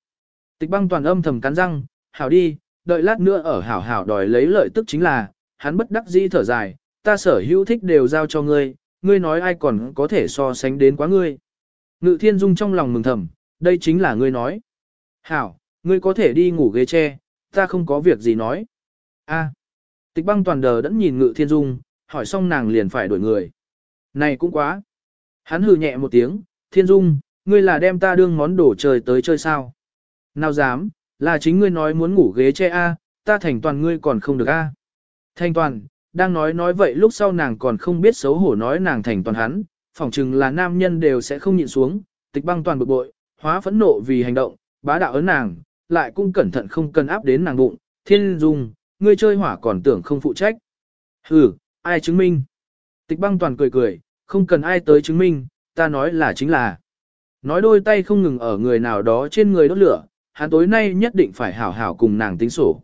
Tịch băng toàn âm thầm cắn răng, hảo đi, đợi lát nữa ở hảo hảo đòi lấy lợi tức chính là, hắn bất đắc dĩ thở dài, ta sở hữu thích đều giao cho ngươi, ngươi nói ai còn có thể so sánh đến quá ngươi. Ngự thiên dung trong lòng mừng thầm, đây chính là ngươi nói. Hảo, ngươi có thể đi ngủ ghế tre, ta không có việc gì nói. A. Tịch băng toàn đờ đẫn nhìn ngự thiên dung, hỏi xong nàng liền phải đổi người. Này cũng quá. Hắn hừ nhẹ một tiếng, thiên dung, ngươi là đem ta đương món đồ chơi tới chơi sao. Nào dám, là chính ngươi nói muốn ngủ ghế che A, ta thành toàn ngươi còn không được A. Thành toàn, đang nói nói vậy lúc sau nàng còn không biết xấu hổ nói nàng thành toàn hắn, phỏng chừng là nam nhân đều sẽ không nhịn xuống, tịch băng toàn bực bội, hóa phẫn nộ vì hành động, bá đạo ấn nàng, lại cũng cẩn thận không cần áp đến nàng bụng, thiên dung, ngươi chơi hỏa còn tưởng không phụ trách. Ừ, ai chứng minh? Tịch băng toàn cười cười, không cần ai tới chứng minh, ta nói là chính là. Nói đôi tay không ngừng ở người nào đó trên người đốt lửa, hắn tối nay nhất định phải hảo hảo cùng nàng tính sổ.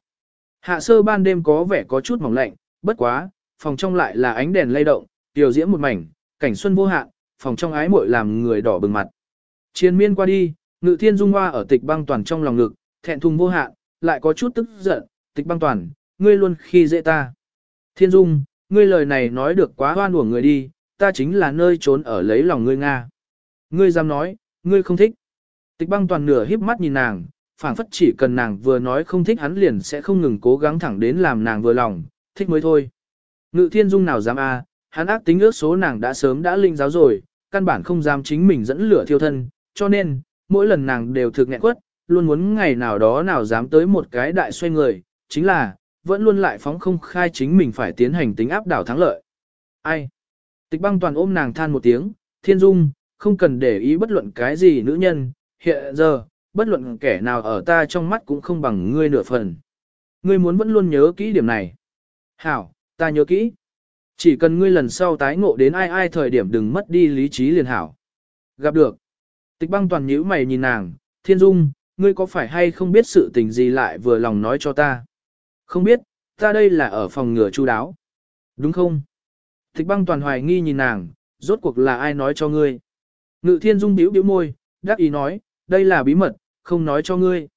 Hạ sơ ban đêm có vẻ có chút mỏng lạnh, bất quá, phòng trong lại là ánh đèn lay động, tiểu diễm một mảnh, cảnh xuân vô hạn, phòng trong ái muội làm người đỏ bừng mặt. Chiến miên qua đi, ngự thiên dung hoa ở tịch băng toàn trong lòng ngực, thẹn thùng vô hạn, lại có chút tức giận, tịch băng toàn, ngươi luôn khi dễ ta. Thiên dung, ngươi lời này nói được quá hoan của người đi, ta chính là nơi trốn ở lấy lòng ngươi Nga. Ngươi dám nói, ngươi không thích. Tịch băng toàn nửa híp mắt nhìn nàng, phảng phất chỉ cần nàng vừa nói không thích hắn liền sẽ không ngừng cố gắng thẳng đến làm nàng vừa lòng, thích mới thôi. Ngự thiên dung nào dám a, hắn ác tính ước số nàng đã sớm đã linh giáo rồi, căn bản không dám chính mình dẫn lửa thiêu thân, cho nên, mỗi lần nàng đều thực nghẹn quất, luôn muốn ngày nào đó nào dám tới một cái đại xoay người, chính là, vẫn luôn lại phóng không khai chính mình phải tiến hành tính áp đảo thắng lợi. Ai? Tịch băng toàn ôm nàng than một tiếng, thiên dung, không cần để ý bất luận cái gì nữ nhân, hiện giờ, bất luận kẻ nào ở ta trong mắt cũng không bằng ngươi nửa phần. Ngươi muốn vẫn luôn nhớ kỹ điểm này. Hảo, ta nhớ kỹ. Chỉ cần ngươi lần sau tái ngộ đến ai ai thời điểm đừng mất đi lý trí liền hảo. Gặp được. Tịch băng toàn nhíu mày nhìn nàng, thiên dung, ngươi có phải hay không biết sự tình gì lại vừa lòng nói cho ta. Không biết, ta đây là ở phòng ngừa chu đáo. Đúng không? Tịch băng toàn hoài nghi nhìn nàng, rốt cuộc là ai nói cho ngươi. Ngự thiên dung biểu biểu môi, đáp ý nói, đây là bí mật, không nói cho ngươi.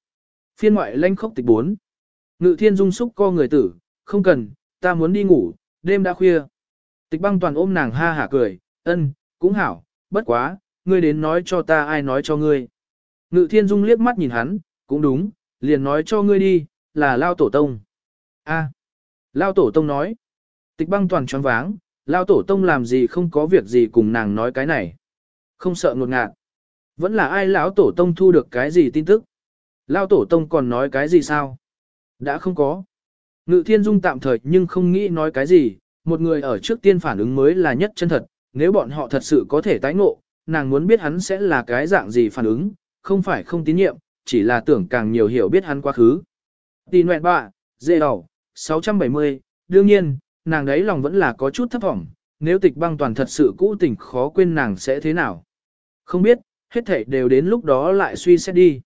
Phiên ngoại lanh khốc tịch bốn, Ngự thiên dung xúc co người tử, không cần, ta muốn đi ngủ, đêm đã khuya. Tịch băng toàn ôm nàng ha hả cười, ân, cũng hảo, bất quá, ngươi đến nói cho ta ai nói cho ngươi. Ngự thiên dung liếc mắt nhìn hắn, cũng đúng, liền nói cho ngươi đi, là Lao Tổ Tông. a à. Lao Tổ Tông nói. Tịch băng toàn choáng váng, Lao Tổ Tông làm gì không có việc gì cùng nàng nói cái này. Không sợ ngột ngạt. Vẫn là ai lão Tổ Tông thu được cái gì tin tức. Lao Tổ Tông còn nói cái gì sao? Đã không có. Ngự thiên dung tạm thời nhưng không nghĩ nói cái gì, một người ở trước tiên phản ứng mới là nhất chân thật, nếu bọn họ thật sự có thể tái ngộ, nàng muốn biết hắn sẽ là cái dạng gì phản ứng, không phải không tín nhiệm, chỉ là tưởng càng nhiều hiểu biết hắn quá khứ. Tì nguyện bạ, dễ đầu, 670, đương nhiên, nàng đấy lòng vẫn là có chút thấp vọng, nếu tịch băng toàn thật sự cũ tình khó quên nàng sẽ thế nào. Không biết, hết thảy đều đến lúc đó lại suy xét đi.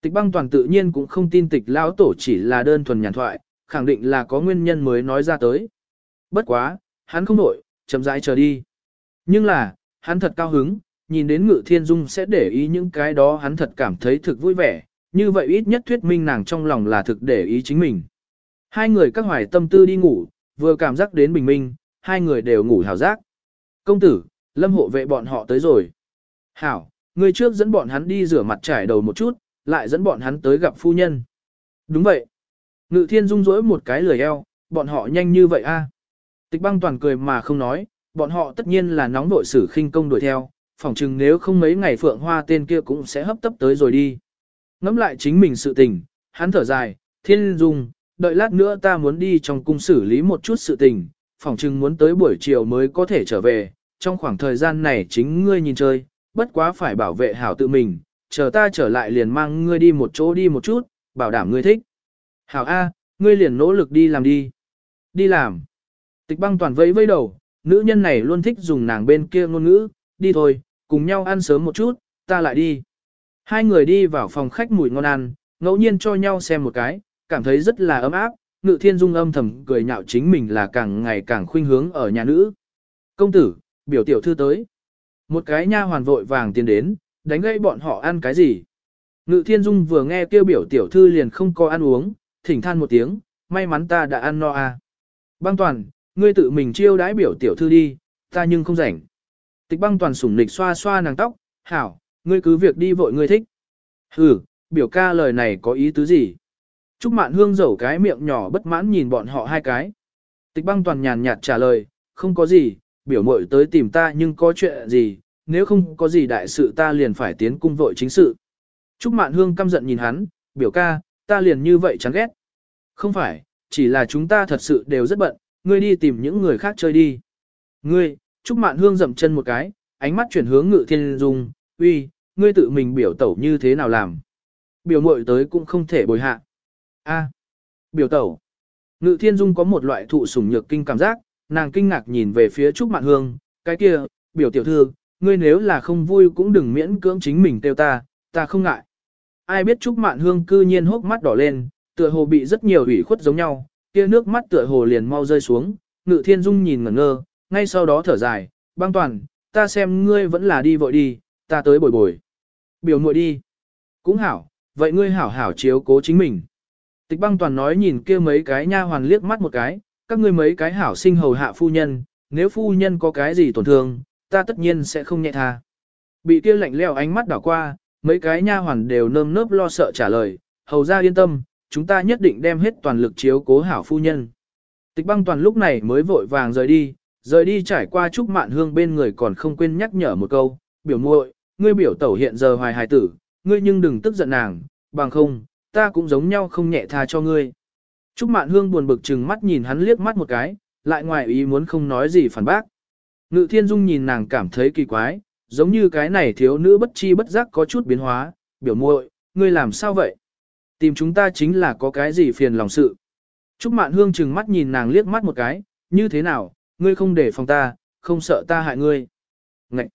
Tịch băng toàn tự nhiên cũng không tin tịch lão tổ chỉ là đơn thuần nhàn thoại, khẳng định là có nguyên nhân mới nói ra tới. Bất quá, hắn không nổi, chậm rãi chờ đi. Nhưng là, hắn thật cao hứng, nhìn đến ngự thiên dung sẽ để ý những cái đó hắn thật cảm thấy thực vui vẻ, như vậy ít nhất thuyết minh nàng trong lòng là thực để ý chính mình. Hai người các hoài tâm tư đi ngủ, vừa cảm giác đến bình minh, hai người đều ngủ hào giác. Công tử, lâm hộ vệ bọn họ tới rồi. Hảo, người trước dẫn bọn hắn đi rửa mặt trải đầu một chút, lại dẫn bọn hắn tới gặp phu nhân. Đúng vậy. Ngự thiên dung rỗi một cái lười eo, bọn họ nhanh như vậy a. Tịch băng toàn cười mà không nói, bọn họ tất nhiên là nóng nội sử khinh công đuổi theo, phỏng chừng nếu không mấy ngày phượng hoa tên kia cũng sẽ hấp tấp tới rồi đi. Ngắm lại chính mình sự tình, hắn thở dài, thiên dung, đợi lát nữa ta muốn đi trong cung xử lý một chút sự tình, phỏng chừng muốn tới buổi chiều mới có thể trở về, trong khoảng thời gian này chính ngươi nhìn chơi, bất quá phải bảo vệ hảo tự mình, chờ ta trở lại liền mang ngươi đi một chỗ đi một chút, bảo đảm ngươi thích. Hảo A, ngươi liền nỗ lực đi làm đi. Đi làm. Tịch băng toàn vẫy vẫy đầu, nữ nhân này luôn thích dùng nàng bên kia ngôn ngữ, đi thôi, cùng nhau ăn sớm một chút, ta lại đi. Hai người đi vào phòng khách mùi ngon ăn, ngẫu nhiên cho nhau xem một cái, cảm thấy rất là ấm áp, ngự thiên dung âm thầm cười nhạo chính mình là càng ngày càng khuynh hướng ở nhà nữ. Công tử, biểu tiểu thư tới. Một cái nha hoàn vội vàng tiến đến, đánh gây bọn họ ăn cái gì. Ngự thiên dung vừa nghe kêu biểu tiểu thư liền không có ăn uống, thỉnh than một tiếng, may mắn ta đã ăn no à. Băng toàn, ngươi tự mình chiêu đãi biểu tiểu thư đi, ta nhưng không rảnh. Tịch băng toàn sủng nịch xoa xoa nàng tóc, hảo, ngươi cứ việc đi vội ngươi thích. Hừ, biểu ca lời này có ý tứ gì? Trúc mạn hương dẩu cái miệng nhỏ bất mãn nhìn bọn họ hai cái. Tịch băng toàn nhàn nhạt trả lời, không có gì, biểu mội tới tìm ta nhưng có chuyện gì, nếu không có gì đại sự ta liền phải tiến cung vội chính sự. Trúc mạn hương căm giận nhìn hắn, biểu ca, ta liền như vậy chán ghét. Không phải, chỉ là chúng ta thật sự đều rất bận, ngươi đi tìm những người khác chơi đi. Ngươi, Trúc Mạn Hương dậm chân một cái, ánh mắt chuyển hướng Ngự Thiên Dung, uy, ngươi tự mình biểu tẩu như thế nào làm. Biểu muội tới cũng không thể bồi hạ. A, biểu tẩu. Ngự Thiên Dung có một loại thụ sủng nhược kinh cảm giác, nàng kinh ngạc nhìn về phía Trúc Mạn Hương, cái kia, biểu tiểu thư, ngươi nếu là không vui cũng đừng miễn cưỡng chính mình tiêu ta, ta không ngại. Ai biết Trúc Mạn Hương cư nhiên hốc mắt đỏ lên, tựa hồ bị rất nhiều ủy khuất giống nhau, kia nước mắt tựa hồ liền mau rơi xuống, Ngự Thiên Dung nhìn ngẩn ngơ, ngay sau đó thở dài, băng toàn, ta xem ngươi vẫn là đi vội đi, ta tới bồi bồi. Biểu muội đi. Cũng hảo, vậy ngươi hảo hảo chiếu cố chính mình. Tịch băng toàn nói nhìn kia mấy cái nha hoàn liếc mắt một cái, các ngươi mấy cái hảo sinh hầu hạ phu nhân, nếu phu nhân có cái gì tổn thương, ta tất nhiên sẽ không nhẹ tha. Bị kia lạnh leo ánh mắt đảo qua, mấy cái nha hoàn đều nơm nớp lo sợ trả lời, hầu ra yên tâm, chúng ta nhất định đem hết toàn lực chiếu cố hảo phu nhân. Tịch băng toàn lúc này mới vội vàng rời đi, rời đi trải qua Trúc Mạn Hương bên người còn không quên nhắc nhở một câu, biểu muội, ngươi biểu tẩu hiện giờ hoài hài tử, ngươi nhưng đừng tức giận nàng, bằng không, ta cũng giống nhau không nhẹ tha cho ngươi. Trúc Mạn Hương buồn bực chừng mắt nhìn hắn liếc mắt một cái, lại ngoài ý muốn không nói gì phản bác. Ngự Thiên Dung nhìn nàng cảm thấy kỳ quái, giống như cái này thiếu nữ bất chi bất giác có chút biến hóa, biểu muội, ngươi làm sao vậy? Tìm chúng ta chính là có cái gì phiền lòng sự. Trúc Mạn Hương chừng mắt nhìn nàng liếc mắt một cái, như thế nào, ngươi không để phòng ta, không sợ ta hại ngươi. Ngậy!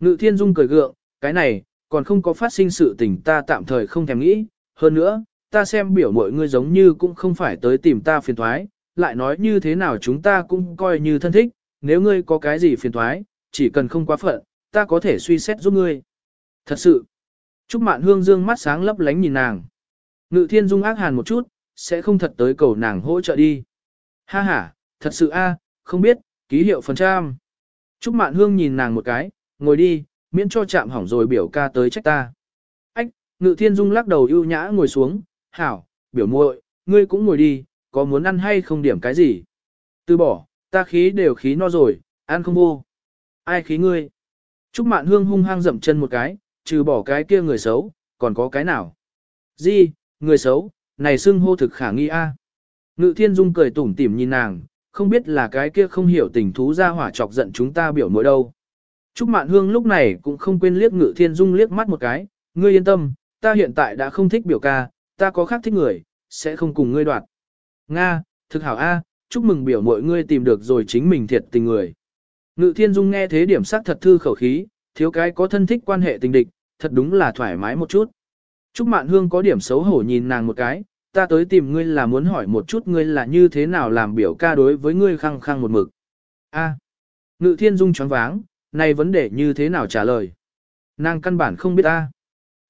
Ngự Thiên Dung cười gượng, cái này, còn không có phát sinh sự tình ta tạm thời không thèm nghĩ, hơn nữa, ta xem biểu mọi ngươi giống như cũng không phải tới tìm ta phiền thoái, lại nói như thế nào chúng ta cũng coi như thân thích, nếu ngươi có cái gì phiền thoái, chỉ cần không quá phận, ta có thể suy xét giúp ngươi. Thật sự, Trúc Mạn Hương dương mắt sáng lấp lánh nhìn nàng. Ngự Thiên Dung ác hàn một chút, sẽ không thật tới cầu nàng hỗ trợ đi. Ha ha, thật sự a, không biết, ký hiệu phần trăm. Trúc Mạn Hương nhìn nàng một cái, ngồi đi, miễn cho chạm hỏng rồi biểu ca tới trách ta. Ách, Ngự Thiên Dung lắc đầu ưu nhã ngồi xuống, hảo, biểu muội, ngươi cũng ngồi đi, có muốn ăn hay không điểm cái gì? Từ bỏ, ta khí đều khí no rồi, ăn không vô. Ai khí ngươi? Trúc Mạn Hương hung hăng dậm chân một cái, trừ bỏ cái kia người xấu, còn có cái nào? di người xấu, này xưng hô thực khả nghi a. Ngự Thiên Dung cười tủm tỉm nhìn nàng, không biết là cái kia không hiểu tình thú ra hỏa chọc giận chúng ta biểu mỗi đâu. Trúc Mạn Hương lúc này cũng không quên liếc Ngự Thiên Dung liếc mắt một cái, ngươi yên tâm, ta hiện tại đã không thích biểu ca, ta có khác thích người, sẽ không cùng ngươi đoạt. Nga, thực hảo A, chúc mừng biểu mọi ngươi tìm được rồi chính mình thiệt tình người. Ngự Thiên Dung nghe thế điểm sắc thật thư khẩu khí, thiếu cái có thân thích quan hệ tình địch, thật đúng là thoải mái một chút. Trúc Mạn Hương có điểm xấu hổ nhìn nàng một cái, ta tới tìm ngươi là muốn hỏi một chút ngươi là như thế nào làm biểu ca đối với ngươi khăng khăng một mực. A. Ngự Thiên Dung choáng váng, này vấn đề như thế nào trả lời? Nàng căn bản không biết a.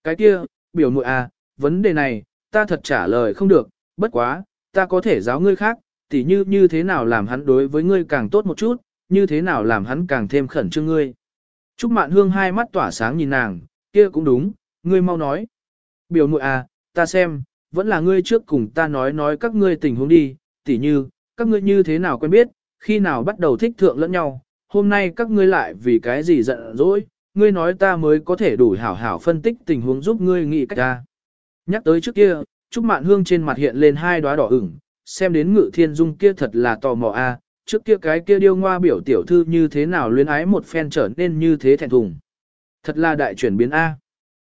Cái kia, biểu muội a, vấn đề này, ta thật trả lời không được, bất quá, ta có thể giáo ngươi khác, tỉ như như thế nào làm hắn đối với ngươi càng tốt một chút, như thế nào làm hắn càng thêm khẩn trương ngươi. Trúc Mạn Hương hai mắt tỏa sáng nhìn nàng, kia cũng đúng, ngươi mau nói. Biểu muội à, ta xem, vẫn là ngươi trước cùng ta nói nói các ngươi tình huống đi, tỉ như, các ngươi như thế nào quen biết, khi nào bắt đầu thích thượng lẫn nhau, hôm nay các ngươi lại vì cái gì giận dỗi, ngươi nói ta mới có thể đủ hảo hảo phân tích tình huống giúp ngươi nghĩ cách ta. Nhắc tới trước kia, Trúc Mạn Hương trên mặt hiện lên hai đóa đỏ ửng, xem đến Ngự Thiên Dung kia thật là tò mò a, trước kia cái kia điêu ngoa biểu tiểu thư như thế nào luyến ái một phen trở nên như thế thẹn thùng. Thật là đại chuyển biến a.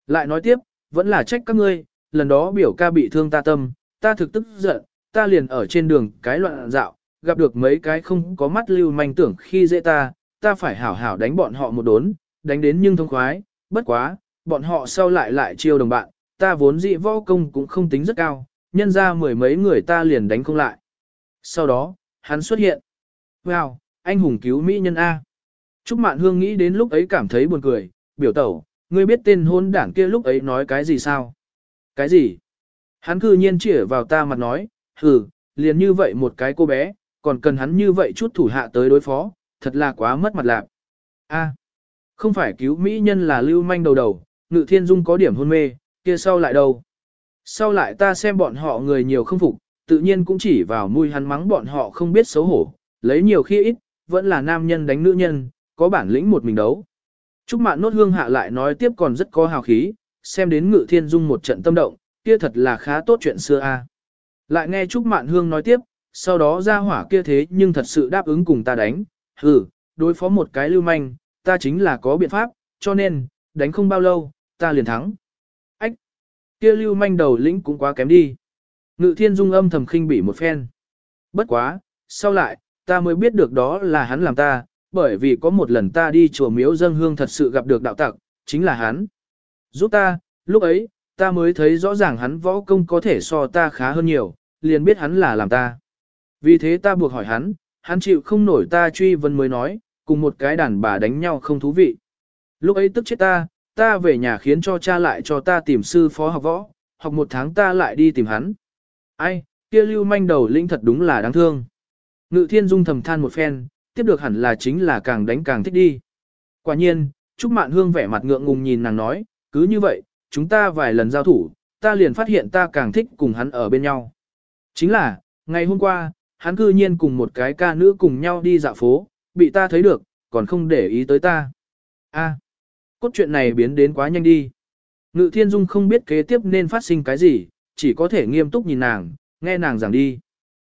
Lại nói tiếp, vẫn là trách các ngươi, lần đó biểu ca bị thương ta tâm, ta thực tức giận, ta liền ở trên đường cái loạn dạo, gặp được mấy cái không có mắt lưu manh tưởng khi dễ ta, ta phải hảo hảo đánh bọn họ một đốn, đánh đến nhưng thông khoái, bất quá, bọn họ sau lại lại chiêu đồng bạn, ta vốn dị võ công cũng không tính rất cao, nhân ra mười mấy người ta liền đánh không lại. Sau đó, hắn xuất hiện. Wow, anh hùng cứu Mỹ nhân A. Trúc Mạn Hương nghĩ đến lúc ấy cảm thấy buồn cười, biểu tẩu, ngươi biết tên hôn đảng kia lúc ấy nói cái gì sao? Cái gì? Hắn cư nhiên chỉ vào ta mặt nói, hừ, liền như vậy một cái cô bé, còn cần hắn như vậy chút thủ hạ tới đối phó, thật là quá mất mặt lạc. A, không phải cứu mỹ nhân là lưu manh đầu đầu, ngự thiên dung có điểm hôn mê, kia sau lại đâu. Sau lại ta xem bọn họ người nhiều không phục, tự nhiên cũng chỉ vào mùi hắn mắng bọn họ không biết xấu hổ, lấy nhiều khi ít, vẫn là nam nhân đánh nữ nhân, có bản lĩnh một mình đấu. Trúc mạn nốt hương hạ lại nói tiếp còn rất có hào khí, xem đến ngự thiên dung một trận tâm động, kia thật là khá tốt chuyện xưa a. Lại nghe Trúc mạn hương nói tiếp, sau đó ra hỏa kia thế nhưng thật sự đáp ứng cùng ta đánh, hừ, đối phó một cái lưu manh, ta chính là có biện pháp, cho nên, đánh không bao lâu, ta liền thắng. Ách! Kia lưu manh đầu lĩnh cũng quá kém đi. Ngự thiên dung âm thầm khinh bỉ một phen. Bất quá, sau lại, ta mới biết được đó là hắn làm ta, bởi vì có một lần ta đi chùa miếu dân hương thật sự gặp được đạo tặc, chính là hắn. Giúp ta, lúc ấy, ta mới thấy rõ ràng hắn võ công có thể so ta khá hơn nhiều, liền biết hắn là làm ta. Vì thế ta buộc hỏi hắn, hắn chịu không nổi ta truy vấn mới nói, cùng một cái đàn bà đánh nhau không thú vị. Lúc ấy tức chết ta, ta về nhà khiến cho cha lại cho ta tìm sư phó học võ, học một tháng ta lại đi tìm hắn. Ai, kia lưu manh đầu lĩnh thật đúng là đáng thương. Ngự thiên dung thầm than một phen, tiếp được hẳn là chính là càng đánh càng thích đi. Quả nhiên, Trúc Mạn Hương vẻ mặt ngượng ngùng nhìn nàng nói, cứ như vậy, chúng ta vài lần giao thủ, ta liền phát hiện ta càng thích cùng hắn ở bên nhau. Chính là, ngày hôm qua, hắn cư nhiên cùng một cái ca nữ cùng nhau đi dạo phố, bị ta thấy được, còn không để ý tới ta. A, cốt truyện này biến đến quá nhanh đi. Ngự thiên dung không biết kế tiếp nên phát sinh cái gì, chỉ có thể nghiêm túc nhìn nàng, nghe nàng giảng đi.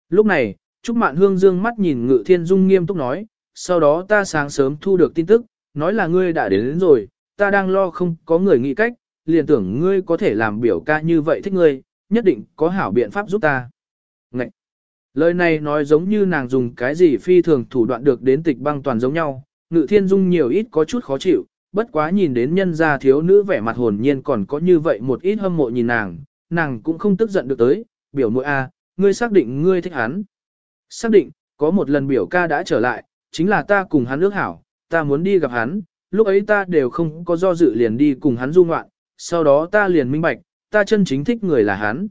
Lúc này, Trúc Mạn Hương dương mắt nhìn Ngự Thiên Dung nghiêm túc nói, sau đó ta sáng sớm thu được tin tức, nói là ngươi đã đến, đến rồi, ta đang lo không có người nghĩ cách, liền tưởng ngươi có thể làm biểu ca như vậy thích ngươi, nhất định có hảo biện pháp giúp ta. Ngậy! Lời này nói giống như nàng dùng cái gì phi thường thủ đoạn được đến tịch băng toàn giống nhau, Ngự Thiên Dung nhiều ít có chút khó chịu, bất quá nhìn đến nhân gia thiếu nữ vẻ mặt hồn nhiên còn có như vậy một ít hâm mộ nhìn nàng, nàng cũng không tức giận được tới, biểu muội a, ngươi xác định ngươi thích hắn. Xác định, có một lần biểu ca đã trở lại, chính là ta cùng hắn ước hảo, ta muốn đi gặp hắn, lúc ấy ta đều không có do dự liền đi cùng hắn du ngoạn, sau đó ta liền minh bạch, ta chân chính thích người là hắn.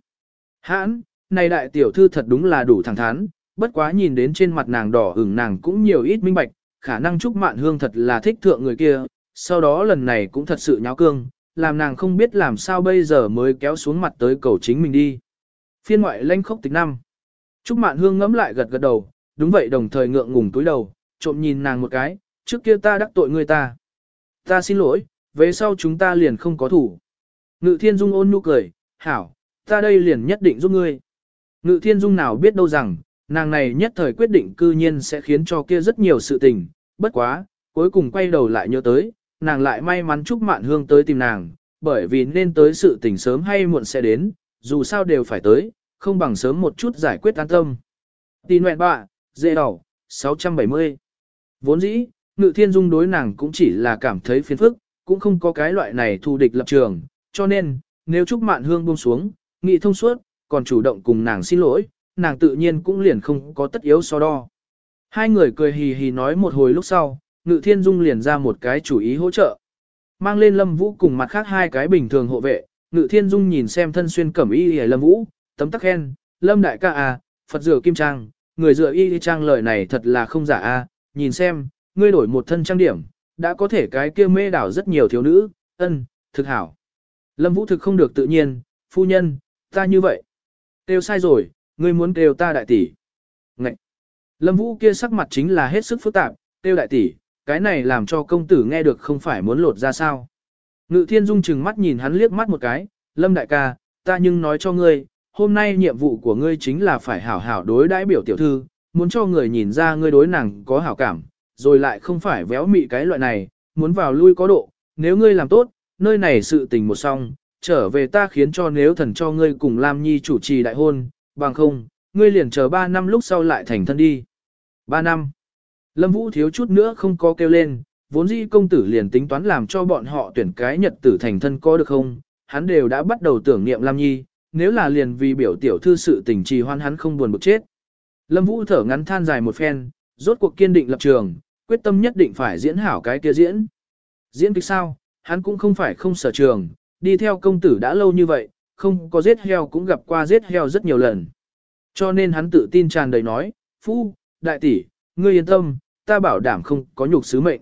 Hắn, này đại tiểu thư thật đúng là đủ thẳng thắn, bất quá nhìn đến trên mặt nàng đỏ ửng nàng cũng nhiều ít minh bạch, khả năng Trúc Mạn Hương thật là thích thượng người kia, sau đó lần này cũng thật sự nháo cương, làm nàng không biết làm sao bây giờ mới kéo xuống mặt tới cầu chính mình đi. Phiên ngoại lanh khốc tịch năm. Trúc Mạn Hương ngẫm lại gật gật đầu, đúng vậy đồng thời ngượng ngùng túi đầu, trộm nhìn nàng một cái, trước kia ta đắc tội người ta. Ta xin lỗi, về sau chúng ta liền không có thủ. Ngự Thiên Dung ôn nhu cười, hảo, ta đây liền nhất định giúp ngươi. Ngự Thiên Dung nào biết đâu rằng, nàng này nhất thời quyết định cư nhiên sẽ khiến cho kia rất nhiều sự tình, bất quá, cuối cùng quay đầu lại nhớ tới, nàng lại may mắn chúc Mạn Hương tới tìm nàng, bởi vì nên tới sự tình sớm hay muộn sẽ đến, dù sao đều phải tới, không bằng sớm một chút giải quyết an tâm. Tì nguyện bạ, dễ đỏ, 670. Vốn dĩ, ngự thiên dung đối nàng cũng chỉ là cảm thấy phiền phức, cũng không có cái loại này thù địch lập trường, cho nên, nếu Trúc Mạn Hương buông xuống, nghị thông suốt, còn chủ động cùng nàng xin lỗi, nàng tự nhiên cũng liền không có tất yếu so đo. Hai người cười hì hì nói một hồi lúc sau, Ngự Thiên Dung liền ra một cái chủ ý hỗ trợ. Mang lên Lâm Vũ cùng mặt khác hai cái bình thường hộ vệ, Ngự Thiên Dung nhìn xem thân xuyên cẩm y hề Lâm Vũ, tấm tắc khen, Lâm đại ca à, Phật rửa kim trang, người dựa y trang lời này thật là không giả a, à, nhìn xem, ngươi đổi một thân trang điểm, đã có thể cái kia mê đảo rất nhiều thiếu nữ, ân, thực hảo. Lâm Vũ thực không được tự nhiên, phu nhân, ta như vậy. Kêu sai rồi, ngươi muốn kêu ta đại tỷ. Ngậy. Lâm Vũ kia sắc mặt chính là hết sức phức tạp, kêu đại tỷ, cái này làm cho công tử nghe được không phải muốn lột ra sao. Ngự thiên dung chừng mắt nhìn hắn liếc mắt một cái, Lâm đại ca, ta nhưng nói cho ngươi, hôm nay nhiệm vụ của ngươi chính là phải hảo hảo đối đãi biểu tiểu thư, muốn cho người nhìn ra ngươi đối nàng có hảo cảm, rồi lại không phải véo mị cái loại này, muốn vào lui có độ, nếu ngươi làm tốt, nơi này sự tình một xong, trở về ta khiến cho nếu thần cho ngươi cùng Lam Nhi chủ trì đại hôn, bằng không, ngươi liền chờ 3 năm lúc sau lại thành thân đi. 3 năm. Lâm Vũ thiếu chút nữa không có kêu lên, vốn dĩ công tử liền tính toán làm cho bọn họ tuyển cái nhật tử thành thân có được không, hắn đều đã bắt đầu tưởng niệm Lam Nhi, nếu là liền vì biểu tiểu thư sự tình trì hoan hắn không buồn bực chết. Lâm Vũ thở ngắn than dài một phen, rốt cuộc kiên định lập trường, quyết tâm nhất định phải diễn hảo cái kia diễn. Diễn kịch sao, hắn cũng không phải không sở trường, đi theo công tử đã lâu như vậy, không có giết heo cũng gặp qua giết heo rất nhiều lần. Cho nên hắn tự tin tràn đầy nói, Phu, đại tỷ, ngươi yên tâm, ta bảo đảm không có nhục sứ mệnh.